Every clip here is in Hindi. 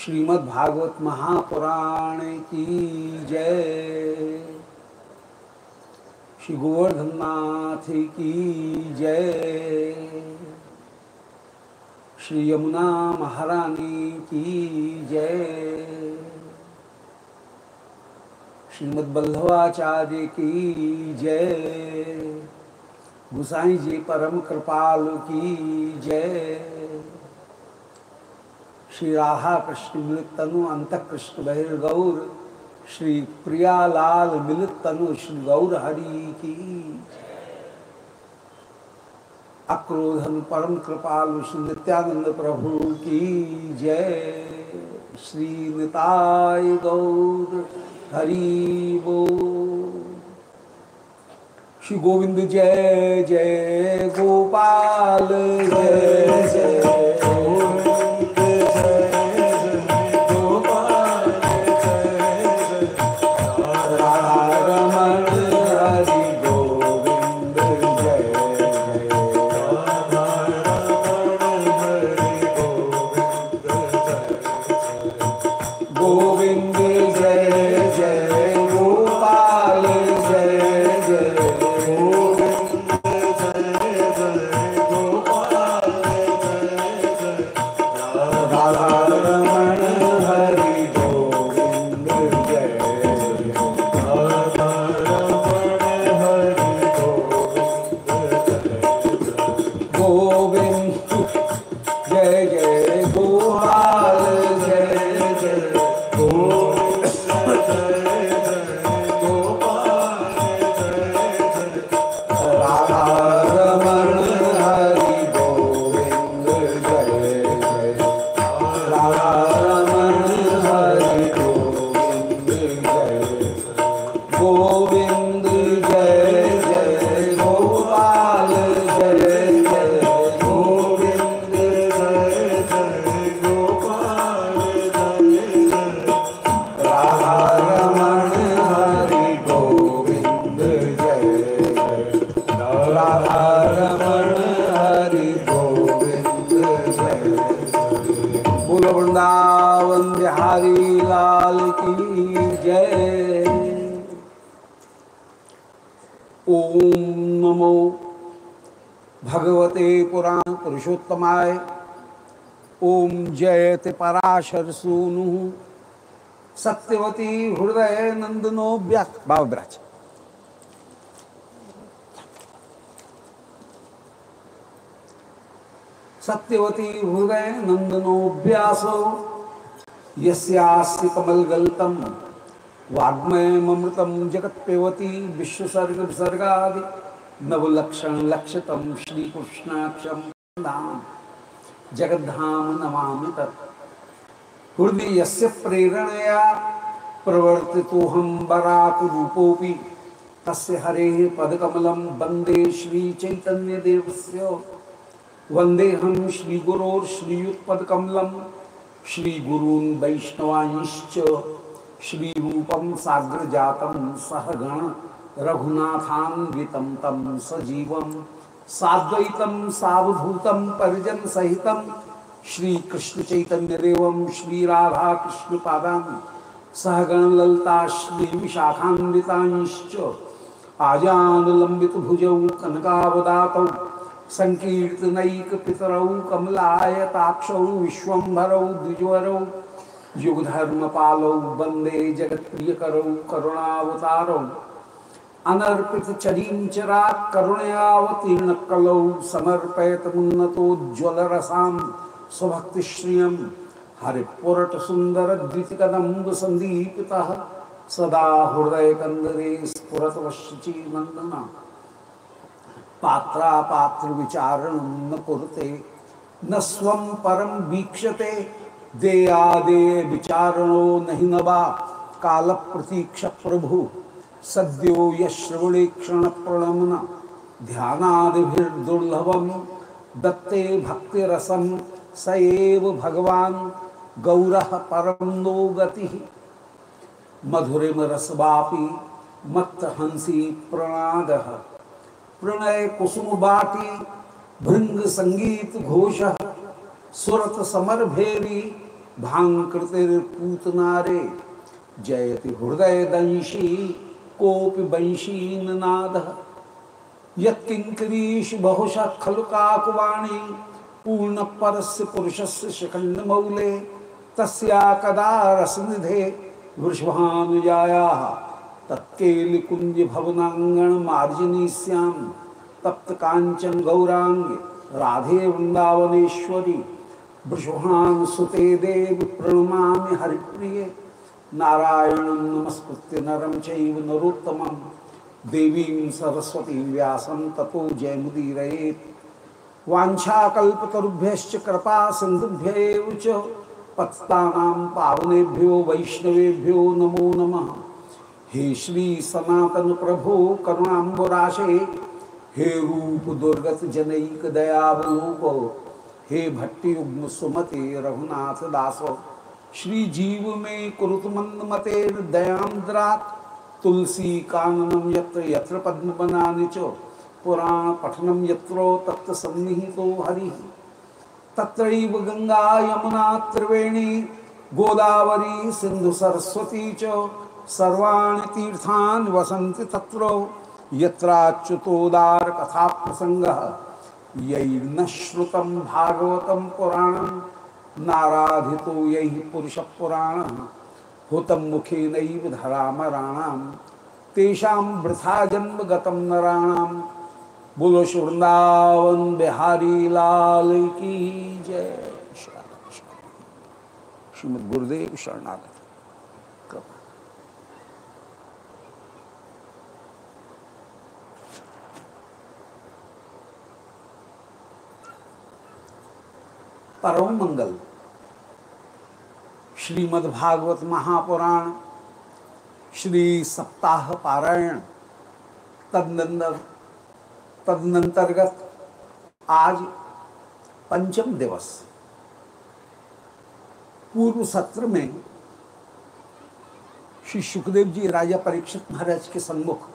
श्रीमद् भागवत महापुराण की जय। श्री गोवर्धन नाथ की जय। श्री यमुना महारानी की जय। श्रीमद् बल्लवाचार्य की जय। गुसाई जी परम कृपाल की जय। श्री राधा कृष्ण मिलित तनु अंत कृष्ण बहिर्गौर। श्री प्रियालाल मिलित तनु, श्री गौर हरि की। अक्रोधन परम कृपाल श्री नित्यानंद प्रभु की जय। श्री निताय गौर हरि बो। श्री गोविंद जय जय गोपाल, जय जय। पुरुषोत्तमाय। ओम जयति पराशर सूनु सत्यवती हृदय नंदनो व्यास। सत्यवती हृदय नंदनो व्यासो। यस्यास्ति कमलगल्तम वाग्मयमृतम जगत्पेवती विश्वसर्ग विसर्गादि नवलक्षण लक्षतम श्रीकृष्णाक्षम। धाम जगद्धाम नमामि तत्। हृदय यस्य प्रेरणया प्रवर्तितोऽहं बराक रूपोऽपि तस्य हरेः पदकमलं वंदे श्रीचैतन्यदेवस्य। वन्देऽहं श्रीगुरोर्श्रीयुत्पदकमलं। श्रीगुरून् वैष्णवांश्च श्रीरूपं साग्रजातं सहगण। रघुनाथान्वितं तं सजीवं साद्वैतं सावधूतं परिजनसहितं श्रीकृष्णचैतन्यदेवं श्रीराधाकृष्णपादान् सहगणललिता श्रीविशाखान्वितांश्च आजानुलम्बितभुजौ कनकावदातौ, सङ्कीर्तनैकपितरौ, कमलायताक्षौ, विश्वम्भरौ द्विजवरौ युगधर्मपालौ, वंदे जगत्प्रियकरौ, करुणावतारौ। अनर्पितचरीञ्चरा करुणयावतीर्णकलौ समर्पयतमुन्नतोज्ज्वलरसां स्वभक्तिश्रियं हरिपुरटसुन्दरद्वितिकदम्बसन्दीपितः सदा हृदयकन्दरे पात्र पात्रापात्रविचारणं न कुरुते, न स्वं परं वीक्षते देयादेय विचारणो नहि नवा। काल प्रतीक्ष प्रभु सद्यो यश्रवणे क्षण प्रणमन ध्यानादिभिर्दुर्लभं दत्ते भक्तिरसं स एव भगवान् गौरः परं नो गतिः। मधुरिमरसवापि मत्तहंसी प्रणादः प्रणय कुसुम बाटी भृंग संगीत घोष सुरत समर भेरी भांकृतिर्पूतनारे जयति हृदय दंशी कोपि वंशी नाद यत्किंकरीश बहुश खलु काकुवाणी पूर्ण परस्य पुरुषस्य शिखंड मौले तस्या कदा रसनिधे वृषभानुजाया। तत्केल कुंज भवनांगण मार्जिनी श्याम तप्त कांचन गौरांग राधे वृंदावनेश्वरी वृषभान सुते देव प्रणमा हरिप्रिय। नारायण नमस्कृत्य नरम चैव नरोत्तमं। देवीं सरस्वती व्यासं ततो जयमुदीरयेत् वाञ्छाकल्पतरुभ्यश्च कृपा सिन्धुभ्य पत्ता पावनेभ्यो वैष्णवेभ्यो नमो नम। हे श्री सनातन प्रभो करुणाम्बुराशे, हे रूप दुर्गत जनैक दयावलोको हे भट्टयुग्म सुमते रघुनाथ दासो। श्री जीव में कुरुत मंद मते दयांद्रात तुलसी काननम यत्र यत्र पद्म बनाने चो। पुराण पठनम यत्रो तत्व सन्निहितो हरि। तत्रैव गंगा यमुना, त्रिवेणी, गोदावरी सिंधु सरस्वती च। सर्वाणि तीर्थानि वसन्ति तत्र। यत्राच्युतोदार कथा प्रसंग यैर्न श्रुतं भागवतं पुराणं नाराधितो यही पुरुष पुराण हुतम मुखे नैव धरामराणाम तेषाम वृथा जन्म गतम नराणाम। बोलो वृंदावन बिहारी लाल की जय। श्रीमद गुरुदेव शरणागत। परम मंगल श्रीमद्भागवत महापुराण, श्री सप्ताह पारायण, तदनंतर, तदनंतर्गत आज पंचम दिवस। पूर्व सत्र में श्री सुखदेव जी राजा परीक्षित महाराज के सम्मुख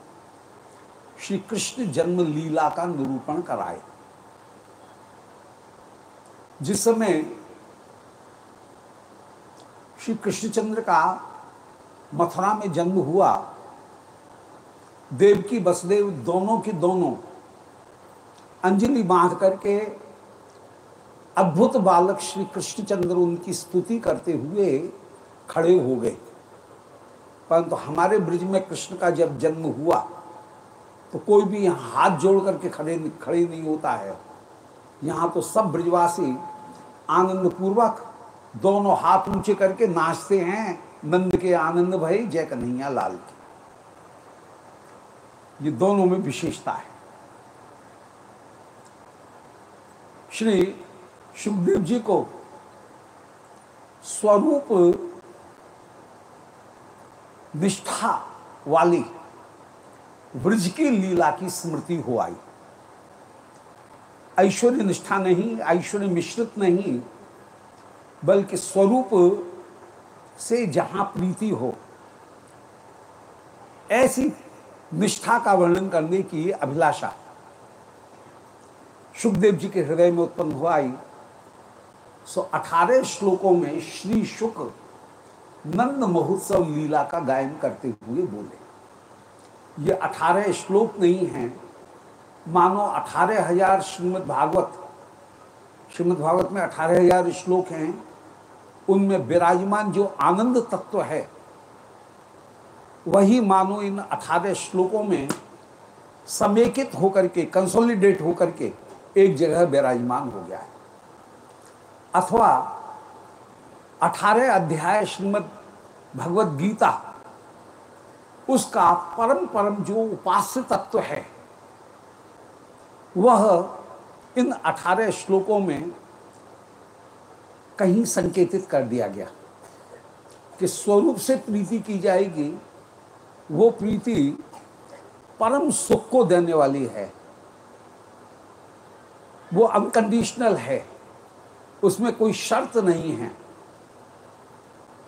श्री कृष्ण जन्म लीला का निरूपण कराए। जिस समय श्री कृष्णचंद्र का मथुरा में जन्म हुआ। देवकी वसुदेव दोनों की दोनों अंजलि बाँध करके अद्भुत बालक श्री कृष्णचंद्र उनकी स्तुति करते हुए खड़े हो गए। परंतु तो हमारे ब्रिज में कृष्ण का जब जन्म हुआ तो कोई भी यहाँ हाथ जोड़ करके खड़े खड़े नहीं होता है। यहाँ तो सब ब्रिजवासी आनंद पूर्वक दोनों हाथ ऊँचे करके नाचते हैं, नंद के आनंद भाई, जय कन्हैया लाल की। ये दोनों में विशेषता है। श्री सुखदेव जी को स्वरूप निष्ठा वाली ब्रज की लीला की स्मृति हो आई। ऐश्वर्य निष्ठा नहीं, ऐश्वर्य मिश्रित नहीं बल्कि स्वरूप से जहाँ प्रीति हो। ऐसी निष्ठा का वर्णन करने की अभिलाषा। सुखदेव जी के हृदय में उत्पन्न हुआ आई। सो अठारह श्लोकों में श्री शुक नंद महोत्सव लीला का गायन करते हुए बोले। ये अठारह श्लोक नहीं हैं। मानो अठारह हज़ार श्रीमद भागवत श्रीमद भागवत में अठारह हज़ार श्लोक हैं। उनमें विराजमान जो आनंद तत्व है, वही मानो इन अठारह श्लोकों में समेकित होकर के कंसोलिडेट होकर के एक जगह विराजमान हो गया है। अथवा अठारह अध्याय श्रीमद भगवत गीता, उसका परम परम जो उपास्य तत्व है, वह इन अठारह श्लोकों में कहीं संकेतित कर दिया गया कि स्वरूप से प्रीति की जाएगी, वो प्रीति परम सुख को देने वाली है। वो अनकंडीशनल है। उसमें कोई शर्त नहीं है।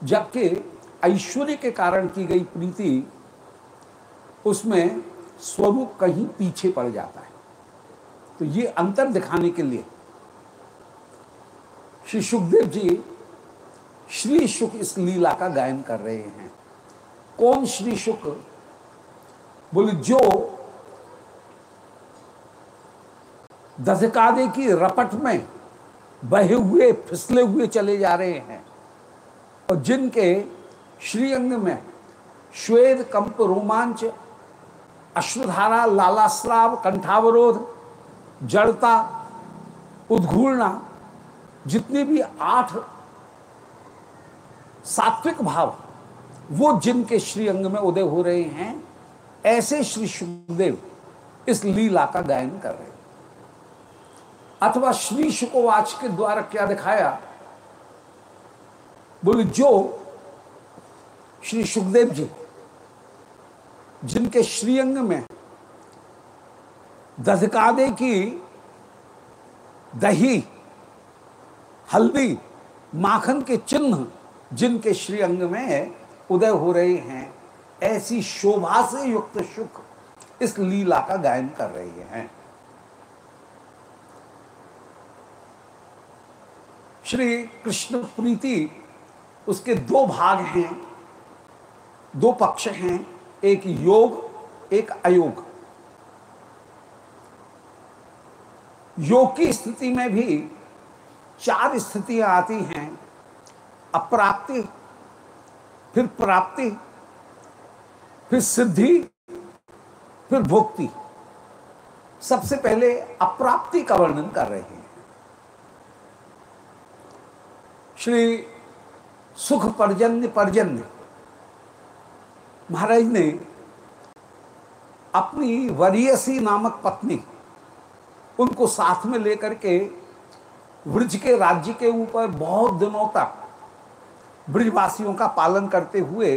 जबकि ऐश्वर्य के कारण की गई प्रीति, उसमें स्वरूप कहीं पीछे पड़ जाता है। तो ये अंतर दिखाने के लिए श्री सुखदेव जी, श्री शुक इस लीला का गायन कर रहे हैं। कौन श्री सुख? बोले, जो दधकादे की रपट में बहे हुए, फिसले हुए चले जा रहे हैं और जिनके श्रीअंग में श्वेत कंप रोमांच अश्वधारा लालाश्राव कंठावरोध, जड़ता, उद्घूर्णा जितने भी आठ सात्विक भाव, वो जिनके श्री अंग में उदय हो रहे हैं, ऐसे श्री सुखदेव इस लीला का गायन कर रहे हैं। अथवा श्री शुकोवाच के द्वारा क्या दिखाया? बोले, जो श्री सुखदेव जी, जिनके श्रीअंग में दधकादे की दही हल्दी, माखन के चिन्ह जिनके श्रीअंग में उदय हो रहे हैं, ऐसी शोभा से युक्त सुख इस लीला का गायन कर रहे हैं। श्री कृष्ण प्रीति, उसके दो भाग हैं, दो पक्ष हैं, एक योग, एक अयोग। योग की स्थिति में भी चार स्थितियाँ आती हैं। अप्राप्ति, फिर प्राप्ति, फिर सिद्धि, फिर भोक्ति। सबसे पहले अप्राप्ति का वर्णन कर रहे हैं। श्री सुख परजन्य परजन्य महाराज ने अपनी वरियसी नामक पत्नी उनको साथ में लेकर के ब्रज के राज्य के ऊपर बहुत दिनों तक ब्रजवासियों का पालन करते हुए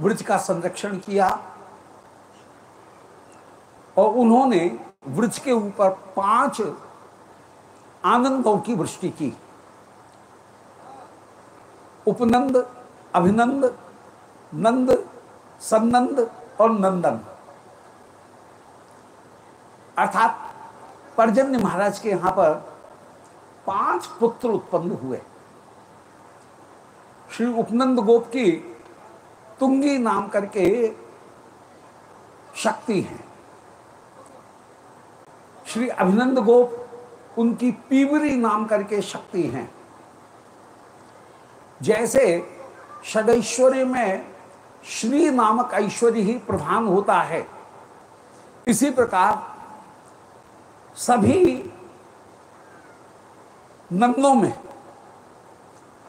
ब्रज का संरक्षण किया और उन्होंने ब्रज के ऊपर पाँच आनंदों की वृष्टि की। उपनंद, अभिनंद, नंद, सन्नंद और नंदन। अर्थात परजन्य महाराज के यहाँ पर पाँच पुत्र उत्पन्न हुए। श्री उपनंद गोप की तुंगी नाम करके शक्ति है। श्री अभिनंद गोप उनकी पीवरी नाम करके शक्ति हैं। जैसे षडैश्वर्य में श्री नामक ऐश्वर्य ही प्रधान होता है, इसी प्रकार सभी नंदों में।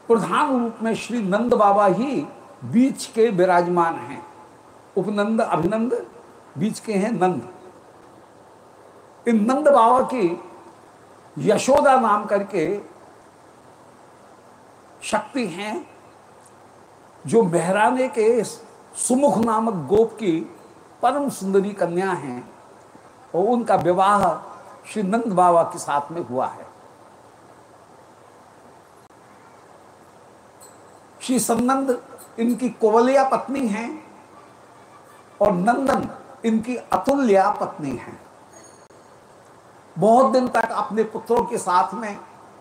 प्रधान रूप में श्री नंद बाबा ही बीच के विराजमान हैं। उपनंद, अभिनंद, बीच के हैं नंद। इन नंद बाबा की यशोदा नाम करके शक्ति हैं, जो मेहराने के सुमुख नामक गोप की परम सुंदरी कन्या हैं और उनका विवाह श्री नंद बाबा के साथ में हुआ है। श्री सन्नंद इनकी कोवलिया पत्नी हैं और नंदन इनकी अतुल्या पत्नी हैं। बहुत दिन तक अपने पुत्रों के साथ में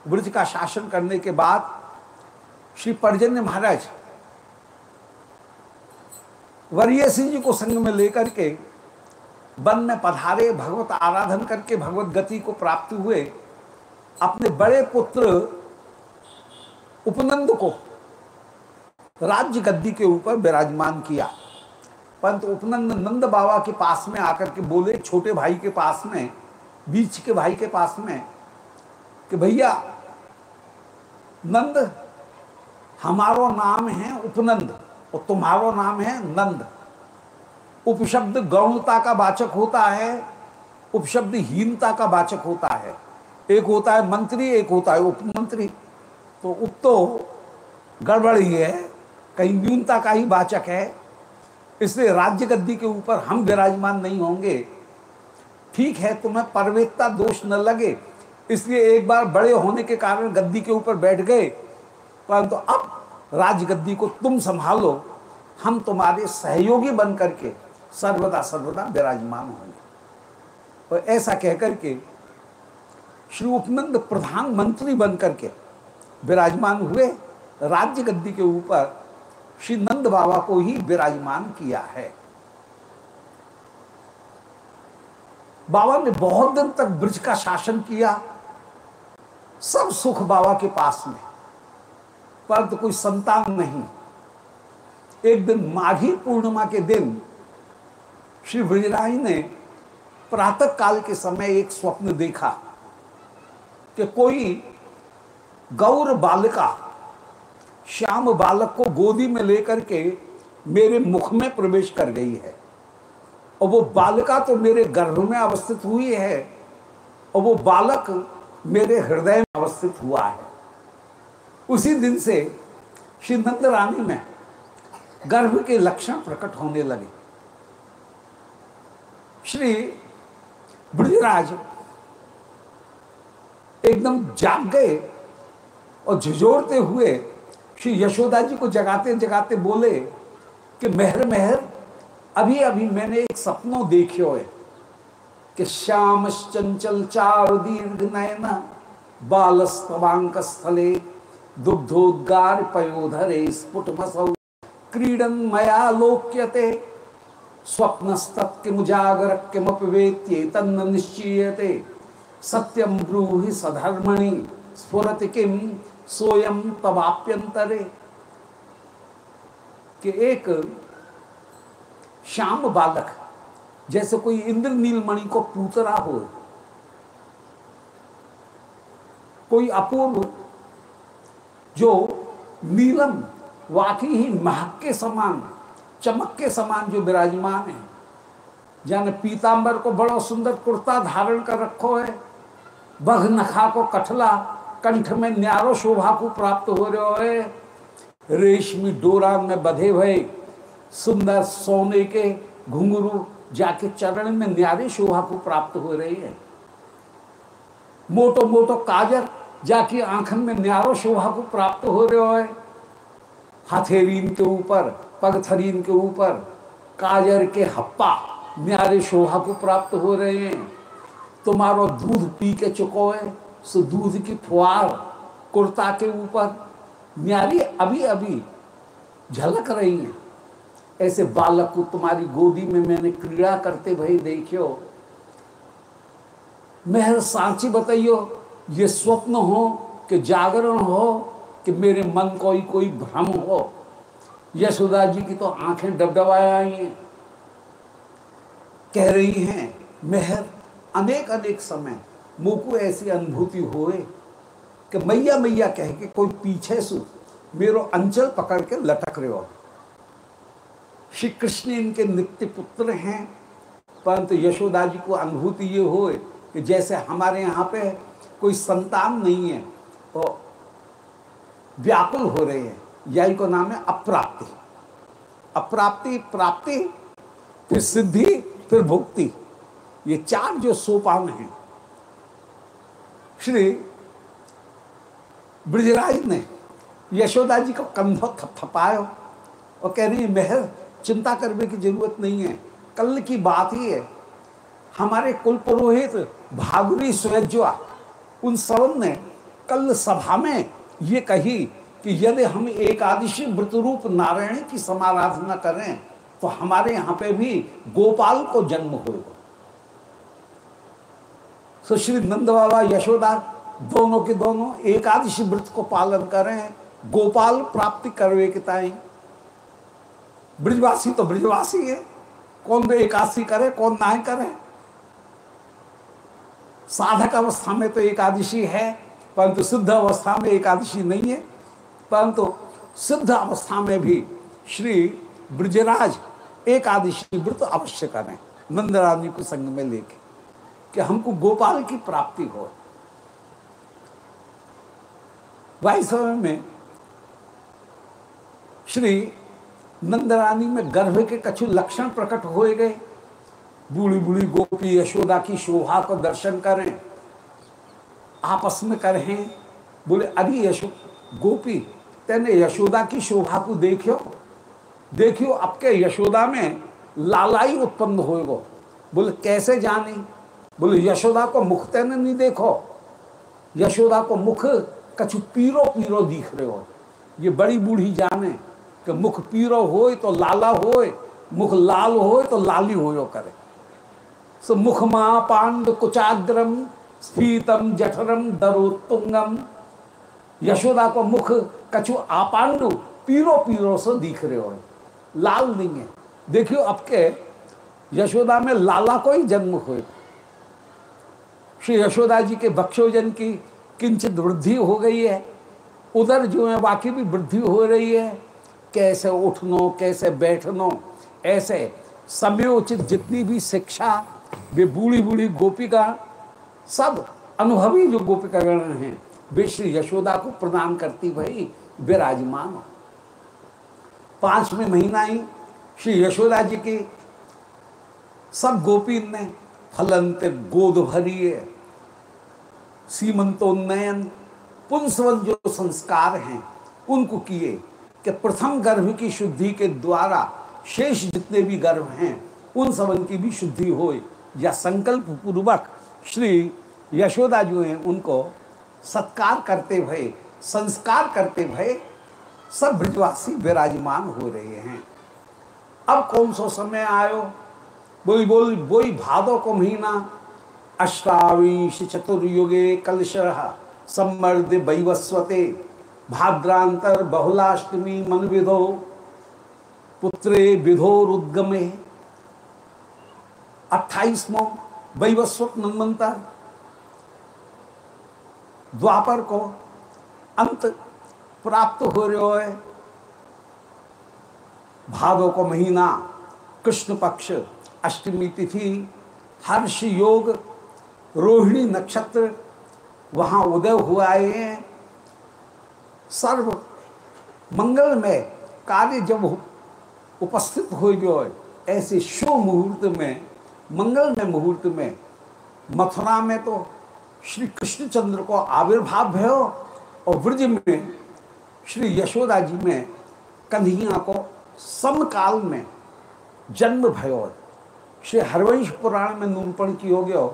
ब्रज का शासन करने के बाद श्री परजन्य महाराज वरीय सिंह जी को संग में लेकर के वन में पधारे, भगवत आराधन करके भगवत गति को प्राप्त हुए अपने बड़े पुत्र उपनंद को राज्य गद्दी के ऊपर विराजमान किया। परंतु उपनंद नंद बाबा के पास में आकर के बोले, छोटे भाई के पास में, बीच के भाई के पास में, कि भैया, नंद, हमारो नाम है उपनंद और तुम्हारो नाम है नंद। उपशब्द गौणता का वाचक होता है, उपशब्द हीनता का वाचक होता है। एक होता है मंत्री, एक होता है उपमंत्री। तो उप तो गड़बड़ ही है कहीं न्यूनता का ही वाचक है। इसलिए राज्य गद्दी के ऊपर हम विराजमान नहीं होंगे। ठीक है, तुम्हें परवेकता दोष न लगे। इसलिए एक बार बड़े होने के कारण गद्दी के ऊपर बैठ गए। परंतु तो अब राजगद्दी को तुम संभालो। हम तुम्हारे सहयोगी बन करके सर्वदा सर्वदा विराजमान होंगे। और ऐसा कहकर के श्री उपनंद प्रधानमंत्री बन करके विराजमान हुए। राज्य गद्दी के ऊपर श्री नंद बाबा को ही विराजमान किया है। बाबा ने बहुत दिन तक ब्रज का शासन किया, सब सुख बाबा के पास में, परंतु कोई संतान नहीं। एक दिन माघी पूर्णिमा के दिन श्री ब्रजराज ने प्रातः काल के समय एक स्वप्न देखा कि कोई गौर बालिका श्याम बालक को गोदी में लेकर के मेरे मुख में प्रवेश कर गई है। और वो बालिका तो मेरे गर्भ में अवस्थित हुई है। और वो बालक मेरे हृदय में अवस्थित हुआ है। उसी दिन से श्री नंद रानी में गर्भ के लक्षण प्रकट होने लगे। श्री ब्रजराज एकदम जाग गए और झिझोड़ते हुए श्री यशोदा जी को जगाते जगाते बोले कि मेहर मेहर, अभी अभी मैंने एक सपनों देखियो है कि श्याम चंचल चार दीर्घ नयना बालस्तवांक स्थले दुग्धोद्गार पयोधरे स्फुट क्रीडन मया लोक्यते स्वप्नस्तत्किमुजागर किमपि तन्न निश्चीयते सत्यम ब्रूहि सधर्मणि, स्फुरति किम सोयम तवाप्यंतरे। कि एक श्याम बालक, जैसे कोई इंद्र नीलमणि को पूतरा हो, कोई अपूर्व जो नीलम वाकई ही महक के समान, चमक के समान जो विराजमान है जाने पीतांबर को बड़ा सुंदर कुर्ता धारण कर रखो है, बघ नखा को कठला कंठ में न्यारो शोभा को प्राप्त हो रहे है। रेशमी डोरा में बधे भय सुंदर सोने के घुंघरू जाके चरण में न्यारे शोभा को प्राप्त हो रही है। मोटो मोटो काजर जाके आंखन में न्यारो शोभा को प्राप्त हो रहे है। हथेरीन के ऊपर, पगथरीन के ऊपर काजर के हप्पा न्यारे शोभा को प्राप्त हो रहे हैं। तुम्हारो दूध पी के चुको है। सो दूध की फुआर कुर्ता के ऊपर। न्यारी अभी अभी झलक रही है। ऐसे बालक को तुम्हारी गोदी में मैंने क्रीड़ा करते भाई देखियो। मेहर सांची बताइयो, ये स्वप्न हो कि जागरण हो कि मेरे मन कोई कोई भ्रम हो। यशोदा जी की तो आँखें डबडबाए आई हैं। कह रही हैं, मेहर अनेक अनेक समय मुँह को ऐसी अनुभूति होए कि मैया मैया कह के कोई पीछे से मेरो अंचल पकड़ के लटक रहे हो। श्री कृष्ण इनके नित्य पुत्र हैं, परंतु यशोदा जी को अनुभूति ये हो कि जैसे हमारे यहाँ पे कोई संतान नहीं है तो व्याकुल हो रहे हैं। यही को नाम है अप्राप्ति। अप्राप्ति, प्राप्ति, फिर सिद्धि, फिर भुक्ति। ये चार जो सोपान हैं श्री ब्रजराज ने यशोदा जी को कंधो थपथपायो और कह रही मेहर चिंता करने की ज़रूरत नहीं है। कल की बात ही है। हमारे कुल पुरोहित भागुरी स्वयज्वा उन सबने कल सभा में ये कही कि यदि हम एकादशी व्रत रूप नारायण की समाराधना करें तो हमारे यहाँ पे भी गोपाल को जन्म होगा। तो श्री नंद बाबा यशोदा दोनों के दोनों एकादशी व्रत को पालन करें गोपाल प्राप्ति करवे के ताई। ब्रिजवासी तो ब्रिजवासी है। कौन तो एकादशी करे, कौन ना करे। साधक अवस्था में तो एकादशी है, परंतु सिद्ध अवस्था में एकादशी नहीं है। परंतु सिद्ध अवस्था में भी श्री ब्रजराज एकादशी व्रत अवश्य करें नंदरानी को संग में लेके। कि हमको गोपाल की प्राप्ति हो। समय में श्री नंदरानी में गर्भ के कछु लक्षण प्रकट हो गए। बूढ़ी बूढ़ी गोपी यशोदा की शोभा को दर्शन करें। आपस में करें। बोले, अरे यशो गोपी, तेने यशोदा की शोभा को देखियो। देखियो, अब के यशोदा में लालाई उत्पन्न होएगो? बोले, कैसे जानी? बोले, यशोदा को मुख तेने नहीं देखो। यशोदा को मुख कछु पीरो पीरो दिख रहे हो। ये बड़ी बूढ़ी जाने कि मुख पीरो हो तो लाला हो मुख लाल हो तो लाली हो करे। सो मुख मा पांड कुचाग्रम, स्फीतम जठरम दरोत्तुंगम यशोदा को मुख कछु आपांडु पीरो पीरो से दिख रहे हो। लाल नहीं है। देखियो अब के यशोदा में लाला को ही जन्म हुए। श्री यशोदा जी के भक्षोजन की किंचित वृद्धि हो गई है। उधर जो है, बाकी भी वृद्धि हो रही है। कैसे उठनो, कैसे बैठनो, ऐसे समयोचित जितनी भी शिक्षा, वे बूढ़ी बूढ़ी गोपिका, सब अनुभवी जो गोपिका गण हैं, वे श्री यशोदा को प्रदान करती, भाई, विराजमान हो। पाँचवें महीना ही श्री यशोदा जी की सब गोपी ने फलंत गोद भरी सीमंतोन्नयन पुंसवन जो संस्कार हैं, उनको किए कि प्रथम गर्भ की शुद्धि के द्वारा शेष जितने भी गर्भ हैं उन सबन की भी शुद्धि हो या संकल्प पूर्वक श्री यशोदा जो हैं, उनको सत्कार करते भय संस्कार करते भय सब ब्रजवासी विराजमान हो रहे हैं। अब कौन सा समय आयो? बोई बोल, बोई भादो को महीना अष्टावीश चतुर्युगे कलश सम्मर्द वैवस्वते भाद्रांतर बहुलाष्टमी मन विधो पुत्रे विधोरुद्गमे अट्ठाईसमो वैवस्वत नन्मंतर द्वापर को अंत प्राप्त हो रहे है। भादो को महीना, कृष्ण पक्ष, अष्टमी तिथि, हर्ष योग रोहिणी नक्षत्र वहाँ उदय हुआ है। सर्व मंगल में कार्य जब उपस्थित हो गए, ऐसे शुभ मुहूर्त में मंगल में मुहूर्त में, मथुरा में तो श्री कृष्णचंद्र को आविर्भाव भयो और ब्रज में श्री यशोदा जी में कन्हैया को समकाल में जन्म भयो। श्री हरवंश पुराण में निरूपण की हो गया।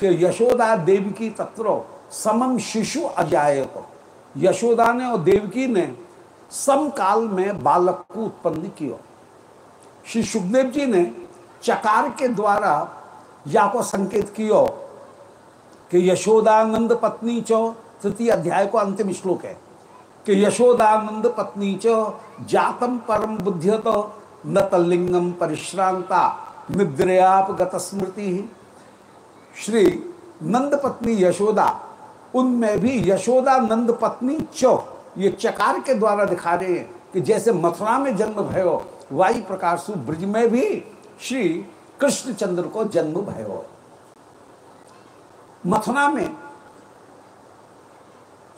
कि यशोदा देव की तत्व समम शिशु अजाय को यशोदा ने और देवकी ने समकाल में बालक को उत्पन्न किया। श्री सुखदेव जी ने चकार के द्वारा या को संकेत किया कि यशोदानंद पत्नी चो, तृतीय अध्याय को अंतिम श्लोक है, कि यशोदानंद पत्नी चो, जातम परम बुद्धियत, न तलिंगम परिश्रांता निद्रयाप गत स्मृति श्री नंद पत्नी यशोदा, उनमें भी यशोदा नंद पत्नी चौ, ये चकार के द्वारा दिखा रहे हैं कि जैसे मथुरा में जन्म भयो वायु प्रकार ब्रज में भी श्री कृष्णचंद्र को जन्म भयो। मथुरा में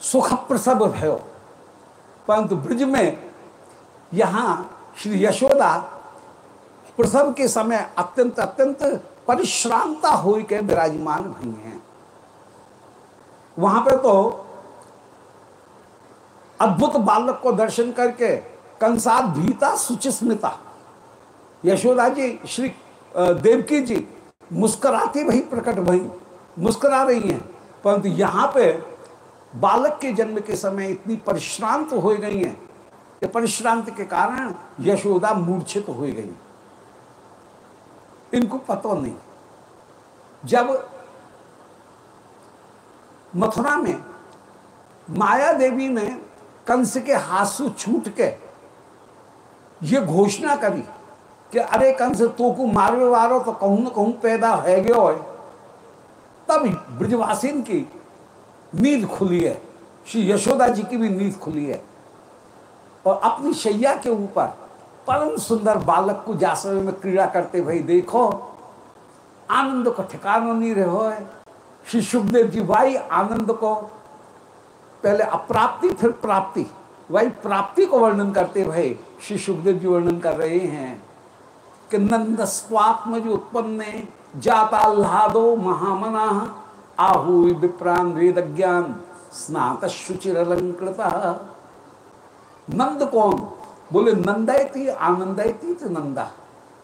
सुख प्रसव भयो, परंतु ब्रज में यहाँ श्री यशोदा प्रसव के समय अत्यंत अत्यंत परिश्रांता हो के विराजमान भई हैं। वहाँ पे तो अद्भुत बालक को दर्शन करके कंसात भीता सुचिस्मिता। यशोदा जी, श्री देवकी जी मुस्कुराती भई प्रकट भई मुस्कुरा रही हैं। परंतु यहाँ पे बालक के जन्म के समय इतनी परिश्रांत हो गई हैं कि परिश्रांत के कारण यशोदा मूर्छित हो गई। इनको पता नहीं। जब मथुरा में माया देवी ने कंस के हाथ से छूट के ये घोषणा करी कि अरे कंस तो को मारवे वारो तो कहूँ न कहूँ पैदा है गयो है। तब ब्रजवासीन की नींद खुली है। श्री यशोदा जी की भी नींद खुली है। और अपनी शैया के ऊपर परम सुंदर बालक को जासवे में क्रीड़ा करते भाई देखो, आनंद को ठिकाना नहीं रहो है श्री सुखदेव जी भाई आनंद को पहले अप्राप्ति, फिर प्राप्ति वही प्राप्ति को वर्णन करते भाई श्री सुखदेव जी वर्णन कर रहे हैं कि नंद स्वात्म जो उत्पन्न जाता लादो महामना, आहु विप्राण वेद ज्ञान स्नात शुचिर अलंकृत नंद कौन? बोले, नंदयती, आनंदयती नंदा,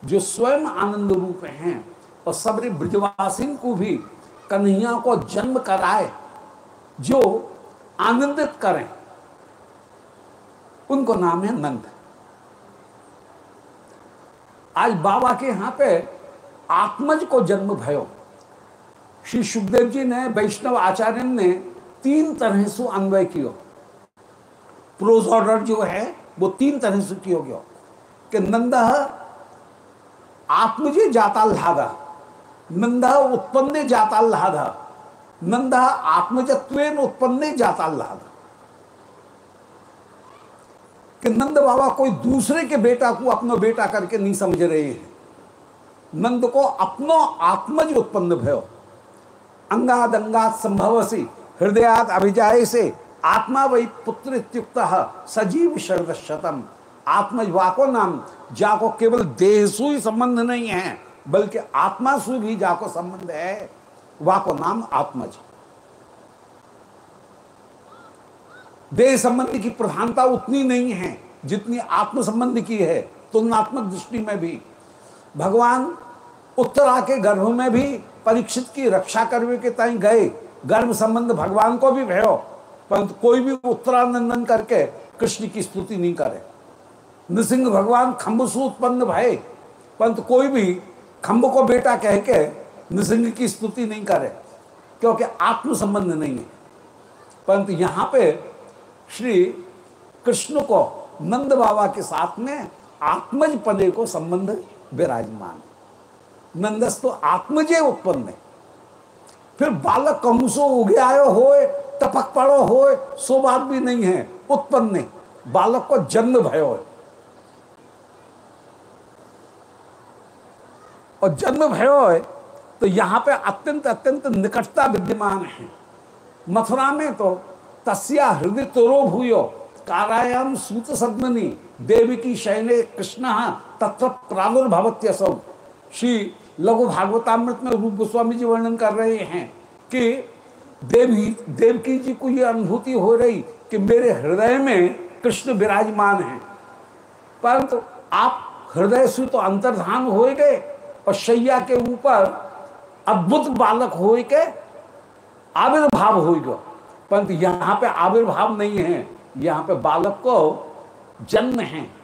जो स्वयं आनंद रूप हैं। और सबरी ब्रजवासी को भी कन्हैया को जन्म कराए, जो आनंदित करें। उनको नाम है नंद। आज बाबा के यहाँ पे आत्मज को जन्म भयो। श्री सुखदेव जी ने, वैष्णव आचार्य ने तीन तरह से अन्वय किया। प्रोज ऑर्डर जो है वो तीन तरह से किया गया कि नंद आत्मजे जाता लागा नंद उत्पन्न जाता लाधा नंद आत्मजत्व उत्पन्न जाता लाधा कि नंद बाबा कोई दूसरे के बेटा को अपना बेटा करके नहीं समझ रहे हैं। नंद को अपनो आत्मज उत्पन्न भयो। अंगाद अंगात संभवसी हृदयात अभिजाय से आत्मा वही पुत्र इत्युक्त सजीव शरद शतम आत्मज वाको नाम, जाको केवल देह सु संबंध नहीं है, बल्कि आत्मा सु भी जाको संबंध है। वाको नाम आत्मज देह संबंध की प्रधानता उतनी नहीं है, जितनी आत्म संबंध की है, तुलनात्मक दृष्टि में भी। भगवान उत्तरा के गर्भ में भी परीक्षित की रक्षा करने के तय गए। गर्भ संबंध भगवान को भी भयो। परंतु कोई भी उत्तरानंदन करके कृष्ण की स्तुति नहीं करे। नृसिंह भगवान खम्भ से उत्पन्न भय परंतु कोई भी खम्भ को बेटा कह के नृसिंह की स्तुति नहीं करे, क्योंकि आत्म संबंध नहीं है। परंतु यहाँ पे श्री कृष्ण को नंद बाबा के साथ में आत्मज पदे को संबंध विराजमान। नंदस तो आत्मजय उत्पन्न है। फिर बालक कहूसो उग्यायो हो टपक पड़ो हो सो बात भी नहीं है, उत्पन्न नहीं। बालक को जन्म भयो और जन्म भयो तो यहाँ पे अत्यंत अत्यंत निकटता विद्यमान है। मथुरा में तो तस्या हृदय तोरो भूयो कारायाम सूत सदमनी, देवी की शैने कृष्ण तत्व प्रादुर्भवत्य सब श्री लघु भागवतामृत में रूप गोस्वामी जी वर्णन कर रहे हैं कि देवी देवकी जी को ये अनुभूति हो रही कि मेरे हृदय में कृष्ण विराजमान है। परंतु तो आप हृदय से तो अंतर्धान हो गए और शैया के ऊपर अद्भुत बालक हो के आविर्भाव हो गया। परंतु यहाँ पे आविर्भाव नहीं है, यहाँ पे बालक को जन्म है।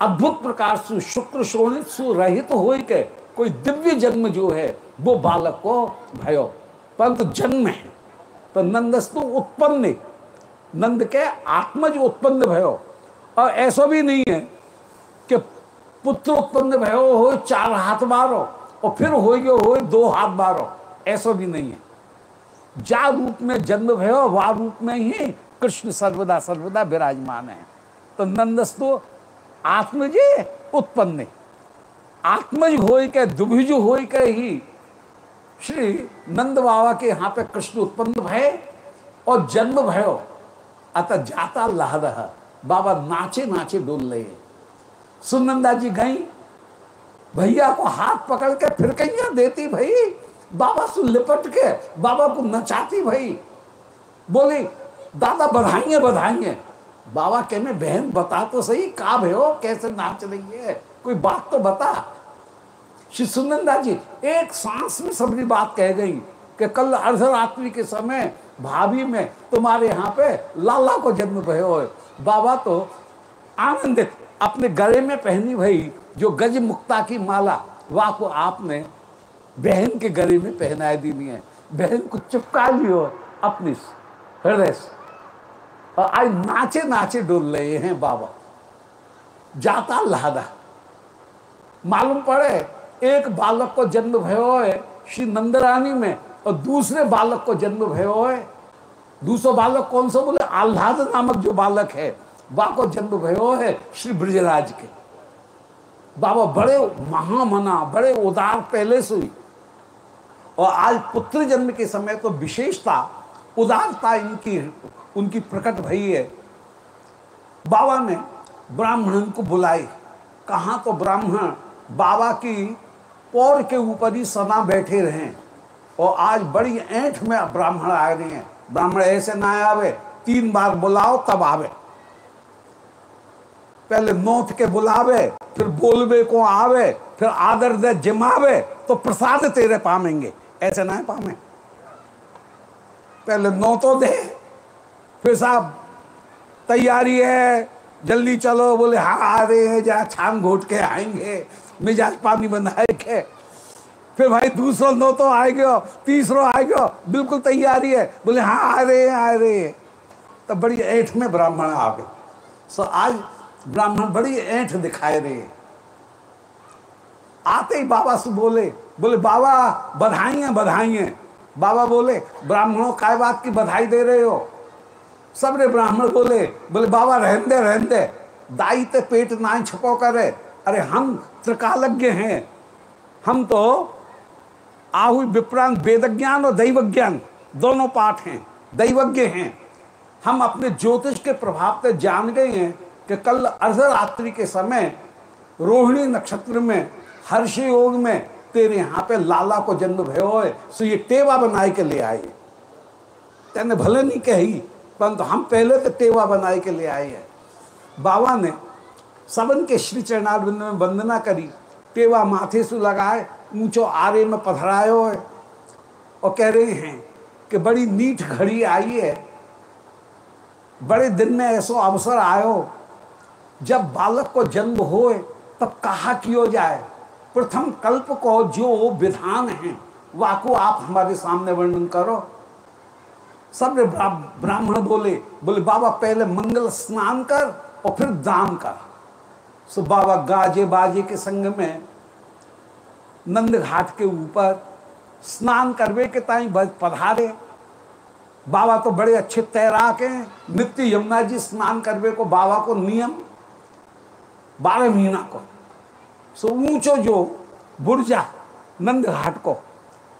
अद्भुत प्रकार से शुक्र शोणित सुरहित तो हो के कोई दिव्य जन्म जो है, वो बालक को भयो। परंतु जन्म है तो नंदस्तु उत्पन्न, नंद के आत्मज उत्पन्न भयो। और ऐसा भी नहीं है कि पुत्र उत्पन्न भयो हो, चार हाथ मारो और फिर हो गयो हो, दो हाथ मारो। ऐसा भी नहीं है। जा रूप में जन्म भयो वह रूप में ही कृष्ण सर्वदा सर्वदा विराजमान है। तो नंदस्तु आत्मज उत्पन्न आत्मज हो के, दुभिज हो के ही श्री नंद बाबा के यहाँ पे कृष्ण उत्पन्न भय और जन्म भयो। अतः जाता लह बाबा नाचे नाचे डोल रहे सुनंदा जी गई। भैया को हाथ पकड़ के फिर कहिया देती भाई। बाबा से लिपट के, बाबा को नचाती भाई। बोली, दादा बधाइए बधाइए बाबा कहने, बहन, बता तो सही का भयो कैसे नाच रही है? कोई बात तो बता। श्री सुनंदा जी, एक सांस में सबरी बात कह गई कि कल अर्धरात्रि के समय भाभी में तुम्हारे यहाँ पे लाला को जन्म भयो है। बाबा तो आनंदित, अपने गले में पहनी भई जो गज मुक्ता की माला, वाह को आपने बहन के गले में पहनाए दी है। बहन को चिपका लियो अपनी हृदय से। और आज नाचे नाचे डोल रहे हैं बाबा। जाता लहादा मालूम पड़े, एक बालक को जन्म भयो है श्री नंदरानी में और दूसरे बालक को जन्म भयो है दूसरा बालक कौन सा बोले? आह्लाद नामक जो बालक है, वह को जन्म भयो है श्री ब्रजराज के। बाबा बड़े महामना, बड़े उदार पहले से हुई। और आज पुत्र जन्म के समय तो विशेषता, उदारता इनकी उनकी प्रकट भई है। बाबा ने ब्राह्मण को बुलाई कहा तो ब्राह्मण, बाबा की पौर के ऊपर ही सना बैठे रहे और आज बड़ी ऐठ में ब्राह्मण आ रहे हैं। ब्राह्मण ऐसे ना आवे, तीन बार बुलाओ, तब आवे। पहले नोट के बुलावे, फिर बोलवे को आवे, फिर आदर दे जिमावे तो प्रसाद तेरे पामेंगे। ऐसे ना पामे। पहले नोटो दे फिर साहब, तैयारी है, जल्दी चलो। बोले हाँ आ रहे हैं जहाँ छान घोट के आएँगे, मिजाज पानी बनाए के। फिर भाई, दूसरा नो तो आएगा तीसरो आएगा बिल्कुल तैयारी है। बोले हाँ आ रहे हैं, आ रहे हैं। तब बड़ी ऐठ में ब्राह्मण आ गए। सो आज ब्राह्मण बड़ी ऐठ दिखाए रहे हैं। आते ही बाबा से बोले बोले, बाबा बधाई है बधाई है बाबा बोले, ब्राह्मणों, काय बात की बधाई दे रहे हो? सबने ब्राह्मण बोले बोले, बाबा, रहन दे रहन दे। दाई ते पेट ना छपो करे। अरे, हम त्रिकालज्ञ हैं। हम तो आहु विप्रांत वेद ज्ञान और दैव ज्ञान दोनों पाठ हैं, दैवज्ञ हैं। हम अपने ज्योतिष के प्रभाव से जान गए हैं कि कल अर्धरात्रि के समय रोहिणी नक्षत्र में, हर्ष योग में तेरे यहाँ पे लाला को जन्म भयो है, सो ये टेवा बनाए के ले आए। तेने भले नहीं कही परंतु हम पहले तो टेवा बनाए के ले आए हैं। बाबा ने सबन के श्री चरणारविंद में वंदना करी टेवा माथे से लगाए, ऊंचो आरे में पधरायो है और कह रहे हैं कि बड़ी नीट घड़ी आई है। बड़े दिन में ऐसो अवसर आयो, जब बालक को जन्म होए, तब कहा कियो जाए, प्रथम कल्प को जो विधान है, वाको आप हमारे सामने वर्णन करो। सब ब्राह्मण बोले बोले, बाबा पहले मंगल स्नान कर और फिर दान कर। सो बाबा गाजे बाजे के संग में नंद घाट के ऊपर स्नान करवे के ताई पधारे। बाबा तो बड़े अच्छे तैराक हैं। नित्य यमुना जी स्नान करवे को बाबा को नियम, बारह महीना को। सो ऊंचो जो बुर्जा नंद घाट को,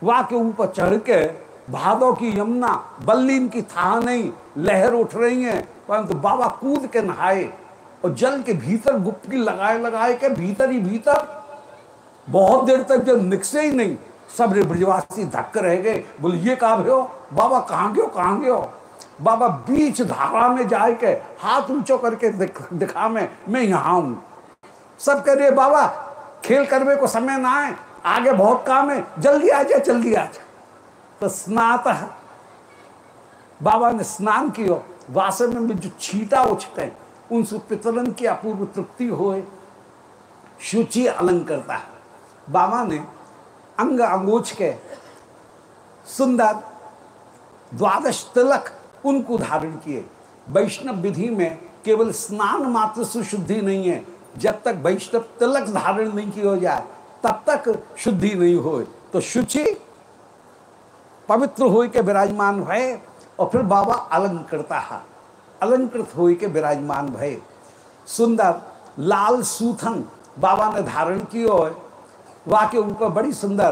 वहाँ के ऊपर चढ़ के भादों की यमुना बल्लीन की था नहीं लहर उठ रही है परंतु बाबा कूद के नहाए और जल के भीतर गुप्ती लगाए लगाए के भीतर ही भीतर। बहुत देर तक जब निकसे ही नहीं सब ब्रजवासी धक्क रह गए। बोले ये कहा हो? बाबा कहाँ गयो कहाँ गयो बाबा बीच धारा में जाए के हाथ ऊंचो करके दिख, दिखा में मैं यहाँ हूँ। सब कह रहे बाबा खेल करने को समय ना आए आगे बहुत काम है जल्दी आ जाए जल्दी आ जाए तो स्नात बाबा ने स्नान किया वासव में जो छीटा उछते उनसे पितरन की अपूर्व तृप्ति हो शुचि अलंकरता। है बाबा ने अंग अंगोच के सुंदर द्वादश तिलक उनको धारण किए। वैष्णव विधि में केवल स्नान मात्र से शुद्धि नहीं है। जब तक वैष्णव तिलक धारण नहीं किया जाए, तब तक शुद्धि नहीं हो तो शुचि पवित्र हो के विराजमान भय और फिर बाबा अलंकृता अलंकृत हो के विराजमान भय सुंदर लाल सूथन बाबा ने धारण किया वा के ऊपर बड़ी सुंदर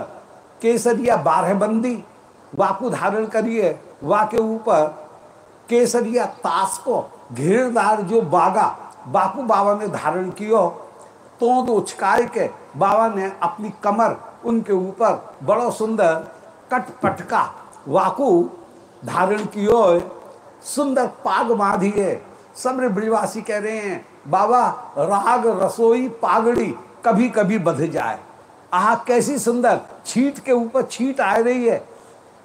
केसरिया बारहबंदी वाकु धारण करिए। वा के ऊपर केसरिया ताश को घेरदार जो बागा बापू बाबा ने धारण कियो तो उचकाय के बाबा ने अपनी कमर उनके ऊपर बड़ो सुंदर कट पटका वाकु धारण कियो सुंदर पाग बांधिए सब ब्रिजवासी कह रहे हैं, बाबा, राग, रसोई, पागड़ी कभी कभी बध जाए। आह, कैसी सुंदर छीट के ऊपर छीट आ रही है।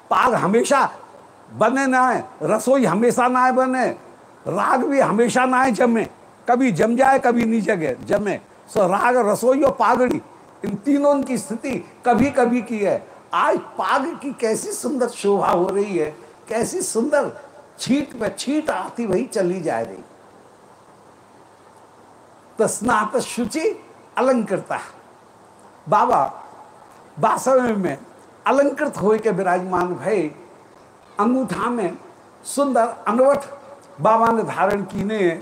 पाग हमेशा बने ना है, रसोई हमेशा ना बने। राग भी हमेशा ना जमे। कभी जम जाए, कभी नहीं जगे, जमे। सो राग, रसोई और पागड़ी इन तीनों की स्थिति कभी कभी की है। आज पाग की कैसी सुंदर शोभा हो रही है, कैसी सुंदर छीट में छीट आती वही चली जा रही। तो स्नात शुचि अलंकृता। बाबा वास्तव में अलंकृत हो के विराजमान भय अंगूठा में सुंदर अनवट बाबा ने धारण कीने,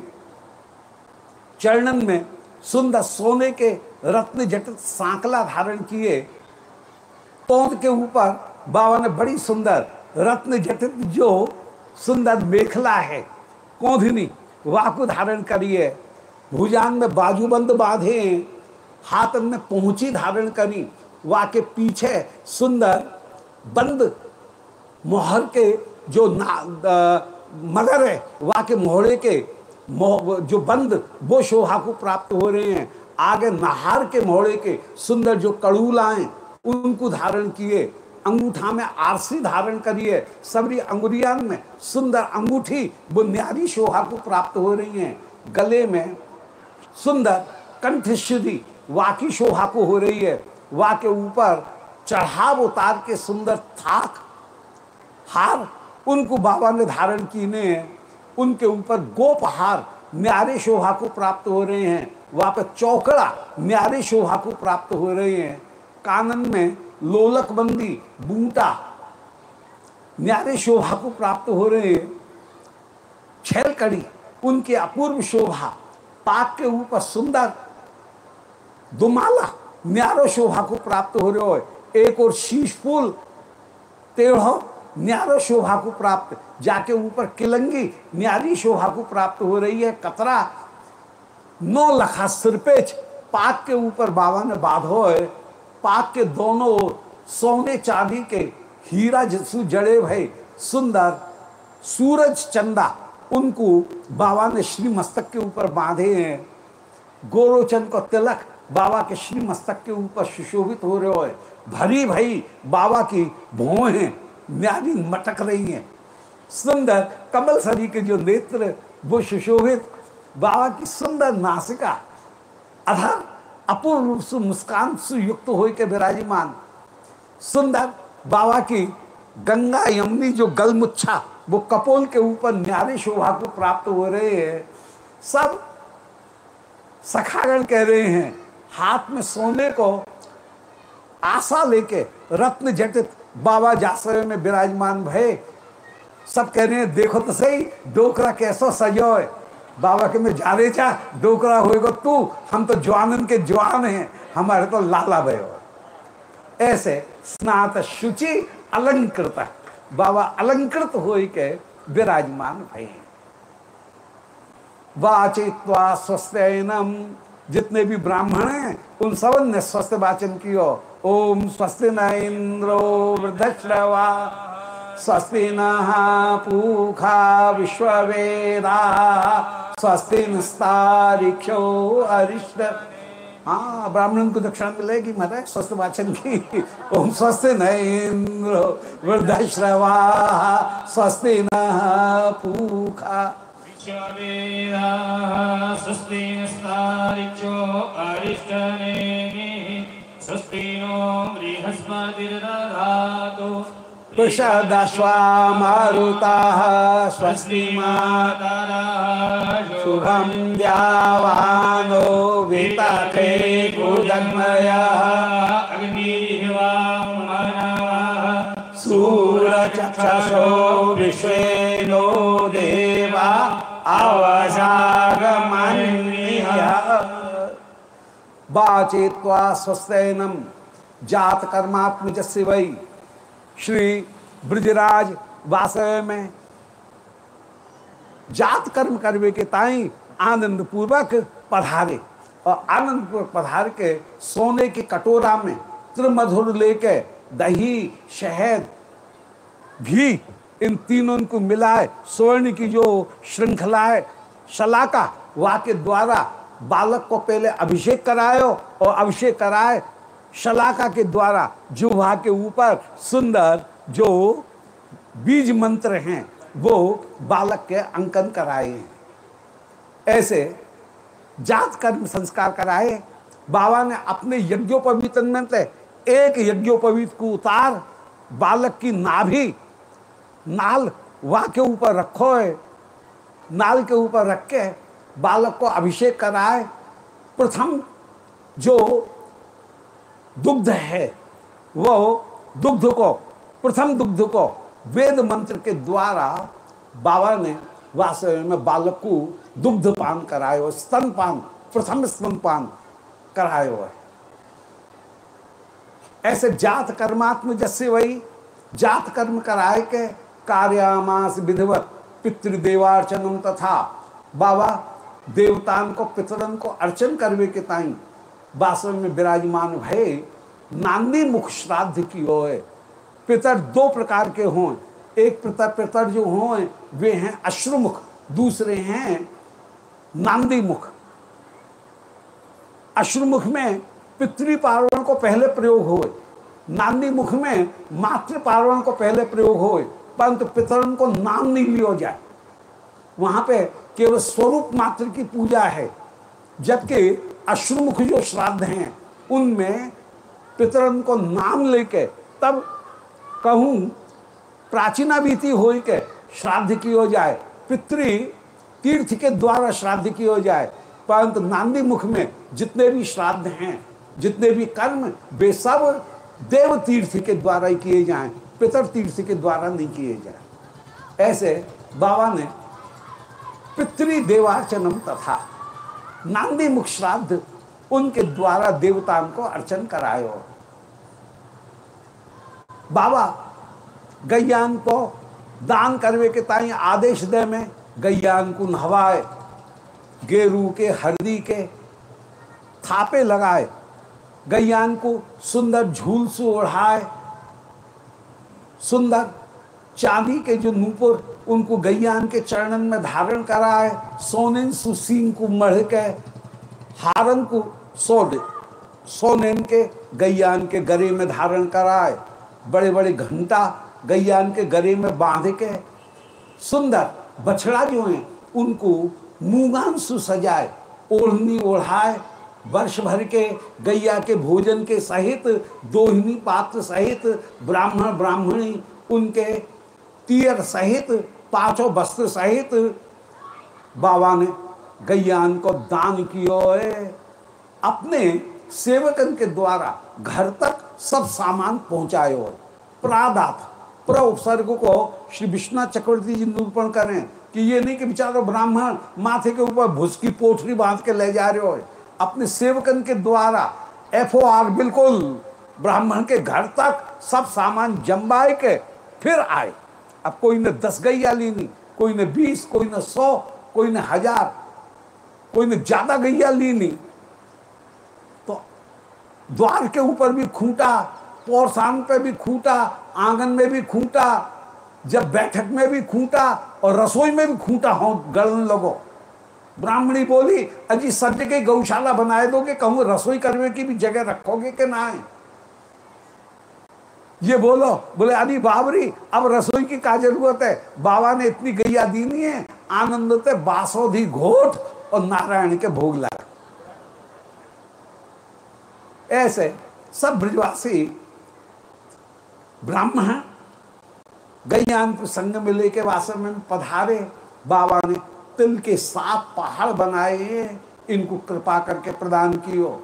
चरणन में सुंदर सोने के रत्न जटित सांकला धारण किए तोंद के ऊपर बाबा ने बड़ी सुंदर रत्न जटित जो सुंदर मेखला है। वाह को धारण करिए। भुजान में बाजूबंद बांधे। हाथ में पहुँची धारण करी। वाह के पीछे सुंदर बंद मोहर के जो ना मगर है वा के मोहरे के जो बंद, वो शोभा को प्राप्त हो रहे हैं। आगे नहार के मोहरे के सुंदर जो कड़ूलाएँ उनको धारण किए, अंगूठा में आरसी धारण करिए, सबरी अंगुरियान में सुंदर अंगूठी वो न्यारी शोभा को प्राप्त हो रही है। गले में सुंदर कंठश्री वा की शोभा को हो रही है। वा के ऊपर चढ़ाव उतार के सुंदर थाक, हार उनको बाबा ने धारण कीने उनके ऊपर गोप हार, न्यारे शोभा को प्राप्त हो रहे हैं। वहाँ पर चौकड़ा, न्यारे शोभा को प्राप्त हो रहे हैं। कानन में लोलक बंदी बूटा, न्यारे शोभा को प्राप्त हो रहे छैल कड़ी उनके अपूर्व शोभा, पाक के ऊपर सुंदर दुमाला, न्यारो शोभा को प्राप्त हो रहे हो। एक और शीश फूल टेढ़ो न्यारो शोभा को प्राप्त, जाके ऊपर किलंगी, न्यारी शोभा को प्राप्त हो रही है। कतरा, नौ लखा सिरपेच, पाक के ऊपर बाबा ने बाधो है पाक के दोनों ओर सोने चांदी के हीरा जसु जड़े भय, सुंदर सूरज चंदा, उनको बाबा ने श्री मस्तक के ऊपर बांधे हैं। गोरोचन को तिलक बाबा के श्री मस्तक के ऊपर सुशोभित हो रहे हो। भरी भई बाबा की भौहें न्यारी मटक रही हैं। सुंदर कमल सरी के जो नेत्र, वो सुशोभित, बाबा की सुंदर नासिका अधर अपूर्ण रूप से मुस्कान से युक्त हो के विराजमान सुंदर बाबा की गंगा यमुनी जो गलमुच्छा, वो कपोल के ऊपर न्यारी शोभा को प्राप्त हो रहे हैं। सब सखागण कह रहे हैं, हाथ में सोने को आशा लेके रत्न जटित बाबा जासरे में विराजमान भय सब कह रहे हैं, देखो तो सही, डोकरा कैसो सजो है। बाबा के में जा रहे चा डोकरा होएगा तू, हम तो जवानन के जवान हैं, हमारे तो लाला भयो ऐसे स्नात शुचि अलंकृत, बाबा अलंकृत हो के विराजमान भय वाचित्वा स्वस्थनम जितने भी ब्राह्मण हैं, उन सबने स्वस्थ वाचन कियो। ओम स्वस्ति न इंद्रो वृद्धश्रवा। स्वस्ति न पूखा विश्ववेदा स्वस्ति निस्तारिक्षो अरिष्ट। हाँ ब्राह्मण को दक्षिणा मिलेगी महाराज, स्वस्थ वाचन की। ओम स्वस्ति न इंद्रो वृद्धश्रवा स्वस्ति न स्वस्ति नस्तारिक्षो स्वस्ति नो बृहस्पतिर्दधातु। वृषदश्वा मारुताः स्वस्ति शुभं द्यावानो कुदन्मयः अग्निर्वामनः सूरचक्षसो विश्वेनो देवा अवसागमन्यः वाचेत्वा स्वस्तेनम जात कर्मात्मजस्य वै श्री ब्रजराज वासव में जात कर्म करवे के ताई आनंद पूर्वक पधारे और आनंद पूर्वक पधार के सोने के कटोरा में त्रिमधुर लेके दही, शहद, घी, इन तीनों को मिलाए, स्वर्ण की जो श्रृंखला है, शलाका वहा के द्वारा बालक को पहले अभिषेक करायो और अभिषेक कराए शलाका के द्वारा जुहा के ऊपर सुंदर जो बीज मंत्र हैं, वो बालक के अंकन कराए हैं। ऐसे जात कर्म संस्कार कराए। बाबा ने अपने यज्ञोपवीत में से एक यज्ञोपवीत को उतार, बालक की नाभि, नाल वहाँ के ऊपर रखो है। नाल के ऊपर रख के बालक को अभिषेक कराए। प्रथम जो दुग्ध है, वो दुग्ध को, प्रथम दुग्ध को वेद मंत्र के द्वारा बाबा ने वास्तव में बालक को दुग्ध पान करायो, स्तन पान, प्रथम स्तन पान करायो है। ऐसे जात कर्मात्म जैसे वही जात कर्म कराए के कार्यामास विधिवत पितृदेवार्चनम तथा बाबा देवतान को पितरन को अर्चन करवे के ताई वास्तव में विराजमान भय नांदी मुख श्राद्ध की हो पितर दो प्रकार के हों। एक पितर पितर जो हों, वे हैं अश्रुमुख, दूसरे हैं नांदी मुख। अश्रुमुख में पितृ पार्वण को पहले प्रयोग हो नांदी मुख में मातृ पार्वण को पहले प्रयोग हो परंतु पितरन को नाम नहीं लियो जाए। वहाँ पे केवल स्वरूप मात्र की पूजा है। जबकि अश्रुमुख जो श्राद्ध हैं, उनमें पितरन को नाम लेके तब कहूँ, प्राचीना बीती हो के श्राद्ध की हो जाए पितृ तीर्थ के द्वारा श्राद्ध की हो जाए, परंतु नांदी मुख में जितने भी श्राद्ध हैं, जितने भी कर्म, वे सब देव तीर्थ के द्वारा ही किए जाएँ, पितर तीर्थ के द्वारा नहीं किए जाए। ऐसे बाबा ने पितृ देवार्चनम तथा नांदी मुख श्राद्ध, उनके द्वारा देवताओं को अर्चन करायो। बाबा, गैयान को दान करवे के ताई आदेश दे में गैयान को नहवाए, गेरू के हरदी के थापे लगाए, गैयान को सुंदर झूल से ओढ़ाए, सुंदर चांदी के जो नूपुर उनको गैयान के चरणन में धारण कराए, सोनेन सुसीन को मढ़ के, हारन को सोने सोनेन के गैयान के गरे में धारण कराए बड़े बड़े घंटा गैयान के गरे में बाँध के, सुंदर बछड़ा जो है, उनको मुगान सु सजाए, ओढ़नी ओढ़ाए, वर्ष भर के गैया के भोजन के सहित, दोहिनी पात्र सहित ब्राह्मण ब्राह्मणी उनके तीर सहित पाँचों वस्त्र सहित बाबा ने गैयान को दान कियो अपने सेवकन के द्वारा घर तक सब सामान पहुंचायो प्रादात प्र उपसर्ग को श्री विश्वनाथ चक्रवर्ती जी निरूपण करें कि ये नहीं कि बेचारो ब्राह्मण माथे के ऊपर भुस की पोठरी बाँध के ले जा रहे हो। अपने सेवकन के द्वारा एफ़ ओ आर बिल्कुल ब्राह्मण के घर तक सब सामान जम्बाए के फिर आए। अब कोई ने दस गैया ली नहीं कोई ने बीस, कोई ने सौ, कोई ने हज़ार, कोई ने ज़्यादा गैया ली तो द्वार के ऊपर भी खूंटा, पौरसान पे भी खूंटा, आँगन में भी खूंटा, जब बैठक में भी खूंटा और रसोई में भी खूंटा हो गलन लगो। ब्राह्मणी बोली, अजी सब जगह गौशाला बनाए दोगे, कहूँ रसोई करने की भी जगह रखोगे कि ना है? ये बोलो, बोले अरे बाबरी, अब रसोई की क्या ज़रूरत है? बाबा ने इतनी गैया दी नहीं है। आनंद ते बासोधी घोट और नारायण के भोग लगा ऐसे सब ब्रजवासी ब्राह्मण गैयान संग में लेके वासन में पधारे। बाबा ने तिल के सात पहाड़ बनाए। इनको कृपा करके प्रदान कियो।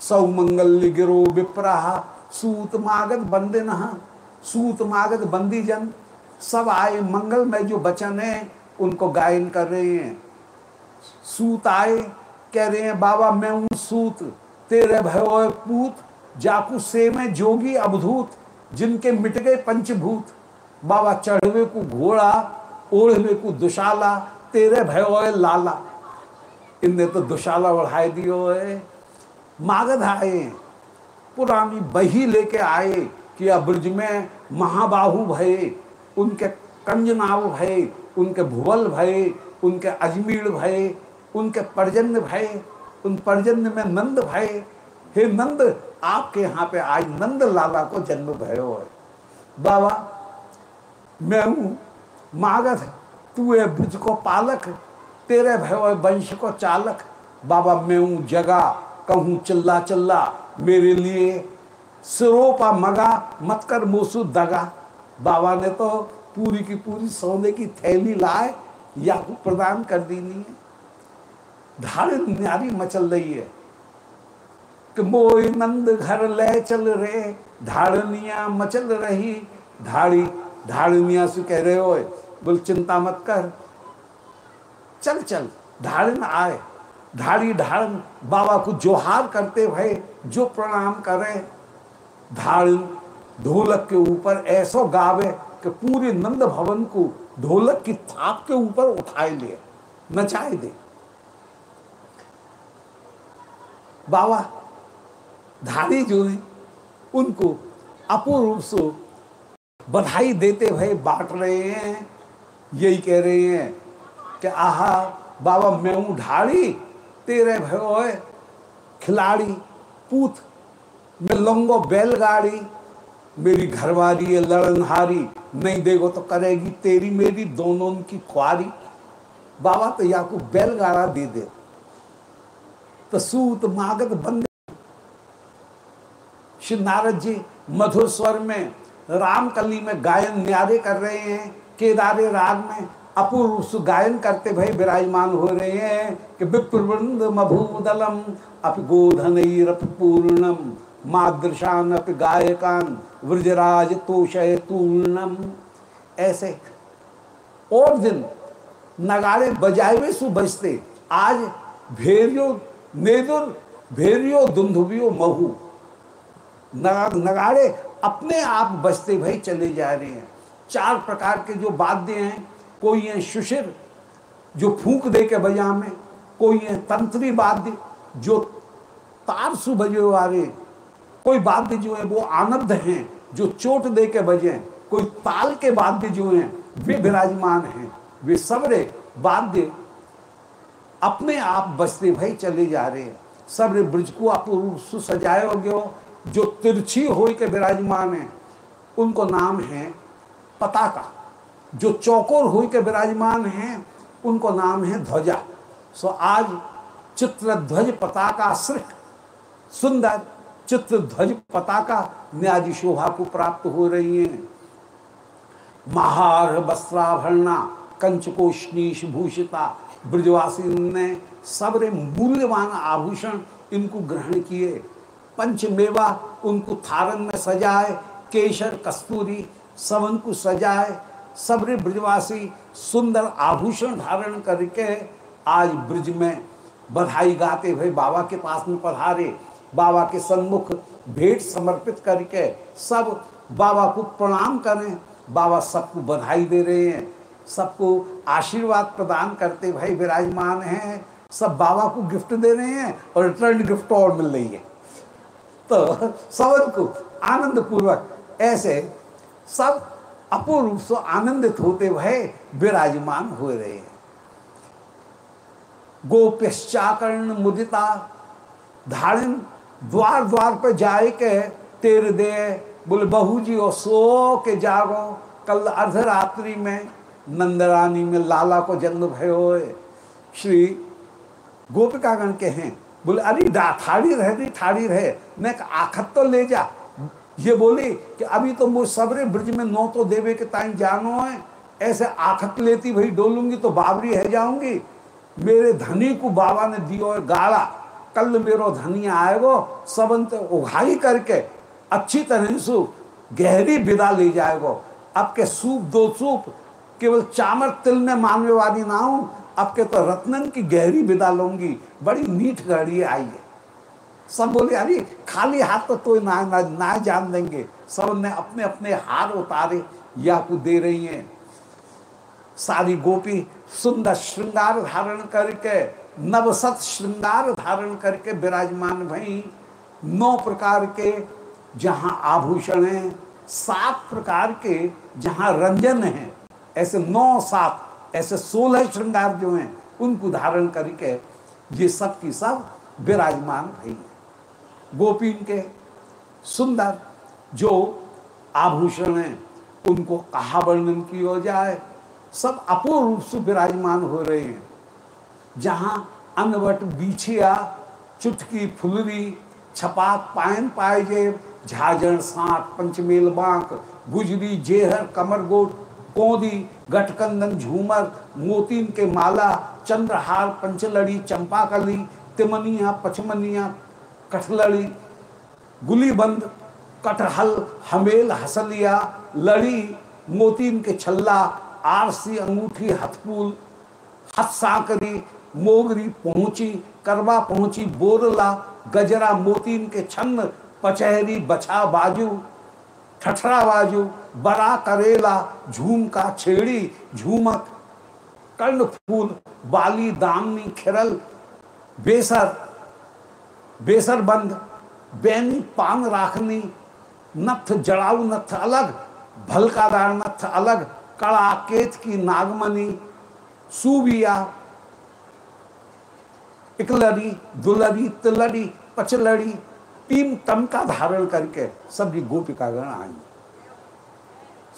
सौ मंगल गिरो विप्राह सूत मागत बंदे नहा, सूत मागत बंदी जन। सब आए मंगल में जो बचन है, उनको गायन कर रहे हैं। सूत आए, कह रहे हैं, बाबा, मैं हूँ सूत, तेरे भयो पूत, जाकू से में जोगी अवधूत, जिनके मिट गए पंचभूत। बाबा, चढ़वे को घोड़ा, ओढ़वे को दुशाला, तेरे भयो लाला। इनने तो दुशाला बढ़ाए दियो है। मागध आए पुरानी बही लेके आए कि ब्रज में महाबाहु भये, उनके कंजनाव भये, उनके भुवल भये, उनके अजमीर भये, उनके परजन्य भये, उन परजन्य में नंद भये। हे नंद, आपके यहाँ पे आज नंद लाला को जन्म भयो है। बाबा, मैं हूँ, मागध, तू है ब्रज को पालक, तेरे भय वंश को चालक। बाबा, मैं हूँ जगा, कहूँ चिल्ला चिल्ला मेरे लिए सिरोपा मगा, मत कर मोसू दगा। बाबा ने तो पूरी की पूरी सोने की थैली लाए या प्रदान कर दी नहीं है। धारे न्यारी मचल रही है कि मोई नंद घर ले चल रे। धाड़निया मचल रही धाड़ी धाड़निया से कह रहे हो, बोल, चिंता मत कर। चल चल धाड़न आए। धाड़ी धाड़न बाबा को जोहार करते भय जो प्रणाम करे धाड़न ढोलक के ऊपर ऐसो गावे कि पूरे नंद भवन को ढोलक की थाप के ऊपर उठाए ले, नचाए दे बाबा धाड़ी जो है, उनको अपूर्व से बधाई देते भय बांट रहे हैं, यही कह रहे हैं कि आहा, बाबा, मैं हूँ ढाड़ी तेरे भयो खिलाड़ी। पूत मैं लंगो बैलगाड़ी, मेरी घरवाली है लड़नहारी, नहीं देखो तो करेगी तेरी मेरी दोनों की ख्वारी बाबा तो या को बैलगाड़ा दे दे। तो सूत मागत बंद। श्री नारद जी मधुर स्वर में, रामकली में गायन न्यारे कर रहे हैं, केदारे राग में। अपूर्व गायन करते भाई विराजमान हो रहे हैं कि विप्रवृंद मभूदलम, अप गोधन पूर्णम मादृशान अप गायकान व्रजराज तोषय तूर्णम ऐसे और दिन नगाड़े बजाए हुए सु बजते, आज भेरियो नेदुर, भेरियो दुंधुबियो महू। नगाड़े अपने आप बजते भाई चले जा रहे हैं। चार प्रकार के जो वाद्य हैं कोई है शुशिर जो फूंक दे के बजा में, कोई है तंत्री वाद्य जो तार सु बजे वाले कोई वाद्य जो है वो आनंद हैं, जो चोट दे के बजे, कोई ताल के वाद्य जो हैं, वे विराजमान हैं। वे सबरे वाद्य अपने आप बजते भाई चले जा रहे हैं। सबरे ब्रज को अपूर्व सजाए हो गयो जो तिरछी हो के विराजमान है, उनको नाम है पताका। जो चौकोर हो के विराजमान हैं, उनको नाम है ध्वजा। सो आज चित्र ध्वज पताका सृख सुंदर चित्र ध्वज पताका न्याजी शोभा को प्राप्त हो रही है। महार वस्त्राभरणा, कंचकोष्णीश भूषिता, ब्रजवासी ने सबरे मूल्यवान आभूषण इनको ग्रहण किए। पंचमेवा उनको थारन में सजाए, केशर, कस्तूरी सवन को सजाए सबरे ब्रजवासी सुंदर आभूषण धारण करके आज ब्रज में बधाई गाते हुए बाबा के पास में पधारे, बाबा के सन्मुख भेंट समर्पित करके सब बाबा को प्रणाम करें। बाबा सबको बधाई दे रहे हैं, सबको आशीर्वाद प्रदान करते भाई विराजमान हैं, सब बाबा को गिफ्ट दे रहे हैं और रिटर्न गिफ्ट और मिल रही है। तो सबको आनंद पूर्वक ऐसे सब अपूर्व से आनंदित होते हुए विराजमान हो रहे हैं। गोप्यश्चाकर्ण मुदिता धारण द्वार द्वार पर जाए के तेर दे, बोले बहू जी और सो के जागो, कल अर्धरात्रि में नंदरानी में लाला को जन्म भयो श्री गोपिकागण के हैं बोले, अरे डा थाड़ी रह थाड़ी रहे। मैं आखत तो ले जा ये बोली कि अभी तो मुझ सबरे ब्रज में नौ तो देवे के ताई जानो है। ऐसे आखत लेती भाई डोलूँगी तो बाबरी है जाऊँगी। मेरे धनी को बाबा ने दियो गाड़ा कल मेरो धनी आएगो सबंत उघाई करके अच्छी तरह से गहरी विदा ले जाएगो। अब के सूप दो सूप, केवल चामर तिल में मानने वाली ना हूँ, अब के तो रत्नन की गहरी विदा लूँगी। बड़ी मीठ घड़ी आई है। सब बोले अरे खाली हाथ तो कोई ना, ना ना जान देंगे सबने अपने अपने हार उतारे या को दे रही हैं। सारी गोपी सुंदर श्रृंगार धारण करके नवसत श्रृंगार धारण करके विराजमान भई। नौ प्रकार के जहाँ आभूषण हैं सात प्रकार के जहाँ रंजन हैं। ऐसे नौ सात ऐसे सोलह श्रृंगार जो हैं उनको धारण करके ये सब की सब विराजमान भई। गोपी के सुंदर जो आभूषण हैं, उनको कहा वर्णन किया जाए। सब अपूर्व रूप से विराजमान हो रहे हैं। जहाँ अनवट बीछिया, चुटकी फुलरी, छपाक पायन पायजे झाजन साठ पंचमेल बांक, गुजरी जेहर, कमरगोट कोदी गठकंदन झूमर, मोतीन के माला, चंद्रहार, पंचलड़ी, चंपाकली, तिमनिया, पचमनिया कठलड़ी, गुलीबंद, कटहल, हमेल, हसलिया, लड़ी, मोतीन के छल्ला, आरसी अंगूठी हथपुल हथसाकरी, मोगरी पहुँची, करवा पहुँची, बोरला, गजरा, मोतीन के छन्न पचहरी बछा बाजू, ठठरा बाजू बड़ा करेला झूमका छेड़ी, झूमक, कर्ण फूल, बाली, दामनी, खिरल, बेसर बेसर बंद, बैनी पान राखनी नथ जड़ाऊ नथ अलग, भलकादार नथ अलग, कड़ा केत की नागमणि सूबिया, इकलड़ी, दुलड़ी, तिलड़ी, पचलड़ी, तीन तम का धारण करके सभी गोपिकागण आई।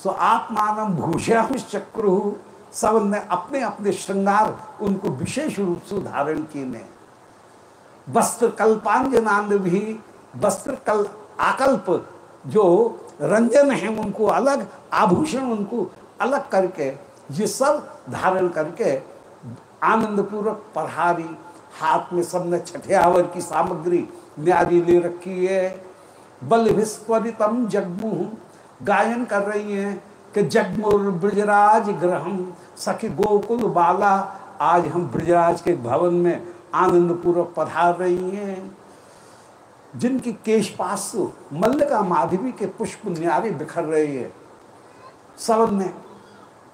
सो आत्मान भूषाम चक्रु सबने अपने अपने श्रृंगार उनको विशेष रूप से धारण किए वस्त्र कल्पांजनान भी वस्त्र कल आकल्प जो रंजन है उनको अलग, आभूषण उनको अलग करके, ये सब धारण करके आनंद पूर्वक पढ़ारी हाथ में सबने छठियावर की सामग्री न्यारी ले रखी है। बल विस्वरितम जगमुह, गायन कर रही हैं कि जगमुर ब्रजराज ग्रहम, सखी गोकुल बाला, आज हम ब्रजराज के भवन में आनंद पूर्वक पधार रही हैं। जिनकी केश पास मल्लिका माधवी के पुष्प न्यारे बिखर रहे हैं। सबने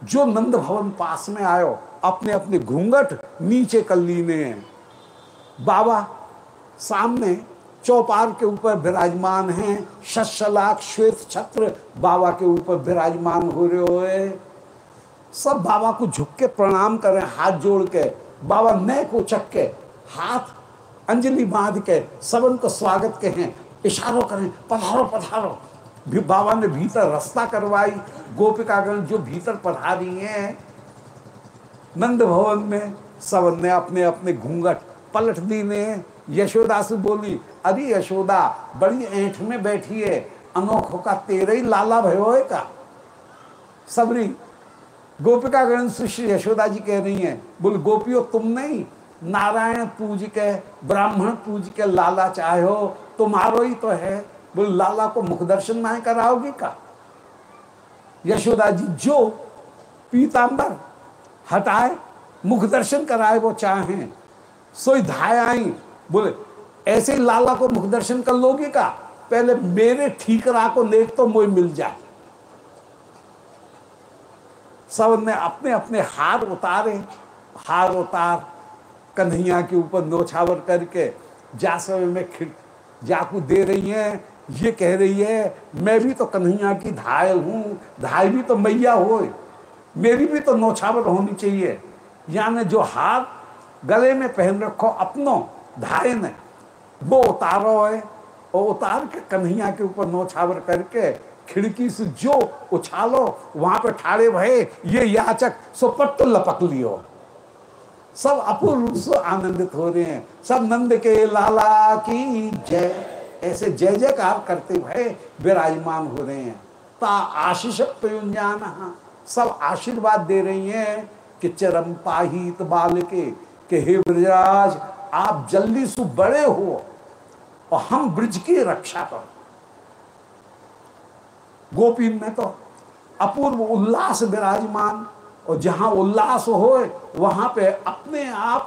जो नंद भवन पास में आयो अपने अपने घूंघट नीचे कर लीने हैं। बाबा, सामने चौपार के ऊपर विराजमान हैं। शशलाक, श्वेत छत्र बाबा के ऊपर विराजमान हो रहे हुए सब बाबा को झुक के प्रणाम करें, हाथ जोड़ के। बाबा नए को चक के हाथ अंजलि बाँध के सबन को स्वागत के हैं इशारों करें, पधारो पधारो। भी बाबा ने भीतर रास्ता करवाई गोपिकागण जो भीतर पधारी हैं, नंद भवन में सबने अपने अपने घूंघट पलट दी ने यशोदा से बोली, अरे यशोदा, बड़ी ऐठ में बैठी है, अनोखों का तेरे ही लाला भयो है का? सबरी, गोपिका गण श्री यशोदा जी कह रही हैं, बोल, गोपियों, तुम नहीं नारायण पूज के, ब्राह्मण पूज के लाला चाहो तुम्हारो ही तो है। बोल, लाला को मुख दर्शन नहीं कराओगी का? यशोदा जी जो पीताम्बर हटाए, मुख दर्शन कराए वो चाहे, सोई धाय आई। बोले, ऐसे ही लाला को मुख दर्शन कर लोगे का? पहले मेरे ठीकरा को लेख तो मोई मिल जाए। सबने अपने अपने हार उतारे, हार उतार कन्हैया के ऊपर नोछावर करके जा समय में खिड़ जाकू दे रही है, ये कह रही है, मैं भी तो कन्हैया की धाय हूँ धाय भी तो मैया हो मेरी भी तो नौछावर होनी चाहिए। यानी जो हार गले में पहन रखो, अपनो धाय ने वो उतारो है। और उतार के कन्हैया के ऊपर नौछावर करके खिड़की से जो उछालो, वहाँ पे ठाड़े भये, ये याचक, सो पट्ट लपक लियो। सब अपूर्व रूप से आनंदित हो रहे हैं। सब नंद के लाला की जय। ऐसे जय जयकार करते भय विराजमान हो रहे हैं। ता आशीष प्रयुंजान सब आशीर्वाद दे रही हैं कि चरम पाहित बाल के कि हे ब्रजराज, आप जल्दी से बड़े हो और हम ब्रज की रक्षा करो। गोपी में तो अपूर्व उल्लास विराजमान और जहाँ उल्लास हो, वहाँ पे अपने आप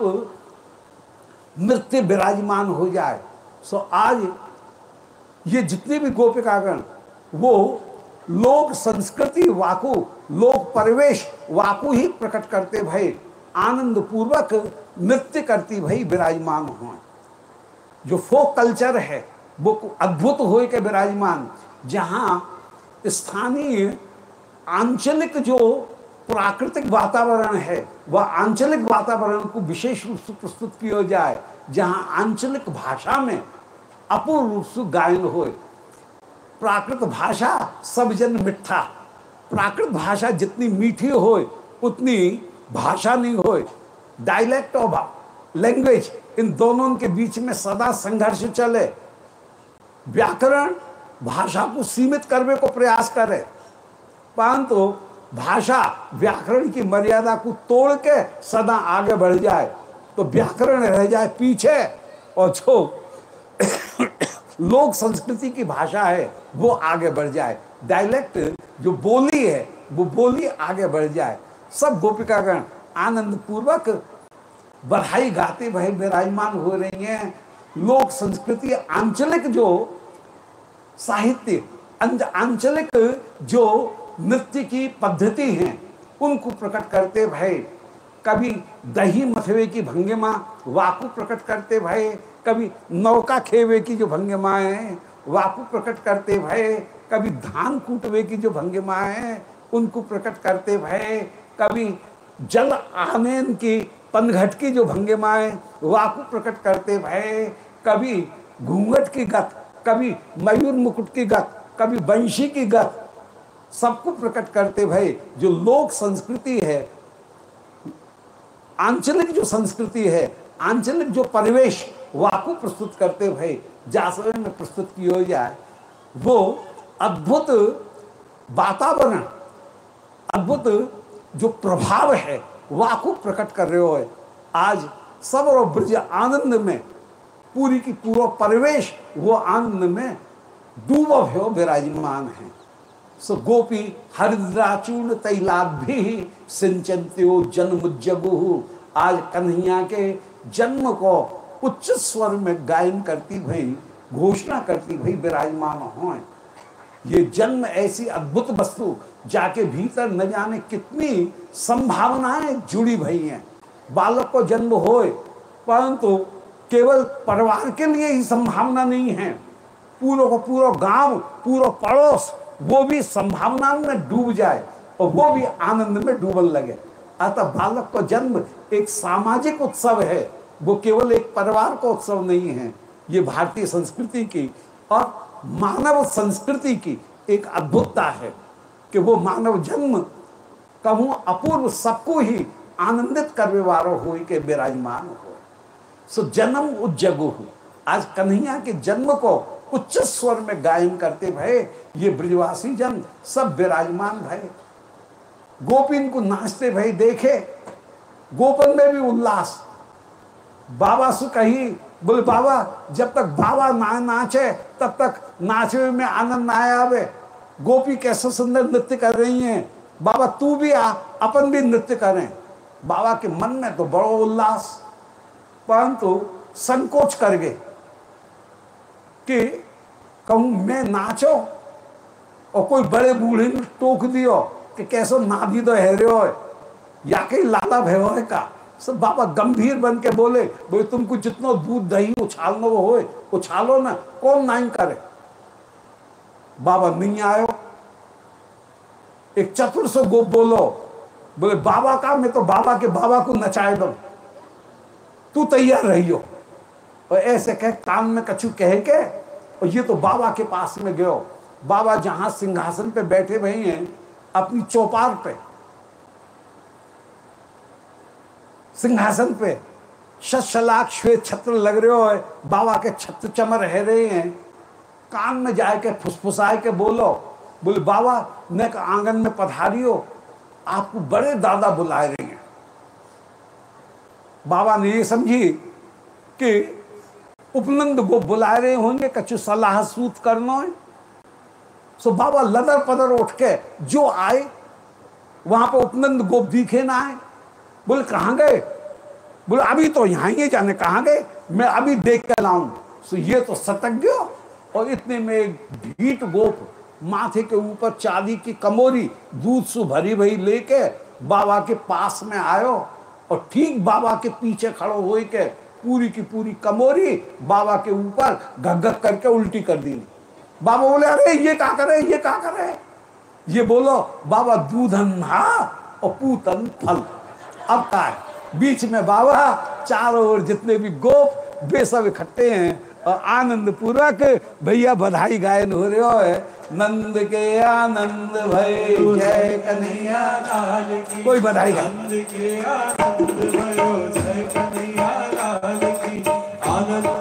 नृत्य विराजमान हो जाए। सो आज ये जितने भी गोपिकागण, वो लोक संस्कृति वाकु, लोक परिवेश वाकु ही प्रकट करते भय आनंद पूर्वक नृत्य करती भई विराजमान हो जो फोक कल्चर है, वो अद्भुत हो के विराजमान। जहाँ स्थानीय आंचलिक जो प्राकृतिक वातावरण है, वह वा आंचलिक वातावरण को विशेष रूप से प्रस्तुत किया जाए, जहाँ आंचलिक भाषा में अपूर्ण रूप से गायन हो प्राकृत भाषा सब जन मिठा प्राकृत भाषा जितनी मीठी हो उतनी भाषा नहीं हो डायलेक्ट और लैंग्वेज इन दोनों के बीच में सदा संघर्ष चले। व्याकरण भाषा को सीमित करने को प्रयास करे। परंतु भाषा व्याकरण की मर्यादा को तोड़ के सदा आगे बढ़ जाए तो व्याकरण रह जाए पीछे। और जो लोक संस्कृति की भाषा है, वो आगे बढ़ जाए। डायलेक्ट जो बोली है, वो बोली आगे बढ़ जाए। सब गोपिकागण आनंद पूर्वक बधाई गाते भय विराजमान हो रही हैं। लोक संस्कृति आंचलिक जो साहित्य आंचलिक जो नृत्य की पद्धति हैं, उनको प्रकट करते भय। कभी दही मथवे की भंगिमा, वाकु प्रकट करते भय। कभी नौका खेवे की जो भंगिमा है, वाकु प्रकट करते भय। कभी धान कूटवे की जो भंगिमा है, उनको प्रकट करते भय। कभी जल आनेन की, पनघट की जो भंगिमाएँ वाकु प्रकट करते भय। कभी घूंघट की गत, कभी मयूर मुकुट की गत, कभी बंशी की गत सबको प्रकट करते भय जो लोक संस्कृति है, आंचलिक जो संस्कृति है, आंचलिक जो परिवेश, वाकु प्रस्तुत करते भय जासवे में प्रस्तुत किया जाए। वो अद्भुत वातावरण, अद्भुत जो प्रभाव है, वाकु प्रकट कर रहे हो। है आज सब और ब्रज आनंद में, पूरी की पूरा परिवेश, वो आनंद में डूबो हो विराजमान है। सो गोपी हरिद्राचूर्ण तैलाभि जन्म जगु। आज कन्हैया के जन्म को उच्च स्वर में गायन करती भई, घोषणा करती भई विराजमान हो ये जन्म ऐसी अद्भुत वस्तु जाके भीतर न जाने कितनी संभावनाएँ जुड़ी भई हैं। बालक को जन्म होए, परंतु केवल परिवार के लिए ही संभावना नहीं है। पूरा को पूरा गाँव, पूरा पड़ोस वो भी संभावना में डूब जाए और वो भी आनंद में डूबन लगे। अतः बालक का जन्म एक सामाजिक उत्सव है। वो केवल एक परिवार का उत्सव नहीं है। ये भारतीय संस्कृति की और मानव संस्कृति की एक अद्भुतता है कि वो मानव जन्म कहूँ अपूर्व सबको ही आनंदित करने वालों हो के विराजमान हो। सो जन्म उज्जगो। हो आज कन्हैया के जन्म को उच्च स्वर में गायन करते भय, ये ब्रिजवासी जन सब विराजमान भय। गोपिन को नाचते भय देखे, गोपन में भी उल्लास। बाबा सु कही, बोले, बाबा, जब तक बाबा ना नाचे, तब तक नाचने में आनंद ना आवे। गोपी कैसे सुंदर नृत्य कर रही हैं? बाबा, तू भी आ, अपन भी नृत्य करें। बाबा के मन में तो बड़ो उल्लास, परंतु संकोच कर गए। कि कहूँ, मैं नाचो और कोई बड़े बूढ़े ने टोक दियो कि कैसो ना भी तो है रहे हो या कहीं लाला भयो का? सब बाबा गंभीर बन के बोले बोले तुमको जितना दूध, दही उछालनो हो उछालो ना, कौन नाइन करे? बाबा नहीं आयो। एक चतुर से गोप बोलो, बोले, बाबा का? मैं तो बाबा के बाबा को नचाए दो तू तैयार रही हो और ऐसे कह, कान में कछु कह के? और ये तो बाबा के पास में गयो बाबा जहाँ सिंहासन पे बैठे हुए हैं, अपनी चौपार पे, सिंहासन पे शशलाक श्वेत छत्र लग रहे हो, बाबा के छत्र चमर रह रहे हैं। कान में जाके फुसफुसाए के बोलो, बोले, बाबा, मैं आँगन में पधारी हो, आपको बड़े दादा बुलाए रहे हैं। बाबा ने ये समझी कि उपनंद को बुलाए रहे होंगे, कछु सलाह सूत करना है। सो बाबा लदर पदर उठ के जो आए, वहाँ पर उपनंद गोप दिखे ना आए बोले, कहाँ गए? बोले, अभी तो यहाँ ही जाने, कहाँ गए? मैं अभी देख के लाऊं सो ये तो सतज्ञ और इतने में ढीट गोप माथे के ऊपर चांदी की कमोरी, दूध से भरी भरी लेके बाबा के पास में आयो, और ठीक बाबा के पीछे खड़ो हो के पूरी की पूरी कमोरी बाबा के ऊपर घक करके उल्टी कर दी। बाबा बोले अरे ये क्या करे ये क्या करे ये बोलो बाबा दूधन हा और पूतन फल। अब का बीच में बाबा चारों ओर जितने भी गोप वे सब इकट्ठे हैं और आनंद पूर्वक भैया बधाई गायन हो रहे हो नंद के आनंद भय जय कन्हैया लाल की कोई बधाई गा आनंद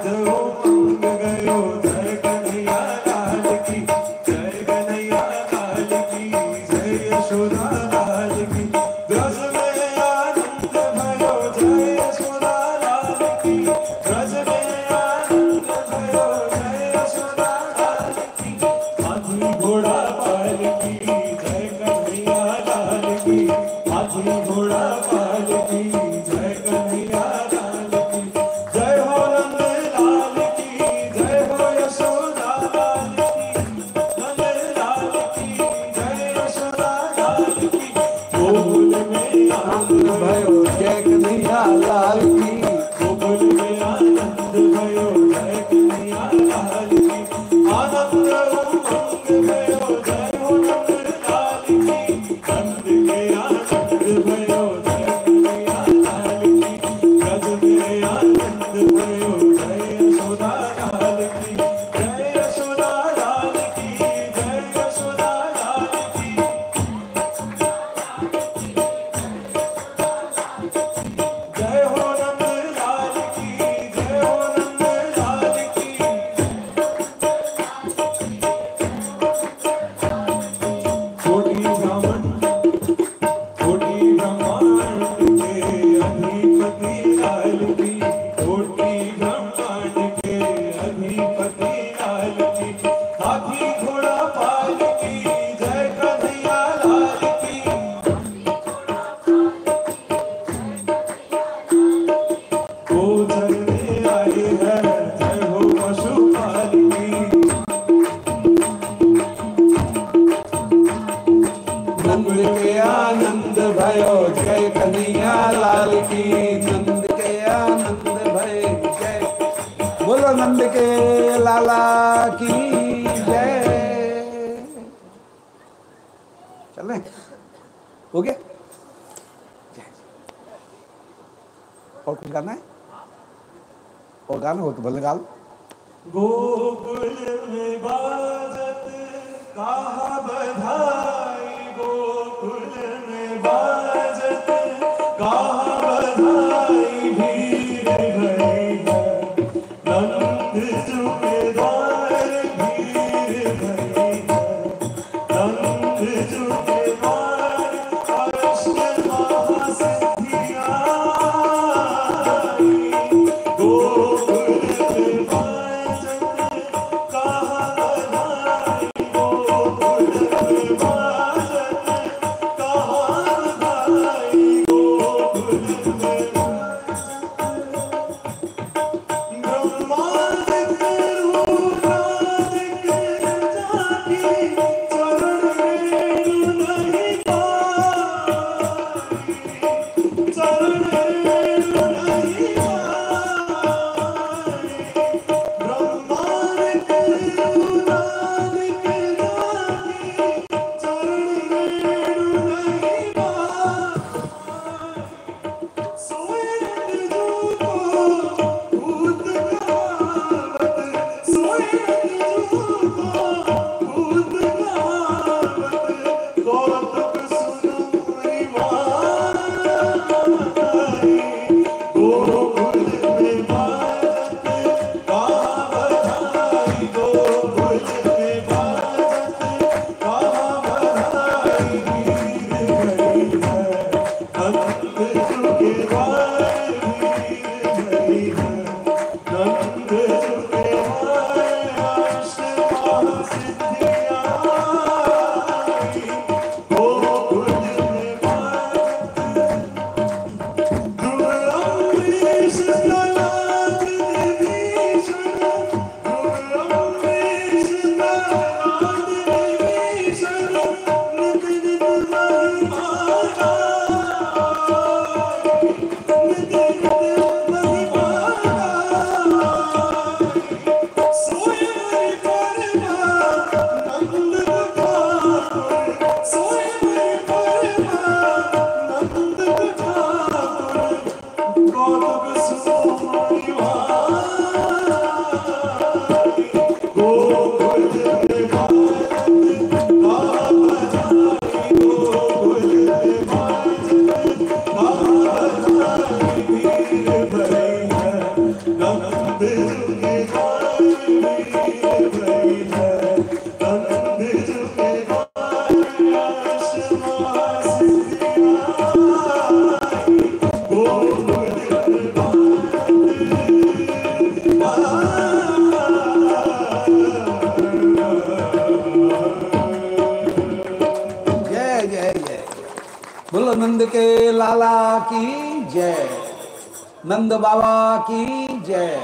बाबा की जय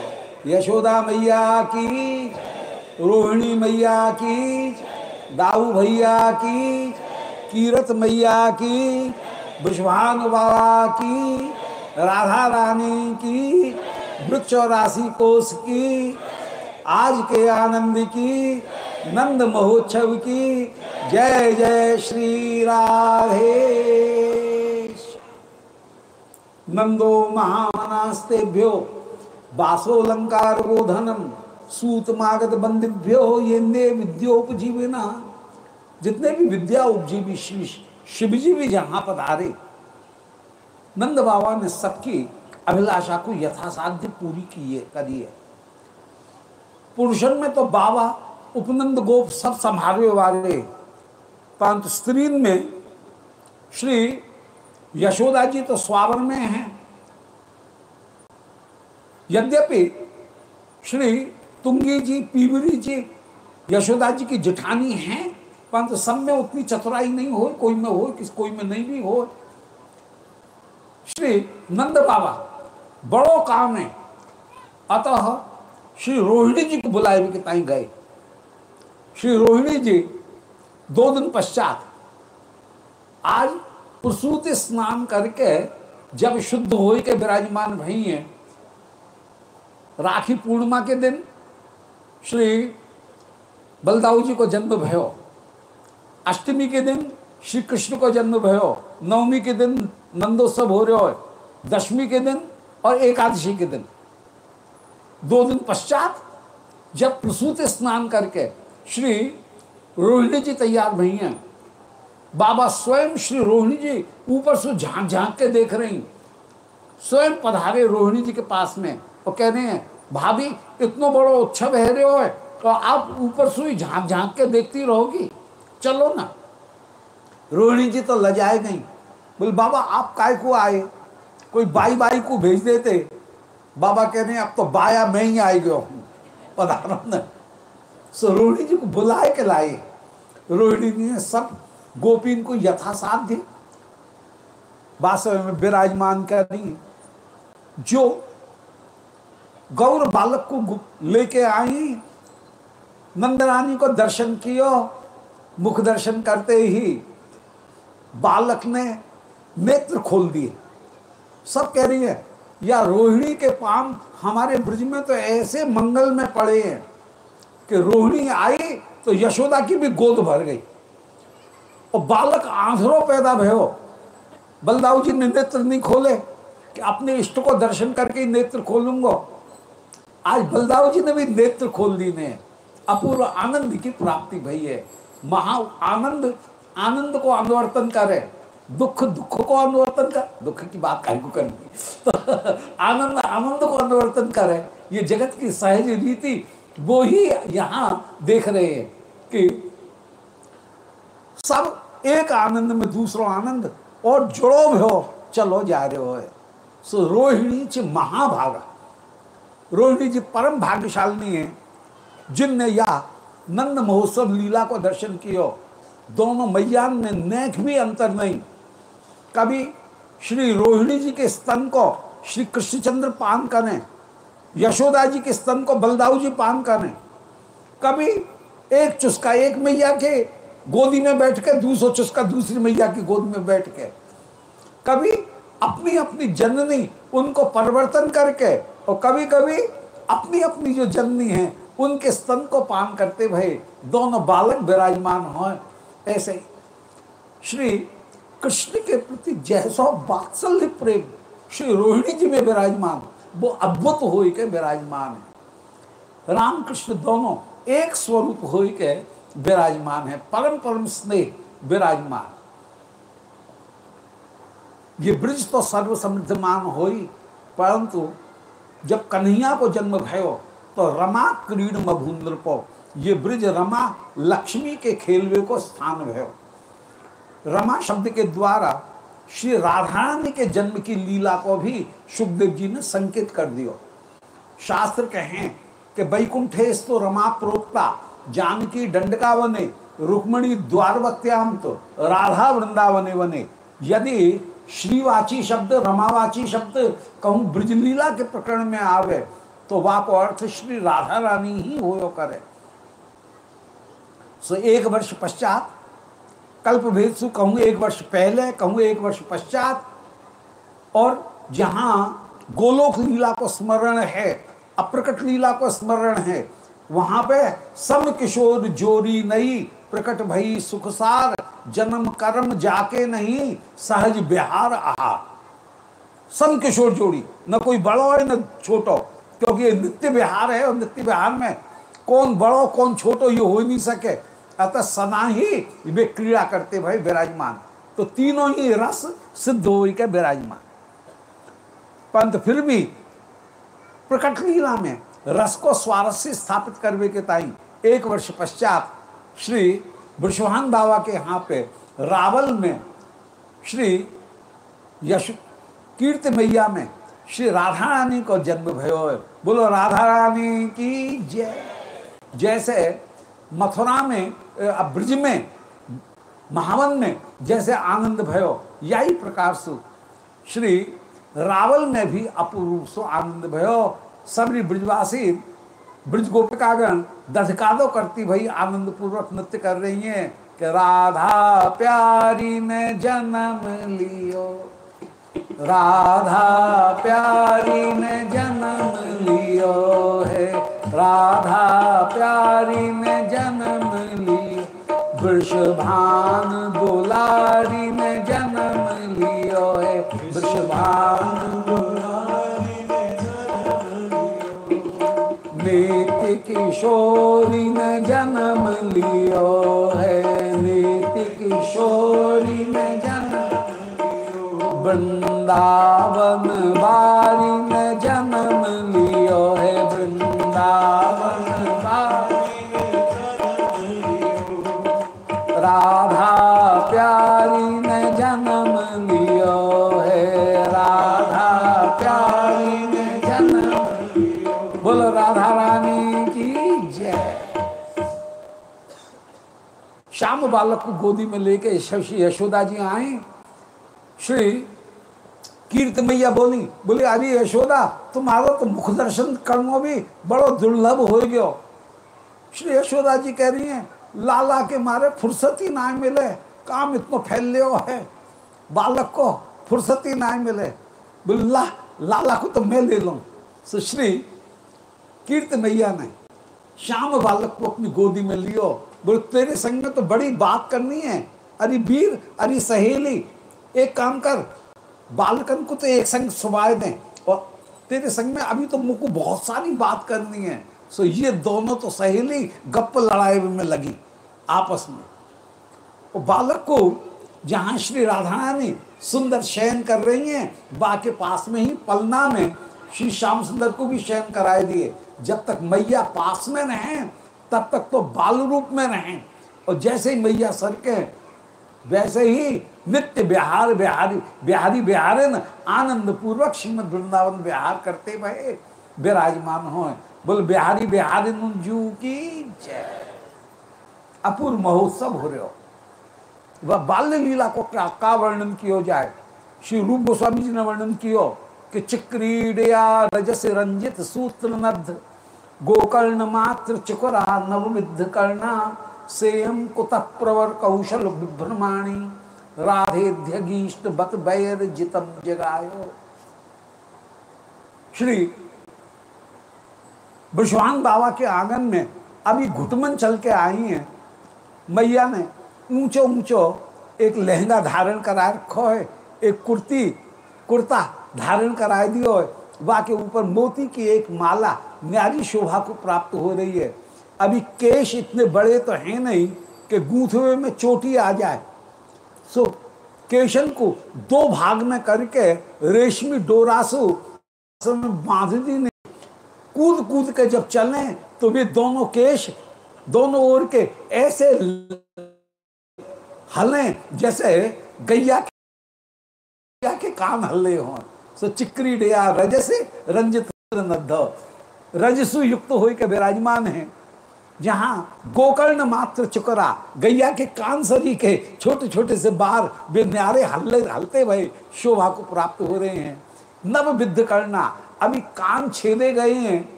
यशोदा मैया की रोहिणी मैया की दाऊ भैया की कीरत मैया की विश्वान बाबा की राधा रानी की वृक्ष राशि कोष की आज के आनंद की नंद महोत्सव की जय जय श्री राधे नंदो महामनास्तेभ्यो बासोलंकार गोधनम सूत मागत बंदिभ्यो ये ने विद्योपजीविना। जितने भी विद्या उपजीवी शिव जी भी जहाँ पधारे, नंद बाबा ने सबकी अभिलाषा को यथासाध्य पूरी की है करी है। पुरुषन में तो बाबा, उपनंद गोप सब संभालने वाले, परंतु स्त्री में श्री यशोदा जी तो स्वावर में हैं। यद्यपि श्री तुंगी जी पीवरी जी, यशोदा जी की जिठानी हैं, परंतु सब में उतनी चतुराई नहीं हो, कोई में हो, किस कोई में नहीं भी हो। श्री नंद बाबा, बड़ो काम है। अतः श्री रोहिणी जी को बुलाए हुए ताई गए। श्री रोहिणी जी, दो दिन पश्चात, आज प्रसूति स्नान करके जब शुद्ध हो के विराजमान भई हैं राखी पूर्णिमा के दिन श्री बलदाऊ जी को जन्म भयो। अष्टमी के दिन श्री कृष्ण को जन्म भयो। नवमी के दिन नंदोत्सव हो रहे हो। दशमी के दिन और एकादशी के दिन। दो दिन पश्चात जब प्रसूत स्नान करके श्री रोहिणी जी तैयार भई हैं, बाबा स्वयं श्री रोहिणी जी ऊपर से झाँक झाँक के देख रही स्वयं पधारे रोहिणी जी के पास में और कह रहे हैं, भाभी, इतना बड़ा उत्सव है रहे हो तो आप ऊपर सुई ही झाँक झाँक के देखती रहोगी। चलो ना। रोहिणी जी तो लजाए गई। बोले, बाबा, आप काय को आए? कोई बाई बाई को भेज देते? बाबा कह रहे हैं, अब तो बाया मैं ही आई गया हूँ। पधारो सो रोहिणी जी को बुलाए के लाए। रोहिणी जी ने सब गोपीन को यथासाध्य वास्तव में विराजमान करी जो गौर बालक को लेके आई, नंदरानी को दर्शन किया, मुख दर्शन करते ही बालक ने नेत्र खोल दिए। सब कह रही है, या रोहिणी के पाम हमारे ब्रज में तो ऐसे मंगल में पड़े हैं कि रोहिणी आई तो यशोदा की भी गोद भर गई। और बालक आंधरो पैदा भयो बलदाऊ जी ने नेत्र नहीं खोले कि अपने इष्ट को दर्शन करके नेत्र खोलूँगा। आज बलदाऊ जी ने भी नेत्र खोल दी ने अपूर्व आनंद की प्राप्ति भई है। महा आनंद आनंद को अनुवर्तन करे दुख दुख को अनुवर्तन कर। दुख की बात काहे को करनी तो आनंद आनंद को अनुवर्तन करे ये जगत की सहज रीति, वो ही यहाँ देख रहे हैं कि सब एक आनंद में दूसरो आनंद और जुड़ो भी हो, चलो जा रहे हो। सो रोहिणी च महाभागा। रोहिणी जी परम भाग्यशालिनी है, जिनने या नंद महोत्सव लीला को दर्शन किया दोनों मैया में नेक भी अंतर नहीं। कभी श्री रोहिणी जी के स्तन को श्री कृष्णचंद्र पान करें, यशोदा जी के स्तन को बलदाऊ जी पान करें। कभी एक चुस्का एक मैया के गोदी में बैठ के दूसरा चुस्का दूसरी मैया की गोद में बैठ के। कभी अपनी अपनी जननी उनको परिवर्तन करके और कभी कभी अपनी अपनी जो जननी है, उनके स्तन को पान करते भय दोनों बालक विराजमान हो। ऐसे श्री कृष्ण के प्रति जैसा वात्सल्य प्रेम श्री रोहिणी जी में विराजमान, वो अद्भुत हो के विराजमान है। रामकृष्ण दोनों एक स्वरूप हो के विराजमान है परम परम स्नेह विराजमान। ये ब्रिज तो सर्व समृद्धमान हो परंतु जब कन्हैया को जन्म भयो तो रमा क्रीड मभून्द्रपो ये ब्रिज रमा लक्ष्मी के खेलवे को स्थान भयो। रमा शब्द के द्वारा श्री राधारानी के जन्म की लीला को भी सुखदेव जी ने संकेत कर दियो। शास्त्र कहें कि वैकुंठे तो रमा प्रोक्ता, जानकी दंडका बने रुक्मणी द्वारवत्याम तो राधा वृंदावने बने यदि श्रीवाची शब्द, रमावाची शब्द, कहूँ ब्रजलीला के प्रकरण में आवे तो वह को अर्थ श्री राधा रानी ही हो करे। सो एक वर्ष पश्चात कल्प भेद सु कहूँ एक वर्ष पहले, कहूँ एक वर्ष पश्चात, और जहाँ गोलोक लीला को स्मरण है, अप्रकट लीला को स्मरण है, वहाँ पे सम किशोर जोरी नई, प्रकट भई सुखसार जन्म कर्म जाके नहीं, सहज बिहार आहार सम किशोर जोड़ी, न कोई बड़ो है, न छोटो। क्योंकि ये नित्य विहार है, और नित्य विहार में कौन बड़ो, कौन छोटो, ये हो नहीं सके। अतः सदा ही वे क्रीड़ा करते भाई विराजमान। तो तीनों ही रस सिद्ध हो के विराजमान। परंतु फिर भी प्रकट लीला में रस को स्वारस्य स्थापित करने के ताई एक वर्ष पश्चात श्री ब्रशवान बाबा के यहाँ पे रावल में श्री यश कीर्ति मैया में श्री राधा रानी को जन्म भयो। बोलो राधा रानी की जय। जैसे मथुरा में ब्रज में, महावन में जैसे आनंद भयो यही प्रकार से श्री रावल में भी अपूर्व सो आनंद भयो। सबरी ब्रजवासी ब्रज गोपिकागण दधकादो करती भाई आनंद पूर्वक नृत्य कर रही हैं कि राधा प्यारी ने जन्म लियो। राधा प्यारी ने जन्म लियो है। राधा प्यारी ने जन्म लियो। वृषभान दुलारी ने जन्म लियो है। वृषभान नीति किशोरी ने जन्म लियो है। नीति किशोरी ने जन्म वृंदावन बारी ने जन्म लियो है। वृंदावन बारी राधा प्यारी श्याम बालक को गोदी में लेके यशोदा जी आए श्री कीर्त मैया बोली, बोले, अरे यशोदा तुम्हारा तो मुख दर्शन करना भी, बड़ो दुर्लभ हो गयो। श्री यशोदा जी कह रही हैं, लाला के मारे फुर्सत ना मिले, काम इतना फैल लियो है। बालक को फुर्सत ना मिले। बोले, ला, लाला को तो मैं ले लूँ। तो श्री कीर्त मैया ने श्याम बालक को अपनी गोदी में लियो बोले, तेरे संग में तो बड़ी बात करनी है। अरे वीर, अरे सहेली, एक काम कर, बालकन को तो एक संग सुवाए दें। और तेरे संग में अभी तो मुझको बहुत सारी बात करनी है। सो ये दोनों तो सहेली गप लड़ाई में लगी आपस में। और बालक को जहाँ श्री राधा रानी सुंदर शयन कर रही हैं बा के पास में ही पलना में श्री श्याम सुंदर को भी शयन कराए दिए। जब तक मैया पास में रहें तब तक तो बाल रूप में रहें। और जैसे ही मैया सरके वैसे ही नित्य बिहार बिहारी बिहारी बिहारन आनंद पूर्वक श्रीमद वृंदावन बिहार करते भये, विराजमान हो बोल बिहारी बिहारी जू की जय। अपूर्व महोत्सव हो रहे हो। वह बाल्य लीला को का वर्णन किया जाए? श्री रूप गोस्वामी जी ने वर्णन किया कि चिक्रीडया रजस रंजित सूत्र नद्ध। गोकर्ण मात्र चुकरा नवमिद्ध कर्णा सेयम कुत प्रवर कौशल विभ्रमाणी राधे गीष्ट बत बैर जितम जगायो। श्री विश्वान बाबा के आँगन में अभी घुटमन चल के आई हैं। मैया ने ऊंचो ऊंचो एक लहंगा धारण करा रखो है, एक कुर्ती, कुर्ता धारण कराए दियो है। वा के ऊपर मोती की एक माला न्यारी शोभा को प्राप्त हो रही है। अभी केश इतने बड़े तो हैं नहीं कि गूंथे हुए में चोटी आ जाए। सो केशन को दो भाग में करके रेशमी डोरासु बाँध दी ने कूद कूद के जब चले तो वे दोनों केश दोनों ओर के ऐसे हले जैसे गैया के, के कान हल्ले हों। सो चिक्री डिया रज से रंजित रजसु युक्त हो के विराजमान है। जहाँ गोकर्ण मात्र चुकरा, गैया के कान सरी के छोटे छोटे से बार वे न्यारे हल्ले हलते हुए शोभा को प्राप्त हो रहे हैं। नव विद्ध करना अभी कान छेदे गए हैं।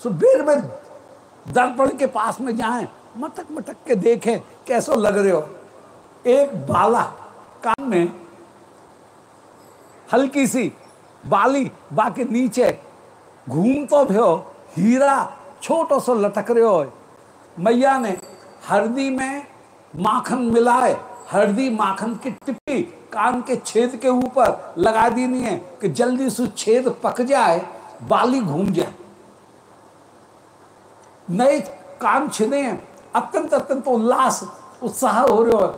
सो बेर में दर्पण के पास में जाए मटक मटक के देखें, कैसो लग रहे हो। एक बाला कान में हल्की सी बाली बाकी नीचे घूम तो भो हीरा छोटो सो लटक रहे हो मैया ने हरदी में माखन मिलाए, हरदी माखन की टिप्पी कान के छेद के ऊपर लगा देनी है कि जल्दी से छेद पक जाए, बाली घूम जाए। नए कान छिदे हैं, अत्यंत अत्यंत उल्लास, उत्साह हो रहे हो।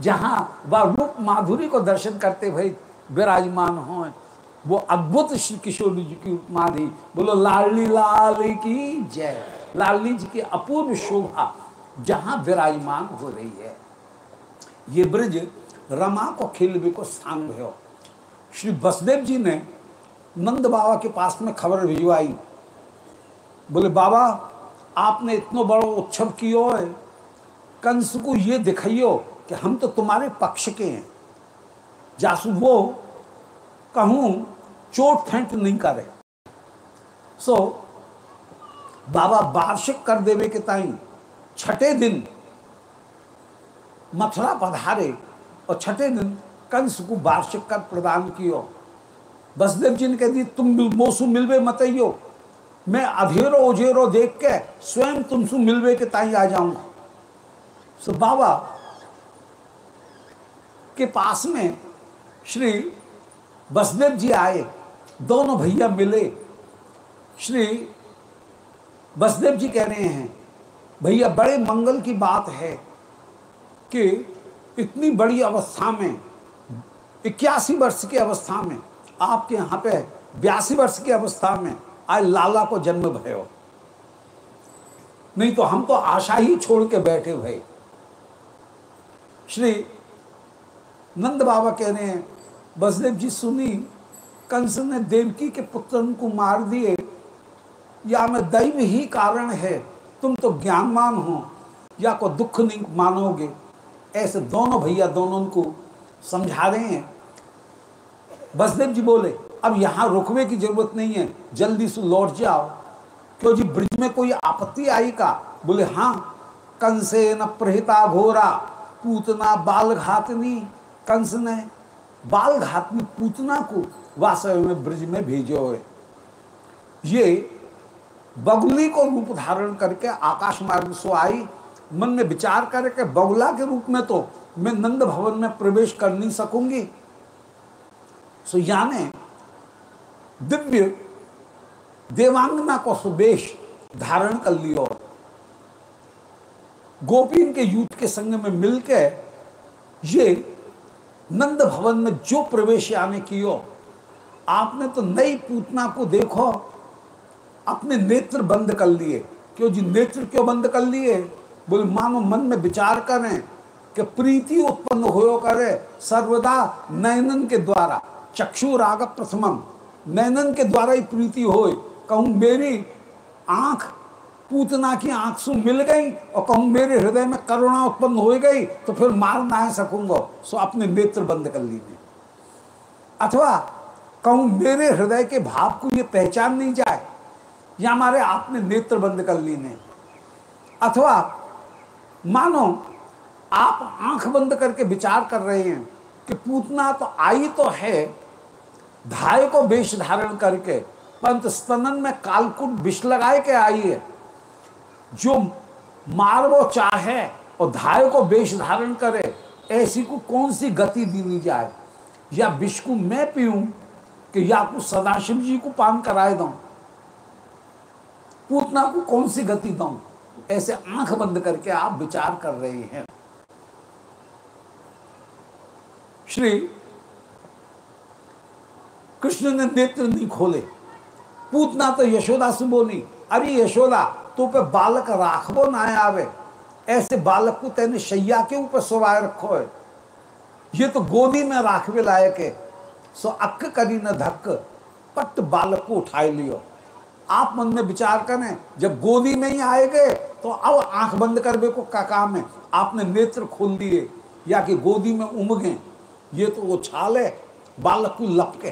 जहाँ वह रूप माधुरी को दर्शन करते भाई विराजमान हो। वो अद्भुत श्री किशोर जी की उपमाधि बोलो, लाली लाल की जय। लाली जी की अपूर्व शोभा जहाँ विराजमान हो रही है। ये ब्रज रमा को खिलबे को स्थान भयो श्री बसदेव जी ने नंद बाबा के पास में खबर भिजवाई। बोले, बाबा, आपने इतना बड़ो उत्सव कियो है। कंस को ये दिखाइयो कि हम तो तुम्हारे पक्ष के हैं। जासू, वो कहूँ चोट फेंट नहीं करे। सो so, बाबा वार्षिक कर देवे के ताई छठे दिन मथुरा पधारे और छठे दिन कंस को वार्षिक कर प्रदान कियो। बसदेव जी ने कह दी तुम मोसू मिलवे मतइयो मैं अधेरो उजेरो देख के स्वयं तुमसु मिलवे के ताई आ जाऊँगा। सो बाबा के पास में श्री बसदेव जी आए, दोनों भैया मिले। श्री बसदेव जी कह रहे हैं, भैया, बड़े मंगल की बात है कि इतनी बड़ी अवस्था में, इक्यासी वर्ष की अवस्था में, आपके यहाँ पे बयासी वर्ष की अवस्था में आज लाला को जन्म भयो। नहीं तो हम तो आशा ही छोड़ के बैठे हुए श्री नंद बाबा कह रहे हैं बसदेव जी सुनी, कंस ने देवकी के पुत्र को मार दिए। या मैं दैव ही कारण है, तुम तो ज्ञानमान हो, या को दुख नहीं मानोगे? ऐसे दोनों भैया दोनों को समझा रहे हैं। बसदेव जी बोले, अब यहाँ रुकने की ज़रूरत नहीं है, जल्दी से लौट जाओ। क्यों जी, ब्रिज में कोई आपत्ति आई का? बोले हाँ कंसे न प्रहिता घोरा पूतना बाल घातनी कंस ने बाल घात में पूतना को वास्तव में ब्रिज में भेजो है ये बगुली को रूप धारण करके आकाश मार्ग से आई, मन में विचार करके बगुला के रूप में तो मैं नंद भवन में प्रवेश कर नहीं सकूँगी। सो याने दिव्य देवांगना को सुवेश धारण कर लियो। गोपीन के यूथ के संग में मिलके ये नंद भवन में जो प्रवेश आने कियो, आपने तो नई पूतना को देखो, अपने नेत्र बंद कर लिए। क्यों जी नेत्र क्यों बंद कर लिए? बोले, मानो मन में विचार करें कि प्रीति उत्पन्न हो करे सर्वदा नयनन के द्वारा, चक्षु राग प्रथमम। नयनन के द्वारा ही प्रीति हो कहूँ, मेरी आँख पूतना की आँख से मिल गई और कहूँ, मेरे हृदय में करुणा उत्पन्न हो गई तो फिर मार ना सकूँगा। सो अपने नेत्र बंद कर लीजिए। अथवा कहूँ, मेरे हृदय के भाव को ये पहचान नहीं जाए, या हमारे आपने नेत्र बंद कर ली ने अथवा मानो आप आँख बंद करके विचार कर रहे हैं कि पूतना तो आई तो है, धाय को वेश धारण करके, पंत स्तनन में कालकुट विष लगाए के आई है। जो मार वो चाहे और धाय को वेश धारण करे, ऐसी को कौन सी गति दी जाए? या विष को मैं पीऊं कि या कुछ सदाशिव जी को पान कराए दू पूतना को कौन सी गति दू ऐसे आँख बंद करके आप विचार कर रहे हैं। श्री कृष्ण ने नेत्र नहीं खोले। पूतना तो यशोदा से बोली, अरे यशोदा तो पे बालक राखबो ना आवे। ऐसे बालक को तेने शैया के ऊपर सोवाए रखो है। ये तो गोदी में राखवे लायक है। सो अक्क करी न धक्क, पट बालक को उठाए लियो। आप मन में विचार करें, जब गोदी में ही आए गए तो अब आँख बंद करने को का काम है? आपने नेत्र खोल दिए, या कि गोदी में उमगे ये तो वो छाल है, बालक को लपके।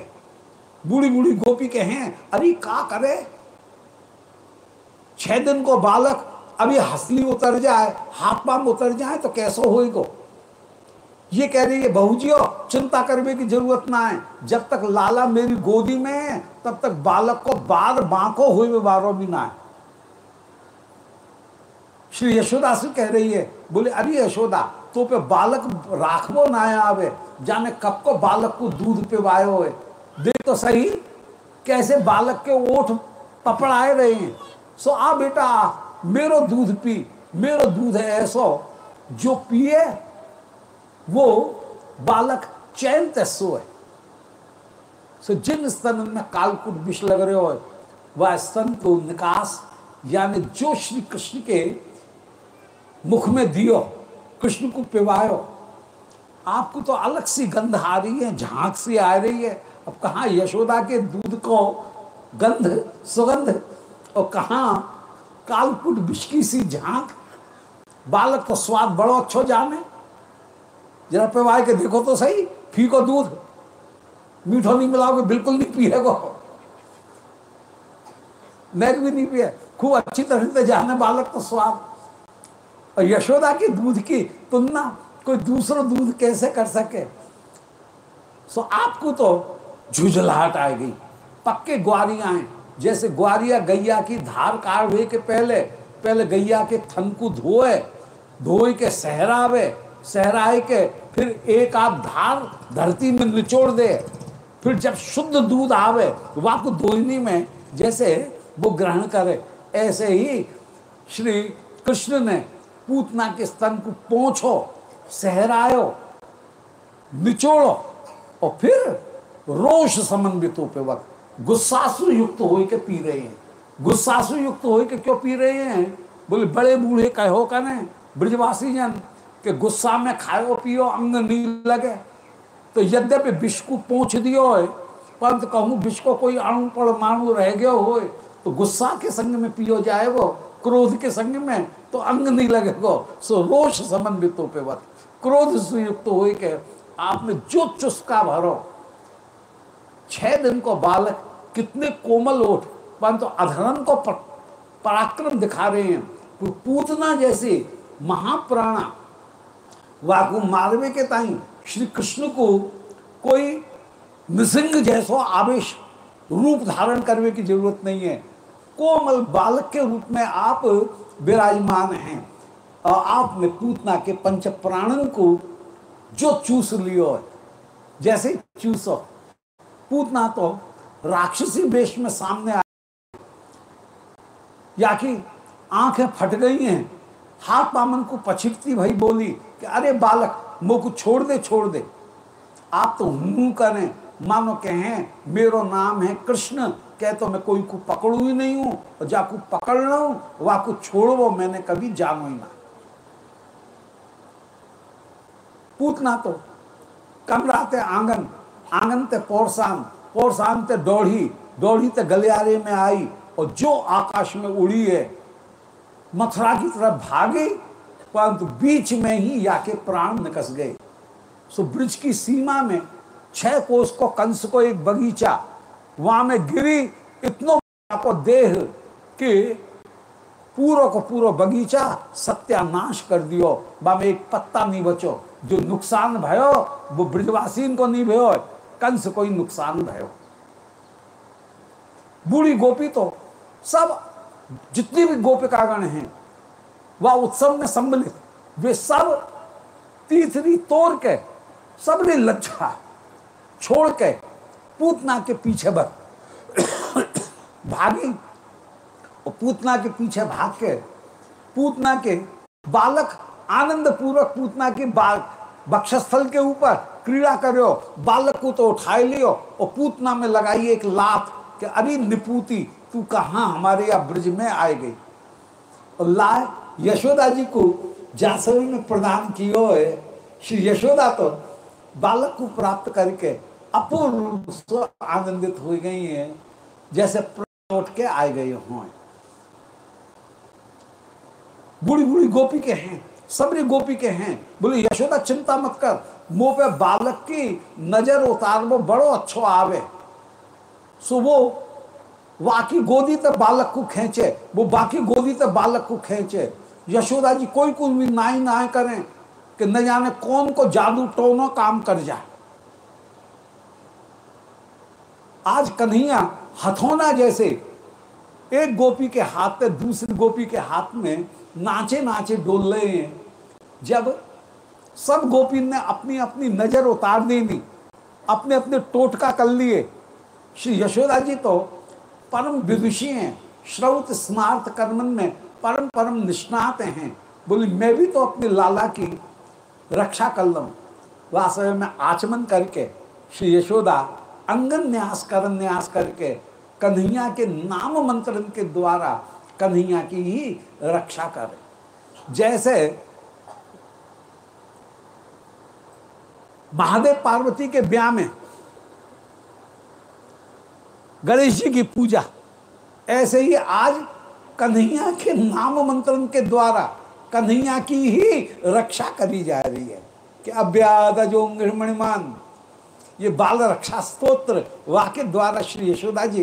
बूढ़ी बूढ़ी गोपी के हैं अरे का करे? छह दिन को बालक अभी हसली उतर जाए, हाथ पाम उतर जाए तो कैसो होएगो? ये कह रही है, बहुजियो, चिंता करने की ज़रूरत ना है। जब तक लाला मेरी गोदी में है, तब तक बालक को बार बांको हुए बारो भी ना है। श्री यशोदा से कह रही है, बोले, अरे यशोदा तो पे बालक राखबो ना आवे। जाने कब को बालक को दूध पे वायो है? देख तो सही, कैसे बालक के ओठ पपड़ाए रहे हैं। सो आ बेटा, मेरो दूध पी, मेरो दूध है ऐसो। जो पिए, वो बालक चैन तस्सो है सो जिन स्तन में कालकुट विष लग रहे हो वह स्तन को निकास, यानी जो श्री कृष्ण के मुख में दियो, कृष्ण को पिवायो। आपको तो अलग सी गंध आ रही है, झाँक सी आ रही है। अब कहा यशोदा के दूध को गंध, सुगंध और कहा? कालकुट बिस्की सी झाँक। बालक का स्वाद बड़ो अच्छो जाने जरा पिवाए के देखो तो सही, फीको दूध। मीठो नहीं मिलाओगे, बिल्कुल नहीं पिएगो। मैग भी नहीं पिए। खूब अच्छी तरह से जाने बालक तो स्वाद। और यशोदा के दूध की तुलना कोई दूसरा दूध कैसे कर सके? सो आपको तो झुझलाहट आ गई। पक्के ग्वारियाँ जैसे ग्वारिया गैया की धार काढ़े के पहले पहले गैया के थन को धोए धोए के सहरावे, सहराए के फिर एक आध धार धरती में निचोड़ दे। फिर जब शुद्ध दूध आवे, वाक दोहिनी में जैसे वो ग्रहण करे, ऐसे ही श्री कृष्ण ने पूतना के स्तन को पोछो, सहरायो, निचोड़ो और फिर रोष समन्वित पे वक्त गुस्सासु युक्त हो के पी रहे हैं। गुस्सासु युक्त हो के क्यों पी रहे हैं? बोले, बड़े बूढ़े कहो कने, ब्रजवासी जन, के गुस्सा में खाओ, पियो, अंग नहीं लगे। तो यद्यपि विष को पहुँच दियो है, परंतु कहूँ विष को कोई अणु परमाणु रह गयो हो तो गुस्सा के संग में पियो जाए वो क्रोध के संग में तो अंग नहीं लगेगा। सो रोष समन्वित पे वक्त क्रोध से युक्त हो के आपने जो चुस्का भरो, छह दिन को बालक कितने कोमल ओठ परंतु अधरन को पराक्रम दिखा रहे हैं। पूतना जैसे महाप्राणा, वाकु मालवे के ताई, श्री कृष्ण को कोई निसिंग जैसो आवेश, रूप धारण करने की ज़रूरत नहीं है। कोमल बालक के रूप में आप विराजमान हैं। और आपने पूतना के पंच प्राणन को जो चूस लियो जैसे चूसो, पूतना तो राक्षसी वेश में सामने आ या कि आँखें फट गई हैं। हाथ पामन को पछिड़ती भाई बोली कि अरे बालक, मुख को छोड़ दे छोड़ दे। आप तो मुँह करें। मानो कहें, मेरो नाम है कृष्ण। कह तो मैं कोई को पकड़ू ही नहीं हूँ। और जाकू पकड़ रहा हूँ वह को छोड़ो मैंने कभी जानो ही ना। पूतना तो कमरा ते आँगन। आँगन ते पोरसान। पोरसान ते दौड़ी दौड़ी ते गलियारे में आई और जो आकाश में उड़ी है, मथुरा की तरफ़ भागी, परंतु बीच में ही याके प्राण निकस गए। सो ब्रिज की सीमा में छह कोस को कंस को एक बगीचा, वहाँ में गिरी, इतनो को देह कि पूरो को पूरो बगीचा सत्यानाश कर दियो। बाबा एक पत्ता नहीं बचो, जो नुकसान भयो, वो ब्रजवासी को नहीं भयो। कंस कोई नुकसान भयो। बूढ़ी गोपी तो सब जितनी भी गोपिकागण हैं, वह उत्सव में सम्मिलित, वे सब तीसरी तोड़ के, सबने लज्जा छोड़ के पूतना के पीछे बर भागी और पूतना के पीछे भाग के, पूतना के बालक आनंद पूर्वक पूतना के बाल बक्षस्थल के ऊपर क्रीड़ा करो, बालक को तो उठाए लियो और पूतना में लगाई एक लात कि अरे निपूती, तू कहा हमारे यहाँ ब्रज में आए गई? और लाए, यशोदा जी को जासवी में प्रदान कियो है, श्री यशोदा तो बालक को प्राप्त करके अपूर्व आनंदित हो गई है, जैसे उठ के आए गए हों। बूढ़ी बूढ़ी गोपी के हैं। सबरी गोपी के हैं। बोले, यशोदा, चिंता मत कर। मुँह पे बालक की नज़र उतार वो, बड़ो अच्छो आवे। सो वो बाकी गोदी तक बालक को खेचे, वो बाकी गोदी तक बालक को खेचे। यशोदा जी, कोई कुछ भी नाई ना करें कि न जाने कौन को जादू टोनो काम कर जाए। आज कन्हैया हथौना जैसे एक गोपी के हाथ में दूसरी गोपी के हाथ में नाचे नाचे डोल रहे हैं। जब सब गोपी ने अपनी अपनी नज़र उतार दी, अपने अपने टोटका कर लिए, श्री यशोदा जी तो परम विदुषी हैं, श्रौत स्मार्त कर्मन में परम परम निष्णात हैं। बोली, मैं भी तो अपने लाला की रक्षा कर लूँ। वास्तव में आचमन करके श्री यशोदा अंगन न्यास कर न्यास करके कन्हैया के नाम मंत्रण के द्वारा कन्हैया की ही रक्षा करें। जैसे महादेव पार्वती के ब्याह में गणेश जी की पूजा। ऐसे ही आज कन्हैया के नाम मंत्रण के द्वारा कन्हैया की ही रक्षा करी जा रही है कि मणिमान, ये बाल रक्षा स्तोत्र वाक्य द्वारा श्री यशोदा जी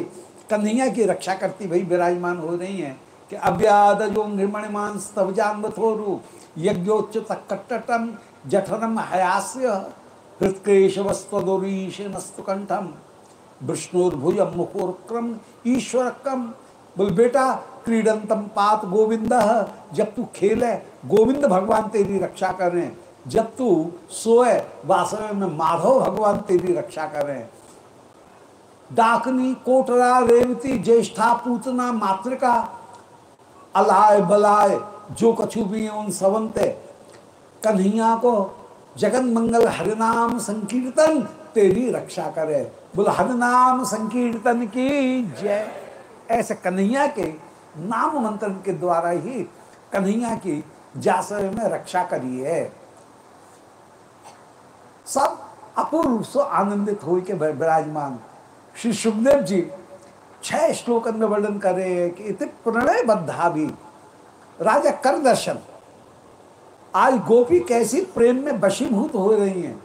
कन्हैया की रक्षा करती भाई विराजमान हो रही हैं कि अव्याद जो निर्मणिमान स्तव यज्ञोच्च कट्टटम जठरम हयास्य। हृत्केशवस्तरीशनस्तु कंठम विष्णुर्भुजम मुखोरक्रम ईश्वर कम बोल, बेटा क्रीडंतम पात गोविंद जब तू खेले, गोविंद भगवान तेरी रक्षा करें। जब तू सोए वासव में माधव भगवान तेरी रक्षा करें। डाकनी, कोटरा, रेवती, ज्येष्ठा, पूतना, मातृका, अलाय बलाय, जो कछु भी हैं उन सवंते कन्हैया को जगन मंगल हरिनाम संकीर्तन, तेरी रक्षा करे। बोल, हरिनाम संकीर्तन की जय। ऐसे कन्हैया के नाम मंत्र के द्वारा ही कन्हैया की जासर में रक्षा करी है। सब अपूर्व से आनंदित हो के विराजमान। श्री सुखदेव जी छह श्लोकन में वर्णन कर रहे हैं कि इतने प्रणय बद्धा भी राजा कर दर्शन। आज गोपी कैसी प्रेम में वशीभूत हो रही हैं?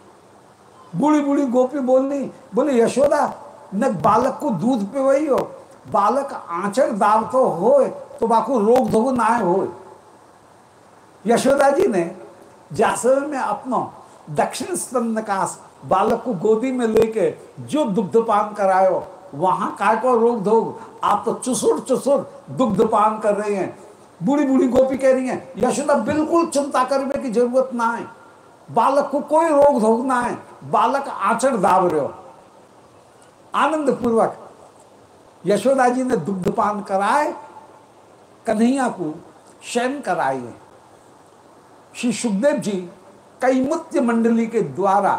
बूढ़ी बूढ़ी गोपी बोलनी, बोले, यशोदा, न बालक को दूध पिवई हो, बालक आंचर दाव तो हो तो बाको रोग धोग ना हो यशोदा जी ने जासर में अपना दक्षिण स्तन नकाश बालक को गोदी में लेके जो दुग्धपान करायो, वहाँ काय को रोग धोग? आप तो चुसुर चुसुर दुग्धपान कर रहे हैं। बूढ़ी बूढ़ी गोपी कह रही है, यशोदा बिल्कुल चिंता करने की ज़रूरत ना है बालक को कोई रोग धोग ना है बालक आचर दाव रहे हो। आनंद पूर्वक यशोदा जी ने दुग्धपान कराए, कन्हैया को शयन कराए। श्री सुखदेव जी कैमुत्य मंडली के द्वारा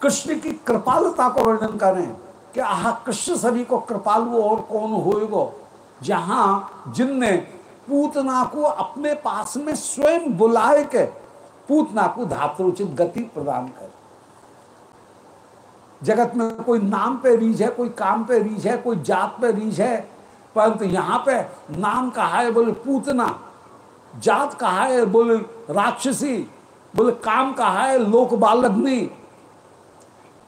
कृष्ण की कृपालता को वर्णन करें कि आह कृष्ण सभी को कृपालु और कौन होएगो, जहाँ जिनने पूतना को अपने पास में स्वयं बुलाए के पूतना को धात्रोचित गति प्रदान कर। जगत में कोई नाम पे रीझ है, कोई काम पे रीझ है, कोई जात पे रीझ है, परंतु यहाँ पे नाम कहा है बोले पूतना, जात कहा है बोले राक्षसी, बोले काम कहा है लोक बालग्नि,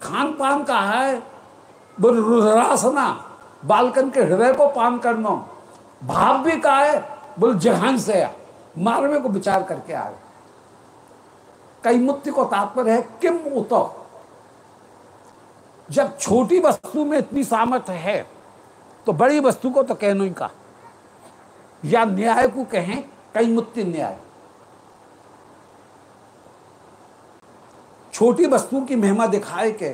खान पान कहा है बोले रुद्रासना, बालकन के हृदय को पान करना, भाव भी कहा है बोले, जहान से आ। मारवे को विचार करके आए कई मुक्ति को तात्पर्य है, किम उतो। जब छोटी वस्तु में इतनी सामर्थ्य है तो बड़ी वस्तु को तो कहनो ही का या न्याय को कहें, कई मुक्ति न्याय। छोटी वस्तु की महिमा दिखाए के,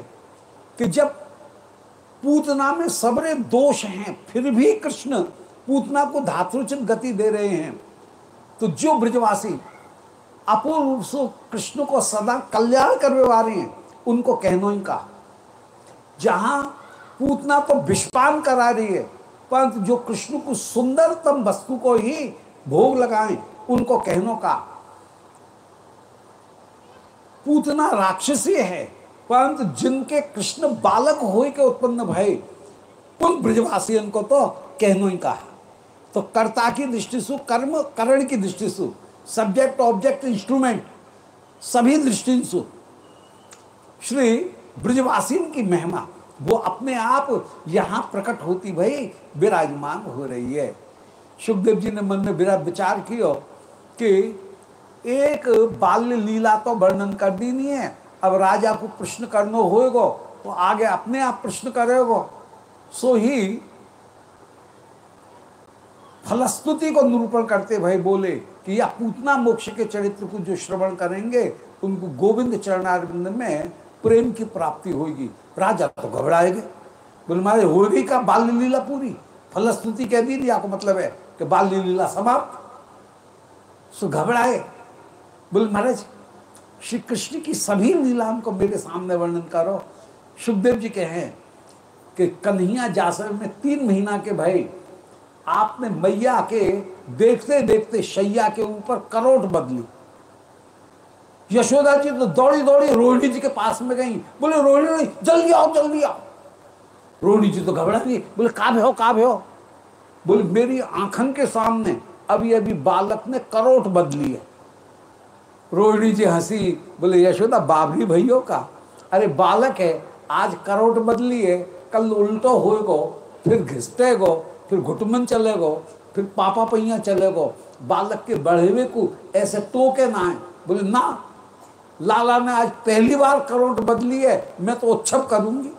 कि जब पूतना में सबरे दोष हैं, फिर भी कृष्ण पूतना को धातुचित गति दे रहे हैं। तो जो ब्रजवासी अपूर्व रूप से कृष्ण को सदा कल्याण करने वाले हैं, उनको कहनो ही का जहाँ पूतना तो विष्पान करा रही है, परंतु जो कृष्ण को सुंदरतम वस्तु को ही भोग लगाएँ, उनको कहनो का। पूतना राक्षसी है, परंतु जिनके कृष्ण बालक हो के उत्पन्न भय, उन ब्रजवासियन को तो कहनो ही। कहा तो कर्ता की दृष्टि से, कर्म, करण की दृष्टि से सब्जेक्ट ऑब्जेक्ट इंस्ट्रूमेंट सभी दृष्टि से, श्री ब्रजवासीन की महिमा, वो अपने आप यहाँ प्रकट होती भाई, विराजमान हो रही है। सुखदेव जी ने मन में विरा विचार किया कि एक बाल्य लीला तो वर्णन कर दी नहीं है, अब राजा को प्रश्न करना होएगो तो आगे अपने आप प्रश्न करेगा। सो ही फलस्तुति को निरूपण करते भाई बोले कि या पूतना मोक्ष के चरित्र को जो श्रवण करेंगे, उनको गोविंद चरणारविंद में प्रेम की प्राप्ति होगी। राजा तो घबराएँगे। बोले मारे हो गई का बाल लीला पूरी? फलस्तुति कह दी, आपको मतलब है कि बाल लीला समाप्त? सो घबराए। बोले, महाराज श्री कृष्ण की सभी लीलाओं को मेरे सामने वर्णन करो। सुखदेव जी के हैं कि कन्हैया जासर में तीन महीना के भाई आपने मैया के देखते देखते शैया के ऊपर करोट बदली। यशोदा जी तो दौड़ी दौड़ी रोहिणी जी के पास में गई। बोले, रोहिणी जल्दी आओ जल्दी आओ। रोहिणी जी तो घबरा गई। बोले का हो का हो। बोले, मेरी आंखन के सामने अभी अभी बालक ने करोट बदली है। रोहिणी जी हँसी। बोले, यशोदा, बाबरी भैयो का? अरे, बालक है, आज करोट बदली है। कल उल्टो होएगो, फिर घिसटेगो फिर घुटमन चलेगो, फिर पापा पहिया चलेगो, बालक के बढ़ेवे को, ऐसे टोके ना है बोले, ना, लाला ने आज पहली बार करोट बदली है, मैं तो उत्सव करूँगी।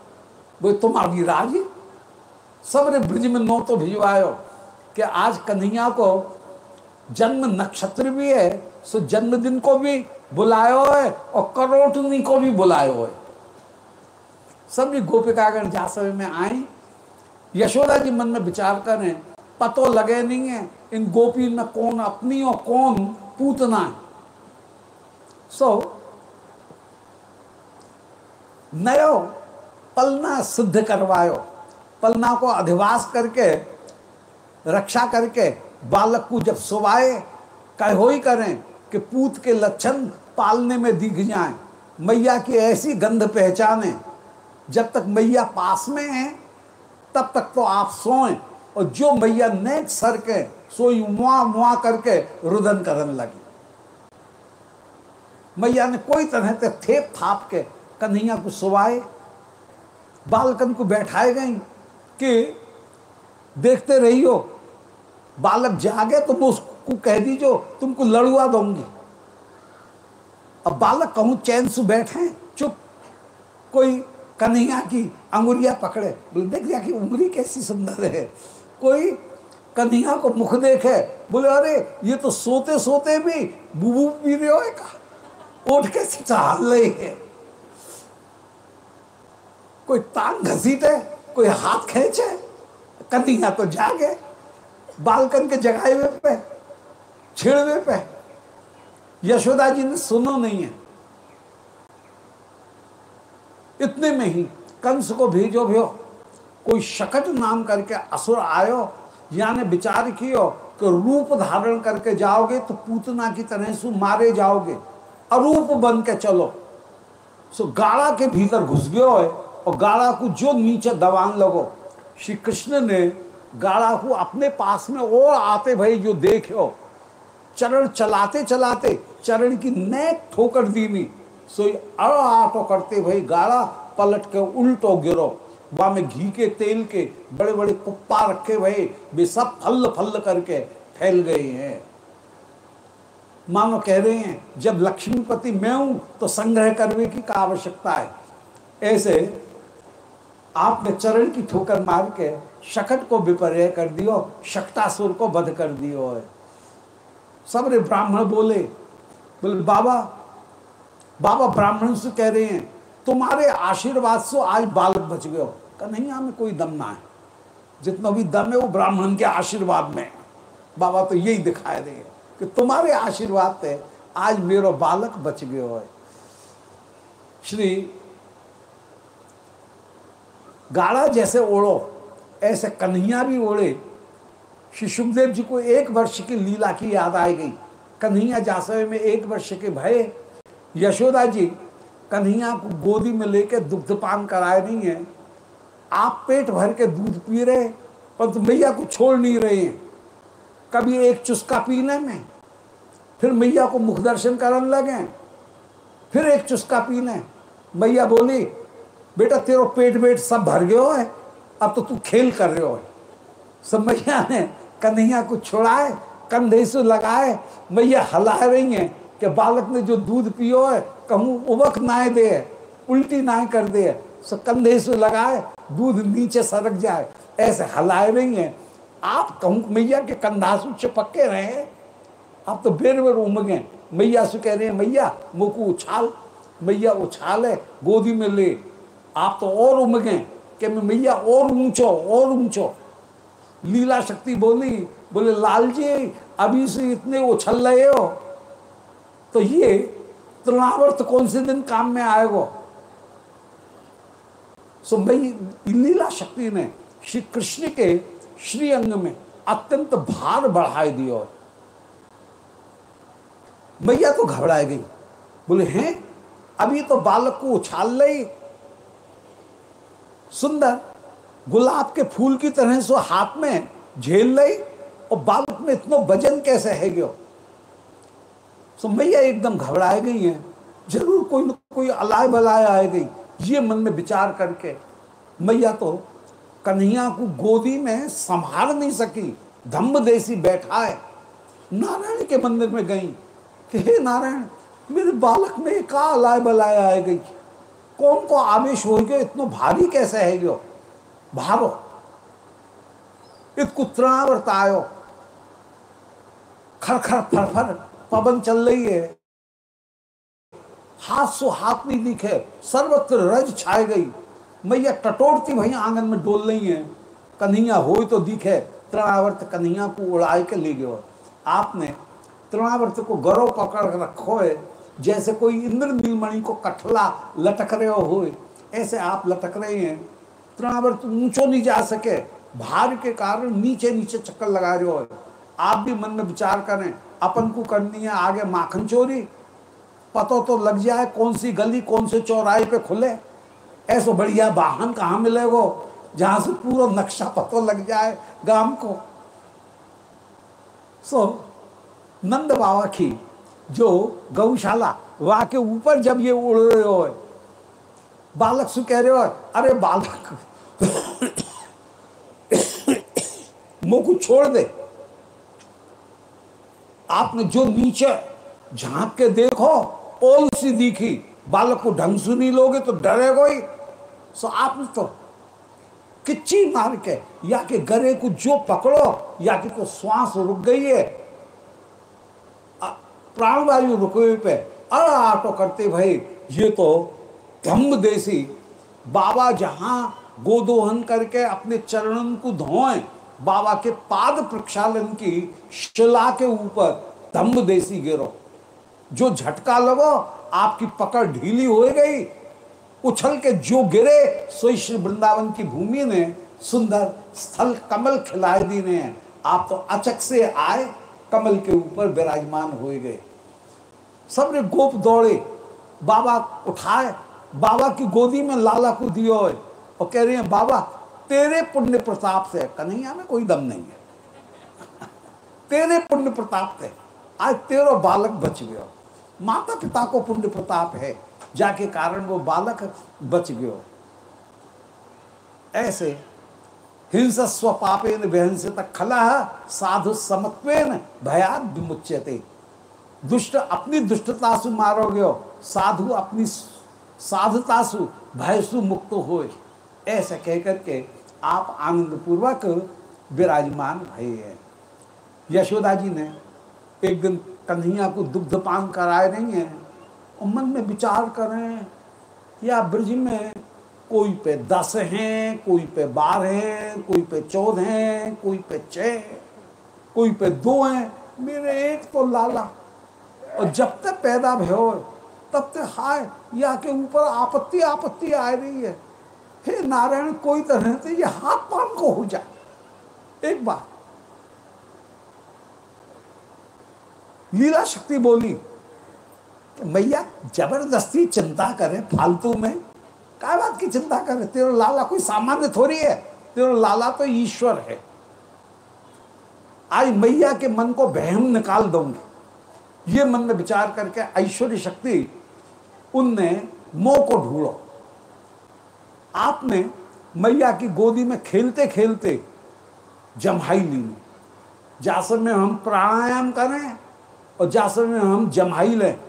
बोले तुम अभी राज़ी? सबने ब्रिज में नो तो भिजवायो कि आज कन्हैया को जन्म नक्षत्र भी है, सो जन्मदिन को भी बुलायो है और करोटनी को भी बुलायो है। सभी गोपिकागण जा समय में आई। यशोदा जी मन में विचार करें पतो लगे नहीं है इन गोपी में कौन अपनी और कौन पूतना है। सो so, नयो पलना सिद्ध करवायो। पलना को अधिवास करके रक्षा करके बालक को जब सुवाए कहो ही करें कि पूत के लक्षण पालने में दिख जाए। मैया की ऐसी गंध पहचाने जब तक मैया पास में है तब तक तो आप सोएँ और जो मैया नेक सर के सोई मुआ मुआ करके रुदन करने लगी। मैया ने कोई तरह से थेप थाप के कन्हैया को सुवाए, बालकन को बैठाए गई कि देखते रही हो बालक जागे तो मैं उसको कह दीजो, तुमको लड़ुआ दूँगी। अब बालक कहूँ, चैन से बैठे, चुप, कोई कन्हैया की अंगुरिया पकड़े। बोले, देख जा कि उंगली कैसी सुंदर है। कोई कन्हैया को मुख देखे, बोले, अरे, ये तो सोते सोते भी बुबू पी रहे हो का उठ कैसे चाल रही है। कोई टांग घसीटे, कोई हाथ खींचे, कन्हैया तो जागे, बालकन के जगाए हुए पे, छिड़वे पे। यशोदा जी ने सुनो नहीं है। इतने में ही कंस को भेजो भ्यो कोई शकट नाम करके असुर आयो, यानी विचार कियो कि रूप धारण करके जाओगे तो पूतना की तरह से मारे जाओगे अरूप बन के चलो। सो गाड़ा के भीतर घुस गयो है और गाड़ा को जो नीचे दबान लगो श्री कृष्ण ने गाड़ा को अपने पास में और आते भाई जो देखो चरण चलाते चलाते चरण की नेक ठोकर दी नहीं सो अड़ आटो करते भाई गाड़ा पलट के उल्टो गिरो। बा में घी के तेल के बड़े बड़े कुप्पा रखे भाई वे सब फल फल करके फैल गए हैं। मानो कह रहे हैं, जब लक्ष्मीपति मैं हूँ तो संग्रह करने की का आवश्यकता है? ऐसे आपने चरण की ठोकर मार के शकट को विपर्य कर दियो शक्तासुर को वध कर दियो है। सबरे ब्राह्मण बोले बोले, बाबा बाबा ब्राह्मण से कह रहे हैं, तुम्हारे आशीर्वाद से आज बालक बच गए कन्हैया में कोई दम ना है। जितना भी दम है वो ब्राह्मण के आशीर्वाद में बाबा तो यही दिखाए रहे हैं कि तुम्हारे आशीर्वाद से आज मेरा बालक बच गयो है। श्री गाड़ा जैसे ओढ़ो, ऐसे कन्हैया भी ओढ़े। श्री सुखदेव जी को एक वर्ष की लीला की याद आई गई। कन्हैया जासवे में एक वर्ष के भय यशोदा जी, कन्हैया को गोदी में लेके दुग्धपान कराए नहीं है। आप पेट भर के दूध पी रहे परंतु तो मैया को छोड़ नहीं रहे हैं। कभी एक चुस्का पीने में, फिर मैया को मुख दर्शन करने लगे फिर एक चुस्का पीने मैया बोली, बेटा, तेरो पेट वेट सब भर गयो है, अब तो तू खेल कर रहे हो। सब मैया ने कन्हैया को छोड़ाए, कंधे से लगाए, मैया हला रही हैं। कि बालक ने जो दूध पियो है, कहूँ उबक नाए दे, उल्टी नाए कर दे सो कंधे से लगाए, दूध नीचे सरक जाए। ऐसे हलाए रही हैं। आप कहूँ, मैया के कंधा से चिपक रहे आप तो बेर बेर उमगे मैया से कह रहे हैं, मैया मुख उछाल, मैया उछाल है, गोदी में ले। आप तो और उमगे कि मैया, और ऊंचो और ऊंचो। लीला शक्ति बोली, बोले लाल जी अभी से इतने उछल रहे हो तो ये तृणावर्त कौन से दिन काम में आएगा? सो मई लीला शक्ति ने श्री कृष्ण के श्री अंग में अत्यंत भार बढ़ाए दियो मैया तो घबराए गई। बोले, हैं? अभी तो बालक को उछाल रही सुंदर, गुलाब के फूल की तरह से हाथ में झेल रही और बालक में इतना वज़न कैसे है गयो? सो मैया एकदम घबराए गई हैं। ज़रूर कोई ना कोई अलाय बलाय आए गई। ये मन में विचार करके मैया तो कन्हैया को गोदी में संभाल नहीं सकी। धम्म देसी बैठाए। नारायण के मंदिर में गई। कि हे नारायण, मेरे बालक में का अलाय बलाय आए गई? कौन को आवेश हो गयो? इतना भारी कैसे है गयो भारो इत कुत्रावर्त आयो खर खर फर फर पवन चल रही है। हाथ सो हाथ नहीं दिखे, सर्वत्र रज छाए गई। मैया टटोरती वही आँगन में डोल रही है। कन्हैया हो तो दिखे, तृणावर्त कन्हैया को उड़ाए के ले गयो। आपने तृणावर्त को गौरव पकड़ कर रखो है, जैसे कोई इंद्र नीलमणि को कठला लटक रहे हो। ऐसे आप लटक रहे हैं। तृणावर्त ऊंचो नहीं जा सके, भार के कारण नीचे नीचे चक्कर लगा रहे हो। आप भी मन में विचार करें अपन को करनी है आगे माखन चोरी। पतो तो लग जाए कौन सी गली कौन से चौराहे पे खुले। ऐसा बढ़िया वाहन कहाँ मिलेगो जहाँ से पूरा नक्शा पतो लग जाए गाँव को। सो so, नंद बाबा की जो गौशाला वहाँ के ऊपर जब ये उड़ रहे हो बालक से कह रहे हो अरे बालक मुँह को छोड़ दे। आपने जो नीचे झाँक के देखो ओल सी दिखी, बालक को ढंग से नहीं लोगे तो डरेगा ही सो आपने तो किच्ची मार के, या के गरे को जो पकड़ो, या कि तो श्वास रुक गई है। प्राणवायु रुके पे, अरे आटो करते भाई, ये तो धम्म देसी। बाबा जहाँ गोदोहन करके अपने चरणन को धोएँ बाबा के पाद प्रक्षालन की शिला के ऊपर धम्म देसी गिरो। जो झटका लगो, आपकी पकड़ ढीली हो गई। उछल के जो गिरे, सो श्री वृंदावन की भूमि ने, सुंदर स्थल कमल खिलाए दी ने, आप तो अचक से आए, कमल के ऊपर विराजमान हो गए। सबने गोप दौड़े, बाबा उठाए, बाबा की गोदी में लाला को दियो और कह रहे हैं, बाबा तेरे पुण्य प्रताप से कन्हैया में कोई दम नहीं है। तेरे पुण्य प्रताप से। आज तेरो बालक बच गयो। माता पिता को पुण्य प्रताप है। जाके कारण वो बालक बच गयो। ऐसे हिंसस्व पापेन विहंस तक खला साधु समत्वेन भयात विमुच्यते। दुष्ट अपनी दुष्टता से मारोगे साधु अपनी साधुता से भय से मुक्त हो ऐसे कह करके आप आनंद पूर्वक विराजमान भय है। यशोदा जी ने एक दिन कन्हैया को दुग्ध पान कराए नहीं है। और मन में विचार करें, या ब्रज में कोई पे दस हैं, कोई पे बारह हैं, कोई पे चौदह हैं, कोई पे छः कोई पे दो हैं, मेरे एक तो लाला। और जब तक पैदा भयो तब तक हाय, या के ऊपर आपत्ति आपत्ति आ रही है। हे नारायण, कोई तरह से ये हाथ पान को हो जाए एक बार लीला शक्ति बोली तो मैया ज़बरदस्ती चिंता करे फालतू में। क्या बात की चिंता करे तेरा लाला कोई सामान्य थोड़ी है। तेरा लाला तो ईश्वर है। आज मैया के मन को बहम निकाल दूँगी। ये मन में विचार करके ऐश्वर्य शक्ति, उनने मोह को ढूंढो। आपने मैया की गोदी में खेलते खेलते जमहाई ली। जासन में हम प्राणायाम करें और जासन में हम जमहाई लें।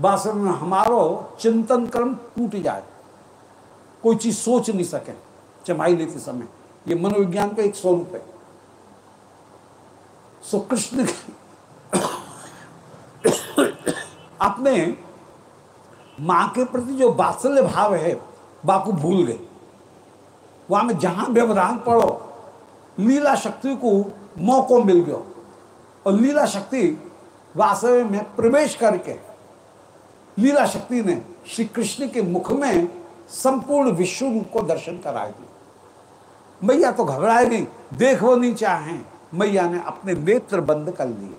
बासन में हमारो चिंतन क्रम टूट जाए। कोई चीज़ सोच नहीं सके जमाई लेते समय। ये मनोविज्ञान का एक स्वरूप है। सो कृष्ण अपने माँ के प्रति जो वात्सल्य भाव है बापू भूल गए। वहाँ में जहाँ व्यवधान पड़ो, लीला शक्ति को मौको मिल गया। और लीला शक्ति वास्तव में प्रवेश करके लीला शक्ति ने श्री कृष्ण के मुख में संपूर्ण विश्व रूप को दर्शन करा दी मैया तो घबराए नहीं, देखो नहीं चाहे मैया ने अपने नेत्र बंद कर लिए।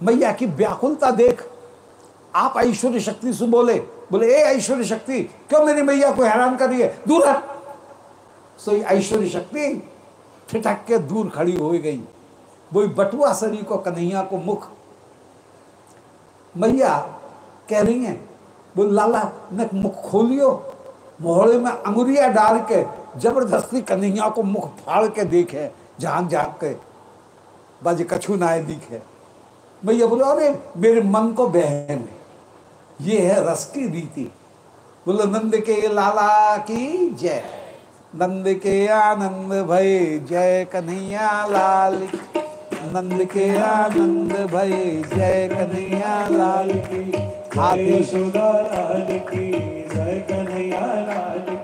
मैया की व्याकुलता देख, आप ऐश्वर्य शक्ति से बोले बोले, ए, ऐश्वर्य शक्ति, क्यों मेरी मैया को हैरान कर रही है? दूर हट सो ऐश्वर्य शक्ति ठिठक के दूर खड़ी हो गई। वही बटुआ शरीर को, कन्हैया को मुख। मैया कह रही हैं, बोल, लाला ने मुख खोलियो मोहड़े में अंगुरिया डाल के ज़बरदस्ती कन्हैया को मुख फाड़ के देखे, झाँक झाँक के। बाजे कछु ना दिखे। मैया बोले, अरे, मेरे मन को बहन है। ये है रस की रीति। बोलो, नंद के लाला की जय। नंद के आनंद भय, जय कन्हैया लाल। नंद के आनंद भय, जय कन्हैया लाल की। आदि हाथी लाल की, जय कन्हैया लाल की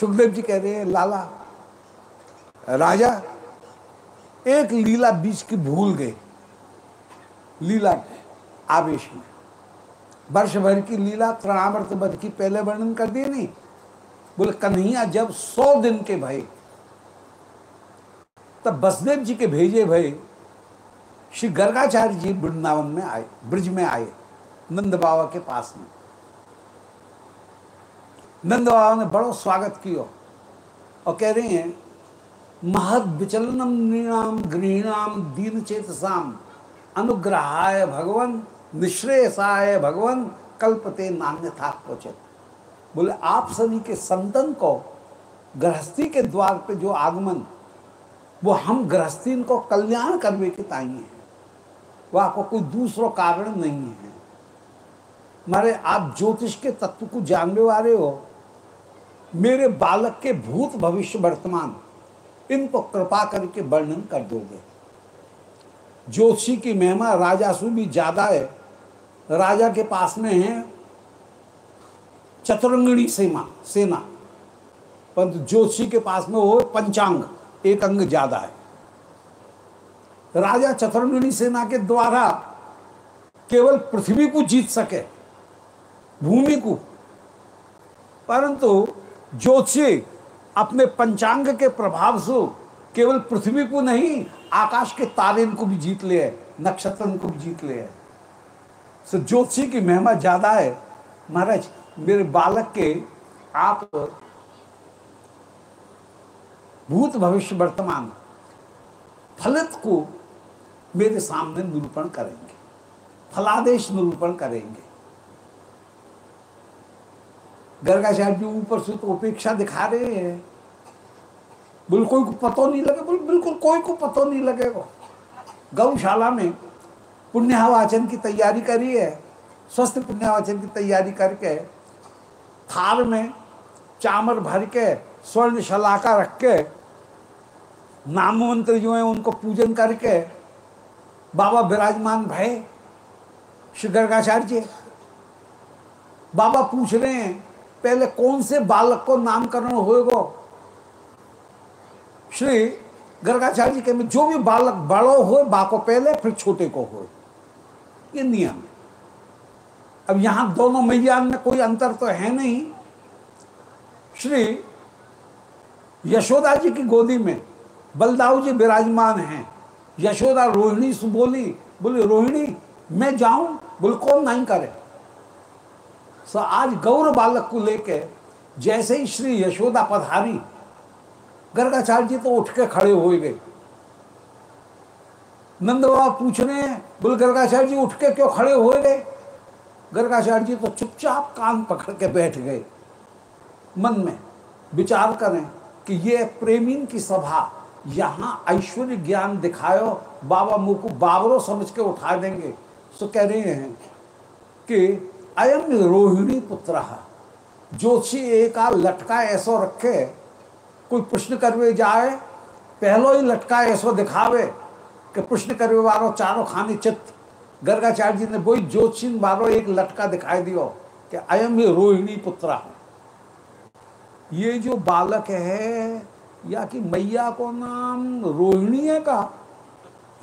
सुखदेव जी कह रहे हैं, लाला, राजा, एक लीला बीच की भूल गए। लीला आवेश में। वर्ष भर की लीला तृणावर्त वध की पहले वर्णन कर दिए नहीं। बोले, कन्हैया, जब सौ दिन के भय, तब बसदेव जी के भेजे भय, श्री गर्गाचार्य जी वृंदावन में आए, ब्रिज में आए, नंद बाबा के पास में। नंद बाबा ने बड़ो स्वागत किया। और कह रहे हैं, महद विचलनम नृणाम गृहणाम दीन चेतसाम। अनुग्रहाय भगवान, निश्रेयसाय भगवन, कल्पते नान्य था क्वचित। बोले, आप सभी के संतन को, गृहस्थी के द्वार पे जो आगमन, वो हम गृहस्थी को कल्याण करने के ताई है। वह आपको कोई दूसरा कारण नहीं है। मारे, आप ज्योतिष के तत्व को जानने वाले हो मेरे बालक के भूत भविष्य वर्तमान, इनको कृपा करके वर्णन कर दोगे। ज्योतिषी की महिमा राजासु भी ज़्यादा है। राजा के पास में है चतुरंगणी सेना सेना। परंतु ज्योतिषी के पास में वो पंचांग, एक अंग ज़्यादा है। राजा चतुर्ंगणी सेना के द्वारा केवल पृथ्वी को जीत सके, भूमि को। परंतु ज्योतिषी अपने पंचांग के प्रभाव से केवल पृथ्वी को नहीं, आकाश के तारे को भी जीत ले नक्षत्र को भी जीत ले सो ज्योतिषी की महिमा ज़्यादा है। महाराज, मेरे बालक के आप भूत भविष्य वर्तमान फलित को मेरे सामने निरूपण करेंगे। फलादेश निरूपण करेंगे। गर्गाचार्य जी ऊपर से तो उपेक्षा दिखा रहे हैं। बिल्कुल को पतो नहीं लगे, बोले, बिल्कुल कोई को पतो नहीं लगेगा गौशाला में पुण्यावाचन की तैयारी करी है, स्वस्थ पुण्यवाचन की तैयारी करके, थाल में चामर भर के, स्वर्ण शलाका रख के, नाम मंत्र जो है उनको पूजन करके, बाबा विराजमान भय, श्री गर्गाचार्य बाबा पूछ रहे हैं पहले कौन से बालक को नामकरण होएगा? श्री गर्गाचार्य जी के में जो भी बालक बड़ो हो बाको पहले, फिर छोटे को हो ये नियम है। अब यहाँ दोनों मैया में कोई अंतर तो है नहीं। श्री यशोदा जी की गोदी में बलदाऊ जी विराजमान हैं। यशोदा रोहिणी से बोली बोले, रोहिणी, मैं जाऊँ? बोले, कौन नहीं करे? सो आज गौर बालक को लेके जैसे ही श्री यशोदा पधारी, गर्गाचार्य जी तो उठ के खड़े हो गए। नंद बाबा पूछ रहे हैं, बोले गर्गाचार्य जी, उठ के क्यों खड़े हो गए? गर्गाचार्य जी तो चुपचाप कान पकड़ के बैठ गए। मन में विचार करें कि ये प्रेमीन की सभा, यहाँ ऐश्वर्य ज्ञान दिखायो, बाबा मुँह को बाबरो समझ के उठा देंगे। तो कह रहे हैं कि अयम रोहिणी पुत्र जोशी एका लटका ऐसो रखे, कोई प्रश्न करवे जाए, पहलो ही लटका ऐसो दिखावे कि पुष्ण करे वारो चारों खाने चित्त। गर्गाचार्य जी ने वही ज्योतिषिन वारो एक लटका दिखाई दियो कि अयम ही रोहिणी पुत्रा ये जो बालक है, या कि मैया को नाम रोहिणी है का?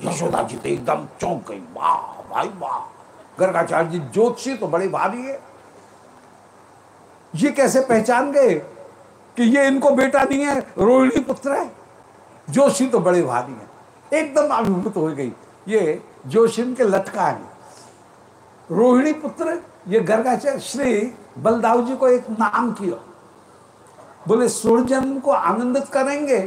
यशोदा जी तो एकदम चौंक गई, वाह, भाई, वाह। गर्गाचार्य जी, ज्योतिषी तो बड़े भारी है। ये कैसे पहचान गए कि ये इनको बेटा नहीं है, रोहिणी पुत्र है? जोशी तो बड़े भारी है। एकदम अभिभूत हो गई। ये जोशिन के लटका है रोहिणी पुत्र, ये गर्गाचार्य, श्री बलदाव जी को एक नाम किया। बोले सूर्यजन को आनंदित करेंगे,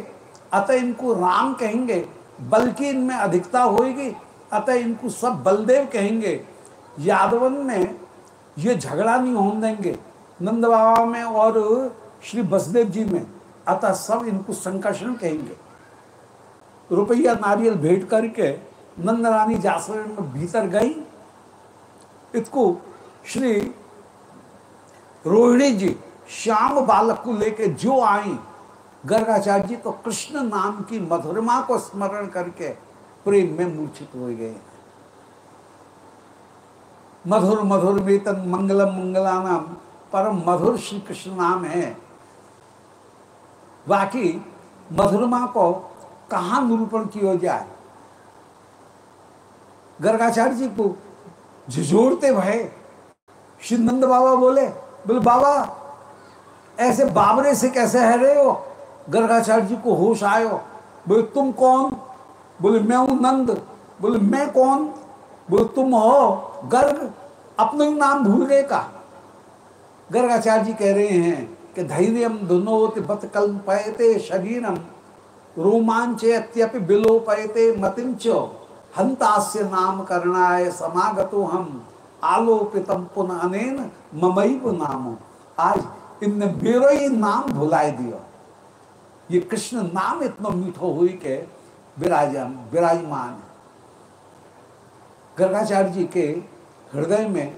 अतः इनको राम कहेंगे। बल्कि इनमें अधिकता होगी अतः इनको सब बलदेव कहेंगे। यादवन में ये झगड़ा नहीं होने देंगे। नंद बाबा में और श्री बसदेव जी में। अतः सब इनको संकर्षण कहेंगे। रुपया नारियल भेंट करके नंद रानी जासरण में भीतर गई। इसको श्री रोहिणी जी, श्याम बालक को लेके जो आई, गर्गाचार्य जी तो कृष्ण नाम की मधुरमा को स्मरण करके प्रेम में मूर्छित हो गए। मधुर मधुर वेतन मंगलम मंगला नाम परम मधुर श्री कृष्ण नाम है। बाकी मधुरमा को कहा निरूपण किया जाए? गर्गाचार्य जी को झिझोड़ते भय। श्री नंद बाबा बोले बोले, बाबा, ऐसे बाबरे से कैसे है रहे हो? गर्गाचार्य जी को होश आयो। बोले, तुम कौन? बोले, मैं हूँ नंद। बोले, मैं कौन? बोले तुम हो, गर्ग अपना नाम भूल गए का? गर्गाचार्य जी कह रहे हैं कि धैर्य धुनोत बत कल्पयते शरीरम, रोमांच अत्यपि बिलोपयते मतिंच हंतास्य नाम करणाय समागतो हम आलोकितम पुनः अनेन ममैव नाम। आज इनने मेरो ही नाम भुलाए दिया। ये कृष्ण नाम इतना मीठो हुई के विराजम, विराजमान गर्गाचार्य जी के हृदय में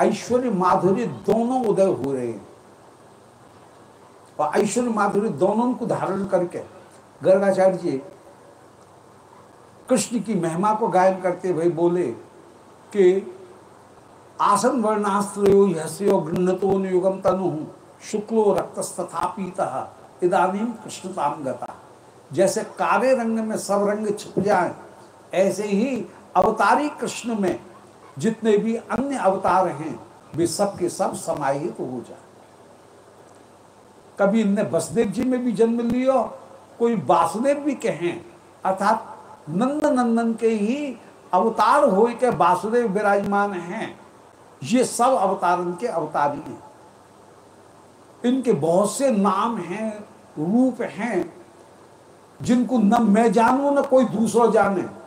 ऐश्वर्य माधुर्य दोनों उदय हो रहे हैं। और ऐश्वर्य माधुर्य दोनों को धारण करके गर्गाचार्य जी कृष्ण की महिमा को गायन करते हुए बोले कि आसन वर्णास्त्रो हस्यो गृहतो युगम तनु शुक्लो रक्तस्तथा पीता इदानीम कृष्णताम गता। जैसे काले रंग में सब रंग छिप जाए, ऐसे ही अवतारी कृष्ण में जितने भी अन्य अवतार हैं, वे सब के सब समाहित हो जाए कभी इनने बसदेव जी में भी जन्म लिया, कोई वासुदेव भी कहें, अर्थात नंद नंदन के ही अवतार हो के वासुदेव विराजमान हैं। ये सब अवतार के अवतारी हैं। इनके बहुत से नाम हैं, रूप हैं, जिनको न मैं जानू, न कोई दूसरा जाने।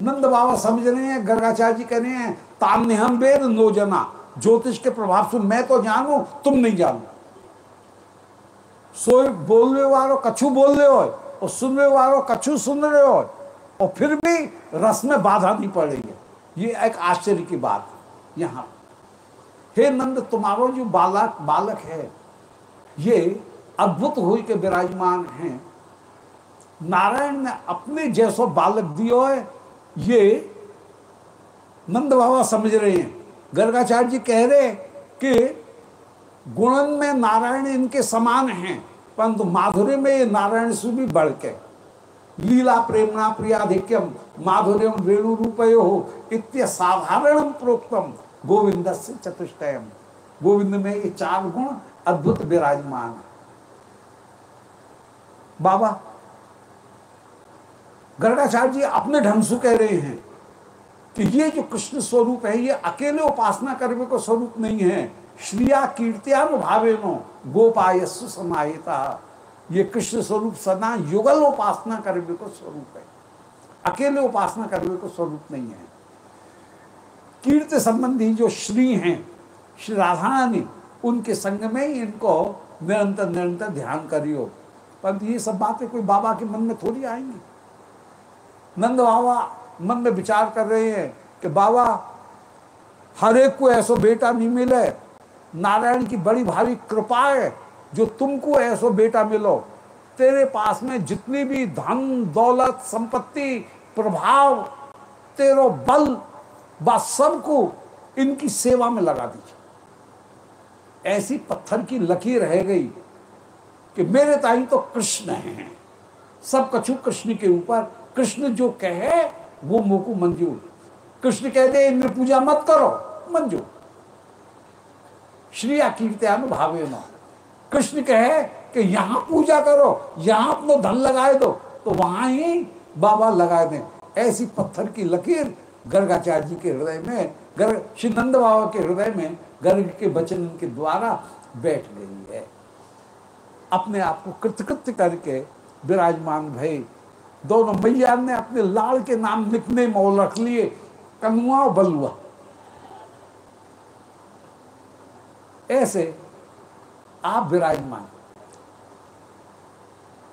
नंद बाबा समझ रहे हैं गर्गाचार्य जी कह रहे हैं हम वेद नो जना। ज्योतिष के प्रभाव से मैं तो जानू, तुम नहीं जानो। सोए बोलने वालों कछु बोल रहे हो और सुनने वालों कछु सुन रहे हो और फिर भी रस में बाधा नहीं पड़ रही है। ये एक आश्चर्य की बात यहाँ। हे नंद, तुम्हारो जो बालक बालक है, ये अद्भुत हुई के विराजमान हैं। नारायण ने अपने जैसो बालक दियो है ये नंद बाबा समझ रहे हैं। गर्गाचार्य जी कह रहे कि गुणन में नारायण इनके समान हैं, परंतु माधुर्य में ये नारायण से भी बढ़ के। लीला प्रेमणा प्रियाधिक्यम, माधुर्यम वेणु रूपयो हो, इत्य साधारण प्रोक्तम गोविंद से चतुष्टयम। गोविंद में ये चार गुण अद्भुत विराजमान बाबा गर्गाचार्य जी अपने ढंग से कह रहे हैं कि ये जो कृष्ण स्वरूप है, ये अकेले उपासना करने को स्वरूप नहीं है। श्रिया कीर्त्यानुभावे नो गोपायस्व समाहिता। ये कृष्ण स्वरूप सदा युगल उपासना करने को स्वरूप है। अकेले उपासना करने को स्वरूप नहीं है। कीर्त संबंधी जो श्री हैं, श्री राधा रानी, उनके संग में ही इनको निरंतर निरंतर ध्यान करियो। परंतु ये सब बातें कोई बाबा के मन में थोड़ी आएँगी। नंद बाबा मन में विचार कर रहे हैं कि बाबा, हर एक को ऐसो बेटा नहीं मिले। नारायण की बड़ी भारी कृपा है जो तुमको ऐसो बेटा मिलो। तेरे पास में जितनी भी धन, दौलत, संपत्ति, प्रभाव, तेरो बल व सबको इनकी सेवा में लगा दीजिए। ऐसी पत्थर की लकीर रह गई कि मेरे ताई तो कृष्ण हैं। सब कछु कृष्ण के ऊपर कृष्ण जो कहे, वो मोकू मंजूर। कृष्ण कह दे इंद्र पूजा मत करो, मंजूर। श्री कीर्त्यानुभावे न कृष्ण कहे कि यहाँ पूजा करो, यहाँ अपनो धन लगाए दो तो वहाँ ही बाबा लगा दें। ऐसी पत्थर की लकीर गर्गाचार्य जी के हृदय में गर्ग श्री नंद बाबा के हृदय में गर्ग के वचन के द्वारा बैठ गई है। अपने आप को कृतकृत्य करके विराजमान भय दोनों मैया ने अपने लाल के नाम लिखने मोल रख लिए, कनुआ और बलुआ। ऐसे आप विराजमान।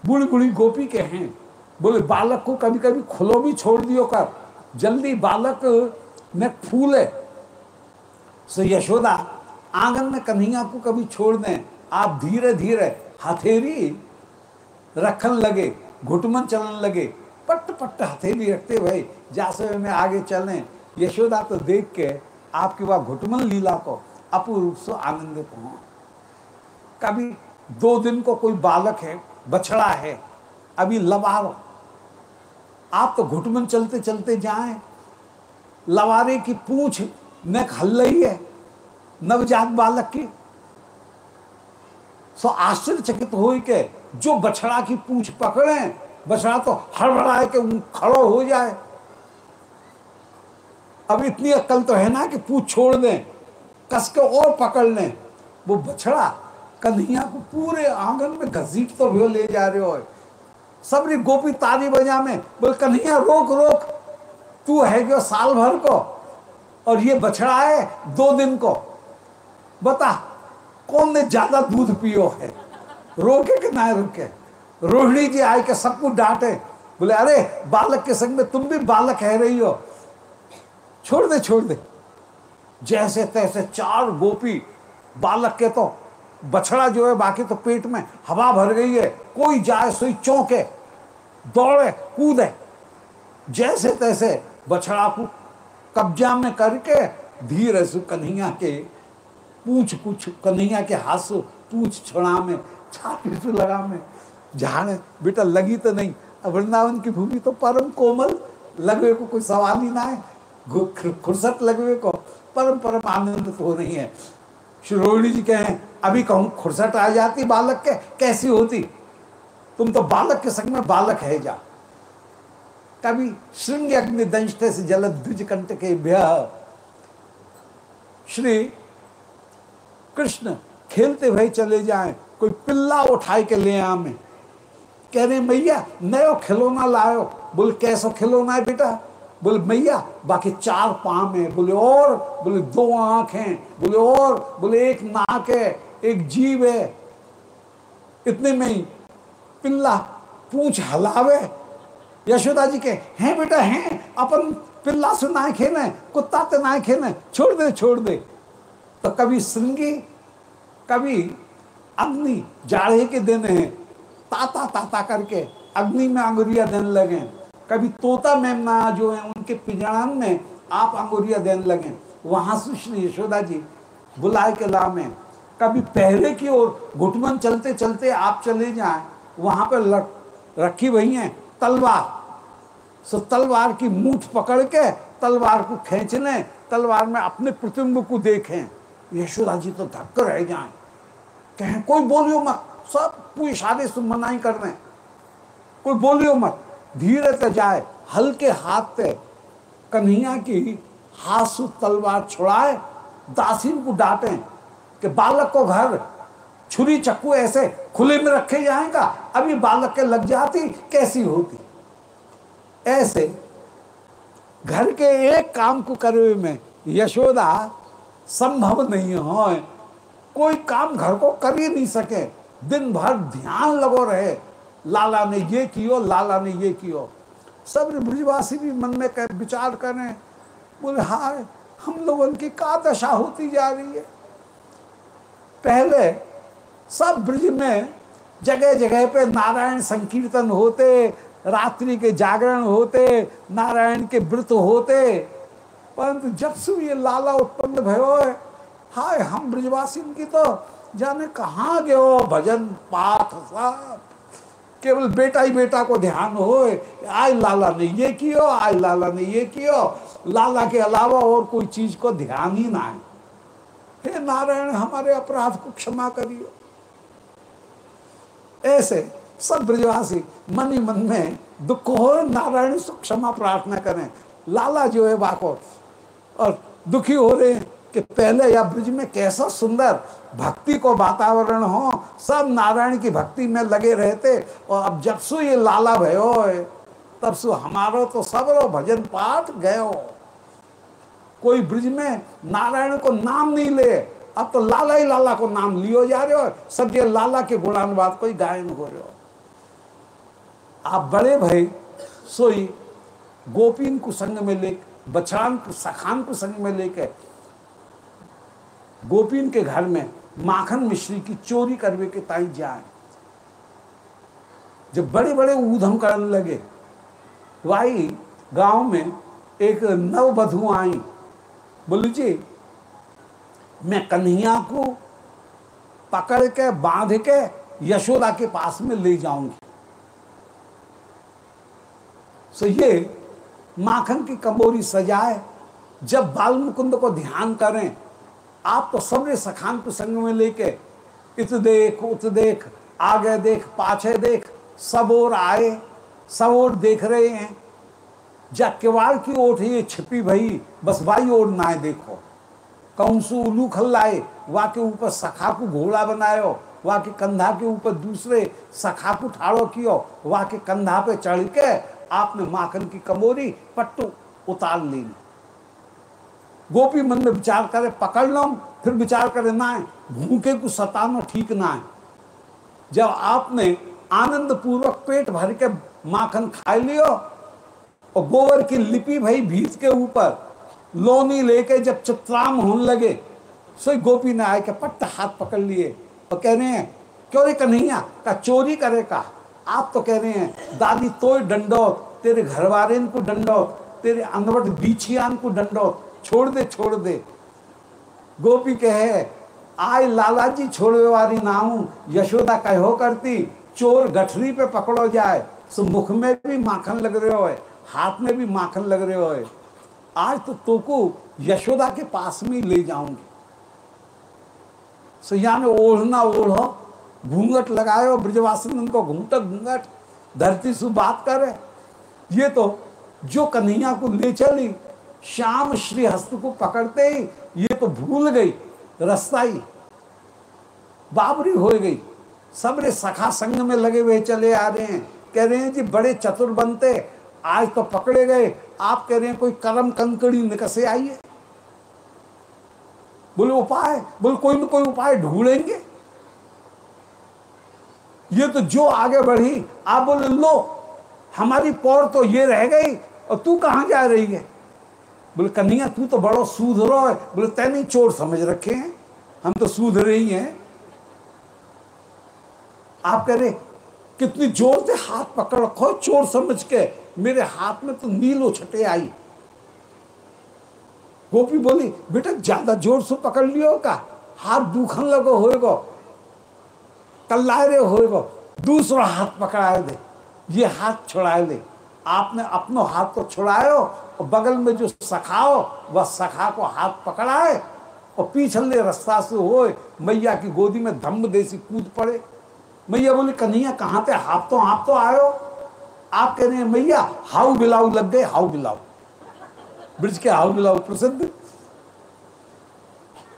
बुढ़ी बुढ़ी गोपी के हैं। बोले, बालक को कभी कभी खुलो भी छोड़ दियो कर। जल्दी बालक ने फूले सो यशोदा, आँगन में कन्हैया को कभी छोड़ दें आप धीरे धीरे हथेरी रखन लगे। घुटमन चलने लगे पट पट हथेली रखते भाई जासे में आगे चलें यशोदा तो देख के आपके वह घुटमन लीला को अपूर्व से आनंदित हो कभी दो दिन को कोई बालक है, बछड़ा है, अभी लबारो आप तो घुटमन चलते चलते जाएँ। लवारे की पूछ नेक हल रही है, नवजात बालक की। सो आश्चर्यचकित हो के जो बछड़ा की पूछ पकड़े, बछड़ा तो हड़बड़ाए के खड़ो हो जाए। अब इतनी अक्ल तो है ना कि पूछ छोड़ दें, कस के और पकड़ लें। वो बछड़ा कन्हैया को पूरे आँगन में घसीट तो भी ले जा रहे हो। सबरी गोपी ताली बजा में बोल, कन्हैया, रोक रोक। तू है जो साल भर को? और ये बछड़ा है दो दिन को। बता, कौन ने ज़्यादा दूध पियो है? रोके कि ना रोके? रोहिणी जी आए के सबको डांटे। बोले, अरे, बालक के संग में तुम भी बालक कह रही हो। छोड़ दे छोड़ दे। जैसे तैसे चार गोपी, बालक के तो बछड़ा जो है बाकी तो पेट में हवा भर गई है। कोई जाए सोई चौंके, दौड़े, कूदे। जैसे तैसे बछड़ा को कब्जा में करके धीरे से कन्हैया के पूछ कुछ कन्हैया के हाथ पूछ छोड़ा में छाती से लगा में। झाड़ बेटा लगी तो नहीं वृंदावन की भूमि तो परम कोमल, लगवे को कोई सवाल ही ना है। खुरसत लगवे को परम परम आनंद तो नहीं है। श्री रोहिणी जी कहें, अभी कहूँ खुरसट आ जाती बालक के, कैसी होती? तुम तो बालक के संग में बालक है जा। कभी श्रृंग अग्नि दंशते से जल द्विज कंट के श्री कृष्ण खेलते हुए चले जाए कोई पिल्ला उठाए के ले आ में। कह रहे, मैया, नयो खिलौना लायो। बोल, कैसो खिलौना है बेटा? बोले, मैया, बाकी चार पाम है। बोले, और? बोले, दो आँख हैं। बोले, और? बोले, एक नाक है, एक जीव है। इतने में ही पिल्ला पूछ हलावे। यशोदा जी के, हैं बेटा, हैं, अपन पिल्ला से ना खेले, कुत्ता तो ना खेले, छोड़ दे छोड़ दे। तो कभी श्रृंगी कभी अग्नि जाड़े के दिन है। ताता ताता करके अग्नि में अंगुरिया देने लगे। कभी तोता मेमना जो है, उनके पिजड़ान में आप अंगुरिया देने लगे। वहाँ से श्री यशोदा जी बुलाए के ला में कभी पहले की ओर घुटमन चलते चलते आप चले जाए। वहाँ पर रखी हुई है तलवार। सो तलवार की मूठ पकड़ के तलवार को खींच लें तलवार में अपने प्रतिम्ब को देखें। यशोदा जी तो धक्कर रह जाए। कहें, कोई बोलियो मत, सब पूरी शादी से मनाई कर रहे कोई बोलियो मत, धीरे से जाए, हल्के हाथ से, कन्हैया की हाथ तलवार छुड़ाए, दासीन को डांटे कि बालक को घर, छुरी चक्कू ऐसे खुले में रखे जाएगा, अभी बालक के लग जाती, कैसी होती? ऐसे घर के एक काम को करे में यशोदा संभव नहीं हो कोई काम घर को कर ही नहीं सके। दिन भर ध्यान लगो रहे। लाला ने ये कियो, लाला ने ये कियो। सब ब्रिजवासी भी मन में कर विचार करें, बोले, हाय, हम लोगों की का दशा होती जा रही है? पहले सब ब्रिज में जगह जगह पे नारायण संकीर्तन होते, रात्रि के जागरण होते, नारायण के व्रत होते। परंतु जब से ये लाला उत्पन्न भयो है हाय, हम ब्रजवासी की तो जाने कहाँ गयो भजन, पाठ सब केवल बेटा ही बेटा को ध्यान हो। आय लाला ने ये कियो, आय लाला ने ये कियो। लाला के अलावा और कोई चीज़ को ध्यान ही ना है। हे नारायण, हमारे अपराध को क्षमा करियो। ऐसे सब ब्रजवासी मन ही मन में दुख हो नारायण से क्षमा प्रार्थना करें। लाला जो है वाको और दुखी हो रहे हैं। कि पहले या ब्रिज में कैसा सुंदर भक्ति को वातावरण हो, सब नारायण की भक्ति में लगे रहते। और अब जब सु ये लाला भयो तब सु हमारो तो सब भजन पाठ गयो कोई ब्रिज में नारायण को नाम नहीं ले, अब तो लाला ही लाला को नाम लियो जा रहे हो, सब ये लाला के गुणानुवाद कोई गायन हो रहे हो। आप बड़े भाई, सोई गोपीन कुसंग में ले बछड़ान को सखान को संग में लेके गोपीन के घर में माखन मिश्री की चोरी करवे के ताई जाए। जब बड़े बड़े ऊधम करने लगे, वाई गाँव में एक नव बधु आई। बोली जी, मैं कन्हैया को पकड़ के, बाँध के, यशोदा के पास में ले जाऊँगी। सो ये माखन की कमोरी सजाए, जब बाल मुकुंद को ध्यान करें आप तो सबने सखान को संग में लेके, इत देख, उत देख, आगे देख, पाछे देख, सब और आए, सब और देख रहे हैं। जा किवाड़ की ओर ये छिपी भई, बस भाई ओर ना देखो। कंसु उलू खल्लाए वा के ऊपर सखा को घोड़ा बनायो वा के कंधा के ऊपर दूसरे सखा को ठाड़ो कियो वा के कंधा पे चढ़ के आपने माखन की कमोरी पट्टू उतार ली। गोपी मन में विचार करे, पकड़ लो, फिर विचार करे, ना भूखे को सताना ठीक ना है। जब आपने आनंद पूर्वक पेट भर के माखन खा लियो, और गोबर की लिपि भाई भीत के ऊपर लोनी लेके जब चित्राम होने लगे, सो गोपी ने आए के पट्ट हाथ पकड़ लिए। और कह रहे हैं, क्यों रे कन्हैया? का चोरी करे का? आप तो कह रहे हैं, दादी तो डंडो तेरे घर वाले को डंडो तेरे अनवट बीछियान को डंडो छोड़ दे छोड़ दे। गोपी कहे आय लाला जी छोड़वे वाली नाऊ यशोदा कहो करती, चोर गठरी पे पकड़ो जाए सो मुख में भी माखन लग रहे हो हाथ में भी माखन लग रहे हो आज तो तोको यशोदा के पास में ले जाऊँगी। सो यहाँ में ओढ़ना ओढ़ो, घूंघट लगायो ब्रजवासन को घूंघट घूंघट, धरती से बात करे। ये तो जो कन्हैया को ले चली श्याम श्री हस्त को पकड़ते ही ये तो भूल गई रास्ता ही बाबरी हो गई। सबरे सखा संग में लगे हुए चले आ रहे हैं। कह रहे हैं, जी, बड़े चतुर बनते, आज तो पकड़े गए। आप कह रहे हैं, कोई करम कंकड़ी निकसे आइए बोले, उपाय बोले, कोई ना कोई उपाय ढूंढेंगे। ये तो जो आगे बढ़ी, आप बोले, लो, हमारी पौर तो ये रह गई, और तू कहाँ जा रही है? बोले, कन्हैया, तू तो बड़ो सूध रो है। बोले, तैने चोर समझ रखे हैं। हम तो सूध रही हैं। आप कह रहे, कितनी ज़ोर से हाथ पकड़ रखो चोर समझ के। मेरे हाथ में तो नीलो छटे आई। गोपी बोली, बेटा, ज़्यादा ज़ोर से पकड़ लियो का। हाथ दुखन लगो होएगो। कल्लाए रे होएगो। दूसरा हाथ पकड़ाए दे। ये हाथ छुड़ाए दे। आपने अपनो हाथ तो छुड़ायो और बगल में जो सखाओ वह सखा को हाथ पकड़ाए और पीछले रास्ता से हो मैया की गोदी में धम्म देसी कूद पड़े। मैया बोली, कन्हैया, कहाँ थे? आप तो आप तो आयो आप कह रहे हैं, मैया, हाउ बिलाऊ लग गए, हाउ बिलाऊ ब्रिज के हाउ बिलाऊ प्रसिद्ध।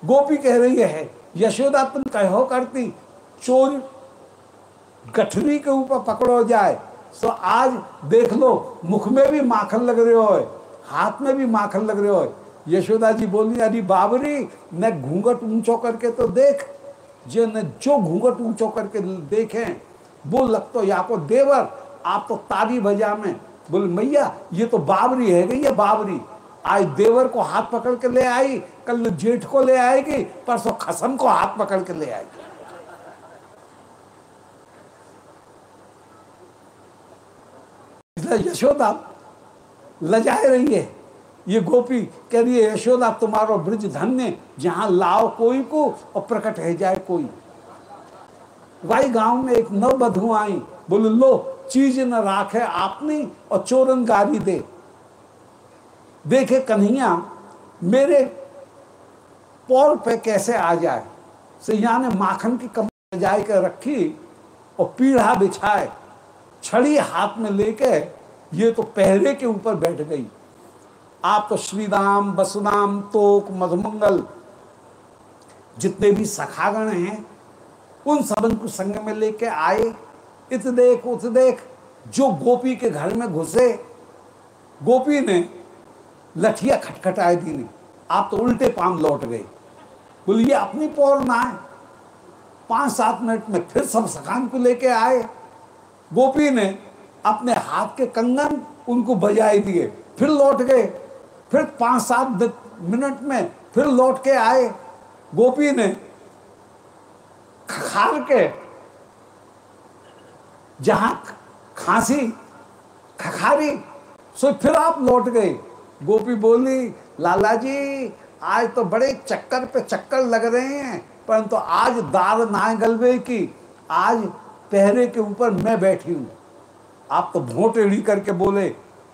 गोपी कह रही है, यशोदा, तुम कहो करती, चोर गठरी के ऊपर पकड़ो जाए तो आज देख लो, मुख में भी माखन लग रहे हो हाथ में भी माखन लग रहे हो। यशोदा जी बोली अरे बाबरी न घूंघट ऊंचो करके तो देख। जो न, जो घूंघट ऊंचो करके देखे, वो लगतो या को देवर, आप तो तारी बजा में। बोले, मैया, ये तो बाबरी है, गई ये बाबरी। आज देवर को हाथ पकड़ के ले आई, कल जेठ को ले आएगी, परसों खसम को हाथ पकड़ के ले आएगी। यशोदा लजाए रही है ये गोपी कह रही है, यशोदा, तुम्हारो ब्रज धन्य, जहाँ लाओ कोई को और प्रकट है जाए कोई। वाई गाँव में एक नव बधु आई, बोले, लो, चीज़ न राखे आपने और चोरन गारी दे। देखे कन्हैया, मेरे पौर पे कैसे आ जाए? सैया ने माखन की कम जाए कर रखी और पीढ़ा बिछाए, छड़ी हाथ में लेके ये तो पहरे के ऊपर बैठ गई। आप तो श्रीराम, बसुराम, तोक, मधुमंगल, जितने भी सखागण हैं, उन सबन को संग में लेके आए। इत देख, उत देख, जो गोपी के घर में घुसे, गोपी ने लठिया खटखटाए दी नहीं। आप तो उल्टे पाम लौट गए। बोलिए अपनी पौर ना है। पाँच सात मिनट में फिर सब सखान को लेके आए। गोपी ने अपने हाथ के कंगन उनको बजाए दिए। फिर लौट गए। फिर पाँच सात मिनट में फिर लौट के आए। गोपी ने खखार के जहाँ खांसी, खखारी, सो फिर आप लौट गए। गोपी बोली, लाला जी, आज तो बड़े चक्कर पे चक्कर लग रहे हैं, परंतु तो आज दार ना गलबे की, आज पहरे के ऊपर मैं बैठी हूँ। आप तो भोट एड़ी करके बोले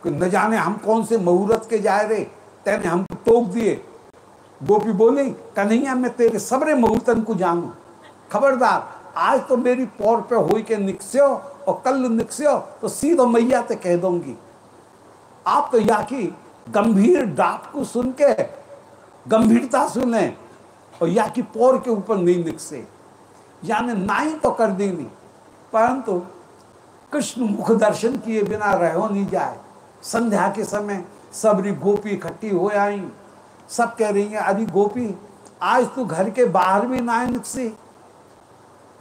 कि न जाने हम कौन से मुहूर्त के जाए रहे, तेने हमको टोक दिए। गोपी बोली कन्हैया मैं तेरे सबरे मुहूर्तन को जानू? खबरदार, आज तो मेरी पौर पे हो के निकस्यो और कल निकस्यो तो सीधो मैया ते कह दूँगी। आप तो या की गंभीर डाप को सुन के गंभीरता सुने और या की पौर के ऊपर नहीं निकसे। यानी ना ही तो कर देनी, परंतु कृष्ण मुख दर्शन किए बिना रहो नहीं जाए। संध्या के समय सबरी गोपी इकट्ठी हो आई। सब कह रही हैं, अरे गोपी, आज तू घर के बाहर भी ना निकसी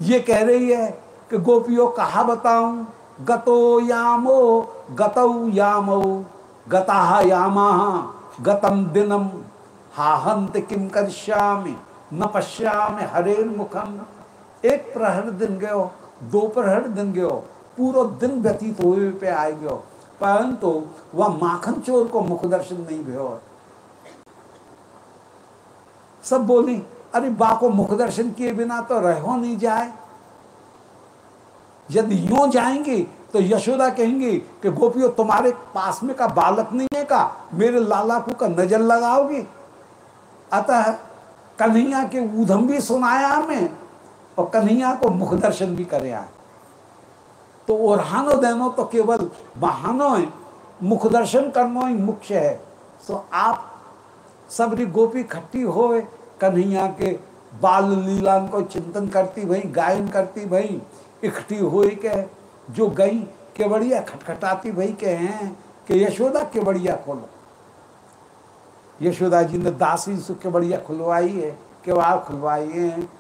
ये कह रही है कि, गोपियों, कहा बताऊँ? गतो यामो, गतौ यामो, गता यामा, गतम दिनम। हाहंत किम करश्यामी न पश्याम हरेर मुखम एक प्रहर दिन गयो, दो प्रहर दिन गयो पूरा दिन व्यतीत हुए पे आए गयो परंतु वह माखन चोर को मुख दर्शन नहीं भयो सब बोली, अरे बा को मुख दर्शन किए बिना तो रहो नहीं जाए। यदि यूँ जाएँगे तो यशोदा कहेंगी कि, गोपियों, तुम्हारे पास में का बालक नहीं है का? मेरे लाला को का नज़र लगाओगी? अतः कन्हैया के ऊधम भी सुनाया हमें और कन्हैया को मुख दर्शन भी करे आए तो ओरहानो देनो तो केवल बहानो है, मुख दर्शन करना ही मुख्य है। तो आप सबरी गोपी खट्टी हो कन्हैया के बाल लीला को चिंतन करती भई, गायन करती भई, इकट्ठी हो के जो गई केवड़िया खटखटाती भई के हैं कि यशोदा केवड़िया खोलो। यशोदा जी ने दासी से केवड़िया खुलवाई है केवाड़ खुलवाई है।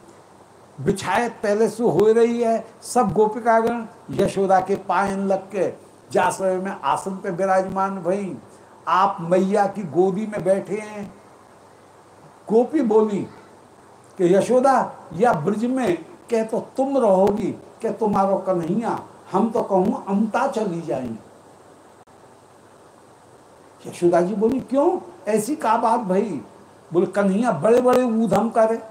बिछायत पहले से हो रही है। सब गोपिकागण यशोदा के पायन लग के जासवे में आसन पे विराजमान भई आप मैया की गोदी में बैठे हैं। गोपी बोली कि यशोदा, या ब्रज में कह तो तुम रहोगी कि तुम्हारो कन्हैया, हम तो कहूँ अमता चली जाएँगे। यशोदा जी बोली, क्यों? ऐसी का बात भाई? बोले, कन्हैया बड़े बड़े ऊधम करे।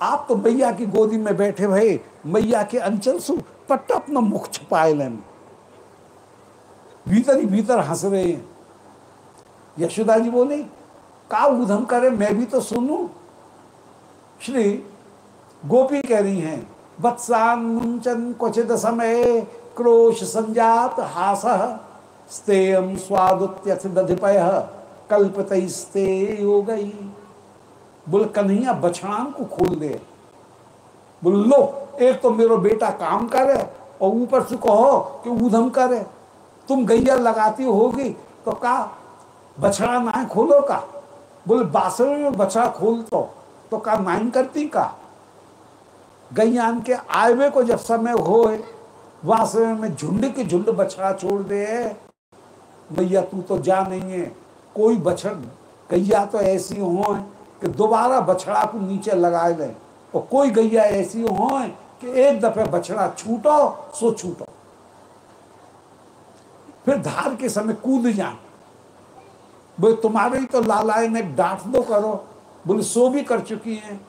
आप तो मैया की गोदी में बैठे भाई, मैया के अंचल सु पट्ट अपना मुख छुपाए लेन भीतर ही भीतर हंस रहे हैं। यशोदा जी बोली का ऊधम करे, मैं भी तो सुनू। श्री गोपी कह रही हैं, वत्सान मुंचन क्वचित समय, क्रोश संजात हास स्तेयम स्वादुत्यथ दधिपय कल्पते हो गई बोल, कन्हैया, बछड़ान को खोल दे। बोल, लो, एक तो मेरा बेटा काम करे और ऊपर से कहो कि ऊधम करे। तुम गैया लगाती होगी तो का बछड़ा ना खोलो का? बोले, बासर में बछड़ा खोल तो तो का नाइन करती का? गैयान के आयवे को जब समय हो वासवे में झुंड के झुंड बछड़ा छोड़ दे। भैया तू तो जा नहीं है, कोई बछड़, गैया तो ऐसी हो कि दोबारा बछड़ा को नीचे लगाए ले और कोई गैया ऐसी हो कि एक दफे बछड़ा छूटो, सो छूटो। फिर धार के समय कूद जाए। बोले, तुम्हारे ही तो लालाए ने डांट दो करो। बोले, सो भी कर चुकी हैं।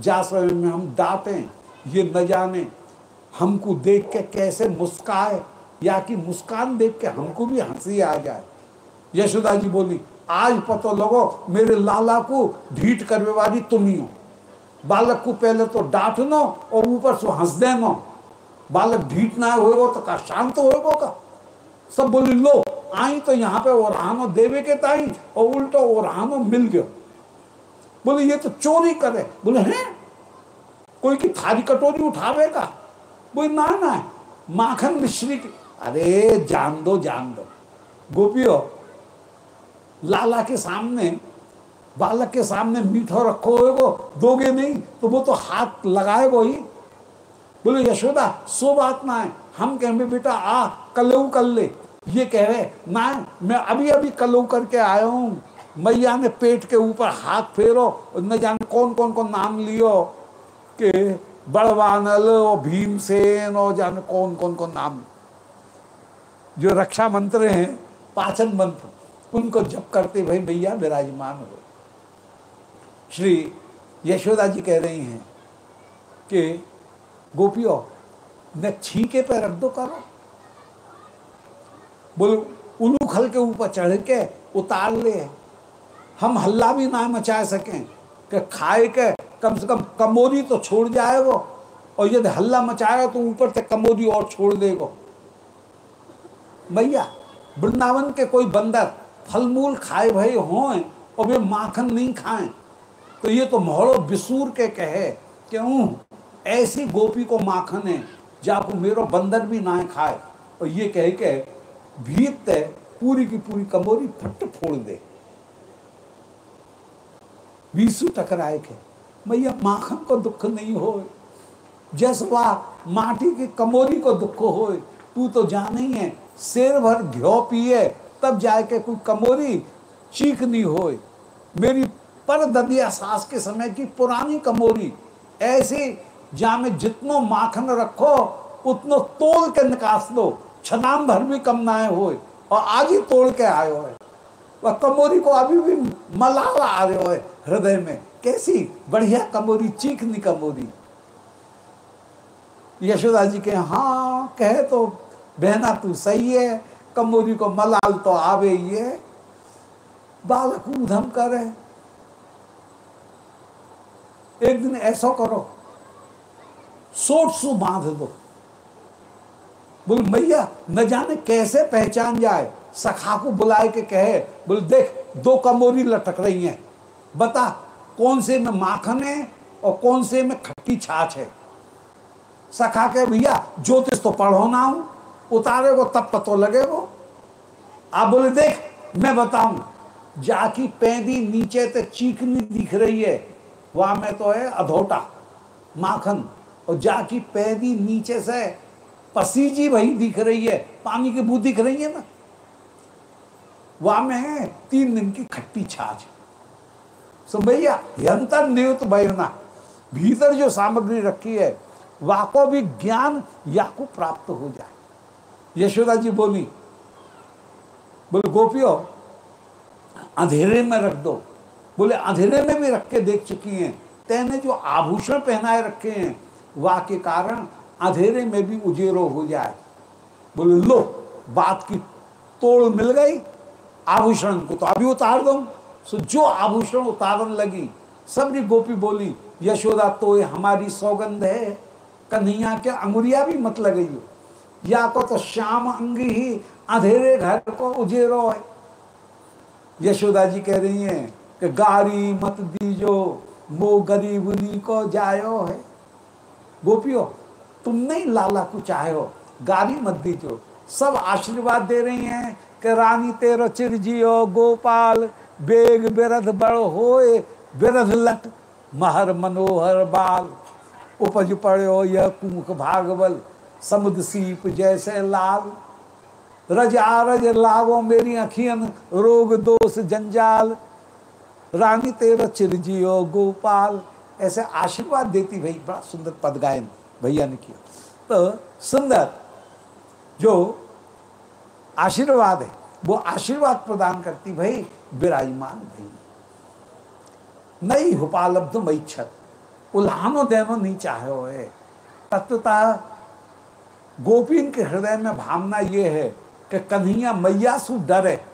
जा समय में हम डांटे ये न जाने हमको देख के कैसे मुस्काए, या कि मुस्कान देख के हमको भी हँसी आ जाए? यशोदा जी बोली आज पतो लगो, मेरे लाला को ढीठ करने वाली तुम ही हो। बालक को पहले तो डांट नो और ऊपर से हंस देनो बालक ढीठ ना होएगो तो का शांत होएगो का। सब बोली, लो, आई तो यहाँ पे ओरहानो देवे के ताई और उल्टो ओरहानो मिल गयो। बोले, ये तो चोरी करे। बोले, हैं? कोई की थारी कटोरी उठावेगा बोले, ना ना, माखन मिश्री की। अरे, जान दो जान दो। गोपियों लाला के सामने, बालक के सामने मीठो रखो होएगो दोगे नहीं तो वो तो हाथ लगाए लगाएगो ही। बोले, यशोदा, सो बात ना है। हम कहेंगे बेटा, आ, कलऊ कर ले। ये कह रहे, ना, मैं अभी अभी कलऊ करके आया हूँ। मैया ने पेट के ऊपर हाथ फेरो न जाने कौन कौन को नाम लियो के बड़वानल और भीमसेन और जाने कौन कौन को नाम। जो रक्षा मंत्र हैं, पाचन मंत्र। उनको जप करते भाई, भैया, विराजमान हो। श्री यशोदा जी कह रही हैं कि, गोपियों न छीके पे रख दो करो। बोलो उलू खल के ऊपर चढ़ के उतार ले। हम हल्ला भी ना मचा सकें, कि खाए के कम से कम कमोरी तो छोड़ जाएगो और यदि हल्ला मचाएगा तो ऊपर से कमोरी और छोड़ देगा। भैया, वृंदावन के कोई बंदर फल मूल खाए भय हों और वे माखन नहीं खाएँ। तो ये तो मोहड़ो बिसूर के कहे, क्यों? ऐसी गोपी को माखन है जाको मेरो बंदर भी ना खाए। और ये कह के, भीत पूरी की पूरी कमोरी फट फोड़ दे। बीसू टकराए के भैया माखन को दुख नहीं हो जस वाह माटी की कमोरी को दुख हो तू तो जान ही है, शेर भर घ्यो पिए तब जाके कोई कमोरी चीख नहीं हो मेरी पर ददिया सास के समय की पुरानी कमोरी। ऐसी जा में जितनो माखन रखो, उतनो तोड़ के निकास दो छदाम भर भी कम ना हो और आज ही तोड़ के आयो है वह कमोरी को अभी भी मलाला आ रहे हो हृदय में। कैसी बढ़िया कमोरी, चीखनी कमोरी। यशोदा जी के हाँ कहे तो बहना तू सही है। कमोरी को मलाल तो आवे है बालक उधम करे। एक दिन ऐसा करो, सोट सु बाँध दो। बोल, मैया, न जाने कैसे पहचान जाए? सखा को बुलाए के कहे, बोल, देख, दो कमोरी लटक रही हैं। बता, कौन से में माखन है और कौन से में खट्टी छाछ है? सखा के भैया, ज्योतिष तो पढ़ो ना हूँ। उतारे को तब पतो लगे वो। आप बोले, देख, मैं बताऊँ, जाकी पैदी नीचे ते चीकनी दिख रही है, वहाँ में तो है अधोटा, माखन, और जाकी पैदी नीचे से पसीजी वही दिख रही है, पानी की बूंद दिख रही है ना। वहाँ में है तीन दिन की खट्टी छाछ। सो भैया, यंत्र नियुत बयना भीतर जो सामग्री रखी है वह को भी ज्ञान या को प्राप्त हो जाए। यशोदा जी बोली, बोले, गोपियों, अंधेरे में रख दो। बोले, अंधेरे में भी रख के देख चुकी हैं। तेने जो आभूषण पहनाए रखे हैं, वाह, के कारण अंधेरे में भी उजेरो हो जाए। बोले, लो, बात की तोड़ मिल गई, आभूषण को तो अभी उतार दो। सो जो आभूषण उतारन लगी, सबरी गोपी बोली, यशोदा तो ये हमारी सौगंध है। कन्हैया के अंगुरिया भी मत लगई हो या को तो श्याम अंगी ही अंधेरे घर को उजेरो। यशोदा जी कह रही हैं कि गारी मत दीजो, मो गरीबनी को जायो है। गोपियों, तुम नहीं लाला को चाहो, गारी मत दीजो। सब आशीर्वाद दे रही हैं कि रानी तेरो चिरजियो गोपाल, बेग बिरध बड़ होए, बिरध लट, महर मनोहर बाल। उपज पड़ो यह कुमुख भागवल। समुद्र सीप जैसे लाल। रज आरज लागो मेरी अखियन, रोग दोष जंजाल। रानी तेरा चिरजियो गोपाल। ऐसे आशीर्वाद देती भाई, बड़ा सुंदर पद गायन भैया ने किया। तो सुंदर जो आशीर्वाद है, वो आशीर्वाद प्रदान करती भाई, विराजमान भाई। नहीं उपालब्ध छत। उल्हानो देनो नहीं चाहे हो तत्वता गोपीन के हृदय में भावना ये है कि कन्हैया मैया सु डरे।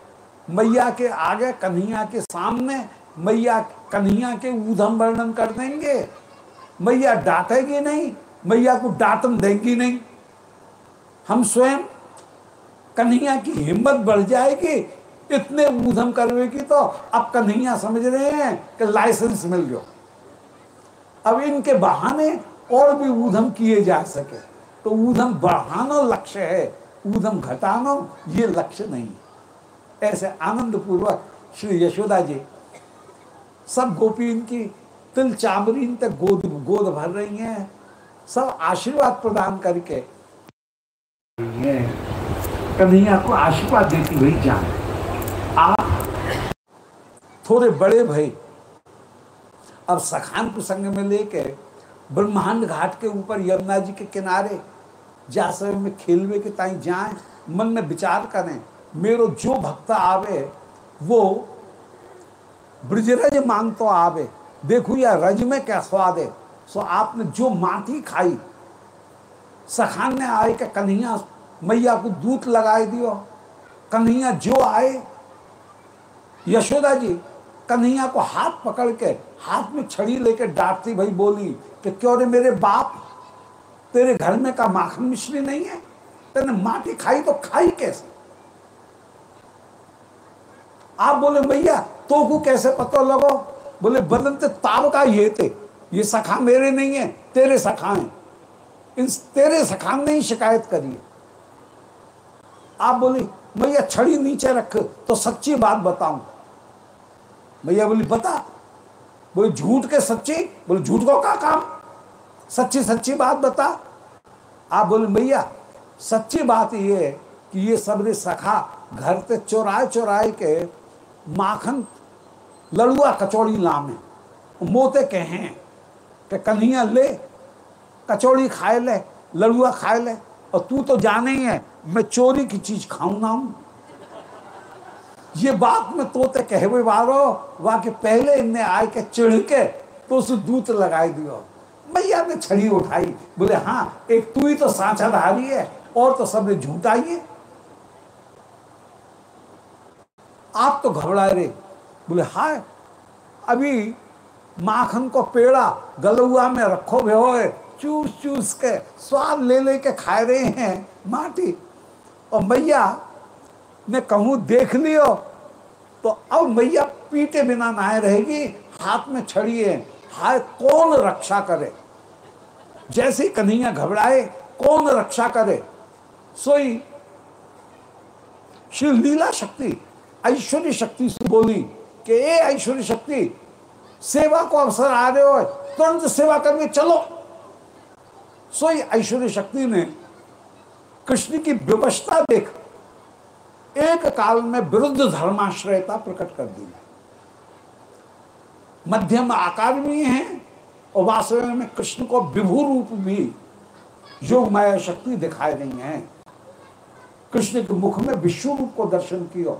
मैया के आगे, कन्हैया के सामने, मैया कन्हैया के ऊधम वर्णन कर देंगे। मैया डांटेगी नहीं, मैया को डांटन देंगी नहीं। हम स्वयं कन्हैया की हिम्मत बढ़ जाएगी इतने ऊधम करवेगी तो। अब कन्हैया समझ रहे हैं कि लाइसेंस मिल गया। अब इनके बहाने और भी ऊधम किए जा सके। तो ऊधम बढ़ाना लक्ष्य है, ऊधम घटाना ये लक्ष्य नहीं ऐसे आनंद पूर्वक श्री यशोदा जी, सब गोपी इनकी तिल चामरीन तक गोद गोद भर रही हैं, सब आशीर्वाद प्रदान करके कन्हैया को आशीर्वाद देती हुई जान आप थोड़े बड़े भाई, अब सखान प्रसंग में लेके ब्रह्मांड घाट के ऊपर यमुना जी के किनारे जा समय में खेलवे के ताई जाए, मन में विचार करें, मेरो जो भक्त आवे, वो ब्रजरज मांग तो आवे। देखो या रज में क्या स्वाद है। सो आपने जो माटी खाई, सखान ने आए के कन्हैया मैया को दूध लगाए दियो। कन्हैया जो आए, यशोदा जी, कन्हैया को हाथ पकड़ के हाथ में छड़ी लेके डांटती भाई बोली कि क्यों रे मेरे बाप तेरे घर में का माखन मिश्री नहीं है? तेने माटी खाई तो खाई कैसे? आप बोले, भैया तो को कैसे पता लगो? बोले बदलते ताब का ये थे ये सखा मेरे नहीं है, तेरे सखा हैं। इन तेरे सखा ने ही शिकायत करी आप बोली, भैया, छड़ी नीचे रख तो सच्ची बात बताऊँ। भैया बोली, बता। बोले, झूठ के सच्ची? बोले, झूठ को का काम? सच्ची सच्ची बात बता। आप बोले, भैया, सच्ची बात ये कि ये सबरे सखा घर से चौराए चौराए के माखन, लड़ुआ कचौड़ी लामे मोते कहे कि कन्हैया ले, कचौड़ी खाए ले, लड़ुआ खाए ले, और तू तो जाने ही है, मैं चोरी की चीज़ खाऊं ना हूँ। ये बात में तोते कहवे वारो वहाँ, के पहले इनने आए के चिढ़ के तो उसे दूत लगाई दियो। भैया ने छड़ी उठाई। बोले हाँ एक तू ही तो साझाधारी है, और तो सबने झूठाई है। आप तो घबराए रे बोले, हाय, अभी माखन को पेड़ा गलुआ में रखो भे चूस चूस के स्वाद ले ले के खा रहे हैं माटी। और मैया ने कहूँ, देख लियो। तो अब मैया पीटे बिना नहाए रहेगी, हाथ में छड़ी है। हाय, कौन रक्षा करे? जैसे कन्हैया घबराए, कौन रक्षा करे? सोई। श्री लीला शक्ति, ऐश्वर्य शक्ति से बोली कि, ए ऐश्वर्य शक्ति, सेवा को अवसर आ रहे हो, तुरंत सेवा करके चलो। सोई ऐश्वर्य शक्ति ने कृष्ण की व्यवस्था देख, एक काल में विरुद्ध धर्माश्रयता प्रकट कर दी मध्यम आकार भी है और वास्तव में कृष्ण को विभू रूप भी योग माया शक्ति दिखाई रही है। कृष्ण के मुख में विश्व रूप को दर्शन किया।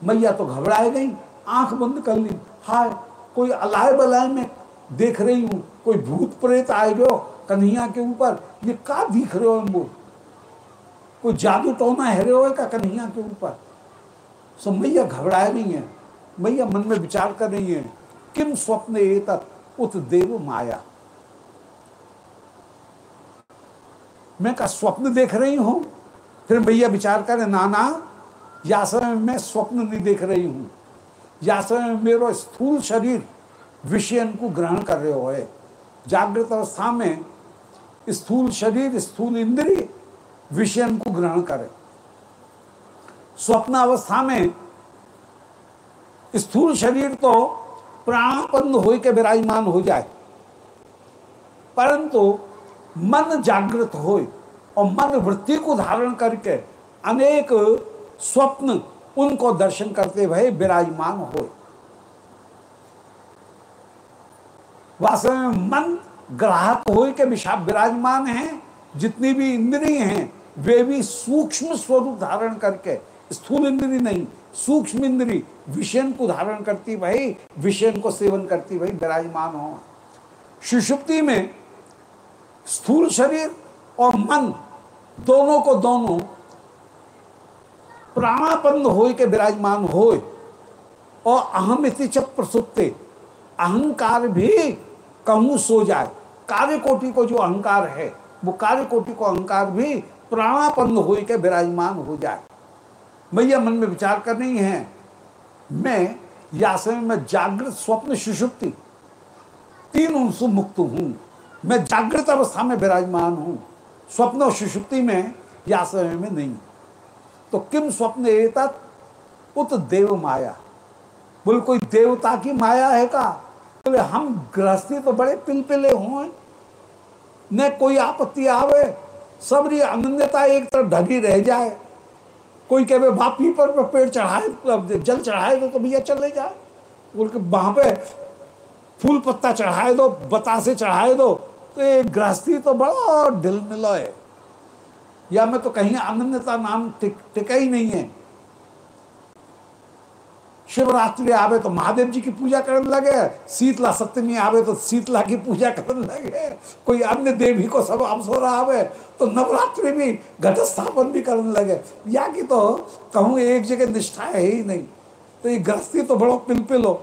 मैया तो घबराए गई, आँख बंद कर ली। हाय, कोई अलाय बलाय में देख रही हूँ, कोई भूत प्रेत आए गयो कन्हैया के ऊपर। ये का दिख रहे हो हम कोई जादू टोना है रहे हो का कन्हैया के ऊपर? सो मैया घबराए नहीं है। मैया मन में विचार कर रही है, किम स्वप्न ए उत देव माया। मैं का स्वप्न देख रही हूँ। फिर भैया विचार करे, नाना या समय मैं स्वप्न नहीं देख रही हूँ। या समय मेरो स्थूल शरीर विषयन को ग्रहण कर रहे हो। जागृत अवस्था में स्थूल शरीर, स्थूल इंद्रिय विषयन को ग्रहण करे। स्वप्न अवस्था में स्थूल शरीर तो प्राणपन्न हो के विराजमान हो जाए। परंतु मन जागृत हो और मन वृत्ति को धारण करके अनेक स्वप्न उनको दर्शन करते हुए विराजमान हो वास्तव में मन ग्राहक हो के विराजमान है, जितनी भी इंद्रिय हैं, वे भी सूक्ष्म स्वरूप धारण करके, स्थूल इंद्री नहीं सूक्ष्म इंद्री विषयन को धारण करती भाई विषयन को सेवन करती भाई विराजमान हो। सुषुप्ति में स्थूल शरीर और मन, दोनों को दोनों प्राणापन्न हो के विराजमान हो और अहम इति च प्रसुप्ते, अहंकार भी कहूँ सो जाए। कार्य कोटि को जो अहंकार है, वो कार्य कोटि को अहंकार भी प्राणापन्न हो के विराजमान हो जाए। भैया मन में विचार करनी है। मैं या समय में जागृत स्वप्न सुषुप्ति। तीन से मुक्त हूँ। मैं जागृत अवस्था में विराजमान हूँ। स्वप्न और सुषुप्ति में या समय में नहीं। तो किम स्वप्न एतत्? उत देव माया। बोले, कोई देवता की माया है का? बोले, हम गृहस्थी तो बड़े पिलपिले हुए न कोई आपत्ति आवे। सबरी अनन्यता एक तरफ़ ढगी रह जाए। कोई कहे बापी पर पेड़ चढ़ाए जल चढ़ाए दो तो भैया चले जाए। बोल के वहाँ पे फूल पत्ता चढ़ाए दो बतासे चढ़ाए दो तो ये गृहस्थी तो बड़ा ढिल मिलो है। या मैं तो कहीं अनन्यता नाम टिक, टिका ही नहीं है। शिवरात्रि आवे तो महादेव जी की पूजा करने लगे, शीतला सप्तमी आवे तो शीतला की पूजा करने लगे। कोई अन्य देवी को सब अवसर आवे तो नवरात्रि भी घट स्थापन भी करने लगे। या कि तो कहूँ, एक जगह निष्ठा है ही नहीं। तो ये गृहस्थी तो बड़ो पिलपिल। हो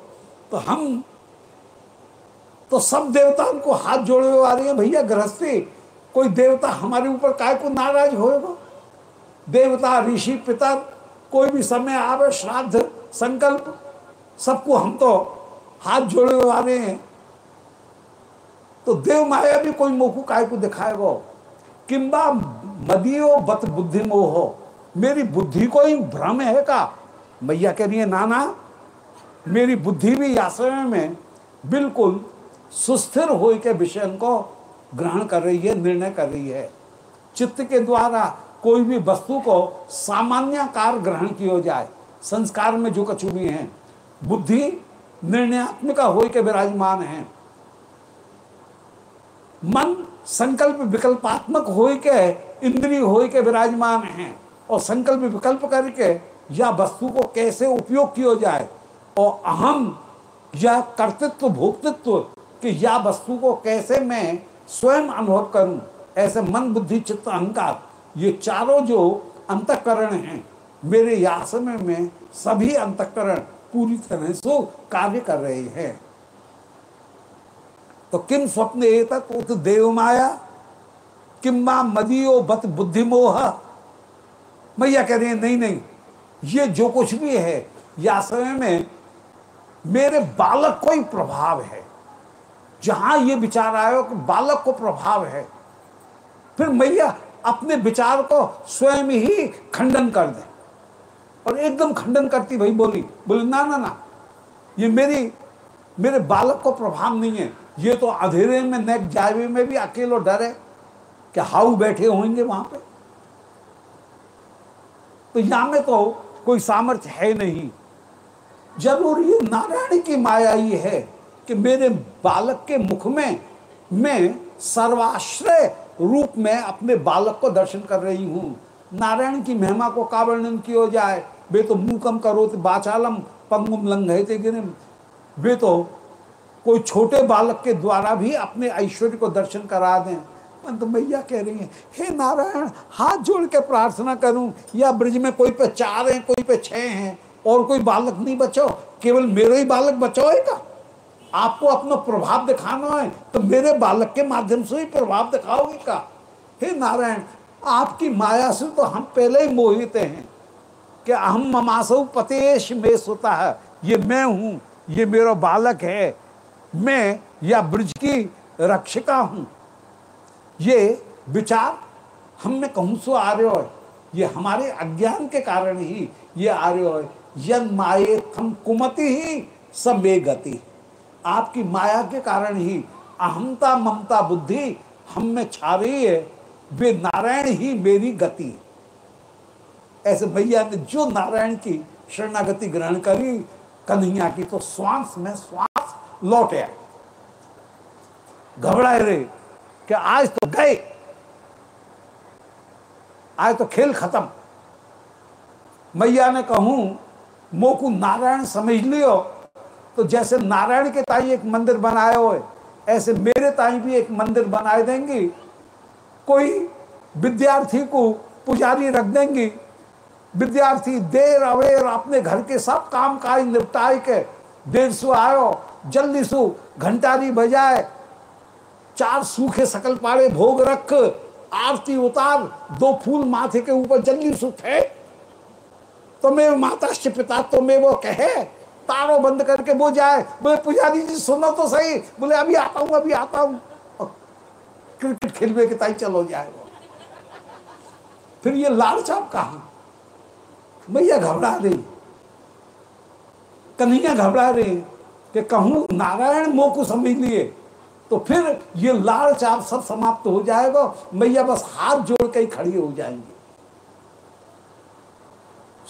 तो हम तो सब देवताओं को हाथ जोड़े आ रही है, भैया गृहस्थी, कोई देवता हमारे ऊपर काय को नाराज़ होएगा? देवता, ऋषि पितर कोई भी समय आवे, श्राद्ध संकल्प, सबको हम तो हाथ जोड़े आ रहे हैं। तो देव माया भी कोई मोकू काय को दिखाएगा। किंबा मदियो बत बुद्धि मोह। मेरी बुद्धि को ही भ्रम है का? मैया कह रही है, नाना, मेरी बुद्धि भी आश्रय में बिल्कुल सुस्थिर हो के विषय को ग्रहण कर रही है, निर्णय कर रही है। चित्त के द्वारा कोई भी वस्तु को सामान्यकार ग्रहण किया जाए। संस्कार में जो कछु भी हैं, बुद्धि निर्णयात्मिक हो के विराजमान है। मन संकल्प विकल्पात्मक हो के, इंद्रिय हो के विराजमान है और संकल्प विकल्प करके या वस्तु को कैसे उपयोग किया जाए और अहम या कर्तृत्व, भोक्तृत्व कि या वस्तु को कैसे मैं स्वयं अनुभव करूँ, ऐसे मन, बुद्धि, चित्त, अहंकार, ये चारों जो अंतकरण हैं मेरे यासमय में सभी अंतकरण पूरी तरह से कार्य कर रहे हैं। तो किम स्वप्न एतत् उत देव माया? किम्बा मदियो बत बुद्धिमोह? मैया कह रही है नहीं नहीं, ये जो कुछ भी है या समय में मेरे बालक को ही प्रभाव है। जहाँ ये विचार आयो कि बालक को प्रभाव है, फिर मैया अपने विचार को स्वयं ही खंडन कर दे। और एकदम खंडन करती भाई बोली बोली, ना ना ना, ये मेरी, मेरे बालक को प्रभाव नहीं है। ये तो अंधेरे में, नेक जावे में भी अकेलो डर है कि हाउ बैठे होंगे वहाँ पे। तो यहाँ में तो कोई सामर्थ्य है नहीं। ज़रूर ये नारायण की माया ही है कि मेरे बालक के मुख में, मैं सर्वाश्रय रूप में अपने बालक को दर्शन कर रही हूँ। नारायण की महिमा को का वर्णन किया जाए। वे तो मूकम करो तो बाचालम पंगुम लंघते गिरिम। वे तो कोई छोटे बालक के द्वारा भी अपने ऐश्वर्य को दर्शन करा दें। मैं तो मैया कह रही है, हे नारायण, हाथ जोड़ के प्रार्थना करूँ। या ब्रिज में कोई पे चार हैं, कोई पे छह हैं, और कोई बालक नहीं बचाओ? केवल मेरे ही बालक बचाओएगा आपको अपना प्रभाव दिखाना है तो मेरे बालक के माध्यम से ही प्रभाव दिखाओगे का? हे नारायण आपकी माया से तो हम पहले ही मोहित हैं कि अहम ममासो पतेश में सोता। है ये मैं हूँ, ये मेरा बालक है, मैं या ब्रज की रक्षिका हूँ। ये विचार हम में कहूँ सो आ रहे हो ये हमारे अज्ञान के कारण ही ये आ रहे हो यन माए थम कुमति ही सब गति। आपकी माया के कारण ही अहमता ममता बुद्धि हम में छा रही है। वे नारायण ही मेरी गति। ऐसे भैया ने जो नारायण की शरणागति ग्रहण करी, कन्हैया की तो श्वास में श्वास लौट आए घबराए रहे कि आज तो गए। आज तो खेल खत्म। मैया ने कहूँ, मोकू नारायण समझ लियो तो जैसे नारायण के ताई एक मंदिर बनाए हो ऐसे मेरे ताई भी एक मंदिर बनाए देंगी कोई विद्यार्थी को पुजारी रख देंगी। विद्यार्थी देर अवेर अपने घर के सब काम काज निपटाए के देर सु आयो, जल्दी सु घंटारी बजाए, चार सूखे सकल पाड़े भोग रख, आरती उतार, दो फूल माथे के ऊपर जल्दी सु तो मैं माता से पिता तो मैं वो कहे, तारो बंद करके वो जाए, बोले, पुजारी जी, सुनो तो सही, बोले, अभी आता हूँ, अभी आता हूँ। क्रिकेट खेलने के ताई चलो जाए वो। फिर ये लाल चाप कहा? मैया घबरा रही। कन्हैया घबरा रही कि कहूँ नारायण मोह को समझ लिए। तो फिर ये लाल चाप सब समाप्त हो जाएगा, मैया बस हाथ जोड़ के ही खड़ी हो जाएँगे।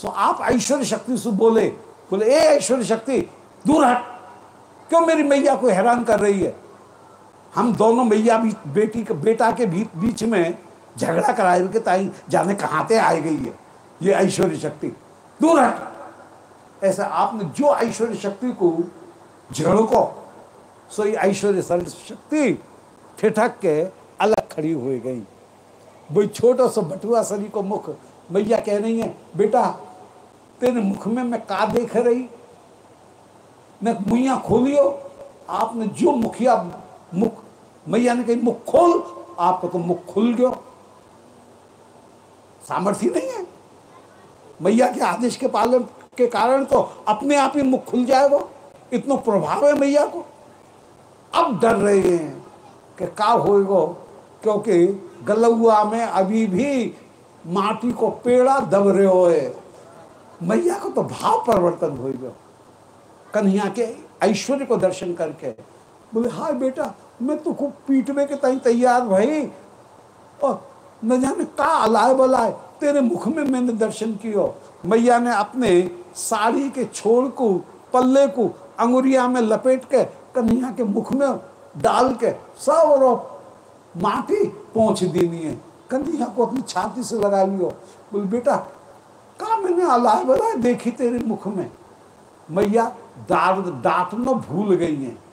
सो आप ऐश्वर्य शक्ति से बोले बोले, ए ऐश्वर्य शक्ति, दूर हट। क्यों मेरी मैया को हैरान कर रही है? हम दोनों मैया बेटी के बेटा के भी, बीच में झगड़ा कराए के ताई जाने कहाँ ते आ गई है? ये ऐश्वर्य शक्ति। दूर हट ऐसा आपने जो ऐश्वर्य शक्ति को झड़को सो ये ऐश्वर्य शक्ति ठिठक के अलग खड़ी हो गई। वही छोटा सा बटुआ सरी को मुख मैया कह रही है बेटा तेरे मुख में मैं का देख रही? मैं मुइया खोलियो? आपने जो मुखिया मुख मैया ने कही मुख खोल, आपको तो मुख खुल गयो। सामर्थ्य नहीं है। मैया के आदेश के पालन के कारण तो अपने आप ही मुख खुल जाएगा। इतना प्रभाव है मैया को। अब डर रहे हैं कि का होएगो, क्योंकि गलुआ में अभी भी माटी को पेड़ा दब रहे हो। मैया को तो भाव परिवर्तन हो गयो कन्हैया के ऐश्वर्य को दर्शन करके बोले, हाय बेटा, मैं तो खूब पीटने के तई तैयार भाई। और न जाने का अलाय बलाय तेरे मुख में मैंने दर्शन कियो। मैया ने अपने साड़ी के छोड़ को, पल्ले को अंगुरिया में लपेट के, कन्हैया के मुख में डाल के, सब और माटी पहुँच देनी है। कन्हैया को अपनी छाती से लगा लियो। बोल, बेटा, का मैंने अलाय बलाय देखी तेरे मुख में? मैया डांट डांटना भूल गई हैं।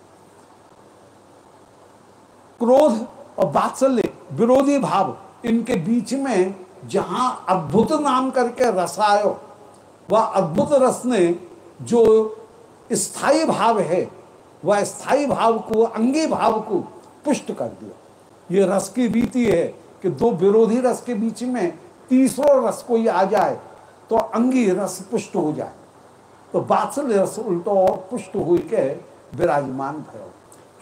क्रोध और बात्सल्य विरोधी भाव, इनके बीच में जहाँ अद्भुत नाम करके रस आयो वह अद्भुत रस ने जो स्थायी भाव है, वह स्थायी भाव को, अंगी भाव को पुष्ट कर दिया। ये रस की रीति है कि दो विरोधी रस के बीच में तीसरो रस कोई आ जाए तो अंगी रस पुष्ट हो जाए। तो बात्सल्य रस उल्टो और पुष्ट हो के विराजमान भयो।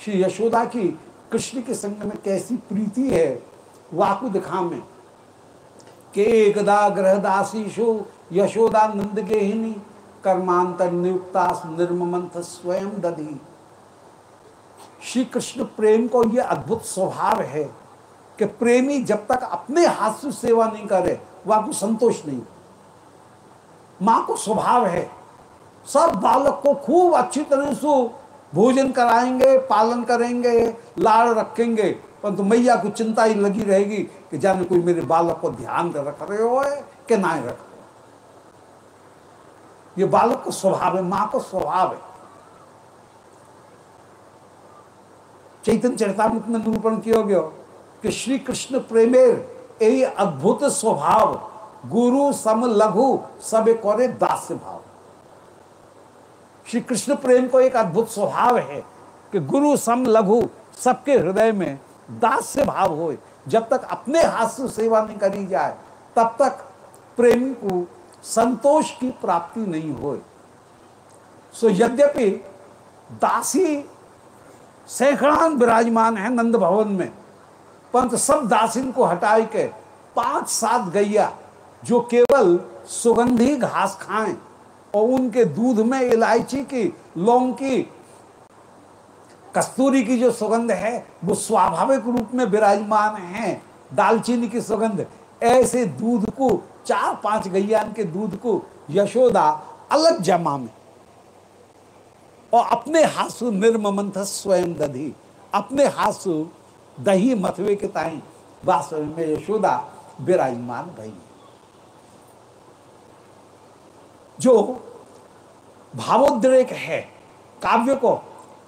श्री यशोदा की कृष्ण के संग में कैसी प्रीति है वाकु दिखा में के एकदा ग्रहदासीशु यशोदा नंद के हिनी कर्मांतर नियुक्ता निर्ममंथ स्वयं दधी। श्री कृष्ण प्रेम को यह अद्भुत स्वभाव है कि प्रेमी जब तक अपने हाथ से सेवा नहीं करे वह को संतोष नहीं। माँ को स्वभाव है, सब बालक को खूब अच्छी तरह से भोजन कराएँगे, पालन करेंगे, लाड़ रखेंगे, परंतु तो मैया को चिंता ही लगी रहेगी कि जाने कोई मेरे बालक को ध्यान रख रहे हो है कि ना रख रहे ये बालक का स्वभाव है, माँ को स्वभाव है। चैतन्य चरितमृत में निरूपण किया गया कि श्री कृष्ण प्रेमेर यही अद्भुत स्वभाव, गुरु सम लघु, सब करे दास्य भाव। श्री कृष्ण प्रेम को एक अद्भुत स्वभाव है कि गुरु, सम, लघु सबके हृदय में दास्य भाव हो। जब तक अपने हाथ से सेवा नहीं करी जाए, तब तक प्रेम को संतोष की प्राप्ति नहीं हो। सो यद्यपि दासी सैकड़ान विराजमान है नंद भवन में, परंतु सब दासिन को हटाए के पाँच सात गैया जो केवल सुगंधी घास खाएँ और उनके दूध में इलायची की, लौंग की, कस्तूरी की जो सुगंध है, वो स्वाभाविक रूप में विराजमान है। दालचीनी की सुगंध, ऐसे दूध को, चार पाँच गैयान के दूध को यशोदा अलग जमा में। और अपने हासु निर्ममंथ स्वयं दधी, अपने हासु दही मथवे के ताई वास्तव में यशोदा विराजमान भई जो भावोद्रेक है, काव्य को,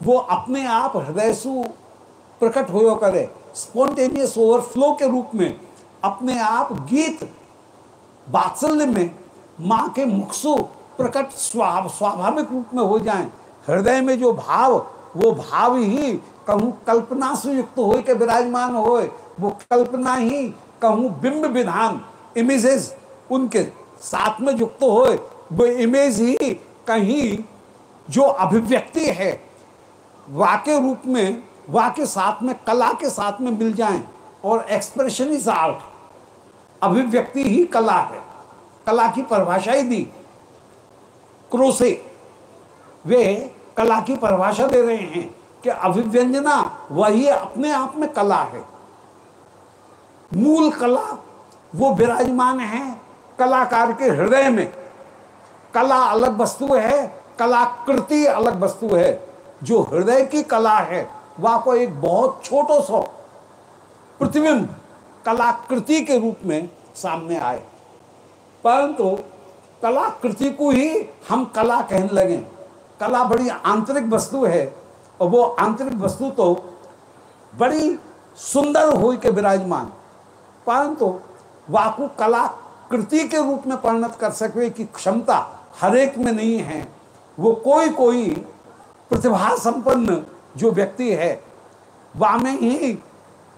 वो अपने आप हृदय सु प्रकट हो करे, स्पॉन्टेनियस ओवरफ्लो के रूप में, अपने आप गीत वात्सल्य में माँ के मुख से प्रकट स्वाभ, स्वाभाविक रूप में हो जाए। हृदय में जो भाव, वो भाव ही कहूँ कल्पना से युक्त हो के विराजमान हो वो कल्पना ही कहूँ बिंब विधान इमेजेस उनके साथ में युक्त हो वो इमेज ही कहीं जो अभिव्यक्ति है, वाक्य रूप में, वाक्य साथ में, कला के साथ में मिल जाएँ और एक्सप्रेशन इज़ आर्ट अभिव्यक्ति ही कला है। कला की परिभाषा ही दी क्रोसे, वे कला की परिभाषा दे रहे हैं कि अभिव्यंजना वही अपने आप में कला है। मूल कला, वो विराजमान है कलाकार के हृदय में। कला अलग वस्तु है, कलाकृति अलग वस्तु है। जो हृदय की कला है, वह को एक बहुत छोटो सो प्रतिबिंब कलाकृति के रूप में सामने आए। परंतु कलाकृति को ही हम कला कहने लगे। कला बड़ी आंतरिक वस्तु है, और वो आंतरिक वस्तु तो बड़ी सुंदर हो के विराजमान। परंतु वाकु कलाकृति के रूप में परिणत कर सके की क्षमता हरेक में नहीं है। वो कोई कोई प्रतिभा संपन्न जो व्यक्ति है, वह में ही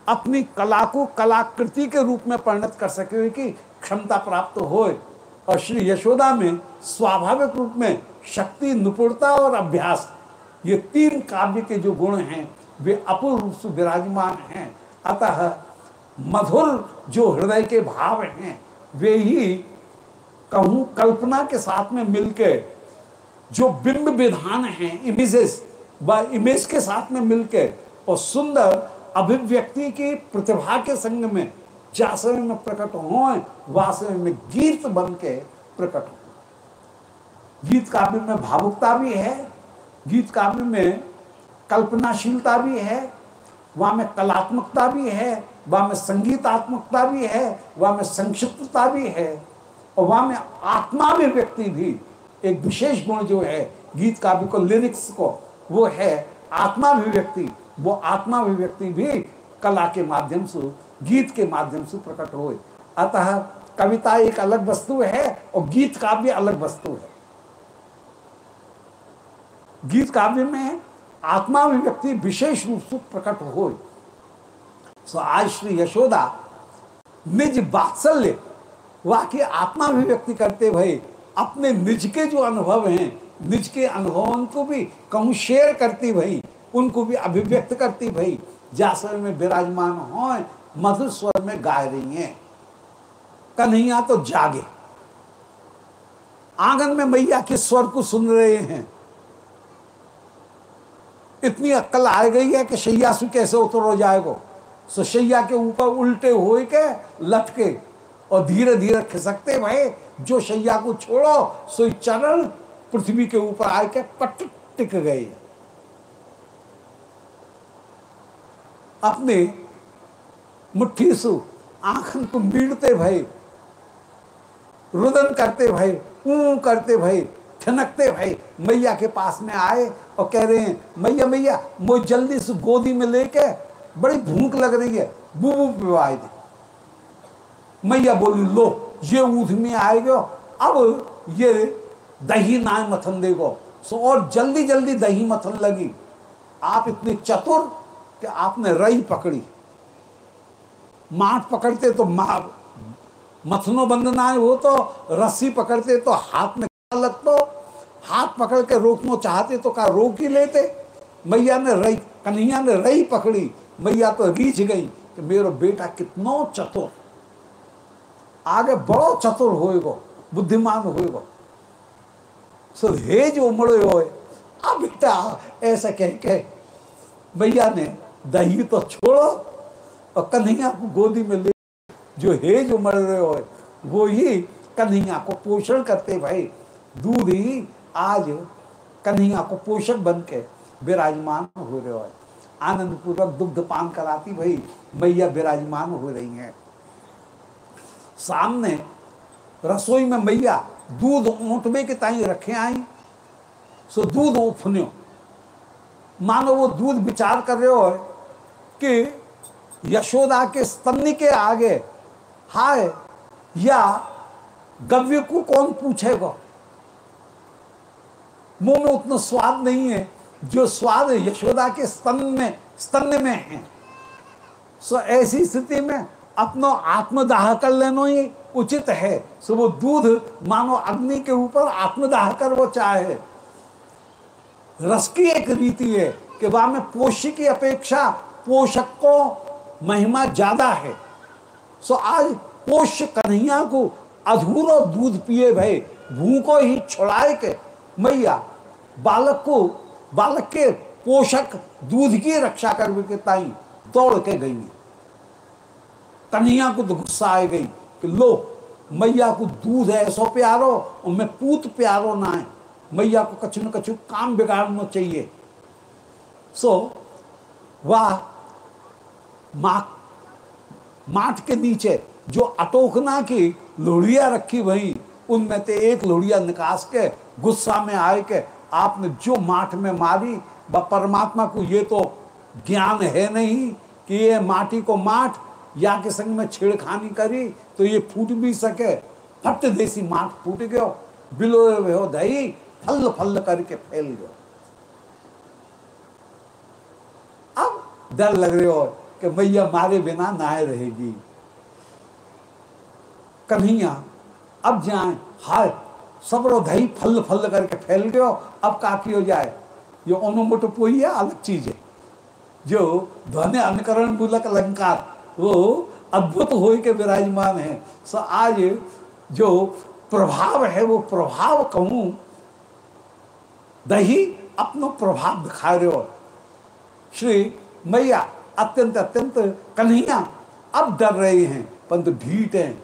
अपनी कला को कलाकृति के रूप में परिणत कर सके की क्षमता प्राप्त हो और श्री यशोदा में स्वाभाविक रूप में शक्ति, निपुणता और अभ्यास, ये तीन काव्य के जो गुण हैं, वे अपूर्व रूप से विराजमान हैं। अतः मधुर जो हृदय के भाव हैं, वे ही कहूँ, कल्पना के साथ में मिलके जो बिंब विधान हैं इमेजेस व इमेज के साथ में मिलके, और सुंदर अभिव्यक्ति की प्रतिभा के संग में जा समय में प्रकट हो वह में गीत बन के प्रकट हो। गीत काव्य में भावुकता भी है, गीत काव्य में कल्पनाशीलता भी है, वहाँ में कलात्मकता भी है, वहाँ में संगीतात्मकता भी है, वहाँ में संक्षिप्तता भी है। और वहाँ में आत्माभिव्यक्ति भी एक विशेष गुण जो है, गीत काव्य को लिरिक्स को, वो है आत्माभिव्यक्ति वो आत्माभिव्यक्ति भी कला के माध्यम से, गीत के माध्यम से प्रकट हो अतः कविता एक अलग वस्तु है और गीत काव्य अलग वस्तु है। गीत काव्य में आत्मा आत्माभिव्यक्ति विशेष रूप से प्रकट हो आज श्री यशोदा निज वात्सल्य वह, की आत्माभिव्यक्ति करते भाई। अपने निज के जो अनुभव हैं, निज के अनुभवों को भी कहूँ शेयर करती भाई, उनको भी अभिव्यक्त करती भाई। जासर में विराजमान हो मधुर स्वर में गा रही हैं कन्हैया तो जागे। आँगन में मैया के स्वर को सुन रहे हैं। इतनी अक्कल आ गई है कि शैया से कैसे उतर जाएगा? सो शैया के ऊपर उल्टे हो के लटके और धीरे धीरे खिसकते भाई जो शैया को छोड़ो, सो चरण पृथ्वी के ऊपर आके पट टिक गए अपने मुट्ठी सु आंखन को मीड़ते भाई, रुदन करते भाई, ऊ करते भाई, ठनकते भाई, मैया के पास में आए और कह रहे हैं, मैया मैया, मुझे जल्दी से गोदी में लेके, बड़ी भूख लग रही है, बूबू पिवाए दे। मैया बोली, लो, ये ऊध में आएगा अब ये दही ना मथन देगो सो और जल्दी जल्दी दही मथन लगी। आप इतने चतुर कि आपने रही पकड़ी। माठ पकड़ते तो मा, मथनो बंधना हो तो रस्सी पकड़ते तो हाथ में लग तो हाथ पकड़ के रोकना चाहते तो का रोक ही लेते। मैया ने रही कन्हैया ने रही पकड़ी। मैया तो रीझ गई कि मेरा बेटा कितनो चतुर। आगे बड़ो चतुर होएगो, बुद्धिमान होएगो। सो हे जो उमड़े हो बेटा ऐसा कह के मैया ने दही तो छोड़ो और कन्हैया को गोदी में ले जो हे जो मर रहे हो वो ही कन्हैया को पोषण करते भाई। दूध ही आज कन्हैया को पोषक बन के विराजमान हो रहे हो आनंद पूर्वक दुग्ध पान कराती भाई, मैया विराजमान हो रही हैं। सामने रसोई में मैया दूध ऊँटवे के ताई रखे आई, सो दूध उफन्यो। मानो वो दूध विचार कर रहे हो कि यशोदा के स्तन्य के आगे हाय, या गव्य को कौन पूछेगा? मुँह में उतना स्वाद नहीं है, जो स्वाद यशोदा के स्तन में स्तन में है। सो ऐसी स्थिति में अपनो आत्मदाह कर लेना ही उचित है। सो वो दूध मानो अग्नि के ऊपर आत्मदाह कर वो चाहे रस की एक रीति है कि वहाँ में पोष्य की अपेक्षा पोषक को महिमा ज़्यादा है। सो आज पोष्य कन्हैया को अधूरो दूध पिए भय भूखो ही छुड़ाए के मैया, बालक को, बालक के पोषक दूध की रक्षा करने के ताई दौड़ के गई। कन्हैया को तो गुस्सा आ गई कि लो, मैया को दूध ऐसो प्यारो, और मैं पूत प्यारो ना है। मैया को कछु न कछु काम बिगाड़ना चाहिए। सो, वह माठ के नीचे जो अटोकना की लोहड़िया रखी वही, उनमें से एक लोहड़िया निकास के, गुस्सा में आए के, आपने जो माठ में मारी व परमात्मा को ये तो ज्ञान है नहीं कि ये माटी को माठ या के संग में छेड़खानी करी तो ये फूट भी सके। फट देसी माठ फूट गयो बिलो हो दही, फल फल करके फैल गयो। अब डर लग रहे हो कि मैया मारे बिना नाए रहेगी। कन्हैया, अब जाए, हाय सबरो दही फल फल करके फैल गयो, अब काकी हो जाए। ये ओनोमोटो पोई है, अलग चीज़ है। जो ध्वनि अनुकरण मूलक अलंकार वो अद्भुत हो के विराजमान है। सो आज जो प्रभाव है, वो प्रभाव कहूँ, दही अपनो प्रभाव दिखा रहे हो। श्री मैया अत्यंत अत्यंत कन्हैया अब डर रहे हैं परंतु ढीट हैं।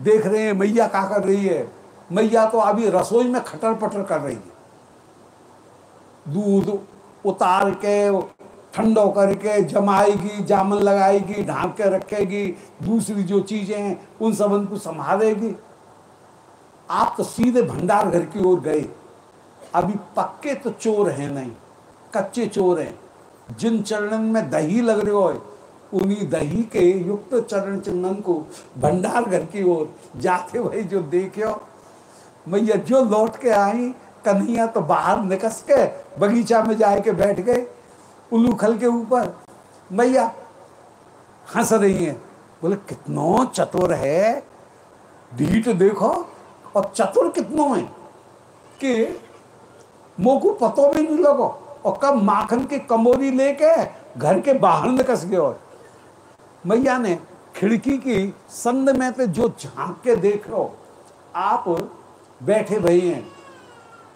देख रहे हैं मैया क्या कर रही है। मैया तो अभी रसोई में खटर पटर कर रही है। दूध उतार के ठंडो करके जमाएगी, जामन लगाएगी, ढांक के रखेगी, दूसरी जो चीज़ें हैं, उन सब उनको संभालेगी। आप तो सीधे भंडार घर की ओर गए। अभी पक्के तो चोर हैं नहीं, कच्चे चोर हैं। जिन चरणन में दही लग रहे हो उन्हीं दही के युक्त चरण चिन्हन को भंडार घर की ओर जाते भाई जो देखो मैया जो लौट के आई, कन्हैया तो बाहर निकस के बगीचा में जाके बैठ गए। उल्लू खल के ऊपर मैया हंस रही है। बोले, कितनो चतुर है ढीठ देखो, और चतुर कितनो है कि मोको पतो भी नहीं लगो, और कब माखन की कमोरी लेके घर के बाहर निकस गए और मैया ने खिड़की की संद में तो जो झाँक के देख लो आप बैठे भई हैं।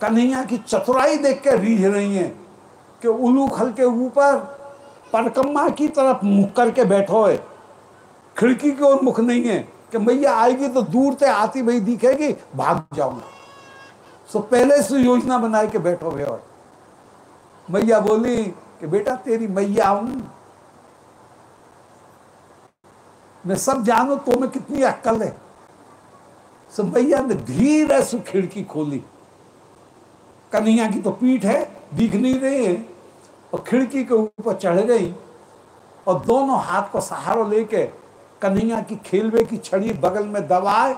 कन्हैया की चतुराई देख के रीझ रही हैं। कि उलू खल के ऊपर परकम्मा की तरफ़ मुख करके बैठो है। खिड़की की ओर मुख नहीं है कि मैया आएगी तो दूर से आती भाई दिखेगी, भाग जाऊँगा। सो पहले से योजना बना के बैठो भे और मैया बोली कि बेटा तेरी मैया हूँ। मैं सब जानू तो में कितनी अक्कल है। सो मैया ने धीरे से खिड़की खोली। कन्हैया की तो पीठ है, दिख नहीं रही है। और खिड़की के ऊपर चढ़ गई और दोनों हाथ को सहारा लेके कन्हैया की खेलवे की छड़ी बगल में दबाए।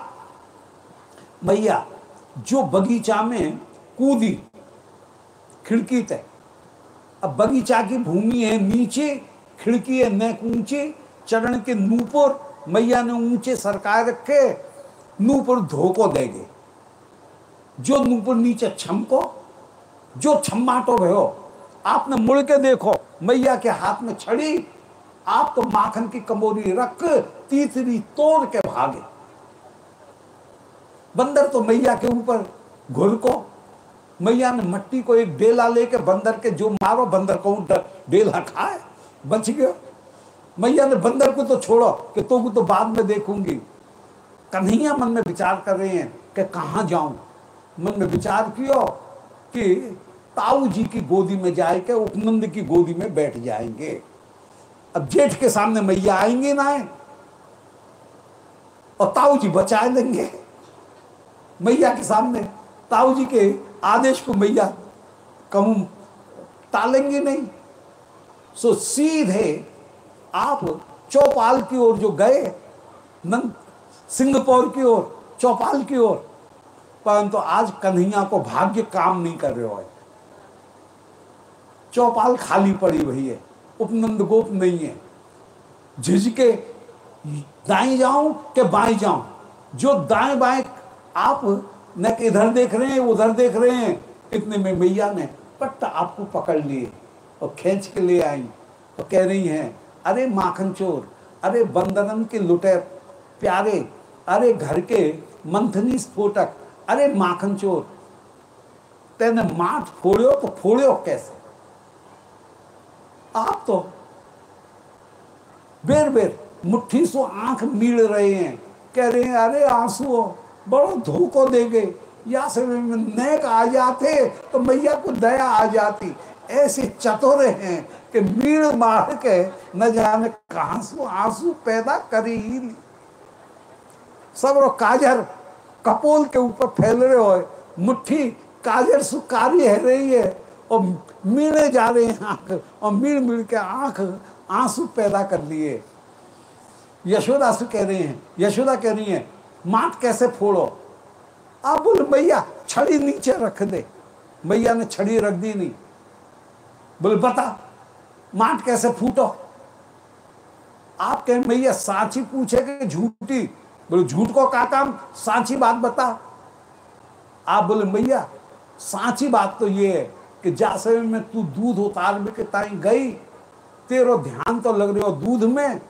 मैया, जो बगीचा में कूदी, खिड़की तय अब बगीचा की भूमि है नीचे, खिड़की है नेक ऊँचे, चरण के नूपुर, मैया ने ऊँचे सरकार रखे, नूपुर धोको देगे जो नूपुर नीचे छमको, जो छम्माटो भयो आपने मुड़ के देखो, मैया के हाथ में छड़ी, आप तो माखन की कमोरी रख, तीसरी तोड़ के भागे। बंदर तो मैया के ऊपर घुल को मैया ने मट्टी को एक डेला लेके बंदर के जो मारो, बंदर को डेला खाए, बच गयो। मैया ने बंदर को तो छोड़ो कि तो तो बाद में देखूँगी। कन्हैया मन में विचार कर रहे हैं कि कहाँ जाऊँ? मन में विचार कियो कि ताऊ जी की गोदी में जाए के उपनंद की गोदी में बैठ जाएँगे। अब जेठ के सामने मैया आएँगे ना आए, और ताऊ जी बचा लेंगे। मैया के सामने, ताऊ जी के आदेश को मैया कहूँ, टालेंगे नहीं। सो सीधे आप चौपाल की ओर जो गए, नंद सिंगापुर की ओर, चौपाल की ओर, परंतु आज कन्हैया को भाग्य काम नहीं कर रहे हो। चौपाल खाली पड़ी हुई है उपनंद गोप नहीं है। झिझके, दाएँ जाऊँ के बाएँ जाऊँ? जो दाएँ बाएँ आप न इधर देख रहे हैं, उधर देख रहे हैं इतने में मैया ने पट्ट आपको पकड़ लिए और खींच के ले आई और कह रही हैं, अरे माखन चोर, अरे बंदरन के लुटे प्यारे, अरे घर के मंथनी स्फोटक, अरे माखन चोर, तेने माठ फोड़ो तो फोड़ो कैसे? आप तो बेर बेर मुट्ठी सो आँख मीड़ रहे हैं। कह रहे हैं, अरे आँसू बड़ो धोखो देगे। या से नेक आ जाते तो मैया को दया आ जाती। ऐसे चतुर हैं कि मीड़ मार के न जाने कहाँ आँसू पैदा करी। ही ली सब रो काजर कपोल के ऊपर फैल रहे हो मुट्ठी काजर सुकारी है रही है। और मीड़े जा रहे हैं आँख, और मीड़ मीड़ के आँख, आँसू पैदा कर लिए। यशोदा से कह रहे हैं, यशोदा कह रही है माट कैसे फोड़ो? आप बोले भैया छड़ी नीचे रख दे। मैया ने छड़ी रख दी नहीं। बोले, बता माट कैसे फूटो? आप कहें, मैया, साची पूछे कि झूठी? बोले, झूठ को का काम? साची बात बता। आप बोले, मैया, साची बात तो ये है कि जासे में तू दूध उतार के ताई गई, तेरो ध्यान तो लग रही हो दूध में,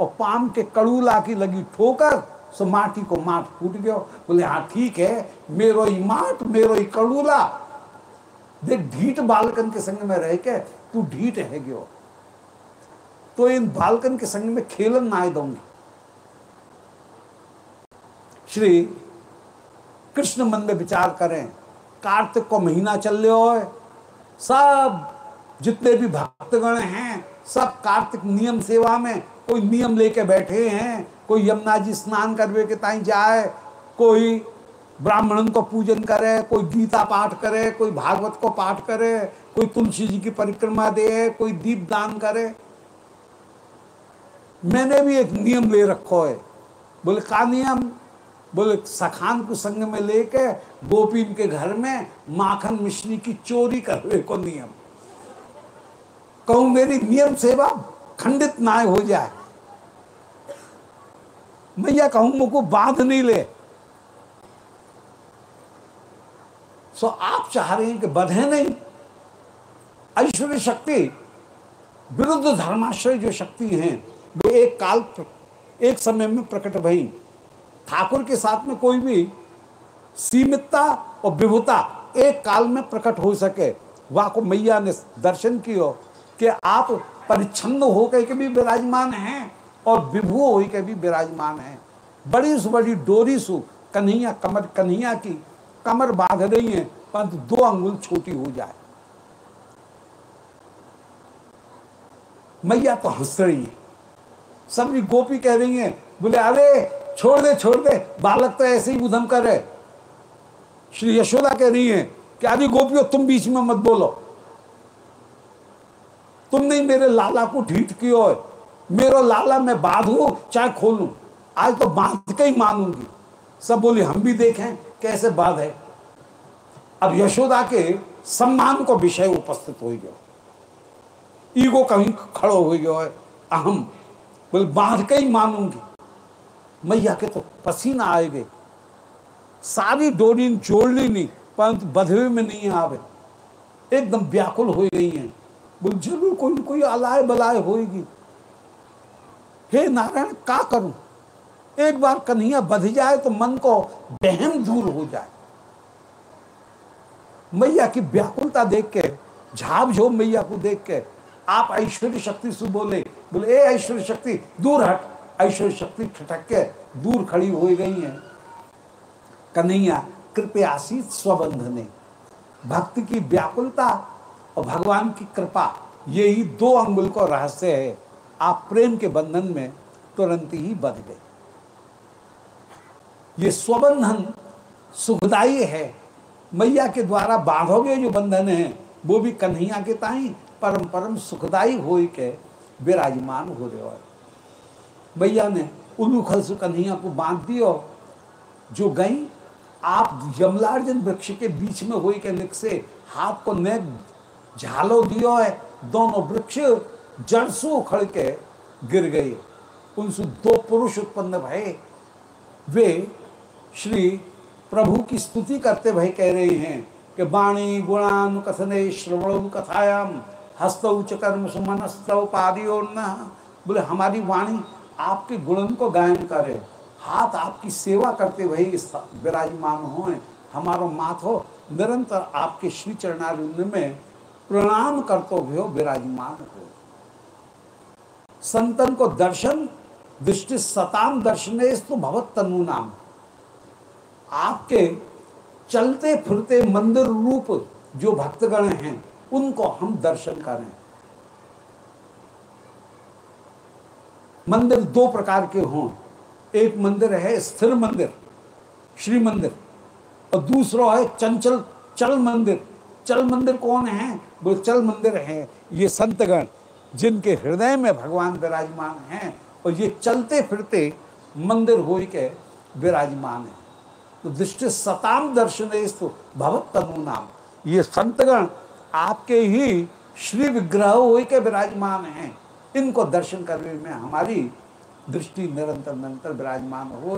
और पाम के कड़ूला की लगी ठोकर, सो माटी को माट फूट गयो। बोले हाँ ठीक है, मेरो ही माट, मेरो ही कड़ूला। देख, ढीठ बालकन के संग में रह के तू ढीठ है गयो। तो इन बालकन के संग में खेलन ना दूँगी श्री कृष्ण मन में विचार करें, कार्तिक को महीना चल रहे हो सब जितने भी भक्तगण हैं, सब कार्तिक नियम सेवा में कोई नियम लेके बैठे हैं, कोई यमुना जी स्नान करवे के ताई जाए, कोई ब्राह्मणन को पूजन करे, कोई गीता पाठ करे, कोई भागवत को पाठ करे, कोई तुलसी जी की परिक्रमा दे, कोई दीप दान करे। मैंने भी एक नियम ले रखो है। बोले, का नियम? बोले, सखान को संग में लेके गोपीन के घर में माखन मिश्री की चोरी करवे को नियम। कहूँ, मेरी नियम सेवा खंडित ना हो जाए। मैया कहूँ, मुझको बाँध नहीं ले। सो आप चाह रहे हैं कि बधे नहीं? ऐश्वर्य शक्ति, विरुद्ध धर्माश्रय जो शक्ति हैं, वो एक काल, एक समय में प्रकट भई। ठाकुर के साथ में कोई भी सीमितता और विभुता एक काल में प्रकट हो सके। वह को मैया ने दर्शन किया कि आप परिच्छन्न होकर के भी विराजमान हैं और विभु हो के भी विराजमान हैं। बड़ी सु बड़ी डोरी सु कन्हैया कमर, कन्हैया की कमर बाँध रही है, परंतु दो अंगुल छोटी हो जाए। मैया तो हंस रही है। सभी गोपी कह रही है, बोले, अरे छोड़ दे छोड़ दे। बालक तो ऐसे ही उधम करे श्री यशोदा कह रही है कि अरे गोपियों, तुम बीच में मत बोलो। तुमने मेरे लाला को ढीठ किया है। मेरा लाला मैं बांधू चाहे खोलू आज तो बाँध के ही मानूँगी। सब बोली, हम भी देखें कैसे बाध है। अब यशोदा के सम्मान को विषय उपस्थित हो गया। ईगो कहीं खड़ो हो गया है। अहम। बोले, बाँध के ही मानूँगी। मैया के तो पसीना आएगे सारी डोरी जोड़ ली नहीं परंतु बधवे में नहीं आवे। एकदम व्याकुल हो गई हैं। बोल, ज़रूर कोई कोई अलाय बलाय होगी हे नारायण, का करूँ? एक बार कन्हैया बध जाए तो मन को बहम दूर हो जाए। मैया की व्याकुलता देख के झाप झोप मैया को देख के, आप ऐश्वर्य शक्ति से बोले बोले, ए ऐश्वर्य शक्ति, दूर हट। ऐश्वर्य शक्ति ठटक के दूर खड़ी हो गई है। कन्हैया कृपयासी स्वबंध ने भक्त की व्याकुलता और भगवान की कृपा यही दो अंगुल को रहस्य है। आप प्रेम के बंधन में तुरंत ही बंध गए। ये स्वबंधन सुखदायी है। मैया के द्वारा बांधोगे जो बंधन है, वो भी कन्हैया के ताई परम परम सुखदायी हो के विराजमान हो रहे हो। मैया ने उल्लू खल से कन्हैया को बाँध दियो। जो गई, आप यमलार्जन वृक्ष के बीच में हुई के निक से हाथ को ने झालो दियो है, दोनों वृक्ष जड़सु उखड़ के गिर गए। उनसे दो पुरुष उत्पन्न भय वे श्री प्रभु की स्तुति करते भय कह रहे हैं कि वाणी, गुणान, कथने श्रवण कथायाम, हस्तौ च कर्म सुमनस्तौ पादियो न। बोले, हमारी वाणी आपके गुणन को गायन करे हाथ आपकी सेवा करते वही विराजमान हो हमारो माथो निरंतर आपके श्री चरणारिंद में प्रणाम करते हुए विराजमान हो। संतन को दर्शन, दृष्टि सताम दर्शने तो भगवत तनु नाम। आपके चलते फिरते मंदिर रूप जो भक्तगण हैं, उनको हम दर्शन करें। मंदिर दो प्रकार के हों। एक मंदिर है स्थिर मंदिर, श्री मंदिर, और दूसरा है चंचल, चल मंदिर। चल मंदिर कौन है? वो चल मंदिर है ये संतगण, जिनके हृदय में भगवान विराजमान हैं, और ये चलते फिरते मंदिर हो के विराजमान है। तो दृष्टि सताम दर्शन भगवत तनु नाम। ये संतगण आपके ही श्री विग्रह हो के विराजमान हैं। इनको दर्शन करने में हमारी दृष्टि निरंतर निरंतर विराजमान हो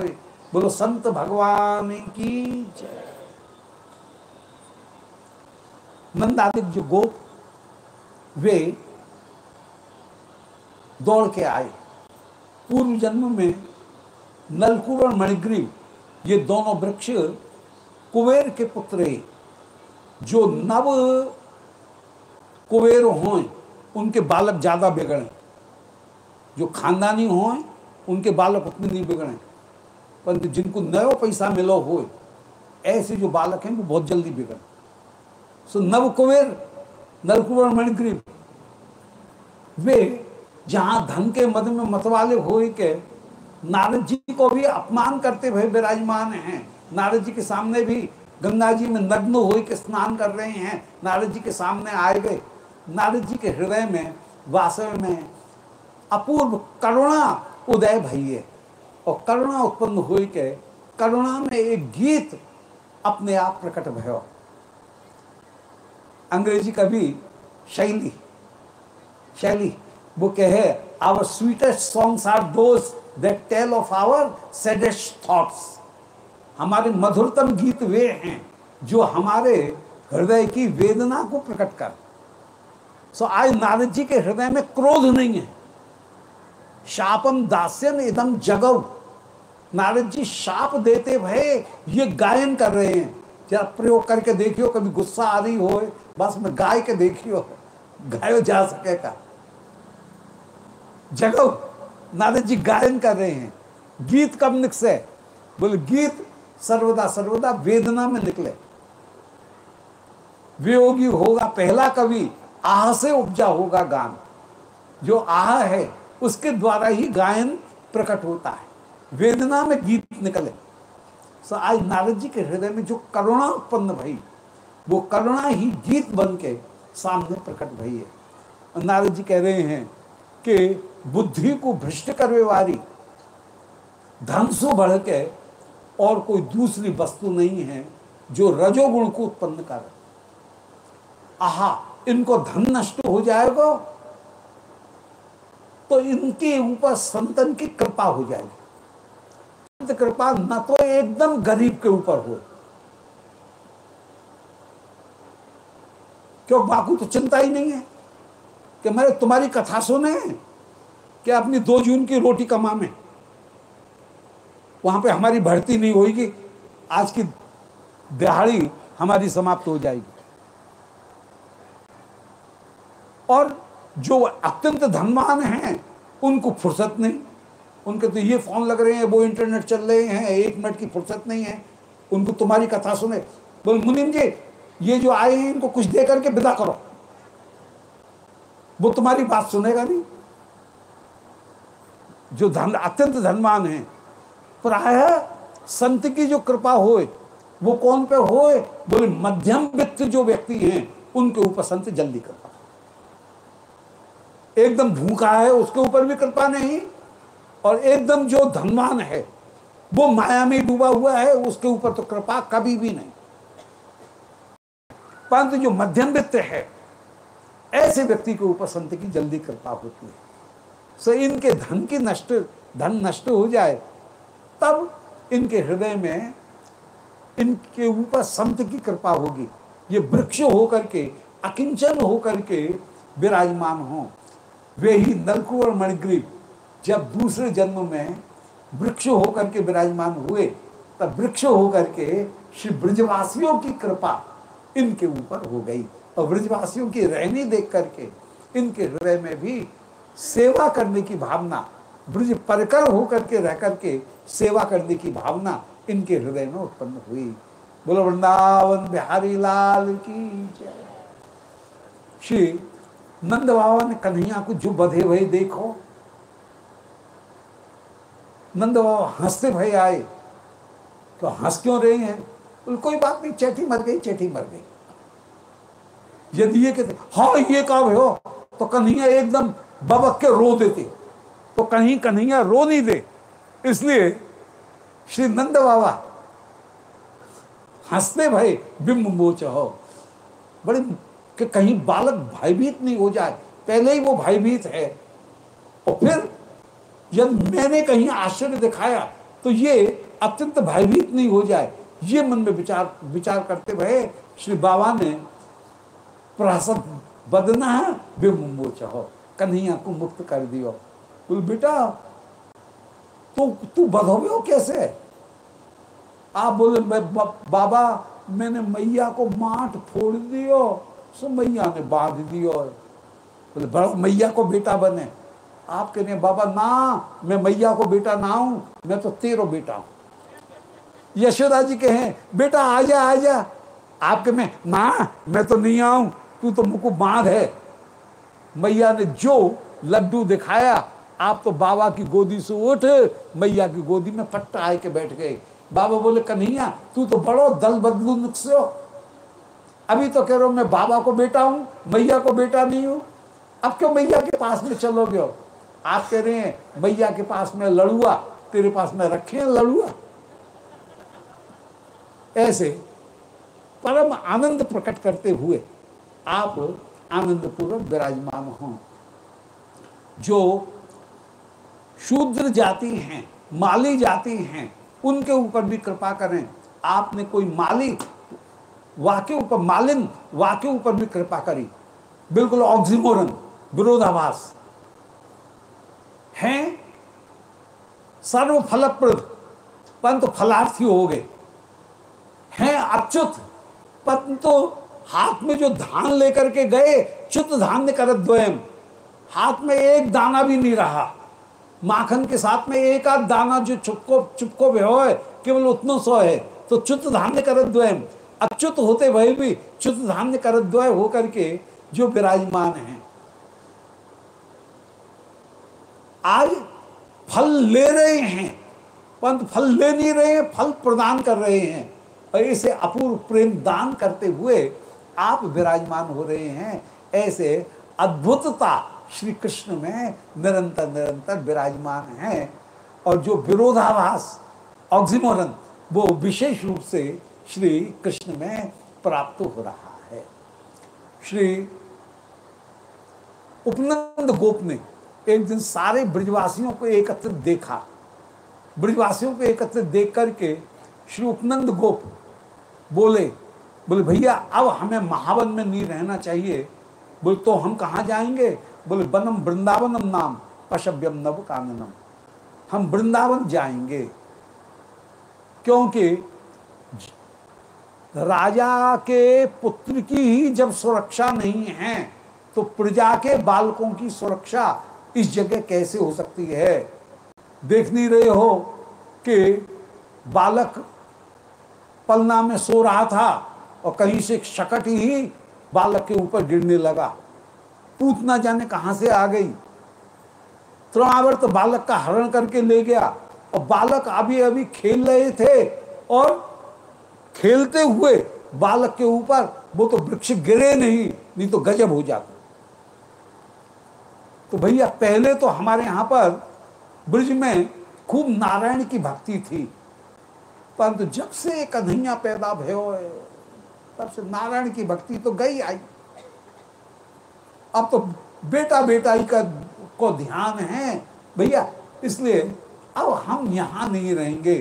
बोलो, संत भगवान की जय। नंदादिक जो गोप, वे दौड़ के आए। पूर्व जन्म में नलकुवर मणिग्रीव ये दोनों वृक्ष कुबेर के पुत्र जो नव कुबेर हों, उनके बालक ज़्यादा बिगड़े। जो खानदानी हों, उनके बालक उतने नहीं बिगड़े। परंतु जिनको नयो पैसा मिलो हो, ऐसे जो बालक हैं, वो बहुत जल्दी बिगड़े। सो नव कुबेर नलकुबर मणिग्रीव, वे जहाँ धन के मद में मतवाले हो के, नारद जी को भी अपमान करते हुए विराजमान हैं। नारद जी के सामने भी गंगा जी में नग्न हो के स्नान कर रहे हैं। नारद जी के सामने आए गए। नारद जी के हृदय में वास्तव में अपूर्व करुणा उदय भइए। और करुणा उत्पन्न हो के करुणा में एक गीत अपने आप प्रकट भयो। अंग्रेज़ी कवि शैली शैली वो कहे our sweetest songs are those that tell of our saddest thoughts हमारे मधुरतम गीत वे हैं जो हमारे हृदय की वेदना को प्रकट कर। सो so, आज नारद जी के हृदय में क्रोध नहीं है। शापम दास्यन इदम जगव। नारद जी शाप देते भय, ये गायन कर रहे हैं। जरा प्रयोग करके देखियो, कभी गुस्सा आ रही हो, बस में गाय के देखियो, गायो जा सकेगा जगव, नारद जी गायन कर रहे हैं। गीत कब निकसे? बोले, गीत सर्वदा सर्वदा वेदना में निकले। वियोगी होगा पहला कवि, आह से उपजा होगा गान। जो आह है उसके द्वारा ही गायन प्रकट होता है। वेदना में गीत निकले। सो आज नारद जी के हृदय में जो करुणा उत्पन्न भई, वो करुणा ही गीत बन के सामने प्रकट भई है। नारद जी कह रहे हैं कि बुद्धि को भ्रष्ट करने वाली, धन सो बढ़ के और कोई दूसरी वस्तु नहीं है जो रजोगुण को उत्पन्न कर। आहा, इनको धन नष्ट हो जाएगा तो इनके ऊपर संतन की कृपा हो जाएगी। संत कृपा न तो एकदम गरीब के ऊपर हो। क्यों? बाकू तो चिंता ही नहीं है कि मेरे तुम्हारी कथा सुने, कि अपनी दो जून की रोटी कमा में वहाँ पे हमारी भर्ती नहीं होगी आज की दिहाड़ी हमारी समाप्त हो जाएगी। और जो अत्यंत धनवान हैं, उनको फुर्सत नहीं। उनके तो ये फ़ोन लग रहे हैं, वो इंटरनेट चल रहे हैं, एक मिनट की फुर्सत नहीं है। उनको तुम्हारी कथा सुने। बोल, मुनिम जी, ये जो आए हैं, इनको कुछ दे करके विदा करो। वो तुम्हारी बात सुनेगा नहीं। जो धन, अत्यंत धनवान है प्राय संत की जो कृपा होए, वो कौन पे होए? बोले, मध्यम वित्त जो व्यक्ति हैं, उनके ऊपर संत जल्दी कृपा एकदम भूखा है, उसके ऊपर भी कृपा नहीं, और एकदम जो धनवान है, वो माया में डूबा हुआ है, उसके ऊपर तो कृपा कभी भी नहीं। परंतु जो मध्यम वित्त है, ऐसे व्यक्ति के ऊपर संत की जल्दी कृपा होती है। सो इनके धन की नष्ट, धन नष्ट हो जाए, तब इनके हृदय में इनके ऊपर संत की कृपा होगी। ये वृक्ष होकर के, अकिंचन होकर के विराजमान हो। वे ही नलकुवर मणिग्रीव जब दूसरे जन्म में वृक्ष होकर के विराजमान हुए, तब वृक्ष होकर के श्री ब्रजवासियों की कृपा इनके ऊपर हो गई। और ब्रजवासियों की रहनी देख करके इनके हृदय में भी सेवा करने की भावना, ब्रज परकर होकर के रह करके सेवा करने की भावना इनके हृदय में उत्पन्न हुई। बोलो, वृंदावन बिहारी लाल की जय। श्री नंद बाबा ने कन्हैया को जो बधे भय देखो। नंद बाबा हँसते भय आए। तो हंस क्यों रहे हैं? कोई बात नहीं, चेठी मर गई, चेठी मर गई। यदि ये कहते हाँ ये काम हो तो कन्हैया एकदम बबक के रो देते। तो कहीं कन्हैया रो नहीं दे। इसलिए श्री नंद बाबा हँसते भाई, बिंब मोच हो बड़े कि कहीं बालक भयभीत नहीं हो जाए। पहले ही वो भयभीत है। और फिर जब मैंने कहीं आश्चर्य दिखाया तो ये अत्यंत भयभीत नहीं हो जाए। ये मन में विचार विचार करते हुए श्री बाबा ने प्रहसद बदना है बिम्बो चाहो कन्हैया को मुक्त कर दियो। बोल, बेटा तो तू बधोगे हो कैसे? आप बोले बाबा, मैंने मैया को माठ फोड़ दियो। सो मैया ने बाँध दियो बोले, बड़ा मैया को बेटा बने। आप कह रहे बाबा, ना, मैं मैया को बेटा ना हूँ, मैं तो तेरो बेटा हूँ। यशोदा जी कहे, बेटा, आजा आजा। आपके मैं, ना, मैं तो नहीं आऊँ, तू तो मुझको बाँध है। मैया ने जो लड्डू दिखाया, आप तो बाबा की गोदी से उठ, मैया की गोदी में पट्टा आए के बैठ गए। बाबा बोले, कन्हैया, तू तो बड़ो दल बदलू नुक्स अभी तो कह रहे हो, मैं बाबा को बेटा हूँ, मैया को बेटा नहीं हूँ। अब क्यों मैया के पास में चलोगे हो? आप कह रहे हैं, मैया के पास में लड़ुआ, तेरे पास में रखे हैं लड़ुआ। ऐसे परम आनंद प्रकट करते हुए आप आनंद पूर्वक विराजमान हो। जो शूद्र जाति हैं, माली जाति हैं, उनके ऊपर भी कृपा करें। आपने कोई माली वाक्य ऊपर मालिन, वाक्य ऊपर भी कृपा करी। बिल्कुल ऑक्सीमोरन विरोधाभास हैं? सर्व फलप्रद परंतु फलार्थी हो गए। हैं अच्युत परंतु हाथ में जो धान लेकर के गए, च्युत धान्य कर द्वयम हाथ में एक दाना भी नहीं रहा। माखन के साथ में एक आध दाना जो चुपको चुपको भो है केवल उतना सो है तो च्युत धान्य कर द्वयम अच्युत होते भय भी च्युत धान्य कर द्वय होकर के जो विराजमान है। आज फल ले रहे हैं परंतु फल ले नहीं रहे हैं, फल प्रदान कर रहे हैं और इसे अपूर्व प्रेम दान करते हुए आप विराजमान हो रहे हैं। ऐसे अद्भुतता श्री कृष्ण में निरंतर निरंतर विराजमान है। और जो विरोधाभास ऑक्सीमोरन वो विशेष रूप से श्री कृष्ण में प्राप्त हो रहा है। श्री उपनंद गोप ने एक दिन सारे ब्रजवासियों को एकत्रित देखा। ब्रजवासियों को एकत्रित देख करके श्री उपनंद गोप बोले बोले, भैया, अब हमें महावन में नहीं रहना चाहिए। बोले तो हम कहाँ जाएँगे? बोले बनम वृंदावनम नाम पशव्यम नव काननम हम वृंदावन जाएँगे। क्योंकि राजा के पुत्र की ही जब सुरक्षा नहीं है तो प्रजा के बालकों की सुरक्षा इस जगह कैसे हो सकती है? देख नहीं रहे हो कि बालक पलना में सो रहा था और कहीं से शकट ही बालक के ऊपर गिरने लगा। पूत ना जाने कहाँ से आ गई। त्रोणावर्त बालक का हरण करके ले गया और बालक अभी अभी खेल रहे थे और खेलते हुए बालक के ऊपर वो तो वृक्ष गिरे नहीं नहीं तो गजब हो जाते। तो भैया, पहले तो हमारे यहाँ पर ब्रिज में खूब नारायण की भक्ति थी, परंतु तो जब से एक कन्हैया पैदा भयो तब से नारायण की भक्ति तो गई आई। अब तो बेटा बेटा ही का, को ध्यान है। भैया, इसलिए अब हम यहाँ नहीं रहेंगे।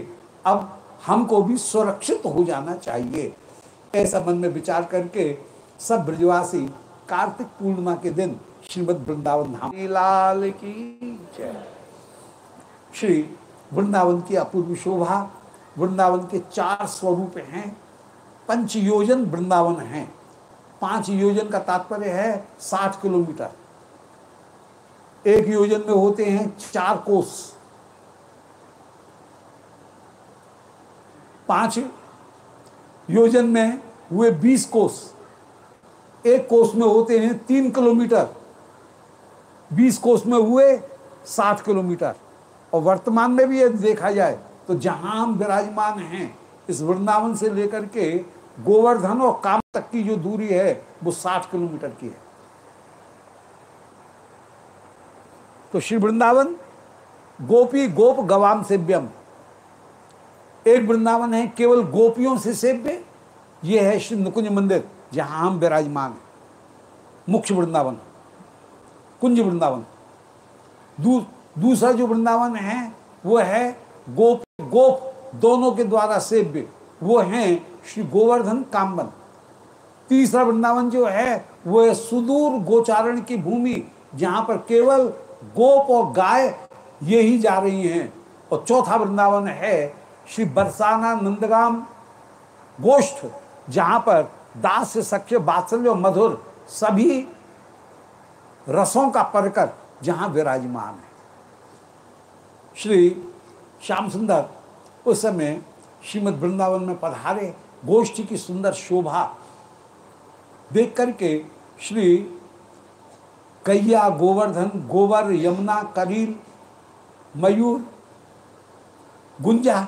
अब हमको भी सुरक्षित हो जाना चाहिए। ऐसा मन में विचार करके सब ब्रजवासी कार्तिक पूर्णिमा के दिन श्रीमद वृंदावन धाम लाल की जय। श्री वृंदावन की अपूर्व शोभा, वृंदावन के चार स्वरूप हैं पंच योजन वृंदावन हैं। पाँच योजन का तात्पर्य है साठ किलोमीटर। एक योजन में होते हैं चार कोस। पाँच योजन में हुए बीस कोस। एक कोस में होते हैं तीन किलोमीटर। बीस कोस में हुए साठ किलोमीटर। और वर्तमान में भी यदि देखा जाए तो जहाँ हम विराजमान हैं, इस वृंदावन से लेकर के गोवर्धन और काम तक की जो दूरी है, वो साठ किलोमीटर की है। तो श्री वृंदावन गोपी गोप गवाम सेव्यम। एक वृंदावन है केवल गोपियों से सेव्य। ये है श्री नुकुंज मंदिर जहाँ हम विराजमान हैं। मुख्य वृंदावन कुंज वृंदावन। दू, दूसरा जो वृंदावन है वो है गोप गोप दोनों के द्वारा सेव्य। वो हैं श्री गोवर्धन कामबन तीसरा वृंदावन जो है वो है सुदूर गोचारण की भूमि जहाँ पर केवल गोप और गाय ये ही जा रही हैं। और चौथा वृंदावन है श्री बरसाना नंदगाम गोष्ठ, जहाँ पर दास सख्य बात्सल्य मधुर सभी रसों का परकर जहाँ विराजमान है। श्री श्याम सुंदर उस समय श्रीमद वृंदावन में पधारे, गोष्ठी की सुंदर शोभा देख करके श्री कैया गोवर्धन गोबर यमुना, करील, मयूर, गुंजा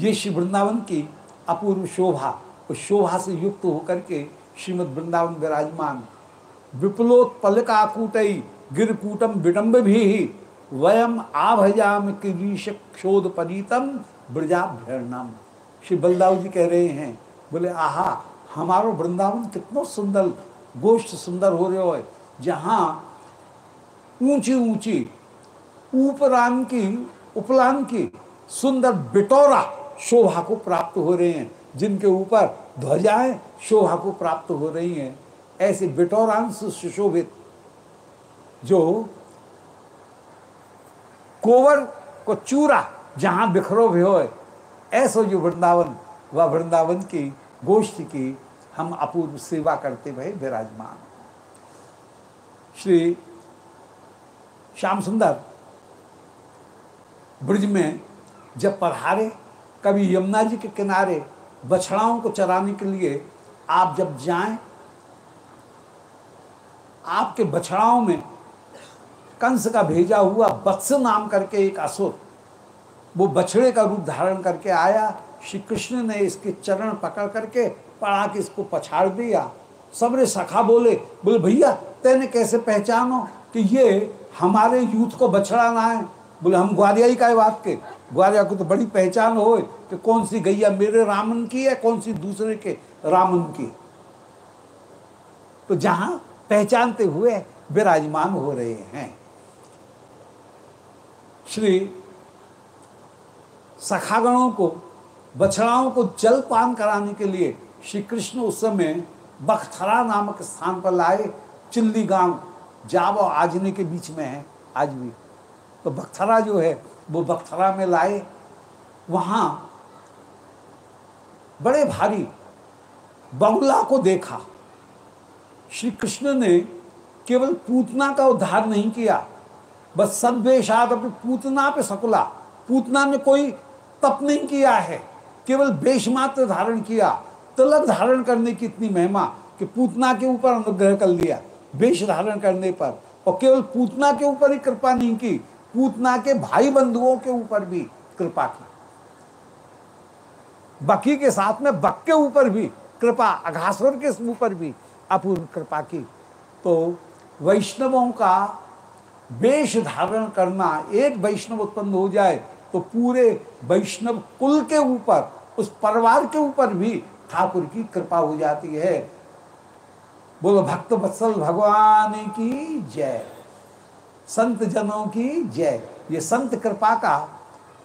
ये श्री वृंदावन की अपूर्व शोभा उस शोभा से युक्त होकर के श्रीमद वृंदावन विराजमान। विपुलोत्पलकाकूटई गिरकूटम विडम्ब भी वयम आभजाम क्षोध परीतम ब्रजाभ्यर्णम। श्री बलदाव जी कह रहे हैं, बोले, आहा, हमारो वृंदावन कितना सुंदर, गोष्ठ सुंदर हो रहे हो, जहाँ ऊँची ऊँची उपरान की, उपलान की सुंदर बिटोरा शोभा को प्राप्त हो रहे हैं। जिनके ऊपर ध्वजाएँ शोभा को प्राप्त हो रही हैं। ऐसे बिटोरांश सुशोभित जो कोवर को चूरा जहाँ बिखरो भी हो ऐसा जो वृंदावन व वृंदावन की गोष्ठ की हम अपूर्व सेवा करते भय विराजमान। श्री श्याम सुंदर ब्रिज में जब पधारे कभी यमुना जी के किनारे बछड़ाओं को चराने के लिए आप जब जाएँ, आपके बछड़ाओं में कंस का भेजा हुआ वत्स नाम करके एक असुर, वो बछड़े का रूप धारण करके आया श्री कृष्ण ने इसके चरण पकड़ करके पड़ा के इसको पछाड़ दिया। सबरे सखा बोले बोले भैया, तेने कैसे पहचानो कि ये हमारे यूथ को बछड़ा ना है? बोले, हम ग्वालियाई का बात के। ग्वालिया को तो बड़ी पहचान हो कि कौन सी गैया मेरे रामन की है, कौन सी दूसरे के रामन की। तो जहाँ पहचानते हुए विराजमान हो रहे हैं। श्री सखागणों को, बछड़ाओं को जल पान कराने के लिए श्री कृष्ण उस समय बखथरा नामक स्थान पर लाए चिल्ली गाँव, जाव और आजने के बीच में है, आज भी। तो बखथरा जो है वो बखथरा में लाए, वहाँ बड़े भारी बंगला को देखा। श्री कृष्ण ने केवल पूतना का उद्धार नहीं किया, बस सद्वेशाद अपने पूतना पे सकुला। पूतना ने कोई तप नहीं किया है, केवल वेश मात्र धारण किया। तिलक धारण करने की इतनी महिमा कि पूतना के ऊपर अनुग्रह कर लिया वेश धारण करने पर। और केवल पूतना के ऊपर ही कृपा नहीं की पूतना के भाई बंधुओं के ऊपर भी कृपा की। बकी के साथ में बक के ऊपर भी कृपा, अघासुर के ऊपर भी अपूर्व कृपा की। तो वैष्णवों का वेश धारण करना एक वैष्णव उत्पन्न हो जाए तो पूरे वैष्णव कुल के ऊपर, उस परिवार के ऊपर भी ठाकुर की कृपा हो जाती है। बोलो, भक्त बत्सल भगवान की जय। संत जनों की जय। ये संत कृपा का,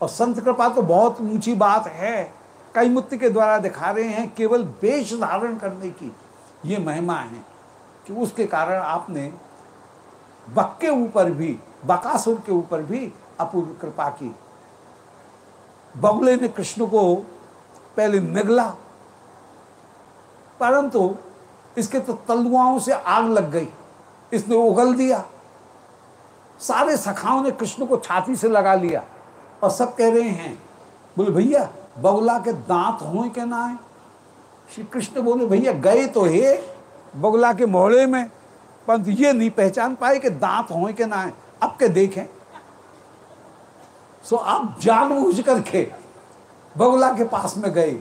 और संत कृपा तो बहुत ऊँची बात है। कई मुक्ति के द्वारा दिखा रहे हैं, केवल वेश धारण करने की ये महिमा है कि उसके कारण आपने बक के ऊपर भी, बकासुर के ऊपर भी अपूर्व कृपा की। बगुले ने कृष्ण को पहले निगला, परंतु इसके तो तलुआओं से आग लग गई। इसने उगल दिया। सारे सखाओं ने कृष्ण को छाती से लगा लिया और सब कह रहे हैं, बोले, भैया, बगुला के दांत हो के ना है? श्री कृष्ण बोले, भैया, गए तो हे बगुला के मोहड़े में, परंतु ये नहीं पहचान पाए कि दांत हो के ना है। अब के देखें। सो आप जान जानबूझ करके बगुला के पास में गए।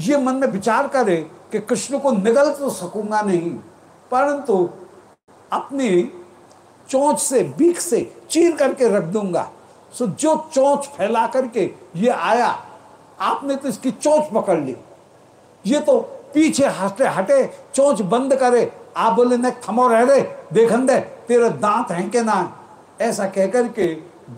ये मन में विचार करे कि कृष्ण को निगल तो सकूँगा नहीं, परंतु अपनी चोंच से बीक से चीर करके रख दूँगा। सो जो चोंच फैला करके ये आया, आपने तो इसकी चोंच पकड़ ली। ये तो पीछे हटे हटे, चोंच बंद करे। आप बोले न थमो रह रे देखन दे, तेरे दांत हैं के ना? ऐसा कह करके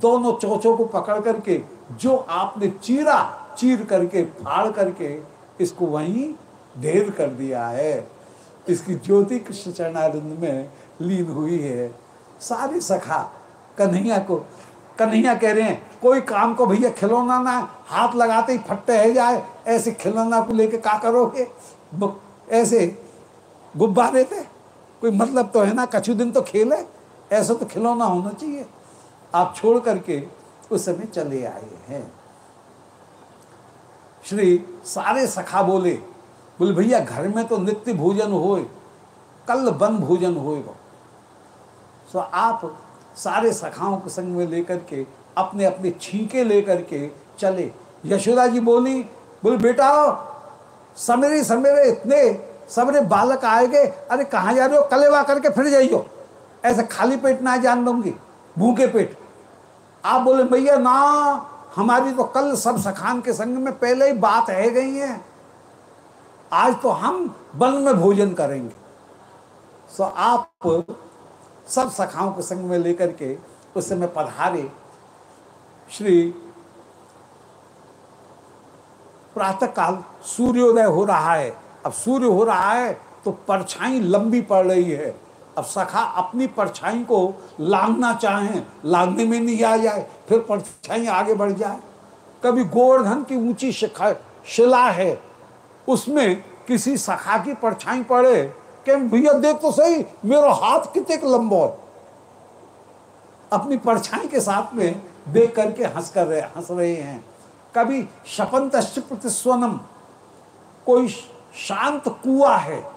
दोनों चोचों को पकड़ करके जो आपने चीरा, चीर करके, फाड़ करके इसको वहीं ढेर कर दिया है। इसकी ज्योति कृष्ण चरणारिंद में लीन हुई है। सारी सखा, कन्हैया को, कन्हैया कह रहे हैं, कोई काम को भैया खिलौना ना, हाथ लगाते ही फट्टे है जाए, ऐसे खिलौना को लेके का करोगे? ऐसे गुब्बारे थे कोई मतलब तो है ना, कछु दिन तो खेले, ऐसा तो खिलौना होना चाहिए। आप छोड़ करके उस समय चले आए हैं। श्री सारे सखा बोले बोले भैया, घर में तो नित्य भोजन होए, कल बन भोजन होएगा सो आप सारे सखाओं के संग में लेकर के, अपने अपने छींके लेकर के चले। यशोदा जी बोली, बोले, बेटा समेरे समेरे इतने सबरे बालक आए गए। अरे, कहाँ जा रहे हो? कलेवा करके फिर जाइयो। ऐसे खाली पेट ना जान दूँगी। भूखे पेट। आप बोले, भैया, ना, हमारी तो कल सब सखान के संग में पहले ही बात है गई है। आज तो हम वन में भोजन करेंगे। सो आप सब सखाओं के संग में लेकर के उस समय पधारे श्री प्रातः काल सूर्योदय हो रहा है। अब सूर्य हो रहा है तो परछाई लंबी पड़ रही है। अब सखा अपनी परछाई को लांगना चाहें, लांगने में नहीं आ जाए, फिर परछाई आगे बढ़ जाए। कभी गोवर्धन की ऊँची शिखा, शिला है, उसमें किसी सखा की परछाई पड़े भैया देख तो सही, मेरा हाथ कितने लंबो अपनी परछाई के साथ में देख करके हंस कर रहे, हंस रहे हैं। कभी शपंत प्रतिस्वनम कोई शांत कुआ है,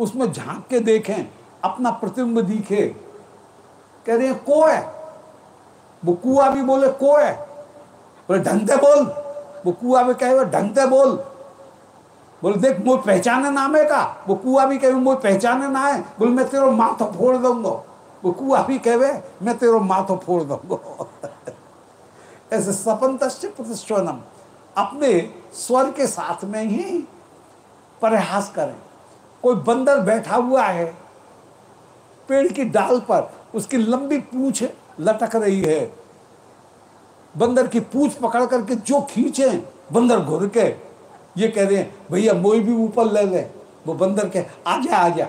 उसमें झाँक के देखें, अपना प्रतिबिंब दिखे। कह रहे हैं, को है? वो कुआ भी बोले, को है? बोले, ढंग बोल। वो कुआ भी कहे, ढंग बोल। बोले, देख, मुझे पहचाने नाम का? वो कुआ भी कहे, मुझे पहचाने ना है। बोले, मैं तेरा माथो फोड़ दूँगा। वो कुआ भी कहे, मैं तेरा माथो फोड़ दूँगा। ऐसे सपंत प्रतिष्ठनम। अपने स्वर के साथ में ही प्रयास करें। कोई बंदर बैठा हुआ है, पेड़ की डाल पर, उसकी लंबी पूछ लटक रही है। बंदर की पूछ पकड़ करके जो खींचे, बंदर घुर के ये कह रहे हैं, भैया, मोई भी ऊपर ले ले वो बंदर के आ आजा।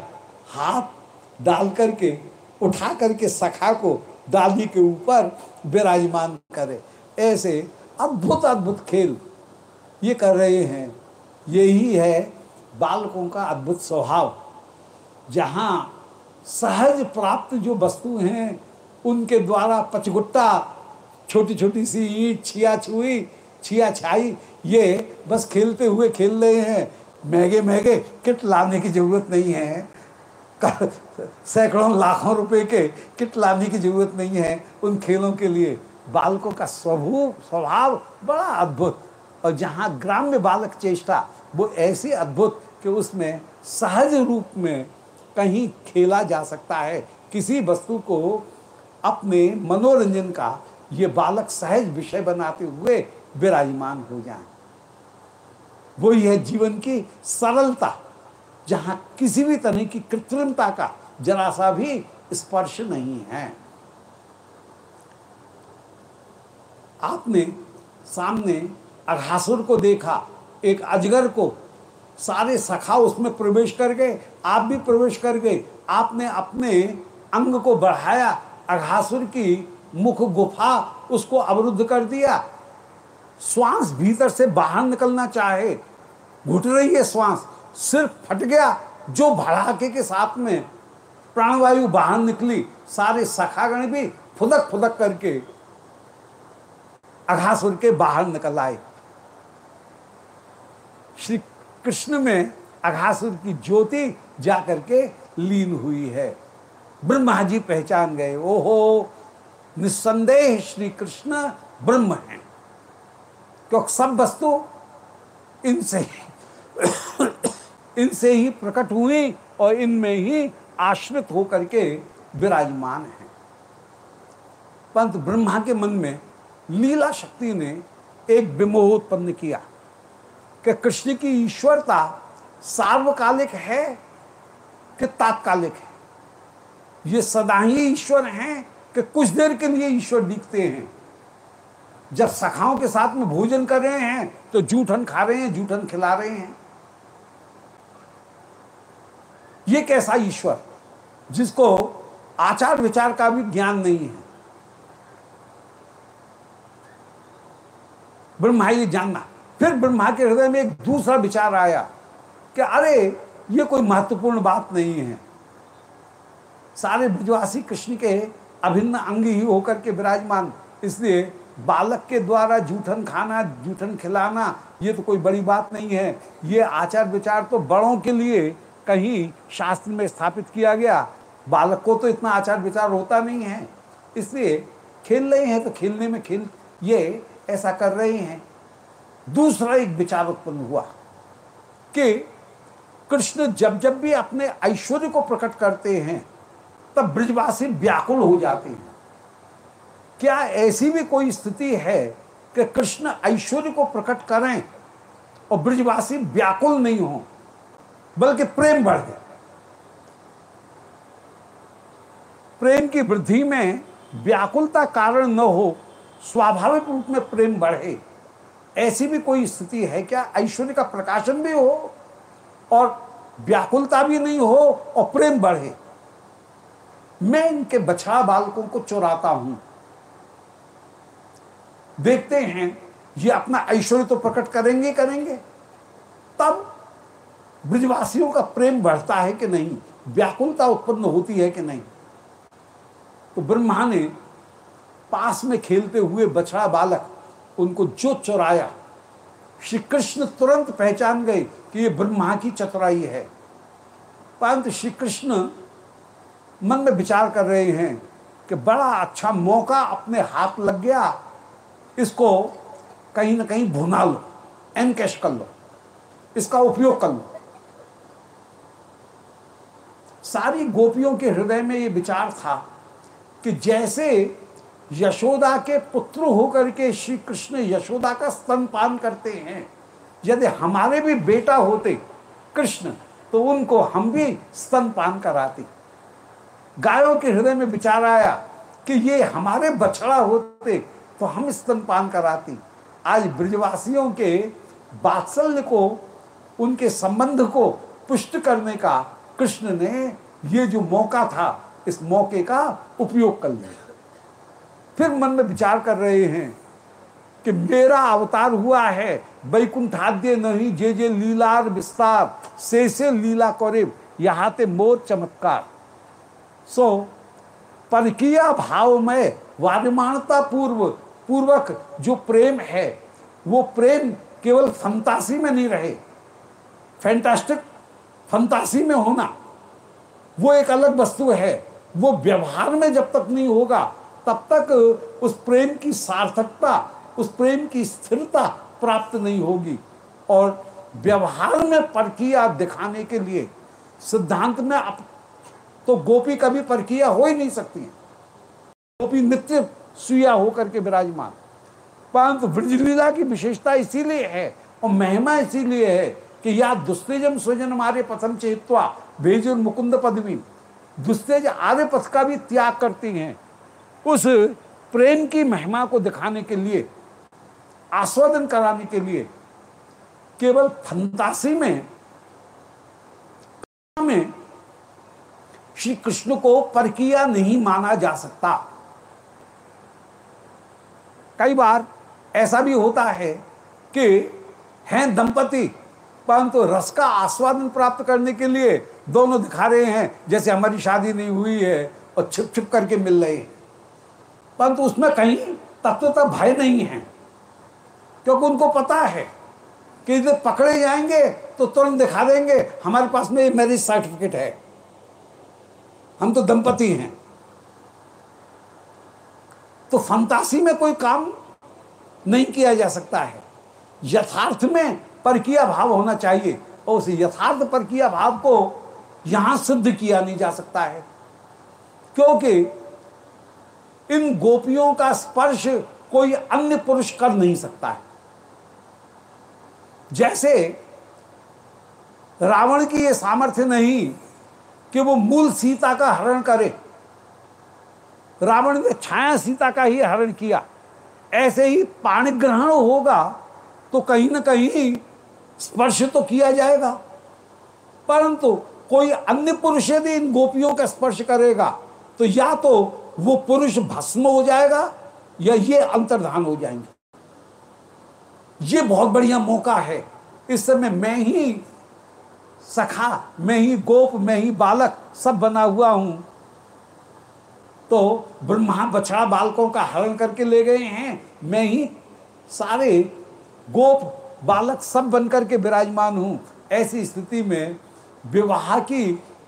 हाथ डाल करके, उठा करके सखा को डाली के ऊपर विराजमान करे। ऐसे अद्भुत अद्भुत खेल ये कर रहे हैं। यही है बालकों का अद्भुत स्वभाव, जहाँ सहज प्राप्त जो वस्तु हैं, उनके द्वारा पचगुट्टा छोटी छोटी सी ईट छिया छुई, छिया छाई ये बस खेलते हुए खेल रहे हैं। महँगे महँगे किट लाने की ज़रूरत नहीं है। सैकड़ों, लाखों रुपए के किट लाने की ज़रूरत नहीं है उन खेलों के लिए। बालकों का स्वभूप स्वभाव बड़ा अद्भुत। और जहाँ ग्राम्य बालक चेष्टा, वो ऐसी अद्भुत कि उसमें सहज रूप में कहीं खेला जा सकता है। किसी वस्तु को अपने मनोरंजन का ये बालक सहज विषय बनाते हुए विराजमान हो जाए। वो ही है जीवन की सरलता, जहाँ किसी भी तरह की कृत्रिमता का जरा सा भी स्पर्श नहीं है। आपने सामने अघासुर को देखा, एक अजगर को सारे सखा उसमें प्रवेश कर गए, आप भी प्रवेश कर गए। आपने अपने अंग को बढ़ाया अघासुर की मुख गुफा उसको अवरुद्ध कर दिया। श्वास भीतर से बाहर निकलना चाहे, घुट रही है श्वास सिर्फ़ फट गया, जो भड़ाके के साथ में प्राणवायु बाहर निकली, सारे सखागण भी फुदक फुदक करके अघासुर के बाहर निकल आए। श्री कृष्ण में अघासुर की ज्योति जाकर के लीन हुई है। ब्रह्मा जी पहचान गए, ओहो, निस्संदेह श्री कृष्ण ब्रह्म है। क्योंकि सब वस्तु इनसे इनसे ही प्रकट हुई और इनमें ही आश्रित होकर के विराजमान है। परंतु ब्रह्मा के मन में लीला शक्ति ने एक विमोह उत्पन्न किया कि कृष्ण की ईश्वरता सार्वकालिक है कि तात्कालिक है। ये सदा ही ईश्वर हैं कि कुछ देर के लिए ईश्वर दिखते हैं। जब सखाओं के साथ में भोजन कर रहे हैं तो जूठन खा रहे हैं, जूठन खिला रहे हैं। ये कैसा ईश्वर, जिसको आचार विचार का भी ज्ञान नहीं है? ब्रह्मा ये जानना। फिर ब्रह्मा के हृदय में एक दूसरा विचार आया कि अरे, ये कोई महत्वपूर्ण बात नहीं है। सारे ब्रजवासी कृष्ण के अभिन्न अंग ही होकर के विराजमान, इसलिए बालक के द्वारा जूठन खाना, जूठन खिलाना, ये तो कोई बड़ी बात नहीं है। ये आचार विचार तो बड़ों के लिए कहीं शास्त्र में स्थापित किया गया। बालक को तो इतना आचार विचार होता नहीं है। इसलिए खेल रहे हैं तो खेलने में खेल, ये ऐसा कर रहे हैं। दूसरा एक विचार उत्पन्न हुआ कि कृष्ण जब जब भी अपने ऐश्वर्य को प्रकट करते हैं, तब ब्रजवासी व्याकुल हो जाते हैं। क्या ऐसी भी कोई स्थिति है कि कृष्ण ऐश्वर्य को प्रकट करें और ब्रजवासी व्याकुल नहीं हो, बल्कि प्रेम बढ़ जाए? प्रेम की वृद्धि में व्याकुलता कारण न हो, स्वाभाविक रूप में प्रेम बढ़े। ऐसी भी कोई स्थिति है क्या? ऐश्वर्य का प्रकाशन भी हो और व्याकुलता भी नहीं हो और प्रेम बढ़े। मैं इनके बछड़ा बालकों को चुराता हूँ। देखते हैं, ये अपना ऐश्वर्य तो प्रकट करेंगे करेंगे। तब ब्रजवासियों का प्रेम बढ़ता है कि नहीं? व्याकुलता उत्पन्न होती है कि नहीं? तो ब्रह्मा ने पास में खेलते हुए बछड़ा बालक उनको जो चुराया श्री कृष्ण तुरंत पहचान गए कि ये ब्रह्मा की चतुराई है। परंतु श्री कृष्ण मन में विचार कर रहे हैं कि बड़ा अच्छा मौका अपने हाथ लग गया इसको कहीं ना कहीं भुना लो एनकैश कर लो, इसका उपयोग कर लो। सारी गोपियों के हृदय में ये विचार था कि जैसे यशोदा के पुत्र होकर के श्री कृष्ण यशोदा का स्तनपान करते हैं, यदि हमारे भी बेटा होते कृष्ण तो उनको हम भी स्तनपान कराते। गायों के हृदय में विचार आया कि ये हमारे बछड़ा होते तो हम स्तनपान कराती। आज ब्रजवासियों के बात्सल्य को, उनके संबंध को पुष्ट करने का कृष्ण ने ये जो मौका था, इस मौके का उपयोग कर लिया। फिर मन में विचार कर रहे हैं कि मेरा अवतार हुआ है, वैकुंठाद्य नहीं, जे जे लीलार विस्तार, से से लीला करे यहाँ ते मोर चमत्कार। सो परकिया भाव में वारिमाणता पूर्व पूर्वक जो प्रेम है वो प्रेम केवल फंतासी में नहीं रहे। फैंटास्टिक फंतासी में होना। वो एक अलग वस्तु है। वो व्यवहार में जब तक नहीं होगा तब तक उस प्रेम की सार्थकता उस प्रेम की स्थिरता प्राप्त नहीं होगी। और व्यवहार में परकिया दिखाने के लिए सिद्धांत में अप, तो गोपी कभी परकिया हो ही नहीं सकती। गोपी नित्य सुया होकर के विराजमान। परंतु ब्रजलीला की विशेषता इसीलिए है और महिमा इसीलिए है कि या दुस्तेजम स्वजन मारे पथम चेतवा भेजुर मुकुंद पदवी। दुस्तेज आर्य पथ का भी त्याग करती हैं। उस प्रेम की महिमा को दिखाने के लिए, आस्वादन कराने के लिए, केवल फंतासी में में श्री कृष्ण को परकिया नहीं माना जा सकता। कई बार ऐसा भी होता है कि हैं दंपति, परंतु रस का आस्वादन प्राप्त करने के लिए दोनों दिखा रहे हैं, जैसे हमारी शादी नहीं हुई है और छिप छिप करके मिल रहे हैं। परंतु उसमें कहीं तत्वतः भय नहीं है, क्योंकि उनको पता है कि जब पकड़े जाएँगे तो तुरंत दिखा देंगे, हमारे पास में मैरिज सर्टिफिकेट है। हम तो दंपति हैं। तो फंतासी में कोई काम नहीं किया जा सकता है। यथार्थ में परकिया भाव होना चाहिए और उस यथार्थ परकिया भाव को यहाँ सिद्ध किया नहीं जा सकता है। क्योंकि इन गोपियों का स्पर्श कोई अन्य पुरुष कर नहीं सकता है। जैसे रावण की यह सामर्थ्य नहीं कि वो मूल सीता का हरण करे रावण ने छाया सीता का ही हरण किया। ऐसे ही पाणी ग्रहण होगा तो कहीं ना कहीं स्पर्श तो किया जाएगा। परंतु कोई अन्य पुरुष यदि इन गोपियों का स्पर्श करेगा तो या तो वो पुरुष भस्म हो जाएगा या ये अंतर्धान हो जाएँगे। ये बहुत बढ़िया मौका है। इस समय मैं ही सखा, मैं ही गोप, मैं ही बालक सब बना हुआ हूँ। तो ब्रह्मा बछड़ा बालकों का हरण करके ले गए हैं। मैं ही सारे गोप बालक सब बनकर के विराजमान हूँ। ऐसी स्थिति में विवाह की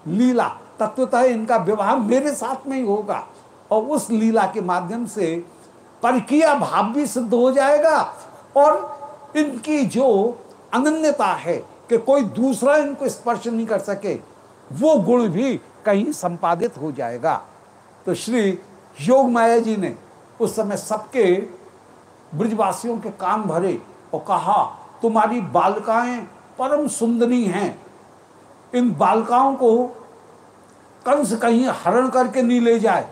लीला, तत्वतः इनका विवाह मेरे साथ में ही होगा और उस लीला के माध्यम से परकिया भाव भी सिद्ध हो जाएगा और इनकी जो अनन्यता है कि कोई दूसरा इनको स्पर्श नहीं कर सके, वो गुण भी कहीं संपादित हो जाएगा। तो श्री योग माया जी ने उस समय सबके ब्रजवासियों के कान भरे और कहा, तुम्हारी बालिकाएँ परम सुंदरी हैं। इन बालिकाओं को कंस कहीं हरण करके नहीं ले जाए।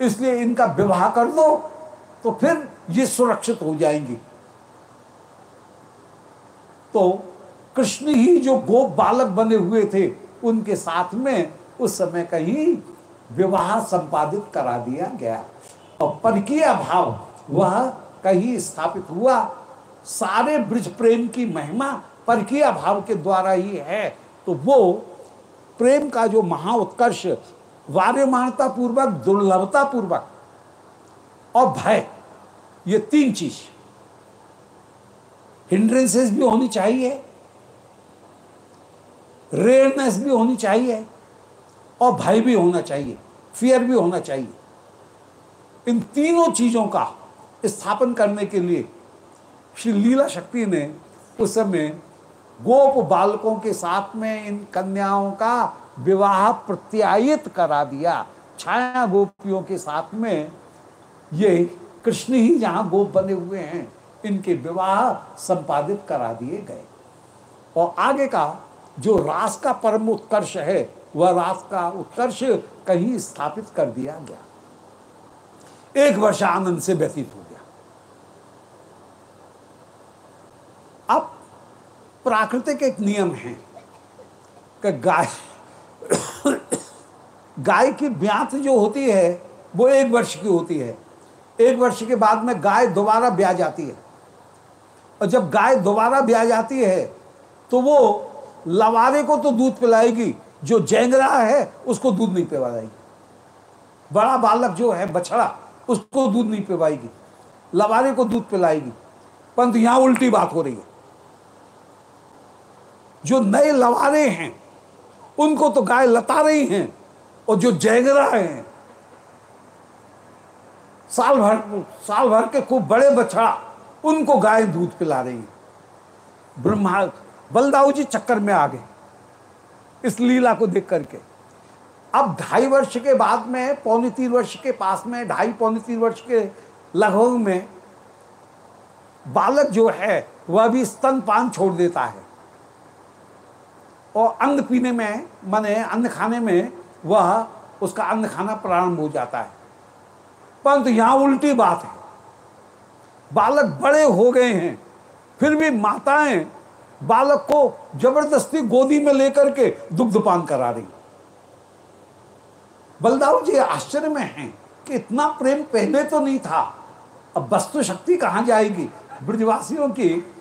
इसलिए इनका विवाह कर दो तो फिर ये सुरक्षित हो जाएँगी। तो कृष्ण ही जो गोप बालक बने हुए थे, उनके साथ में उस समय कहीं विवाह संपादित करा दिया गया। और परकीय भाव वह कहीं स्थापित हुआ। सारे ब्रज प्रेम की महिमा परकीय भाव के द्वारा ही है। तो वो प्रेम का जो महा उत्कर्ष वार्यमानता पूर्वक दुर्लभता पूर्वक और भय, ये तीन चीज़। हिंड्रेंसेस भी होनी चाहिए। रेयरनेस भी होनी चाहिए। और भय भी होना चाहिए फियर भी होना चाहिए। इन तीनों चीज़ों का स्थापन करने के लिए श्री लीला शक्ति ने उस समय गोप बालकों के साथ में इन कन्याओं का विवाह प्रत्यायित करा दिया। छाया गोपियों के साथ में ये कृष्ण ही जहाँ गोप बने हुए हैं, इनके विवाह संपादित करा दिए गए। और आगे का जो रास का परम उत्कर्ष है वह रास का उत्कर्ष कहीं स्थापित कर दिया गया। एक वर्ष आनंद से व्यतीत हो गया। अब प्राकृतिक एक नियम है कि गाय गाय की ब्यात जो होती है, वो एक वर्ष की होती है। एक वर्ष के बाद में गाय दोबारा ब्याह जाती है। और जब गाय दोबारा ब्याह जाती है तो वो लवारे को तो दूध पिलाएगी जो जेंगरा है, उसको दूध नहीं पिलाएगी। बड़ा बालक जो है, बछड़ा, उसको दूध नहीं पिलाएगी। लवारे को दूध पिलाएगी। परंतु यहाँ उल्टी बात हो रही है। जो नए लवारे हैं, उनको तो गाय लता रही हैं, और जो जैगरा हैं, साल भर साल भर के खूब बड़े बछड़ा, उनको गाय दूध पिला रही है। ब्रह्मा, बलदाऊ जी चक्कर में आ गए। इस लीला को देख करके। अब ढाई वर्ष के बाद में, पौने तीन वर्ष के पास में, ढाई पौने तीन वर्ष के लगभग में, बालक जो है, वह भी स्तनपान छोड़ देता है। और अन्न पीने में, माने अन्न खाने में, वह उसका अन्न खाना प्रारंभ हो जाता है। परंतु यहाँ उल्टी बात है। बालक बड़े हो गए हैं, फिर भी माताएँ बालक को ज़बरदस्ती गोदी में लेकर के दुग्धपान करा रही। बलदाऊ जी आश्चर्य में हैं कि इतना प्रेम पहले तो नहीं था। अब वस्तु शक्ति कहाँ जाएगी? ब्रजवासियों की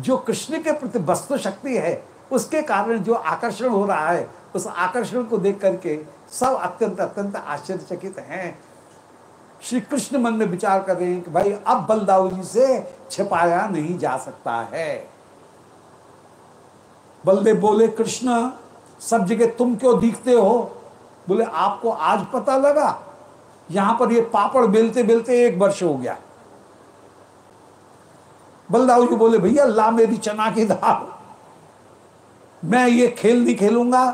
जो कृष्ण के प्रति वस्तु शक्ति है, उसके कारण जो आकर्षण हो रहा है, उस आकर्षण को देख करके सब अत्यंत अत्यंत आश्चर्यचकित हैं। श्री कृष्ण मन में विचार कर रहे हैं कि भाई, अब बलदाऊ जी से छिपाया नहीं जा सकता है। बलदेव बोले, कृष्ण, सब जगह तुम क्यों दिखते हो? बोले, आपको आज पता लगा, यहाँ पर ये पापड़ बेलते बेलते एक वर्ष हो गया. बलदाऊ जी बोले, भैया, ला मेरी चना की दाल। मैं ये खेल नहीं खेलूँगा।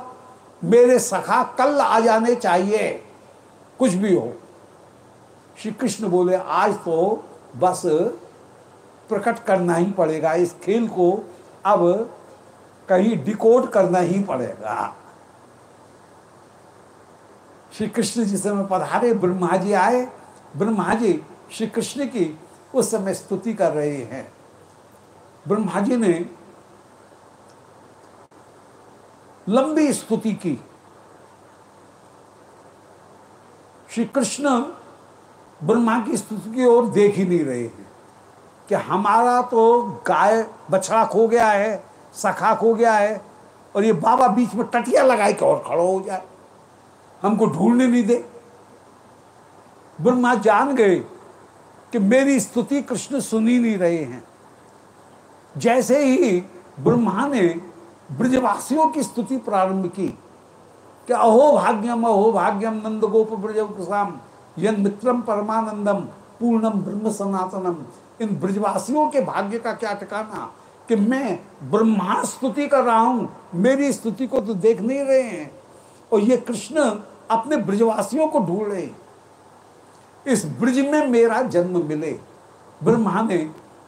मेरे सखा कल आ जाने चाहिए, कुछ भी हो। श्री कृष्ण बोले, आज तो बस प्रकट करना ही पड़ेगा। इस खेल को अब कहीं डिकोड करना ही पड़ेगा। श्री कृष्ण जिस समय पधारे ब्रह्मा जी आए। ब्रह्मा जी श्री कृष्ण की उस समय स्तुति कर रहे हैं। ब्रह्मा जी ने लंबी स्तुति की। श्री कृष्ण ब्रह्मा की स्तुति की ओर देख ही नहीं रहे हैं। कि हमारा तो गाय बछड़ा खो गया है। सखा खो गया है और ये बाबा बीच में टटिया लगाए के और खड़ो हो जाए हमको ढूँढने नहीं दे। ब्रह्मा जान गए कि मेरी स्तुति कृष्ण सुन ही नहीं रहे हैं। जैसे ही ब्रह्मा ने ब्रजवासियों की स्तुति प्रारंभ की, कि अहो भाग्यम अहो भाग्यम नंद गोप ब्रजम यन मित्रम परमानंदम पूर्णम ब्रह्म सनातनम। इन ब्रजवासियों के भाग्य का क्या ठिकाना? कि मैं ब्रह्मा स्तुति कर रहा हूँ, मेरी स्तुति को तो देख नहीं रहे हैं। और ये कृष्ण अपने ब्रजवासियों को ढूंढ रहे इस ब्रज में मेरा जन्म मिले। ब्रह्मा ने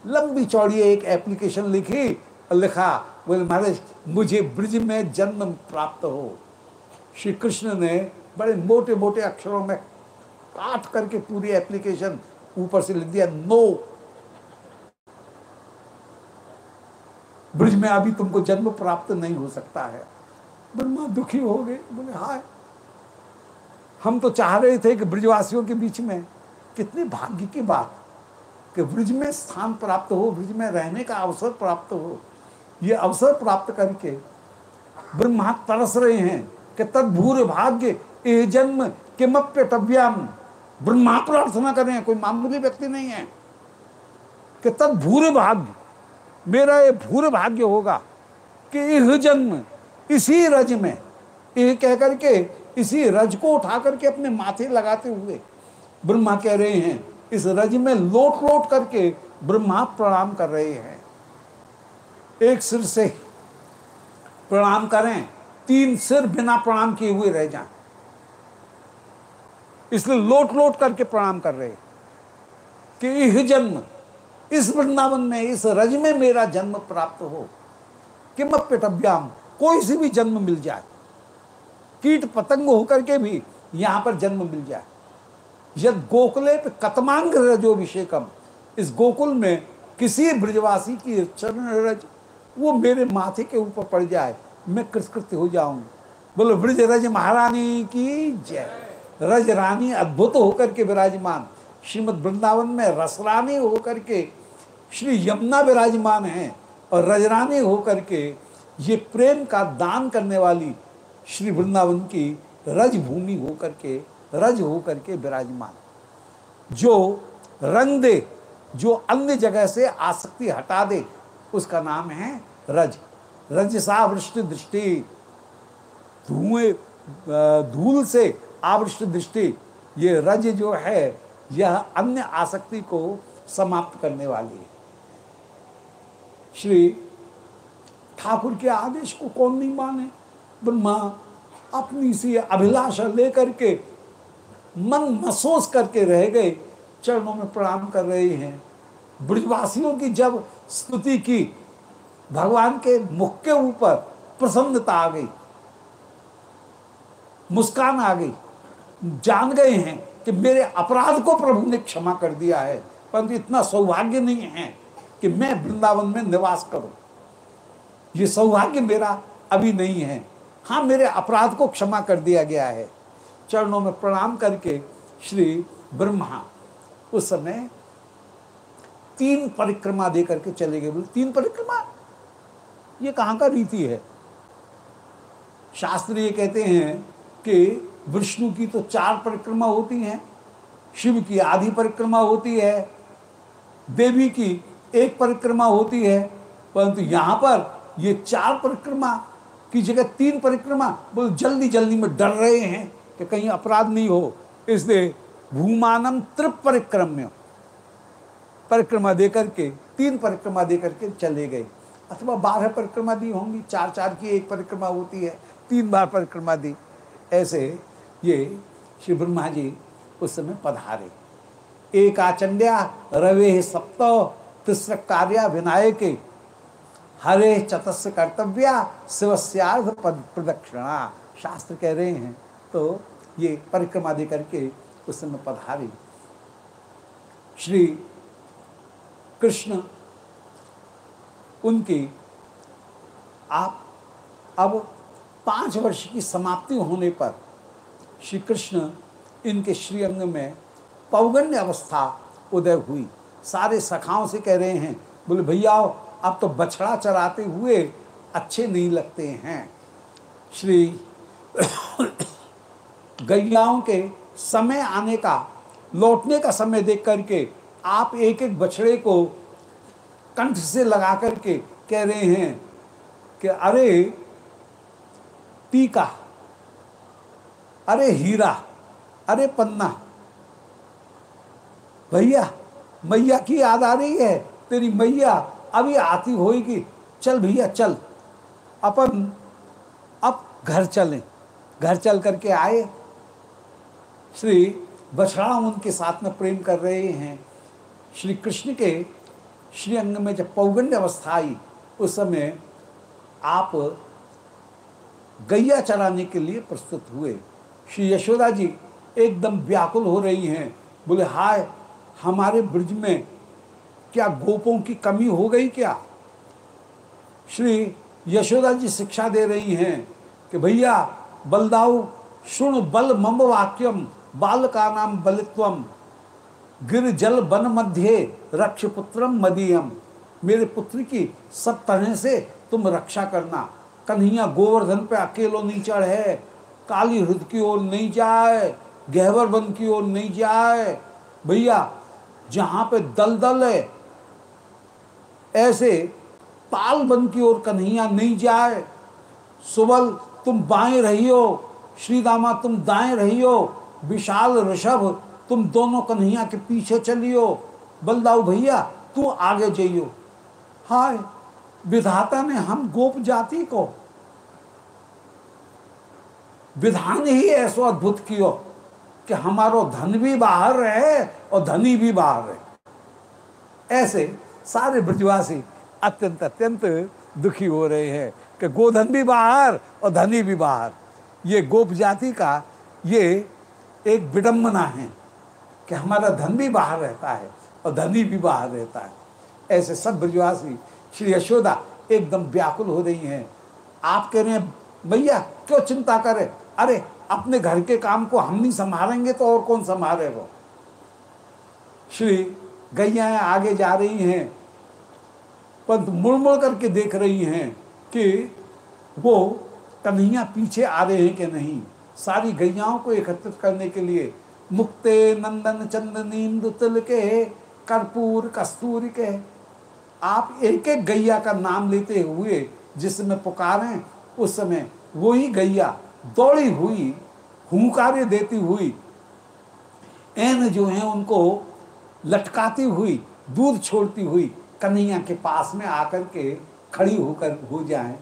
लंबी चौड़ी एक एप्लीकेशन लिखी और लिखा, बोले महाराज, मुझे ब्रज में जन्म प्राप्त हो। श्री कृष्ण ने बड़े मोटे मोटे अक्षरों में काट करके पूरी एप्लीकेशन ऊपर से लिख दिया, नो ब्रज में अभी तुमको जन्म प्राप्त नहीं हो सकता है। ब्रह्मा दुखी हो गए, बोले, हाय, हम तो चाह रहे थे कि ब्रजवासियों के बीच में कितने भाग्य की बात, कि ब्रज में स्थान प्राप्त हो, ब्रज में रहने का अवसर प्राप्त हो। ये अवसर प्राप्त करके ब्रह्मा तरस रहे हैं कि तद भूर भाग्य, ए जन्म किमप्यतव्याम। ब्रह्मा प्रार्थना कर, कोई मामूली व्यक्ति नहीं है। कि तदभूर भाग्य मेरा ये भूर भाग्य होगा कि यह जन्म इसी रज में ये कह करके, इसी रज को उठा करके अपने माथे लगाते हुए ब्रह्मा कह रहे हैं, इस रज में लोट लोट करके ब्रह्मा प्रणाम कर रहे हैं। एक सिर से प्रणाम करें, तीन सिर बिना प्रणाम किए हुए रह जाएँ। इसलिए लोट लोट करके प्रणाम कर रहे कि यह जन्म इस वृंदावन में, इस रज में मेरा जन्म प्राप्त हो किम पिटभ्याम कोई सी भी जन्म मिल जाए। कीट पतंग होकर के भी यहाँ पर जन्म मिल जाए। यद गोकुले पे कतमांग रजो विषेकम इस गोकुल में किसी ब्रजवासी की चरण रज, वो मेरे माथे के ऊपर पड़ जाए, मैं कृतकृत्य हो जाऊँ। बोलो, ब्रज रज महारानी की जय। रज रानी अद्भुत होकर के विराजमान। श्रीमद वृंदावन में रसरानी होकर के श्री यमुना विराजमान हैं और रजरानी होकर के ये प्रेम का दान करने वाली श्री वृंदावन की रज भूमि होकर के, रज होकर के विराजमान जो रंग दे, जो अन्य जगह से आसक्ति हटा दे, उसका नाम है रज। रजसा वृष्टि दृष्टि, धुएँ धूल से आवृष्ट दृष्टि, ये रज जो है, यह अन्य आसक्ति को समाप्त करने वाली है। श्री ठाकुर के आदेश को कौन नहीं माने? ब्रह्मा अपनी सी अभिलाषा लेकर के मन महसूस करके रह गए, चरणों में प्रणाम कर रहे हैं। ब्रजवासियों की जब स्तुति की, भगवान के मुख के ऊपर प्रसन्नता आ गई, मुस्कान आ गई, जान गए हैं कि मेरे अपराध को प्रभु ने क्षमा कर दिया है, परंतु इतना सौभाग्य नहीं है कि मैं वृंदावन में निवास करूँ। ये सौभाग्य मेरा अभी नहीं है। हाँ मेरे अपराध को क्षमा कर दिया गया है। चरणों में प्रणाम करके श्री ब्रह्मा उस समय तीन परिक्रमा दे करके चले गए। बोले, तीन परिक्रमा? ये कहाँ का रीति है? शास्त्र ये कहते हैं कि विष्णु की तो चार परिक्रमा होती हैं, शिव की आधी परिक्रमा होती है, देवी की एक परिक्रमा होती है, परंतु यहाँ पर ये चार परिक्रमा की जगह तीन परिक्रमा बोल जल्दी जल्दी में डर रहे हैं कि कहीं अपराध नहीं हो। इसलिए भूमानम त्रिप परिक्रम्य। परिक्रमा दे करके, तीन परिक्रमा दे करके चले गए। अथवा बारह परिक्रमा दी होंगी चार चार की एक परिक्रमा होती है, तीन बार परिक्रमा दी। ऐसे ये श्री ब्रह्मा जी उस समय पधारे। एक आचंड्या, रवे सप्त तिस्र कार्या विनायक। हरे चतस्य कर्तव्या शिवस्यार्ध प्रदक्षिणा। शास्त्र कह रहे हैं। तो ये परिक्रमा दे करके उस समय पधारे। श्री कृष्ण, उनकी आप अब पाँच वर्ष की समाप्ति होने पर श्री कृष्ण इनके श्रीअंग में पौगण्य अवस्था उदय हुई। सारे सखाओं से कह रहे हैं, बोले, भैया, अब तो बछड़ा चराते हुए अच्छे नहीं लगते हैं। श्री गैयाओं के समय आने का, लौटने का समय देख करके आप एक एक बछड़े को कंठ से लगा करके कह रहे हैं कि, अरे टीका अरे, हीरा, अरे, पन्ना, भैया मैया की याद आ रही है, तेरी मैया अभी आती होगी चल भैया, चल। अपन अब घर चलें। घर चल करके आए। श्री बछड़ा उनके साथ में प्रेम कर रहे हैं। श्री कृष्ण के श्री अंग में जब पौगंड अवस्था आई, उस समय आप गैया चराने के लिए प्रस्तुत हुए। श्री यशोदा जी एकदम व्याकुल हो रही हैं। बोले, हाय हमारे ब्रिज में क्या गोपों की कमी हो गई क्या? श्री यशोदा जी शिक्षा दे रही हैं कि भैया, बलदाऊ, सुन बल मम वाक्यम, बाल का नाम बलित्वम, गिर जल बन मध्य, रक्ष पुत्रम मदीयम। मेरे पुत्र की सब तरह से तुम रक्षा करना। कन्हैया गोवर्धन पे अकेलो नहीं चढ़े, काली हृदय की ओर नहीं जाए गहवर वन की ओर नहीं जाए। भैया जहाँ पे दलदल है, ऐसे ताल बन की ओर कन्हैया नहीं जाए। सुबल, तुम बाएँ रहियो श्री दामा तुम दाएँ रहियो विशाल, ऋषभ, तुम दोनों कन्हैया के पीछे चलियो बलदाऊ भैया, तू आगे जाइयो। हाय, विधाता ने हम गोप जाति को। विधान ही ऐसो अद्भुत कियो। कि हमारो धन भी बाहर रहे और धनी भी बाहर रहे। ऐसे सारे ब्रजवासी अत्यंत अत्यंत दुखी हो रहे हैं कि गोधन भी बाहर और धनी भी बाहर। ये गोप जाति का ये एक विडंबना है कि हमारा धन भी बाहर रहता है और धनी भी बाहर रहता है। ऐसे सब ब्रजवासी श्री यशोदा एकदम व्याकुल हो रही हैं। आप कह रहे हैं, भैया, क्यों चिंता करें अरे अपने घर के काम को हम नहीं संभालेंगे तो और कौन संभाले वो? श्री गैया आगे जा रही हैं परंतु मुड़ करके देख रही हैं कि वो कन्हैया पीछे आ रहे हैं कि नहीं? सारी गैयाओं को एकत्रित करने के लिए मुक्ते नंदन चंदनीम दुतल के, कर्पूर कस्तूर के। आप एक एक गैया का नाम लेते हुए जिसमें पुकारें, उस समय वही गैया दौड़ी हुई हुंकारे देती हुई एन जो है उनको लटकाती हुई, दूध छोड़ती हुई, कन्हैया के पास में आकर के खड़ी होकर हो जाए,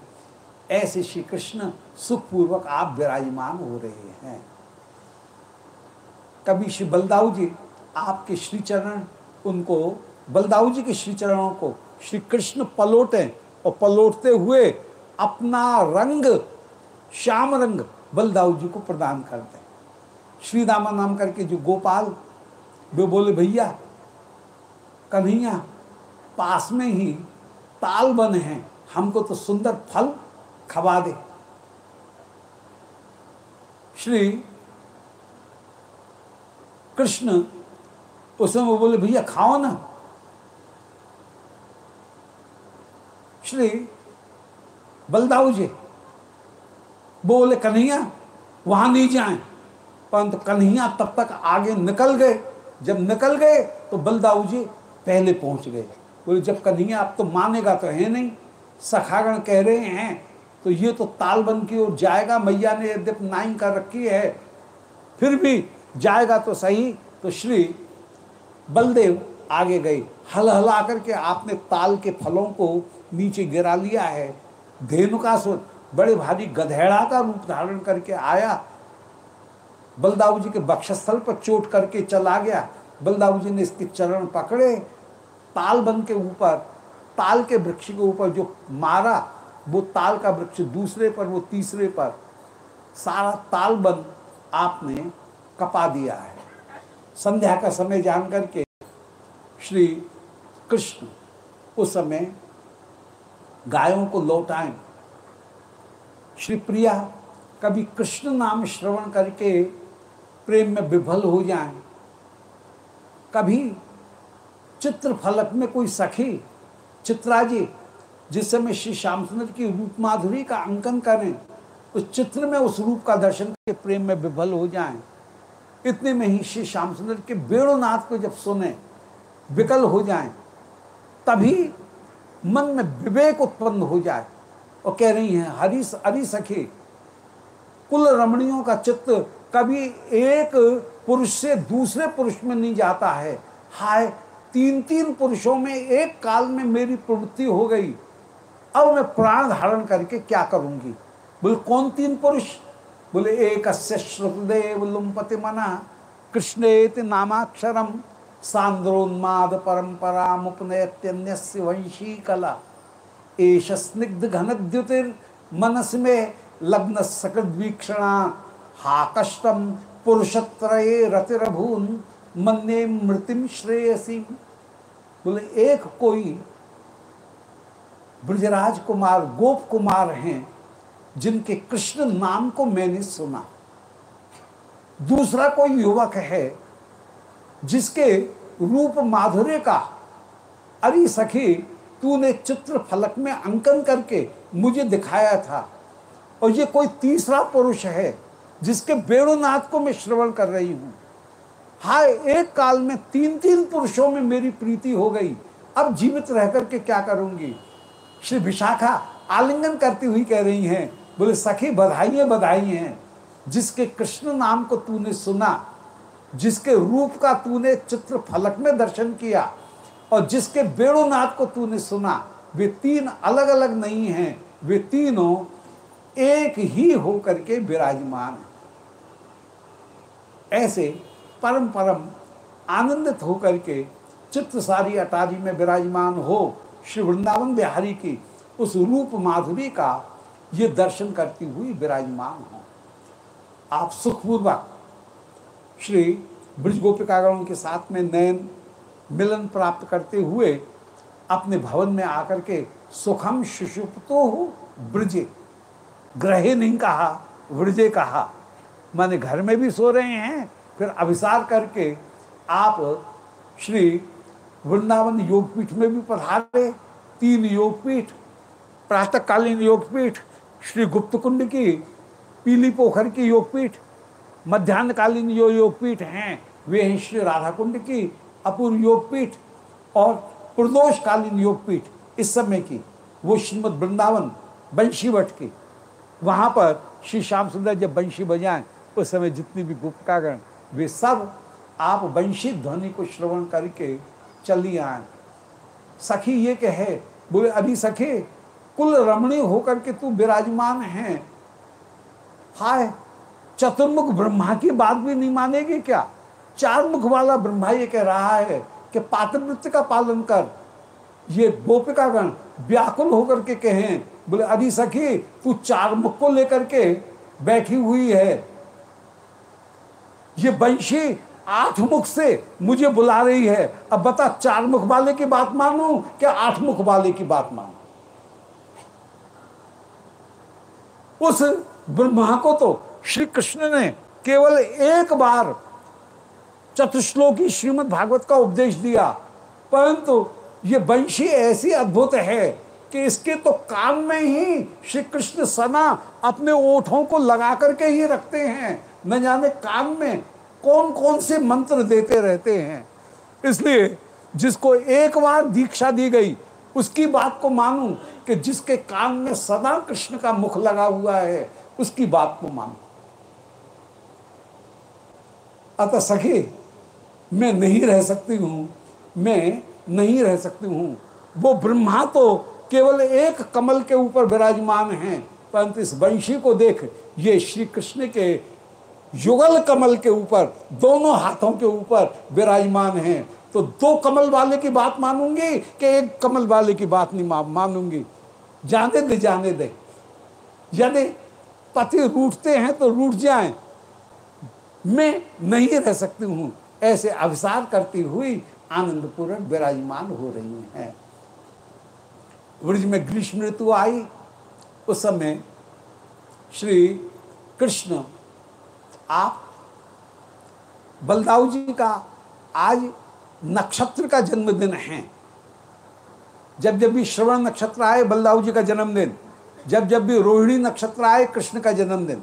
ऐसे श्री कृष्ण सुखपूर्वक आप विराजमान हो रहे हैं। कभी श्री बलदाऊ जी आपके श्री चरण उनको, बलदाऊ जी के श्री चरणों को श्री कृष्ण पलोटे और पलोटते हुए अपना रंग श्याम रंग बलदाऊ जी को प्रदान कर दें श्री रामा नाम करके जो गोपाल, वे बोले, भैया, कन्हैया, पास में ही ताल बन है, हमको तो सुंदर फल खवा दे। श्री कृष्ण उस समय वो बोले, भैया, खाओ ना। श्री बलदाऊ जी बोले, कन्हैया, वहाँ नहीं जाए। परंतु कन्हैया तब तक आगे निकल गए। जब निकल गए तो बलदाऊ जी पहले पहुँच गए। बोले, जब कन्हैया अब तो मानेगा तो है नहीं। सखागण कह रहे हैं तो ये तो ताल बन की ओर जाएगा। मैया ने यद्यप नाई कर रखी है, फिर भी जाएगा तो सही। तो श्री बलदेव आगे गए। हल हला करके आपने ताल के फलों को नीचे गिरा लिया है। धेनुकासुर बड़े भारी गधेड़ा का रूप धारण करके आया। बलदाऊ जी के बक्षस्थल पर चोट करके चला गया। बलदाऊ जी ने इसके चरण पकड़े, ताल बन के ऊपर, ताल के वृक्ष के ऊपर जो मारा, वो ताल का वृक्ष दूसरे पर, वो तीसरे पर, सारा ताल बन आपने कपा दिया है। संध्या का समय जान करके श्री कृष्ण उस समय गायों को लौटाएँ। श्री प्रिया कभी कृष्ण नाम श्रवण करके प्रेम में विफल हो जाए। कभी चित्र फलक में कोई सखी चित्रा जी जिस समय श्री श्याम सुंदर की रूप माधुरी का अंकन करें, उस चित्र में उस रूप का दर्शन करके प्रेम में विफल हो जाए। इतने में ही श्री श्याम सुंदर के वेणुनाथ को जब सुने, विकल हो जाए, तभी मन में विवेक उत्पन्न हो जाए। और कह रही हैं, हरी हरी सखी, कुल रमणियों का चित्त कभी एक पुरुष से दूसरे पुरुष में नहीं जाता है। हाय तीन तीन पुरुषों में एक काल में मेरी प्रवृत्ति हो गई। अब मैं प्राण धारण करके क्या करूँगी? बोले, कौन तीन पुरुष? बोले, एक श्रुतदेव लुम्पति मना, कृष्णेति नामाक्षरम सांद्रोन्माद परंपरा मुपनयत्यन्य वंशी कला एश स्निग्ध घन द्युतिर मनस में लग्न सकद वीक्षणा हा कष्टम पुरुषत्रये रतिरभून मन्ने मृतिम श्रेयसी बोले, एक कोई ब्रजराज कुमार गोप कुमार हैं, जिनके कृष्ण नाम को मैंने सुना। दूसरा कोई युवक है, जिसके रूप माधुर्य का अरे सखी तूने चित्र फलक में अंकन करके मुझे दिखाया था। और ये कोई तीसरा पुरुष है जिसके वेणुनाथ को मैं श्रवण कर रही हूँ। हाय, एक काल में तीन तीन पुरुषों में मेरी प्रीति हो गई। अब जीवित रह करके क्या करूँगी? श्री विशाखा आलिंगन करती हुई कह रही हैं, बोले, सखी बधाई बधाई हैं। जिसके कृष्ण नाम को तूने सुना, जिसके रूप का तूने चित्र फलक में दर्शन किया और जिसके वेणुनाथ को तूने सुना, वे तीन अलग अलग नहीं हैं, वे तीनों एक ही हो करके विराजमान ऐसे परम परम आनंदित होकर के चित्र सारी अटारी में विराजमान हो श्री वृंदावन बिहारी की उस रूप माधुरी का ये दर्शन करती हुई विराजमान हो। आप सुखपूर्वक श्री ब्रज गोपिकागणों के साथ में नयन मिलन प्राप्त करते हुए अपने भवन में आकर के सुखम शिशुपतो हो ब्रजे। ग्रहे नहीं कहा वृजे कहा। माने घर में भी सो रहे हैं, फिर अभिसार करके आप श्री वृंदावन योगपीठ में भी पधारे। तीन योगपीठ, प्रातःकालीन योगपीठ, श्री गुप्त कुंड की पीली पोखर की योगपीठ, मध्यान्हकालीन जो योगपीठ हैं, वे हैं श्री राधा कुंड की अपूर्व योगपीठ और प्रदोषकालीन योगपीठ इस समय की, वो श्रीमद वृंदावन बंशीवट की। वहाँ पर श्री श्याम सुंदर जब बंशी बजाएँ, उस समय जितनी भी गुप्तागण वे सब आप वंशी ध्वनि को श्रवण करके चली आए। सखी ये कहे, बोले, अभी सखी, कुल रमणीय होकर के तू विराजमान है। हाय, चतुर्मुख ब्रह्मा की बात भी नहीं मानेगी क्या? चार मुख वाला ब्रह्मा ये कह रहा है कि पात्रवृत्ति का पालन कर। ये गोपिकागण व्याकुल होकर के कहें, बोले, अभी सखी, तू चार मुख को लेकर के बैठी हुई है। ये वंशी आठ मुख से मुझे बुला रही है। अब बता चार मुख वाले की बात मानू क्या आठ मुख वाले की बात मानू? उस ब्रह्मा को तो श्री कृष्ण ने केवल एक बार चतुश्लोकी श्रीमद् भागवत का उपदेश दिया। परंतु ये वंशी ऐसी अद्भुत है कि इसके तो काम में ही श्री कृष्ण सना अपने ओठों को लगा करके ही रखते हैं। न जाने काम में कौन कौन से मंत्र देते रहते हैं। इसलिए जिसको एक बार दीक्षा दी गई, उसकी बात को मानूं कि जिसके काम में सदा कृष्ण का मुख लगा हुआ है, उसकी बात को मानूं। अतः सखी मैं नहीं रह सकती हूँ, मैं नहीं रह सकती हूँ। वो ब्रह्मा तो केवल एक कमल के ऊपर विराजमान हैं। परंतु इस वंशी को देख, ये श्री कृष्ण के युगल कमल के ऊपर, दोनों हाथों के ऊपर विराजमान हैं। तो दो कमल वाले की बात मानूँगी कि एक कमल वाले की बात नहीं मानूँगी? जाने दे जाने दे। यानी पति रूठते हैं तो रूठ जाएँ। मैं नहीं रह सकती हूँ। ऐसे अवसार करती हुई आनंदपूर्ण विराजमान हो रही हैं। ब्रज में ग्रीष्म ऋतु आई। उस समय श्री कृष्ण, आप, बलदाऊ जी का आज नक्षत्र का जन्मदिन है। जब जब भी श्रवण नक्षत्र आए, बलदाऊ जी का जन्मदिन। जब जब भी रोहिणी नक्षत्र आए, कृष्ण का जन्मदिन।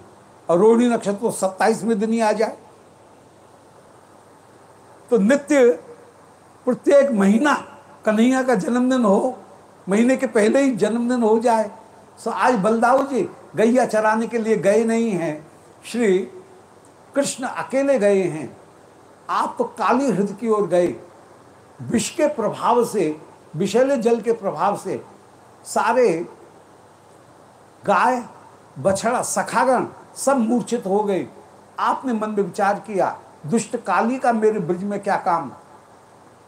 और रोहिणी नक्षत्र तो सत्ताईसवें दिन ही आ जाए। तो नित्य प्रत्येक महीना कन्हैया का जन्मदिन हो, महीने के पहले ही जन्मदिन हो जाए। सो आज बलदाऊ जी गैया चराने के लिए गए नहीं हैं। श्री कृष्ण अकेले गए हैं। आप तो काली हृदय की ओर गए। विष के प्रभाव से, विषैले जल के प्रभाव से सारे गाय, बछड़ा, सखागण सब मूर्छित हो गए। आपने मन में विचार किया दुष्ट काली का मेरे ब्रज में क्या काम?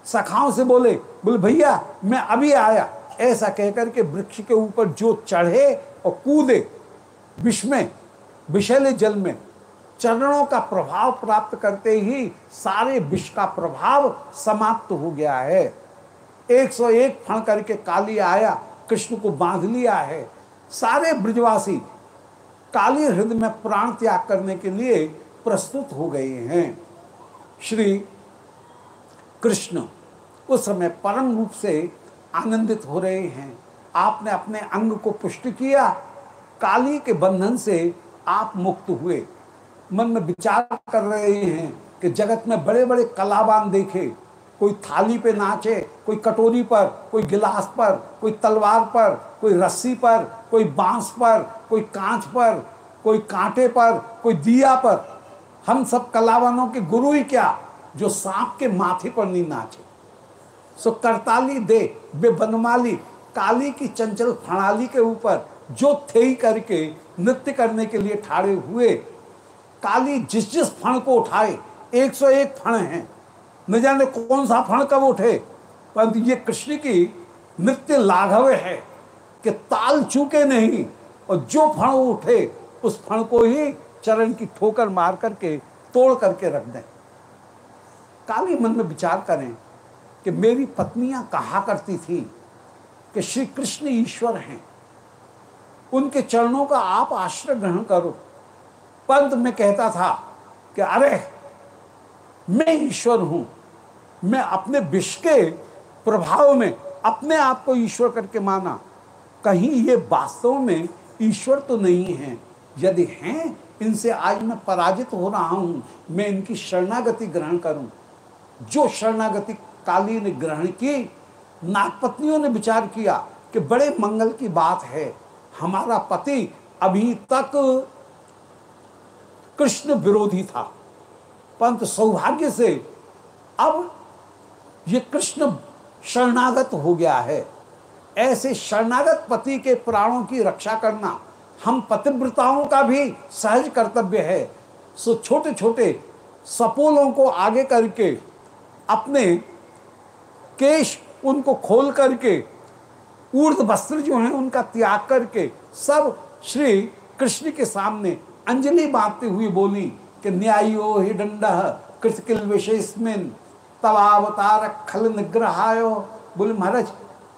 सखाओं से बोले बोले, भैया, मैं अभी आया। ऐसा कहकर के वृक्ष के ऊपर जो चढ़े और कूदे विष में विषैले जल में, चरणों का प्रभाव प्राप्त करते ही सारे विष का प्रभाव समाप्त हो गया है। 101 फण करके काली आया, कृष्ण को बाँध लिया है। सारे ब्रजवासी काली हृदय में प्राण त्याग करने के लिए प्रस्तुत हो गए हैं। श्री कृष्ण उस समय परम रूप से आनंदित हो रहे हैं। आपने अपने अंग को पुष्ट किया, काली के बंधन से आप मुक्त हुए। मन में विचार कर रहे हैं कि जगत में बड़े बड़े कलाबान देखे, कोई थाली पे नाचे, कोई कटोरी पर, कोई गिलास पर, कोई तलवार पर, कोई रस्सी पर, कोई बाँस पर, कोई कांच पर, कोई कांटे पर, कोई दिया पर। हम सब कलावानों के गुरु ही क्या? जो सांप के माथे पर नहीं नाचे। सो करताली दे बे बनमाली काली की चंचल फणाली के ऊपर जो थे करके, नृत्य करने के लिए ठाड़े हुए, काली जिस जिस फण को उठाए 101 फण हैं। न जाने कौन सा फण कब उठे, परंतु ये कृष्ण की नृत्य लाघव है कि ताल चूके नहीं, और जो फण उठे, उस फण को ही चरण की ठोकर मार करके, तोड़ करके रख दें। काली मन में विचार करें कि मेरी पत्नियाँ कहा करती थी कि श्री कृष्ण ईश्वर हैं। उनके चरणों का आप आश्रय ग्रहण करो। पंत में कहता था कि अरे, मैं ईश्वर हूँ। मैं अपने विष के प्रभाव में अपने आप को ईश्वर करके माना। कहीं ये वास्तव में ईश्वर तो नहीं है। यदि हैं इनसे आज मैं पराजित हो रहा हूँ, मैं इनकी शरणागति ग्रहण करूँ। जो शरणागति काली ने ग्रहण की, नागपत्नियों ने विचार किया कि बड़े मंगल की बात है। हमारा पति अभी तक कृष्ण विरोधी था। परंतु सौभाग्य से अब ये कृष्ण शरणागत हो गया है। ऐसे शरणागत पति के प्राणों की रक्षा करना हम पतिव्रताओं का भी सहज कर्तव्य है। सो छोटे छोटे सपोलों को आगे करके, अपने केश उनको खोल करके, ऊर्ध वस्त्र जो है उनका त्याग करके, सब श्री कृष्ण के सामने अंजलि बांधते हुए बोली कि न्यायो ही दंड कृतकिल विशेषमिन, तवावतार खल निग्रहायो। बोले, महाराज,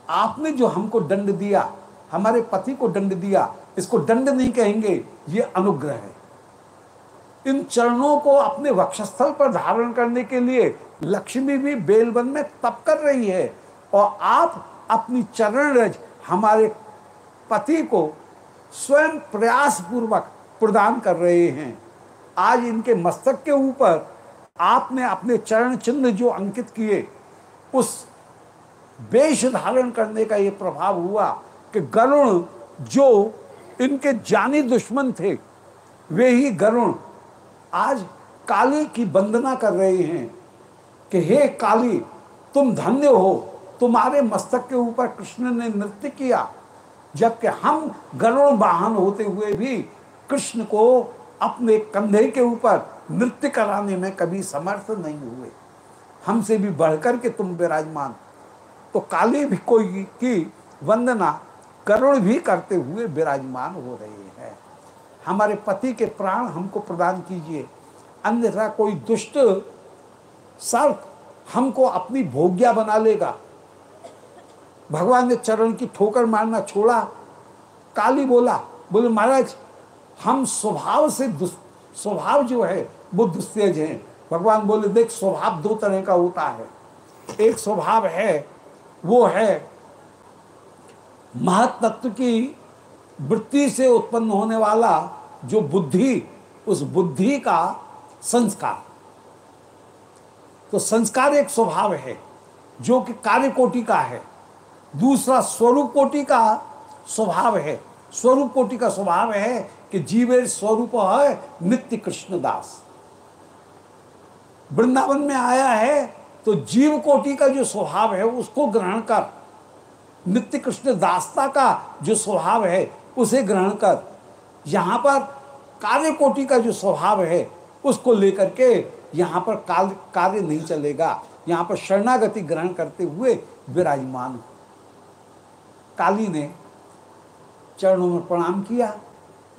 आपने जो हमको दंड दिया, हमारे पति को दंड दिया इसको दंड नहीं कहेंगे, ये अनुग्रह है। इन चरणों को अपने वक्षस्थल पर धारण करने के लिए लक्ष्मी भी बेलवन में तप कर रही है और आप अपनी चरण रज हमारे पति को स्वयं प्रयास पूर्वक प्रदान कर रहे हैं। आज इनके मस्तक के ऊपर आपने अपने चरण चिन्ह जो अंकित किए, उस वेश धारण करने का ये प्रभाव हुआ कि गरुण जो इनके जानी दुश्मन थे। वे ही गरुण। आज काली की वंदना कर रहे हैं कि, हे काली, तुम धन्य हो। तुम्हारे मस्तक के ऊपर कृष्ण ने नृत्य किया, जबकि हम गरुण वाहन होते हुए भी कृष्ण को अपने कंधे के ऊपर नृत्य कराने में कभी समर्थ नहीं हुए। हमसे भी बढ़कर के तुम विराजमान। तो काली भी कोई की वंदना करुण भी करते हुए विराजमान हो रहे हैं। हमारे पति के प्राण हमको प्रदान कीजिए। अन्यथा कोई दुष्ट सर्प हमको अपनी भोग्या बना लेगा। भगवान ने चरण की ठोकर मारना छोड़ा, काली बोला, बोले, महाराज, हम स्वभाव से स्वभाव जो है, वो दुस्तेज हैं। भगवान बोले, देख, स्वभाव दो तरह का होता है। एक स्वभाव है, वो है महतत्व की वृत्ति से उत्पन्न होने वाला जो बुद्धि, उस बुद्धि का संस्कार। तो संस्कार एक स्वभाव है, जो कि कार्य कोटि का है। दूसरा स्वरूप कोटि का स्वभाव है। स्वरूप कोटि का स्वभाव है कि जीवे स्वरूप है नित्य कृष्णदास वृंदावन में आया है तो जीव कोटि का जो स्वभाव है, उसको ग्रहण कर। नित्य कृष्ण दासता का जो स्वभाव है, उसे ग्रहण कर। यहाँ पर कार्य कोटि का जो स्वभाव है, उसको लेकर के यहाँ पर काल कार्य नहीं चलेगा। यहाँ पर शरणागति ग्रहण करते हुए विराजमान काली ने चरणों में प्रणाम किया।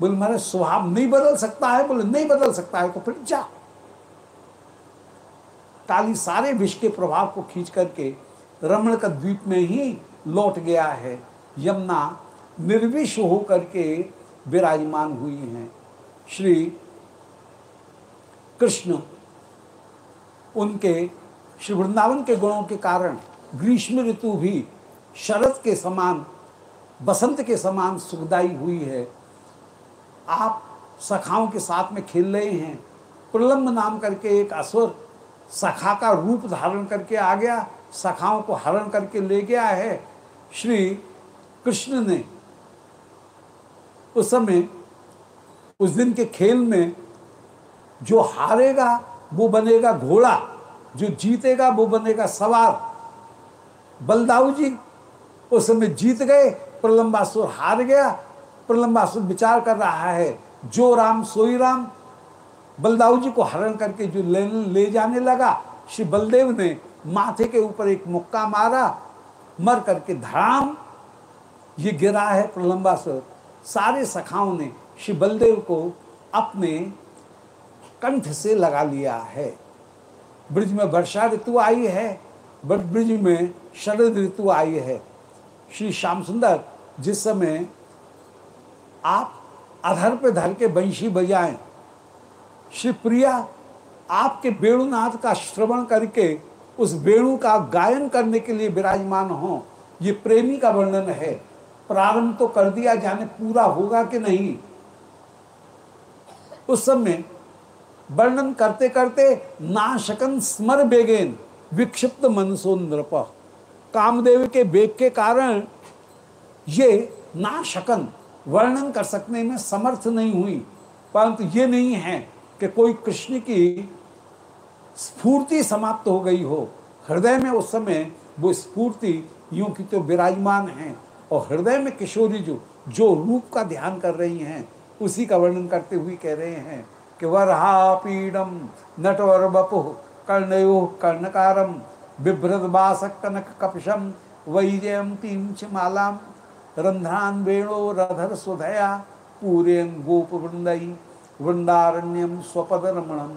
बोले मारे स्वभाव नहीं बदल सकता है? बोले, नहीं बदल सकता है तो फिर जा। काली सारे विष के प्रभाव को खींच करके रमण का द्वीप में ही लौट गया है। यमुना निर्विष होकर के विराजमान हुई हैं। श्री कृष्ण उनके, श्री वृंदावन के गुणों के कारण ग्रीष्म ऋतु भी शरद के समान, बसंत के समान सुखदाई हुई है। आप सखाओं के साथ में खेल रहे हैं। प्रलम्ब नाम करके एक असुर सखा का रूप धारण करके आ गया। सखाओं को हरण करके ले गया है। श्री कृष्ण ने उस समय उस दिन के खेल में जो हारेगा वो बनेगा घोड़ा जो जीतेगा वो बनेगा सवार। बलदाऊ जी उस समय जीत गए प्रलंबासुर हार गया प्रलंबासुर विचार कर रहा है जो राम सोई राम। बलदाऊ जी को हरण करके जो ले, ले जाने लगा श्री बलदेव ने माथे के ऊपर एक मुक्का मारा मर करके धड़ाम, ये गिरा है प्रलंबासुर सारे सखाओं ने श्री बलदेव को अपने कंठ से लगा लिया है। ब्रिज में वर्षा ऋतु आई है, बट ब्रिज में शरद ऋतु आई है। श्री श्याम सुंदर, जिस समय आप अधर पे धर के बंशी बजाएँ, श्री प्रिया आपके वेणुनाथ का श्रवण करके उस वेणु का गायन करने के लिए विराजमान हो। ये प्रेमी का वर्णन है। प्रारंभ तो कर दिया, जाने पूरा होगा कि नहीं। उस समय वर्णन करते करते नाशकन स्मर बेगेन, विक्षिप्त मनसो नृप। कामदेव के बेग के कारण ये नाशकन वर्णन कर सकने में समर्थ नहीं हुई। परंतु ये नहीं है कि कोई कृष्ण की स्फूर्ति समाप्त हो गई हो, हृदय में उस समय वो स्फूर्ति यूँ की तो विराजमान है। और हृदय में किशोरी जो जो रूप का ध्यान कर रही हैं, उसी का वर्णन करते हुए कह रहे हैं कि वरहा पीडम नटवर बपु कर्णयो कर्णकारम बिभ्रत बास कनक कपशम वैजयम तीम च मालाम रंध्रान वेणो रधर सुधया पूरेन गोप वृंदई वृंदारण्यम स्वपद रमणम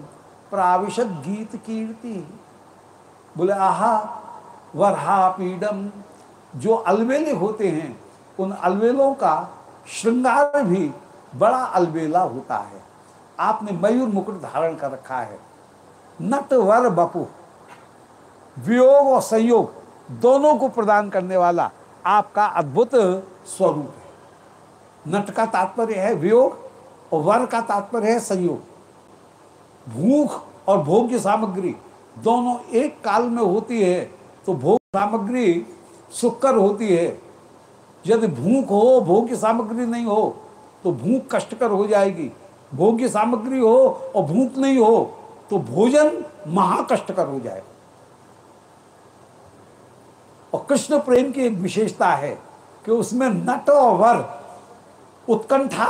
प्राविशद गीत कीर्ति। बोले, आहा वरहा पीडम जो अलवेले होते हैं, उन अलवेलों का श्रृंगार भी बड़ा अलवेला होता है। आपने मयूर मुकुट धारण कर रखा है। नट वर बपु, वियोग और संयोग दोनों को प्रदान करने वाला आपका अद्भुत स्वरूप है। नट का तात्पर्य है वियोग और वर का तात्पर्य है संयोग। भूख और भोग्य सामग्री दोनों एक काल में होती है तो भोग सामग्री सुखकर होती है। यदि भूख हो भोग्य सामग्री नहीं हो तो भूख कष्टकर हो जाएगी। भोग्य सामग्री हो और भूख नहीं हो तो भोजन महाकष्टकर हो जाएगा। और कृष्ण प्रेम की एक विशेषता है कि उसमें नट और वर, उत्कंठा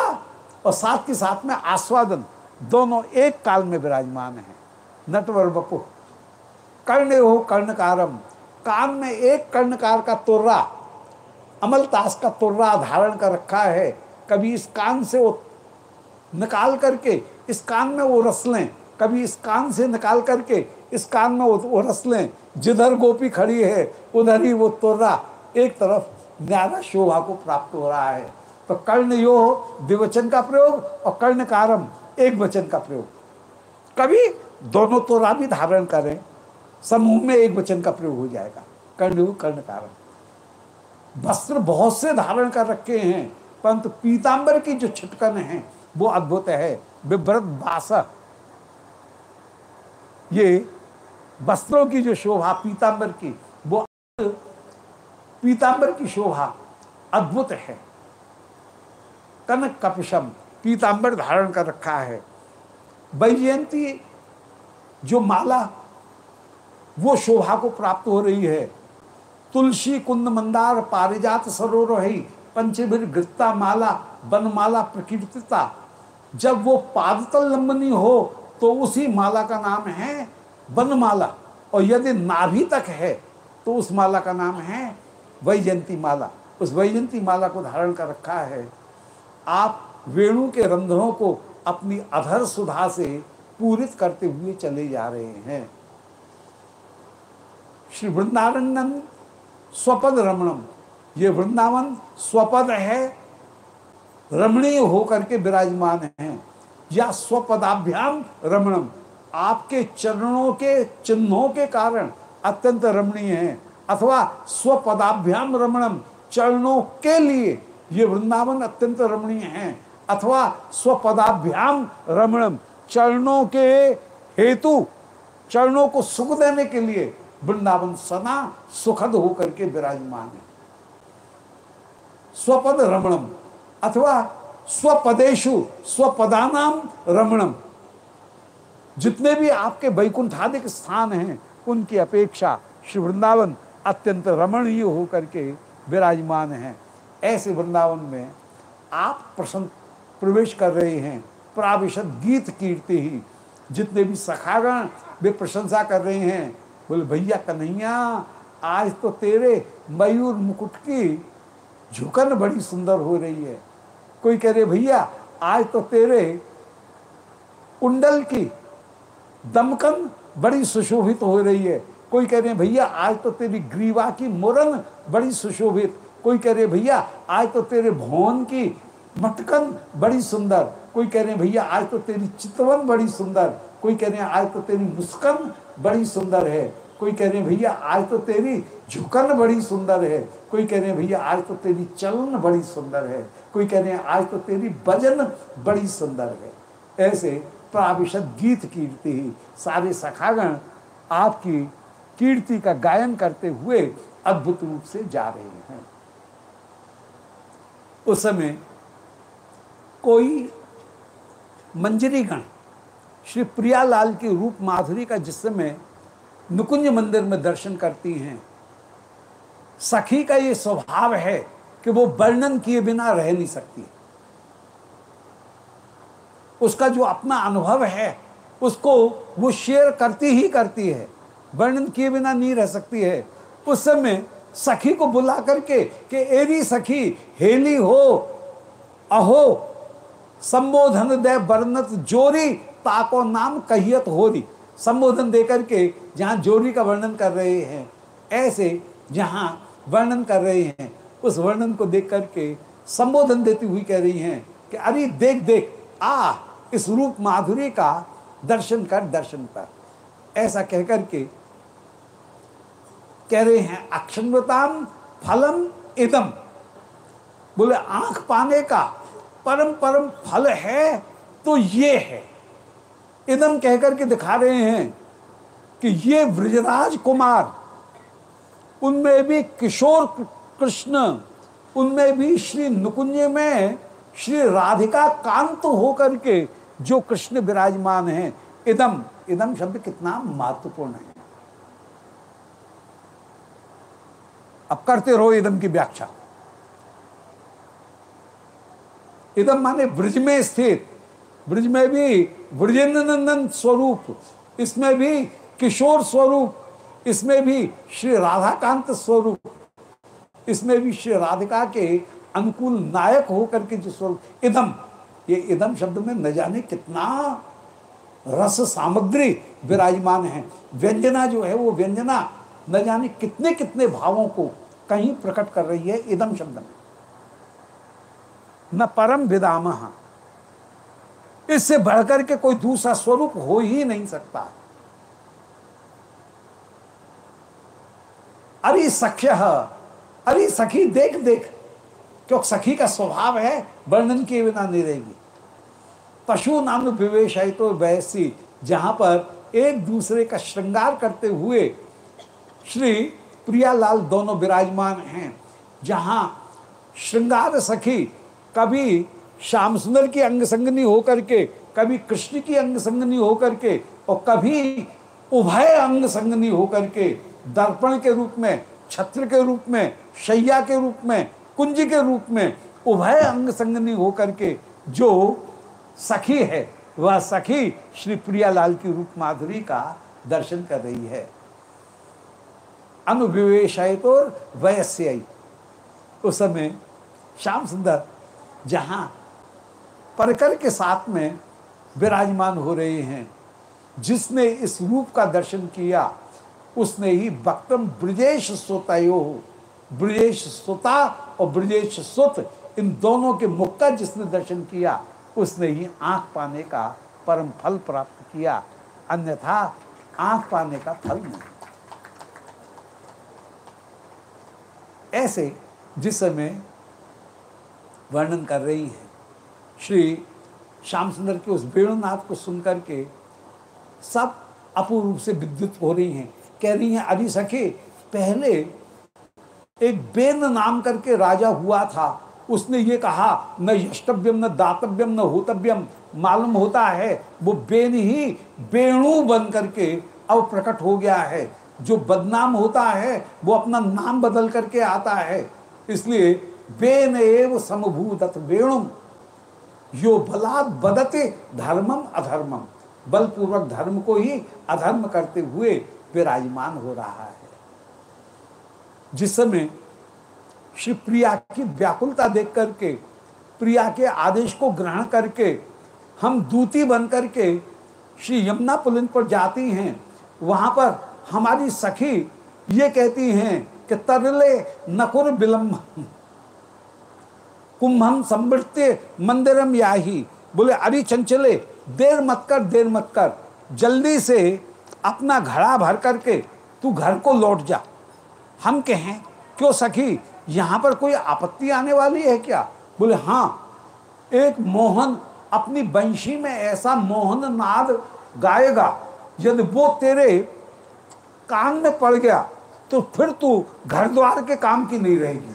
और साथ के साथ में आस्वादन दोनों एक काल में विराजमान है। नटवर बपु कर्ण हो कर्णकारम कान में एक कर्णकार का तुर्रा। अमलतास का तुर्रा धारण कर रखा है। कभी इस कान से वो निकाल करके इस कान में वो रस लें। कभी इस कान से निकाल करके इस कान में वो, वो रस लें। जिधर गोपी खड़ी है उधर ही वो तुर्रा। एक तरफ़ ज़्यादा शोभा को प्राप्त हो रहा है। तो कर्ण यो द्विवचन का प्रयोग और कर्ण कारम एक वचन का प्रयोग। कभी दोनों तोरा भी धारण करें समूह में एक वचन का प्रयोग हो जाएगा, कर्ण कर्ण कारण। वस्त्र बहुत से धारण कर रखे हैं, परंतु पीतांबर की जो छिटकन है, वो अद्भुत है, विभ्रत बास। ये वस्त्रों की जो शोभा, पीतांबर की, वो पीतांबर की शोभा अद्भुत है। कनक कपिशम पीतांबर धारण कर रखा है। वैजयंती जो माला, वो शोभा को प्राप्त हो रही है। तुलसी कुंद मंदार पारिजात सरोरही पंचभीर गृत्ता माला बनमाला प्रकीर्तिता। जब वो पादतल लंबनी हो तो उसी माला का नाम है बनमाला और यदि नाभि तक है तो उस माला का नाम है वैजयंती माला। उस वैजयंती माला को धारण कर रखा है। आप वेणु के रंध्रों को अपनी अधर सुधा से पूरित करते हुए चले जा रहे हैं। श्री वृंदावन स्वपद रमणम। ये वृंदावन स्वपद है, रमणीय होकर के विराजमान है। या स्वपदाभ्याम रमणम। आपके चरणों के, चिन्हों के कारण अत्यंत रमणीय है। अथवा स्वपदाभ्याम रमणम चरणों के लिए ये वृंदावन अत्यंत रमणीय है। अथवा स्वपदाभ्याम रमणम, चरणों के हेतु, चरणों को सुख देने के लिए वृंदावन सना सुखद होकर के विराजमान है। स्वपद रमणम अथवा स्वपदेशु, स्वपदानाम रमणम। जितने भी आपके वैकुंठादिक स्थान हैं, उनकी अपेक्षा श्री वृंदावन अत्यंत रमणीय होकर के विराजमान है। ऐसे वृंदावन में आप प्रसन्न प्रवेश कर रहे हैं। प्राविशद गीत कीर्ति ही। जितने भी सखागण वे प्रशंसा कर रहे हैं। बोले, भैया कन्हैया, आज तो तेरे मयूर मुकुट की झुकन बड़ी सुंदर हो रही है। कोई कह रहे, भैया, आज तो तेरे कुंडल की दमकन बड़ी सुशोभित हो रही है। कोई कह रहे, भैया, आज तो तेरी ग्रीवा की मुरन बड़ी सुशोभित। कोई कह रहे, भैया, आज तो तेरे भवन की मटकन बड़ी सुंदर। कोई कह रहे हैं, भैया, आज तो तेरी चितवन बड़ी सुंदर। कोई कह रहे हैं, आज तो तेरी मुस्कन बड़ी सुंदर है। कोई कह रहे हैं, भैया, आज तो तेरी झुकन बड़ी सुंदर है। कोई कह रहे हैं, भैया, आज तो तेरी चलन बड़ी सुंदर है। कोई कह रहे हैं, आज तो तेरी भजन बड़ी सुंदर है। ऐसे प्राविशद गीत कीर्ति ही सारे सखागण आपकी कीर्ति का गायन करते हुए अद्भुत रूप से जा रहे हैं। उस समय कोई मंजरी गण। श्री प्रियालाल की रूप माधुरी का जिस समय नुकुंज मंदिर में दर्शन करती हैं, सखी का ये स्वभाव है कि वो वर्णन किए बिना रह नहीं सकती। उसका जो अपना अनुभव है, उसको वो शेयर करती ही करती है, वर्णन किए बिना नहीं रह सकती है। उस समय सखी को बुला करके कि, एरी सखी, हेली हो, अहो संबोधन दे वर्णत जोरी, ताको नाम कहियत होरी। संबोधन दे करके जहाँ जोरी का वर्णन कर रहे हैं, ऐसे जहाँ वर्णन कर रहे हैं, उस वर्णन को देख करके संबोधन देती हुई कह रही हैं कि, अरे, देख देख, आ, इस रूप माधुरी का दर्शन कर दर्शन कर। ऐसा कहकर के कह रहे हैं अक्षन्वताम फलम इदम। बोले, आँख पाने का परम परम फल है तो ये है। इदम कहकर के दिखा रहे हैं कि ये ब्रजराज कुमार, उनमें भी किशोर कृष्ण, उनमें भी श्री नुकुंज में श्री राधिका कांत होकर के जो कृष्ण विराजमान हैं। इदम इदम शब्द कितना महत्वपूर्ण है। अब करते रहो इदम की व्याख्या। इदम माने ब्रज में स्थित, ब्रज में भी ब्रजेंद्र नंदन स्वरूप, इसमें भी किशोर स्वरूप, इसमें भी श्री राधाकांत स्वरूप, इसमें भी श्री राधिका के अनुकूल नायक होकर के जो स्वरूप, इदम, ये इदम शब्द में न जाने कितना रस सामग्री विराजमान है। व्यंजना जो है वो व्यंजना न जाने कितने कितने भावों को कहीं प्रकट कर रही है इदम शब्द में। न परम विदाम। इससे बढ़कर के कोई दूसरा स्वरूप हो ही नहीं सकता। अरे सख्य, अरे सखी, देख देख। क्योंकि सखी का स्वभाव है, वर्णन किए बिना नहीं रहेगी। पशु नाम विवेश है तो वैसी, जहाँ पर एक दूसरे का श्रृंगार करते हुए श्री प्रियालाल दोनों विराजमान हैं, जहाँ श्रृंगार सखी कभी श्याम सुंदर की अंग संगनी होकर के, कभी कृष्ण की अंग संगनी होकर के, और कभी उभय अंग संगनी होकर के, दर्पण के रूप में, छत्र के रूप में, शैया के रूप में, कुंज के रूप में उभय अंग संगनी होकर के जो सखी है, वह सखी श्री प्रियालाल की रूप माधुरी का दर्शन कर रही है। अनुविवेश तो वयस्य उस समय श्याम सुंदर जहाँ परकर के साथ में विराजमान हो रहे हैं, जिसने इस रूप का दर्शन किया, उसने ही वक्तम ब्रजेश सोतयो ब्रजेश सोता और ब्रजेश सुत, इन दोनों के मुख का जिसने दर्शन किया, उसने ही आँख पाने का परम फल प्राप्त किया, अन्यथा आँख पाने का फल नहीं। ऐसे जिस समय वर्णन कर रही हैं। श्री श्याम सुंदर के उस वेणुनाथ को सुनकर के सब अपूर्व रूप से विद्युत हो रही हैं। कह रही हैं, अरे सखे, पहले एक बेन नाम करके राजा हुआ था। उसने ये कहा, न यष्टव्यम, न दातव्यम, न होतव्यम। मालूम होता है, वो बेन ही बेणु बन करके अब प्रकट हो गया है। जो बदनाम होता है, वो अपना नाम बदल करके आता है। इसलिए बेन एव समभूत वेणु यो बलात् बदते धर्मम अधर्मम। बलपूर्वक धर्म को ही अधर्म करते हुए विराजमान हो रहा है। जिस समय श्री प्रिया की व्याकुलता देख करके, प्रिया के आदेश को ग्रहण करके, हम दूती बन करके श्री यमुना पुलिन पर जाती हैं, वहाँ पर हमारी सखी ये कहती हैं कि तरले नकुर विलम्ब कुंभम समृत्य मंदिरम याही। बोले अरे चंचले, देर मत कर, देर मत कर। जल्दी से अपना घड़ा भर करके तू घर को लौट जा। हम कहें, क्यों सखी, यहाँ पर कोई आपत्ति आने वाली है क्या? बोले हाँ एक मोहन, अपनी बंशी में ऐसा मोहन नाद गाएगा। यदि वो तेरे कान में पड़ गया तो फिर तू घर द्वार के काम की नहीं रहेगी।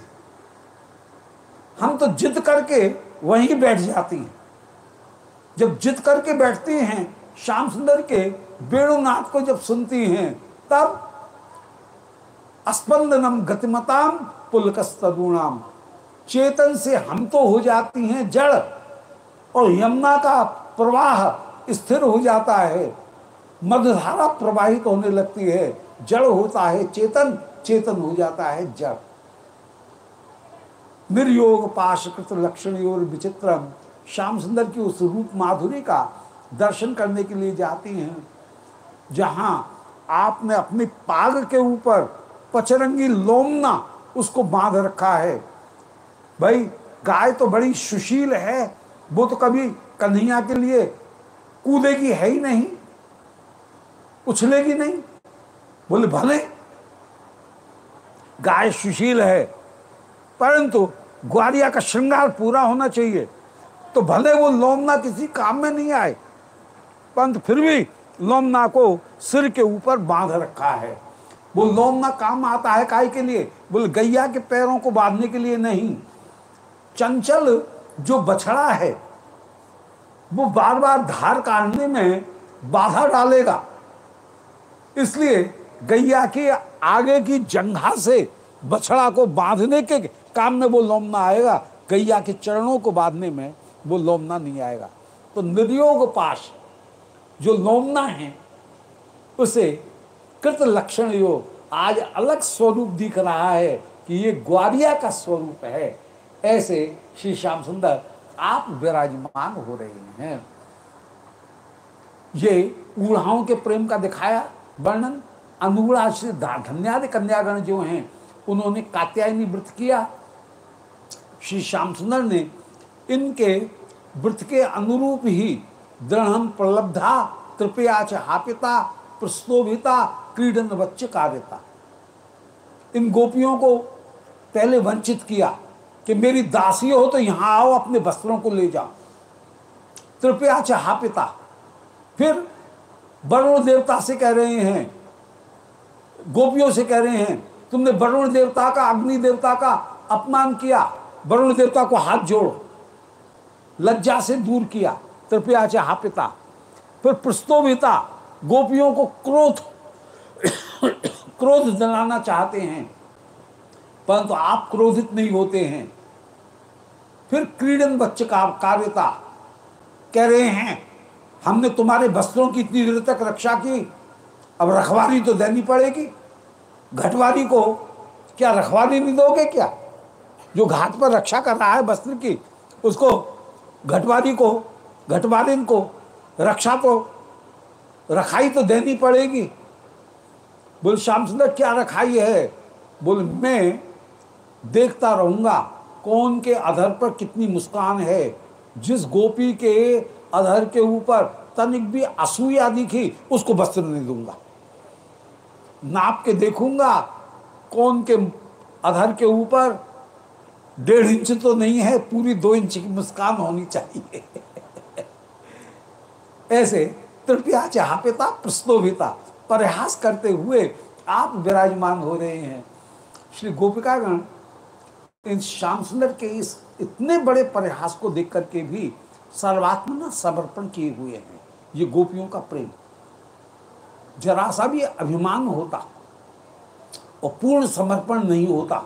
हम तो जिद करके वहीं बैठ जाती हैं। जब जिद करके बैठती हैं, श्याम सुंदर के वेणुनाथ को जब सुनती हैं, तब स्पंदनम गतिमताम पुलकस्तरुणाम चेतन से हम तो हो जाती हैं जड़, और यमुना का प्रवाह स्थिर हो जाता है। मधुधारा प्रवाहित होने लगती है, जड़ होता है चेतन चेतन हो जाता है जड़। निर्योग पाशकृत लक्षण और विचित्रम। श्याम सुंदर की उस रूप माधुरी का दर्शन करने के लिए जाती हैं, जहाँ आपने अपनी पाग के ऊपर पचरंगी लोमना उसको बाँध रखा है। भाई, गाय तो बड़ी सुशील है, वो तो कभी कन्हैया के लिए कूदेगी है ही नहीं, उछलेगी नहीं। बोले, भले, गाय सुशील है, परंतु ग्वारिया का श्रृंगार पूरा होना चाहिए। तो भले वो लोमना किसी काम में नहीं आए, परंतु फिर भी लोमना को सिर के ऊपर बाँध रखा है। वो लोमना काम आता है काय के लिए? बोले, गैया के पैरों को बांधने के लिए नहीं। चंचल जो बछड़ा है, वो बार बार धार काटने में बाधा डालेगा। इसलिए गैया के आगे की जंघा से बछड़ा को बांधने के काम में वो लोमना आएगा, गैया के चरणों को बांधने में वो लोमना नहीं आएगा। तो निर्योग पाश, जो लोमना है, उसे कृत लक्षण योग आज अलग स्वरूप दिख रहा है कि ये ग्वालिया का स्वरूप है। ऐसे श्री श्याम सुंदर, आप विराजमान हो रहे हैं। ये ऊढ़ाओं के प्रेम का दिखाया वर्णन अनुगुणा श्री धन्यादि कन्यागण जो हैं, उन्होंने कात्यायनी व्रत किया श्री श्याम सुंदर ने इनके व्रत के अनुरूप ही दृढ़ प्रलब्धा तृपया हापिता, प्रस्तोभिता, क्रीडन वच्च कार्यता इन गोपियों को पहले वंचित किया कि मेरी दासी हो तो यहाँ आओ, अपने वस्त्रों को ले जाओ। तृपया हापिता। फिर वरुण देवता से कह रहे हैं, गोपियों से कह रहे हैं, तुमने वरुण देवता का, अग्नि देवता का अपमान किया। वरुण देवता को हाथ जोड़, लज्जा से दूर किया कृपया चाह पिता फिर प्रस्तोभिता, गोपियों को क्रोध क्रोध दिलाना चाहते हैं, परंतु तो आप क्रोधित नहीं होते हैं। फिर क्रीडन बच्चे का कार्यता कह रहे हैं, हमने तुम्हारे वस्त्रों की इतनी देर तक रक्षा की, अब रखवारी तो देनी पड़ेगी। घटवारी को क्या रखवारी नहीं दोगे क्या? जो घाट पर रक्षा कर रहा है वस्त्र की, उसको घटवारी को घटवारिन को, रक्षा तो रखाई तो देनी पड़ेगी। बोल, श्याम सुंदर, क्या रखाई है? बोल, मैं देखता रहूँगा कौन के अधर पर कितनी मुस्कान है। जिस गोपी के अधर के ऊपर तनिक भी असूया दिखी, उसको वस्त्र नहीं दूँगा। नाप के देखूँगा कौन के अधर के ऊपर डेढ़ इंच तो नहीं है, पूरी दो इंच की मुस्कान होनी चाहिए। ऐसे तृतीया चाहपेता प्रस्तोभिता प्रयास करते हुए आप विराजमान हो रहे हैं। श्री गोपिकागण इन श्याम सुंदर के इस इतने बड़े प्रयास को देख करके भी सर्वात्मना समर्पण किए हुए हैं। ये गोपियों का प्रेम। जरा सा भी अभिमान होता और पूर्ण समर्पण नहीं होता।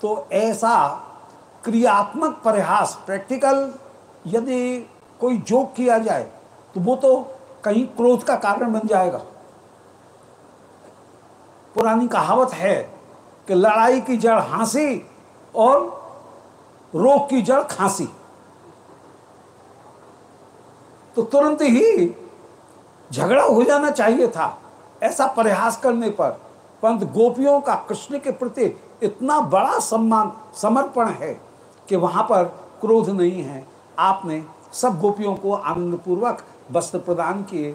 तो ऐसा क्रियात्मक प्रयास प्रैक्टिकल यदि कोई जोक किया जाए तो वो तो कहीं क्रोध का कारण बन जाएगा। पुरानी कहावत है कि लड़ाई की जड़ हांसी और रोग की जड़ खांसी। तो तुरंत ही झगड़ा हो जाना चाहिए था, ऐसा प्रयास करने पर। परंतु गोपियों का कृष्ण के प्रति इतना बड़ा सम्मान, समर्पण है कि वहाँ पर क्रोध नहीं है। आपने सब गोपियों को आनंद पूर्वक वस्त्र प्रदान किए।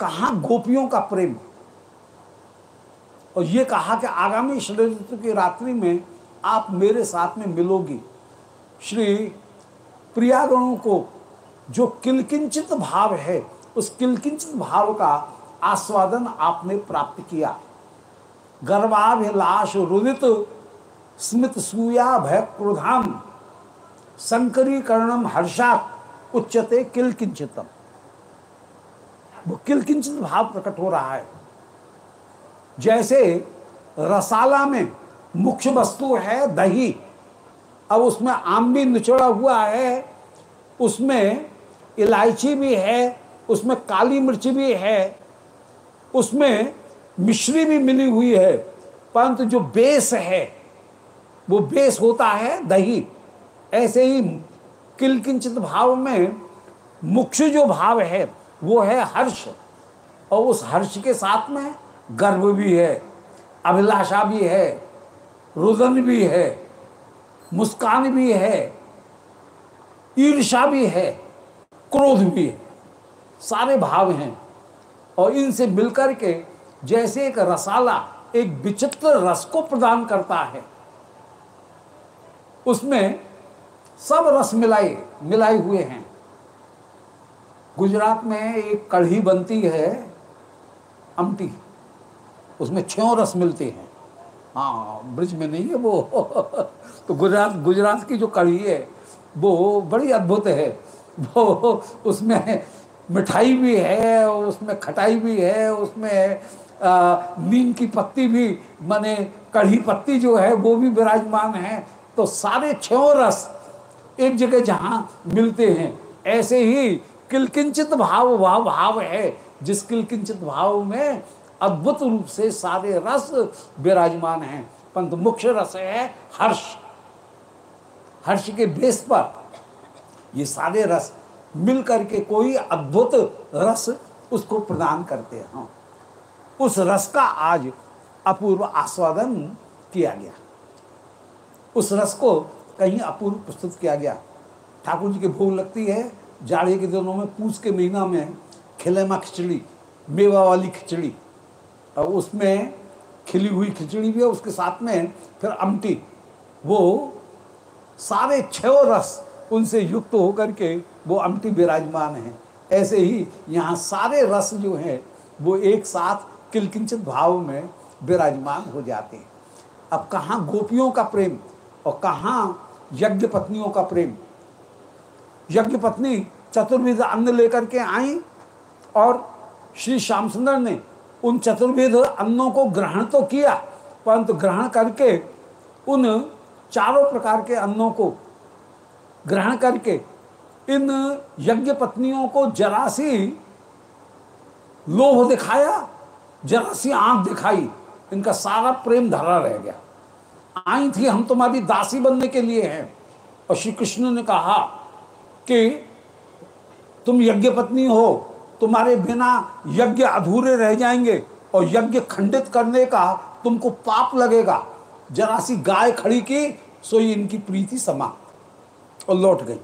कहा गोपियों का प्रेम? और ये कहा कि आगामी शरद ऋतु की रात्रि में आप मेरे साथ में मिलोगी। श्री प्रियागणों को जो किलकिंचित भाव है, उस किलकिंचित भाव का आस्वादन आपने प्राप्त किया। गर्भाभिलाष रुदित। स्मित सूया भय क्रोधाम। संकरीकरणम हर्षात उच्चते किलकिंचितम वो किलकिंचित भाव प्रकट हो रहा है। जैसे रसाला में मुख्य वस्तु है दही। अब उसमें आम भी निचोड़ा हुआ है। उसमें इलायची भी है। उसमें काली मिर्च भी है। उसमें मिश्री भी मिली हुई है। परंतु जो बेस है, वो बेस होता है दही। ऐसे ही किलकिंचित भाव में मुख्य जो भाव है, वो है हर्ष। और उस हर्ष के साथ में गर्व भी है, अभिलाषा भी है, रुदन भी है, मुस्कान भी है ईर्षा भी है, क्रोध भी है। सारे भाव हैं। और इनसे मिलकर के जैसे एक रसाला एक विचित्र रस को प्रदान करता है। उसमें सब रस मिलाए मिलाए हुए हैं। गुजरात में एक कढ़ी बनती है, अमटी। उसमें छो रस मिलते हैं। हाँ ब्रिज में नहीं है वो। तो गुजरात गुजरात की जो कढ़ी है, वो बड़ी अद्भुत है। वो उसमें मिठाई भी है, उसमें खटाई भी है, उसमें नीम की पत्ती भी, माने कढ़ी पत्ती जो है, वो भी विराजमान है। तो सारे छो रस एक जगह जहाँ मिलते हैं। ऐसे ही किलकिंचित भाव, वह भाव है, जिस किलकिंचित भाव में अद्भुत रूप से सारे रस विराजमान हैं। परंतु मुख्य रस है हर्ष। हर्ष के बेस पर ये सारे रस मिल करके कोई अद्भुत रस उसको प्रदान करते हैं। उस रस का आज अपूर्व आस्वादन किया गया। उस रस को कहीं अपूर्व प्रस्तुत किया गया। ठाकुर जी की भूख लगती है, जाड़े के दिनों में पूछ के महीना में, खिलेमा खिचड़ी, मेवा वाली खिचड़ी, और उसमें खिली हुई खिचड़ी भी है, उसके साथ में फिर अमटी, वो सारे छो रस उनसे युक्त होकर के वो अमटी विराजमान है। ऐसे ही यहाँ सारे रस जो हैं, वो एक साथ किलकिंचित भाव में विराजमान हो जाते हैं। अब कहाँ गोपियों का प्रेम और कहाँ यज्ञ पत्नियों का प्रेम? यज्ञ पत्नी चतुर्विध अन्न लेकर के आई और श्री श्याम सुंदर ने उन चतुर्विध अन्नों को ग्रहण तो किया, परंतु ग्रहण करके उन चारों प्रकार के अन्नों को ग्रहण करके इन यज्ञ पत्नियों को जरा सी लोभ दिखाया जरा सी आँख दिखाई, इनका सारा प्रेम धरा रह गया। आई थी, हम तुम्हारी दासी बनने के लिए हैं। और श्री कृष्ण ने कहा कि तुम यज्ञ पत्नी हो, तुम्हारे बिना यज्ञ अधूरे रह जाएँगे और यज्ञ खंडित करने का तुमको पाप लगेगा। जरा सी गाय खड़ी की सोई इनकी प्रीति समाप्त। और लौट गई।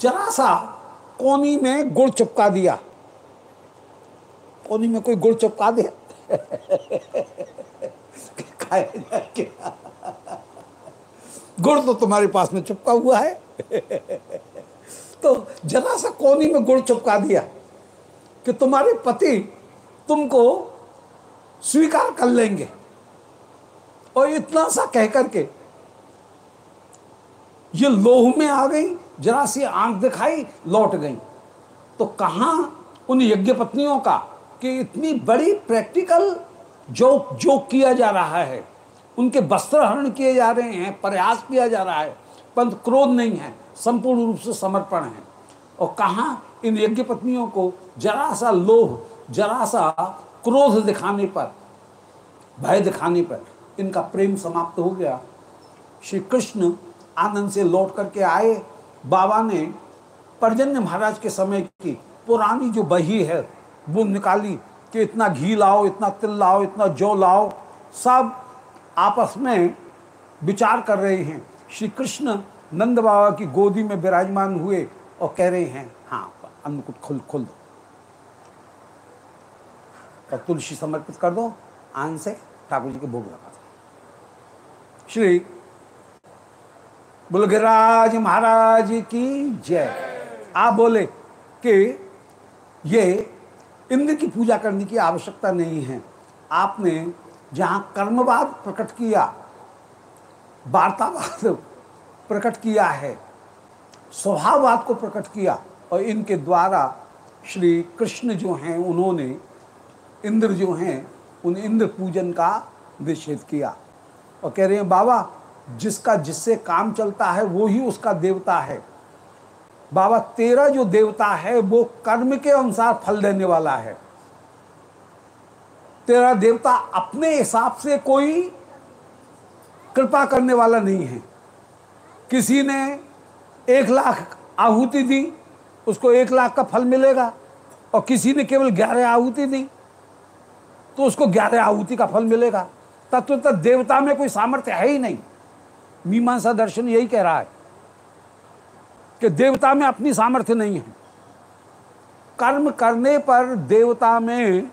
जरा सा कोनी में गुड़ चुपका दिया। कोनी में कोई गुड़ चुपका दे। गुड़ तो तुम्हारे पास में चुपका हुआ है। तो जरा सा कोनी में गुड़ चुपका दिया कि तुम्हारे पति तुमको स्वीकार कर लेंगे। और इतना सा कह करके ये लोह में आ गई, जरा सी आँख दिखाई, लौट गई। तो कहा उन यज्ञ पत्नियों का कि इतनी बड़ी प्रैक्टिकल जो जो किया जा रहा है, उनके वस्त्र हरण किए जा रहे हैं, प्रयास किया जा रहा है परंतु क्रोध नहीं है, संपूर्ण रूप से समर्पण है। और कहाँ इन यज्ञ पत्नियों को जरा सा लोभ, जरा सा क्रोध दिखाने पर, भय दिखाने पर इनका प्रेम समाप्त हो गया। श्री कृष्ण आनंद से लौट करके आए। बाबा ने परजन्य महाराज के समय की पुरानी जो बही है वो निकाली कि इतना घी लाओ, इतना तिल लाओ, इतना जौ लाओ। सब आपस में विचार कर रहे हैं। श्री कृष्ण नंद बाबा की गोदी में विराजमान हुए और कह रहे हैं हाँ अन्नकूट खुल खुल दो। और तुलसी समर्पित कर दो, आन से ठाकुर जी के भोग लगा दो। श्री बुलगराज महाराज की जय। आप बोले कि ये इंद्र की पूजा करने की आवश्यकता नहीं है। आपने जहाँ कर्मवाद प्रकट किया, वार्तावाद प्रकट किया है, स्वभाववाद को प्रकट किया और इनके द्वारा श्री कृष्ण जो हैं, उन्होंने इंद्र जो हैं, उन इंद्र पूजन का निषेध किया। और कह रहे हैं, बाबा, जिसका जिससे काम चलता है, वो ही उसका देवता है। बाबा, तेरा जो देवता है, वो कर्म के अनुसार फल देने वाला है। तेरा देवता अपने हिसाब से कोई कृपा करने वाला नहीं है। किसी ने एक लाख आहुति दी, उसको एक लाख का फल मिलेगा, और किसी ने केवल ग्यारह आहुति दी तो उसको ग्यारह आहुति का फल मिलेगा। तत्व तक देवता में कोई सामर्थ्य है ही नहीं। मीमांसा दर्शन यही कह रहा है। कि देवता में अपनी सामर्थ्य नहीं है। कर्म करने पर देवता में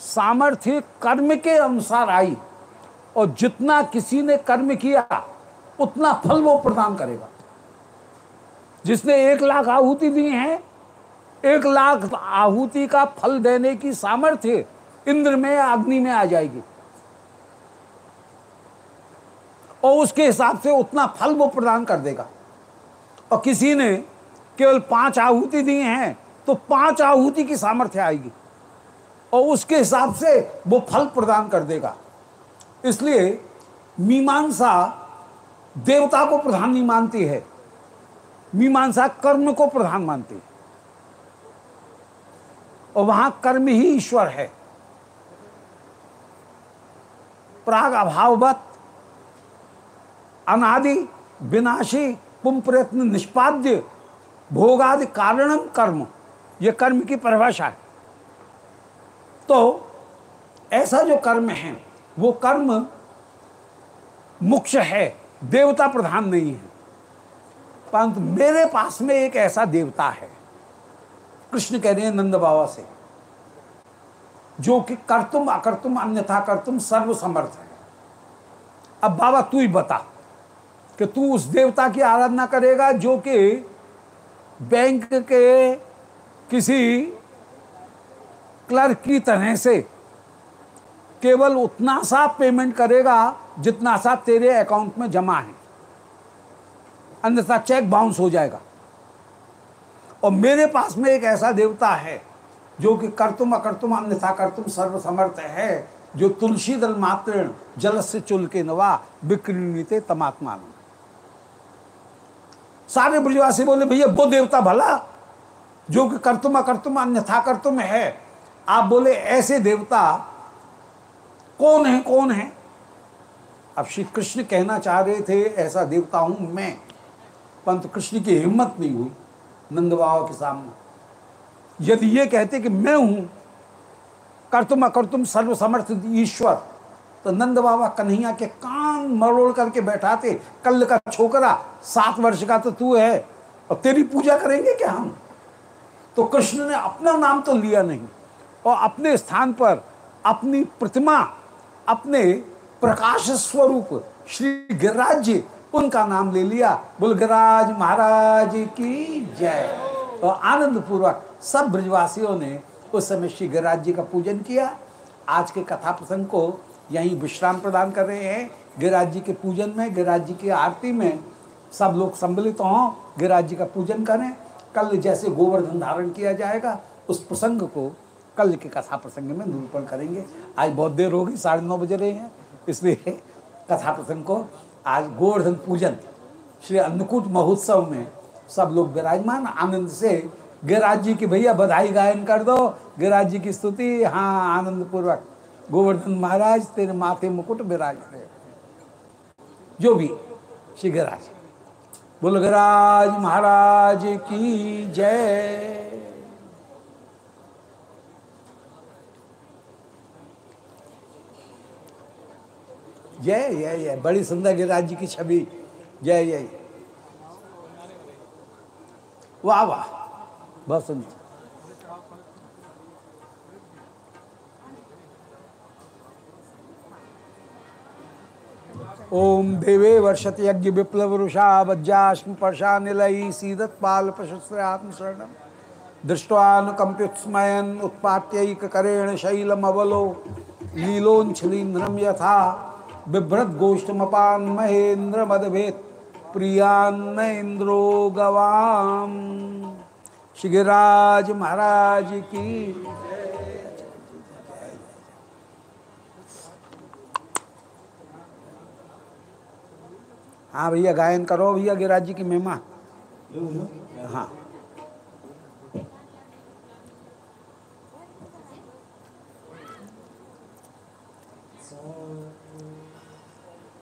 सामर्थ्य कर्म के अनुसार आई और जितना किसी ने कर्म किया, उतना फल वो प्रदान करेगा। जिसने एक लाख आहुति दी है, एक लाख आहुति का फल देने की सामर्थ्य इंद्र में, अग्नि में आ जाएगी। और उसके हिसाब से उतना फल वो प्रदान कर देगा। और किसी ने केवल पाँच आहुति दी हैं तो पाँच आहुति की सामर्थ्य आएगी। और उसके हिसाब से वो फल प्रदान कर देगा। इसलिए मीमांसा देवता को प्रधान नहीं मानती है। मीमांसा कर्म को प्रधान मानती है। और वहाँ कर्म ही ईश्वर है। प्राग अभाववत, अनादि, विनाशी पुम प्रयत्न निष्पाद्य भोगादि कारणम कर्म। यह कर्म की परिभाषा है। तो ऐसा जो कर्म है, वो कर्म मुख्य है, देवता प्रधान नहीं है। परंतु मेरे पास में एक ऐसा देवता है, कृष्ण कह रहे हैं नंद बाबा से, जो कि कर्तुम अकर्तुम अन्यथा कर्तुम सर्व समर्थ है। अब बाबा तू ही बता कि तू उस देवता की आराधना करेगा जो कि बैंक के किसी क्लर्क की तरह से केवल उतना सा पेमेंट करेगा जितना सा तेरे अकाउंट में जमा है। अन्यथा चेक बाउंस हो जाएगा। और मेरे पास में एक ऐसा देवता है जो कि कर्तुम अकर्तुम अन्यथा कर्तुम सर्वसमर्थ है, जो तुलसी दल मात्र जल से चुल के नवा विक्रीते तमात्मा सारे ब्रजवासी बोले, भैया, वो देवता भला, जो कि कर्तुम अकर्तुम अन्यथा कर्तुम है। आप बोले, ऐसे देवता कौन है कौन है? अब श्री कृष्ण कहना चाह रहे थे, ऐसा देवता हूँ मैं। परंतु कृष्ण की हिम्मत नहीं हुई नंद के सामने। यदि ये कहते कि मैं हूँ, कर्तुम अकर्तुम सर्वसमर्थ ईश्वर तो नंद बाबा कन्हैया के कान मरोड़ करके बैठाते कल का छोकरा, सात वर्ष का तो तू है, और तेरी पूजा करेंगे क्या हम? तो कृष्ण ने अपना नाम तो लिया नहीं, और अपने स्थान पर अपनी प्रतिमा, अपने प्रकाश स्वरूप, श्री गिरिराज जी, उनका नाम ले लिया, बोल, गिरिराज महाराज की जय। और आनंद पूर्वक सब ब्रजवासियों ने उस समय श्री गिरिराज जी का पूजन किया। आज के कथा प्रसंग को यहीं विश्राम प्रदान कर रहे हैं। गिरिराज जी के पूजन में गिरिराज जी की आरती में सब लोग सम्मिलित हों गिरिराज जी का पूजन करें। कल जैसे गोवर्धन धारण किया जाएगा, उस प्रसंग को कल के कथा प्रसंग में निरूपण करेंगे। आज बहुत देर हो गई, साढ़े नौ बज रहे हैं, इसलिए कथा प्रसंग को आज गोवर्धन पूजन, श्री अन्नकूट महोत्सव में सब लोग विराजमान। आनंद से गिरिराज जी की भैया बधाई गायन कर दो। गिरिराज जी की स्तुति हाँ आनंद पूर्वक गोवर्धन महाराज, तेरे माथे मुकुट विराज रहे। जो भी श्री गिरिराज बोलो गिरिराज महाराज की जय। जय जय जय। बड़ी सुंदर गिरिराज जी की छवि। जय जय। वाह वाह। बहुत सुंदर। ओम देवे वर्षत यज्ञ विप्लव रुषा वज्राश्म पर्षा निलयी सीदत पाल प्रशस्त्र आत्मशरणम दृष्टवानुकंप्युत्स्मयन उत्पात्यक करेण शैलम अवलो लीलोच्छलीन्द्रम यथा बिभ्रत गोष्ठमपान महेन्द्र मदभेद प्रियान्न इंद्रो गवाम। श्री महाराज की हाँ भैया गायन करो भैया गिरिराज जी की महिमा। हाँ?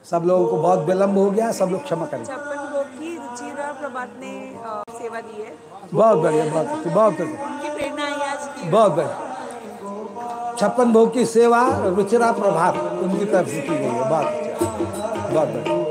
सब लोगों को बहुत विलम्ब हो गया सब लोग क्षमा करें। छप्पन भोग की रुचिरा प्रभात ने सेवा दी है। बहुत बढ़िया बहुत अच्छी, बहुत बढ़िया। उनकी प्रेरणा आज की। बहुत बढ़िया। छप्पन भोग की सेवा रुचिरा प्रभात उनकी तरफ़ से की गई है। बहुत अच्छा बहुत बढ़िया।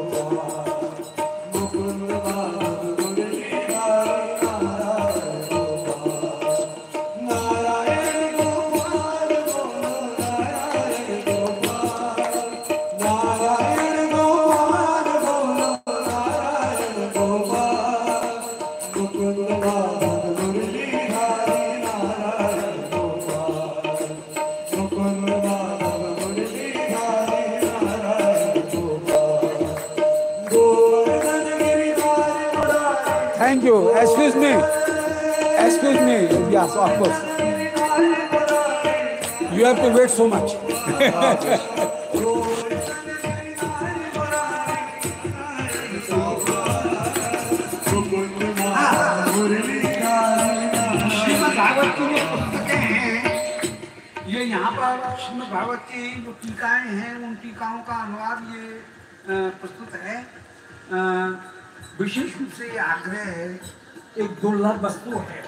Yes, of course. You have to wait so much. ये यहाँ पर श्रीमद् भागवत की जो टीकाएँ हैं उन टीकाओं का अनुवाद ये प्रस्तुत है विशेष रूप से आग्रह है एक दुर्लभ वस्तु है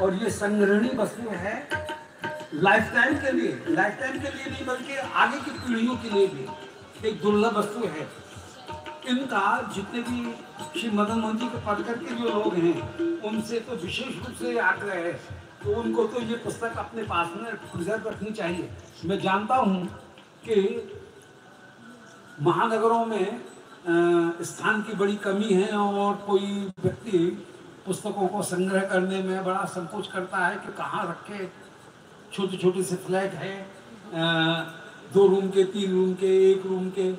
और ये संग्रहणी वस्तु है लाइफ टाइम के लिए लाइफ टाइम के लिए नहीं, बल्कि आगे की पीढ़ियों के लिए भी एक दुर्लभ वस्तु है। इनका जितने भी श्री मदन मोहन जी के पढ़कर के जो लोग हैं, उनसे तो विशेष रूप से आग्रह है तो उनको तो ये पुस्तक अपने पास में प्रिजर्व रखनी चाहिए। मैं जानता हूँ कि महानगरों में स्थान की बड़ी कमी है और कोई व्यक्ति पुस्तकों को संग्रह करने में बड़ा संकोच करता है कि कहाँ रखे। छोटे छोटे से फ्लैट है दो रूम के, तीन रूम के, एक रूम के,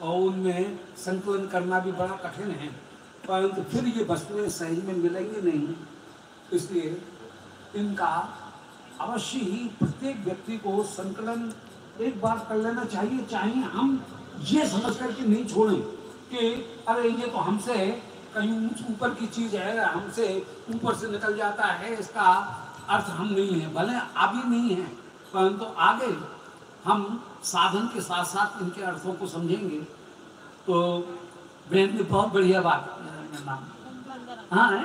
और उनमें संकलन करना भी बड़ा कठिन है। परंतु फिर ये वस्तुएँ सही में मिलेंगी नहीं। इसलिए इनका अवश्य ही प्रत्येक व्यक्ति को संकलन एक बार कर लेना चाहिए, चाहे हम ये समझ करके नहीं छोड़ें कि अरे ये तो हमसे कहीं ऊंच ऊपर की चीज़ है हमसे ऊपर से निकल जाता है इसका अर्थ हम नहीं है भले अभी नहीं है परंतु तो आगे हम साधन के साथ साथ इनके अर्थों को समझेंगे। तो बहन ने बहुत बढ़िया बात हाँ है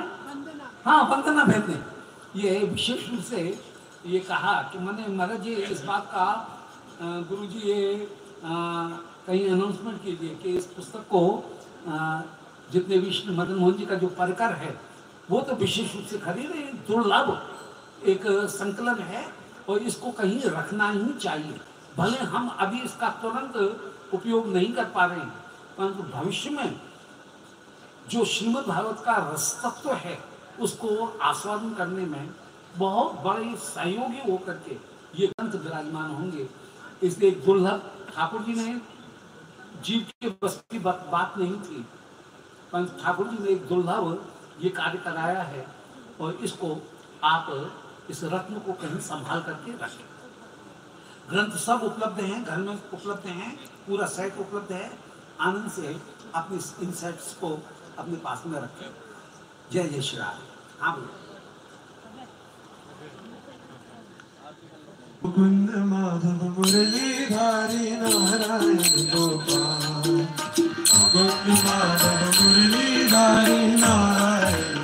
हाँ? वंदना। बहन ने ये विशेष रूप से ये कहा कि मैंने महाराज जी इस बात का गुरु जी ये कहीं अनाउंसमेंट कीजिए कि इस पुस्तक को जितने श्री मदन मोहन जी का जो परिकर है, वो तो विशेष रूप से खरीदे दुर्लभ एक संकलन है और इसको कहीं रखना ही चाहिए। भले हम अभी इसका तुरंत उपयोग नहीं कर पा रहे हैं, परंतु भविष्य में जो श्रीमद् भागवत का रसतत्व है, उसको आस्वादन करने में बहुत बड़े सहयोगी होकर के ये ग्रंथ विराजमान होंगे। इसलिए दुर्लभ ठाकुर जी ने जीव के बस की बात नहीं थी परंतु ठाकुर जी ने एक दुर्लभ ये कार्य कराया है और इसको आप इस रत्न को कहीं संभाल करके रखें। ग्रंथ सब उपलब्ध हैं, घर में उपलब्ध हैं, पूरा सेट उपलब्ध है। आनंद से अपने इन सेट्स को अपने पास में रखें। जय जय श्री राम। हाँ മുകുന്ദ മാധവ മുരളീധാരി നാരായണ ഗോപാൽ മുകുന്ദ മാധവ മുരളീധാരി നാരായണ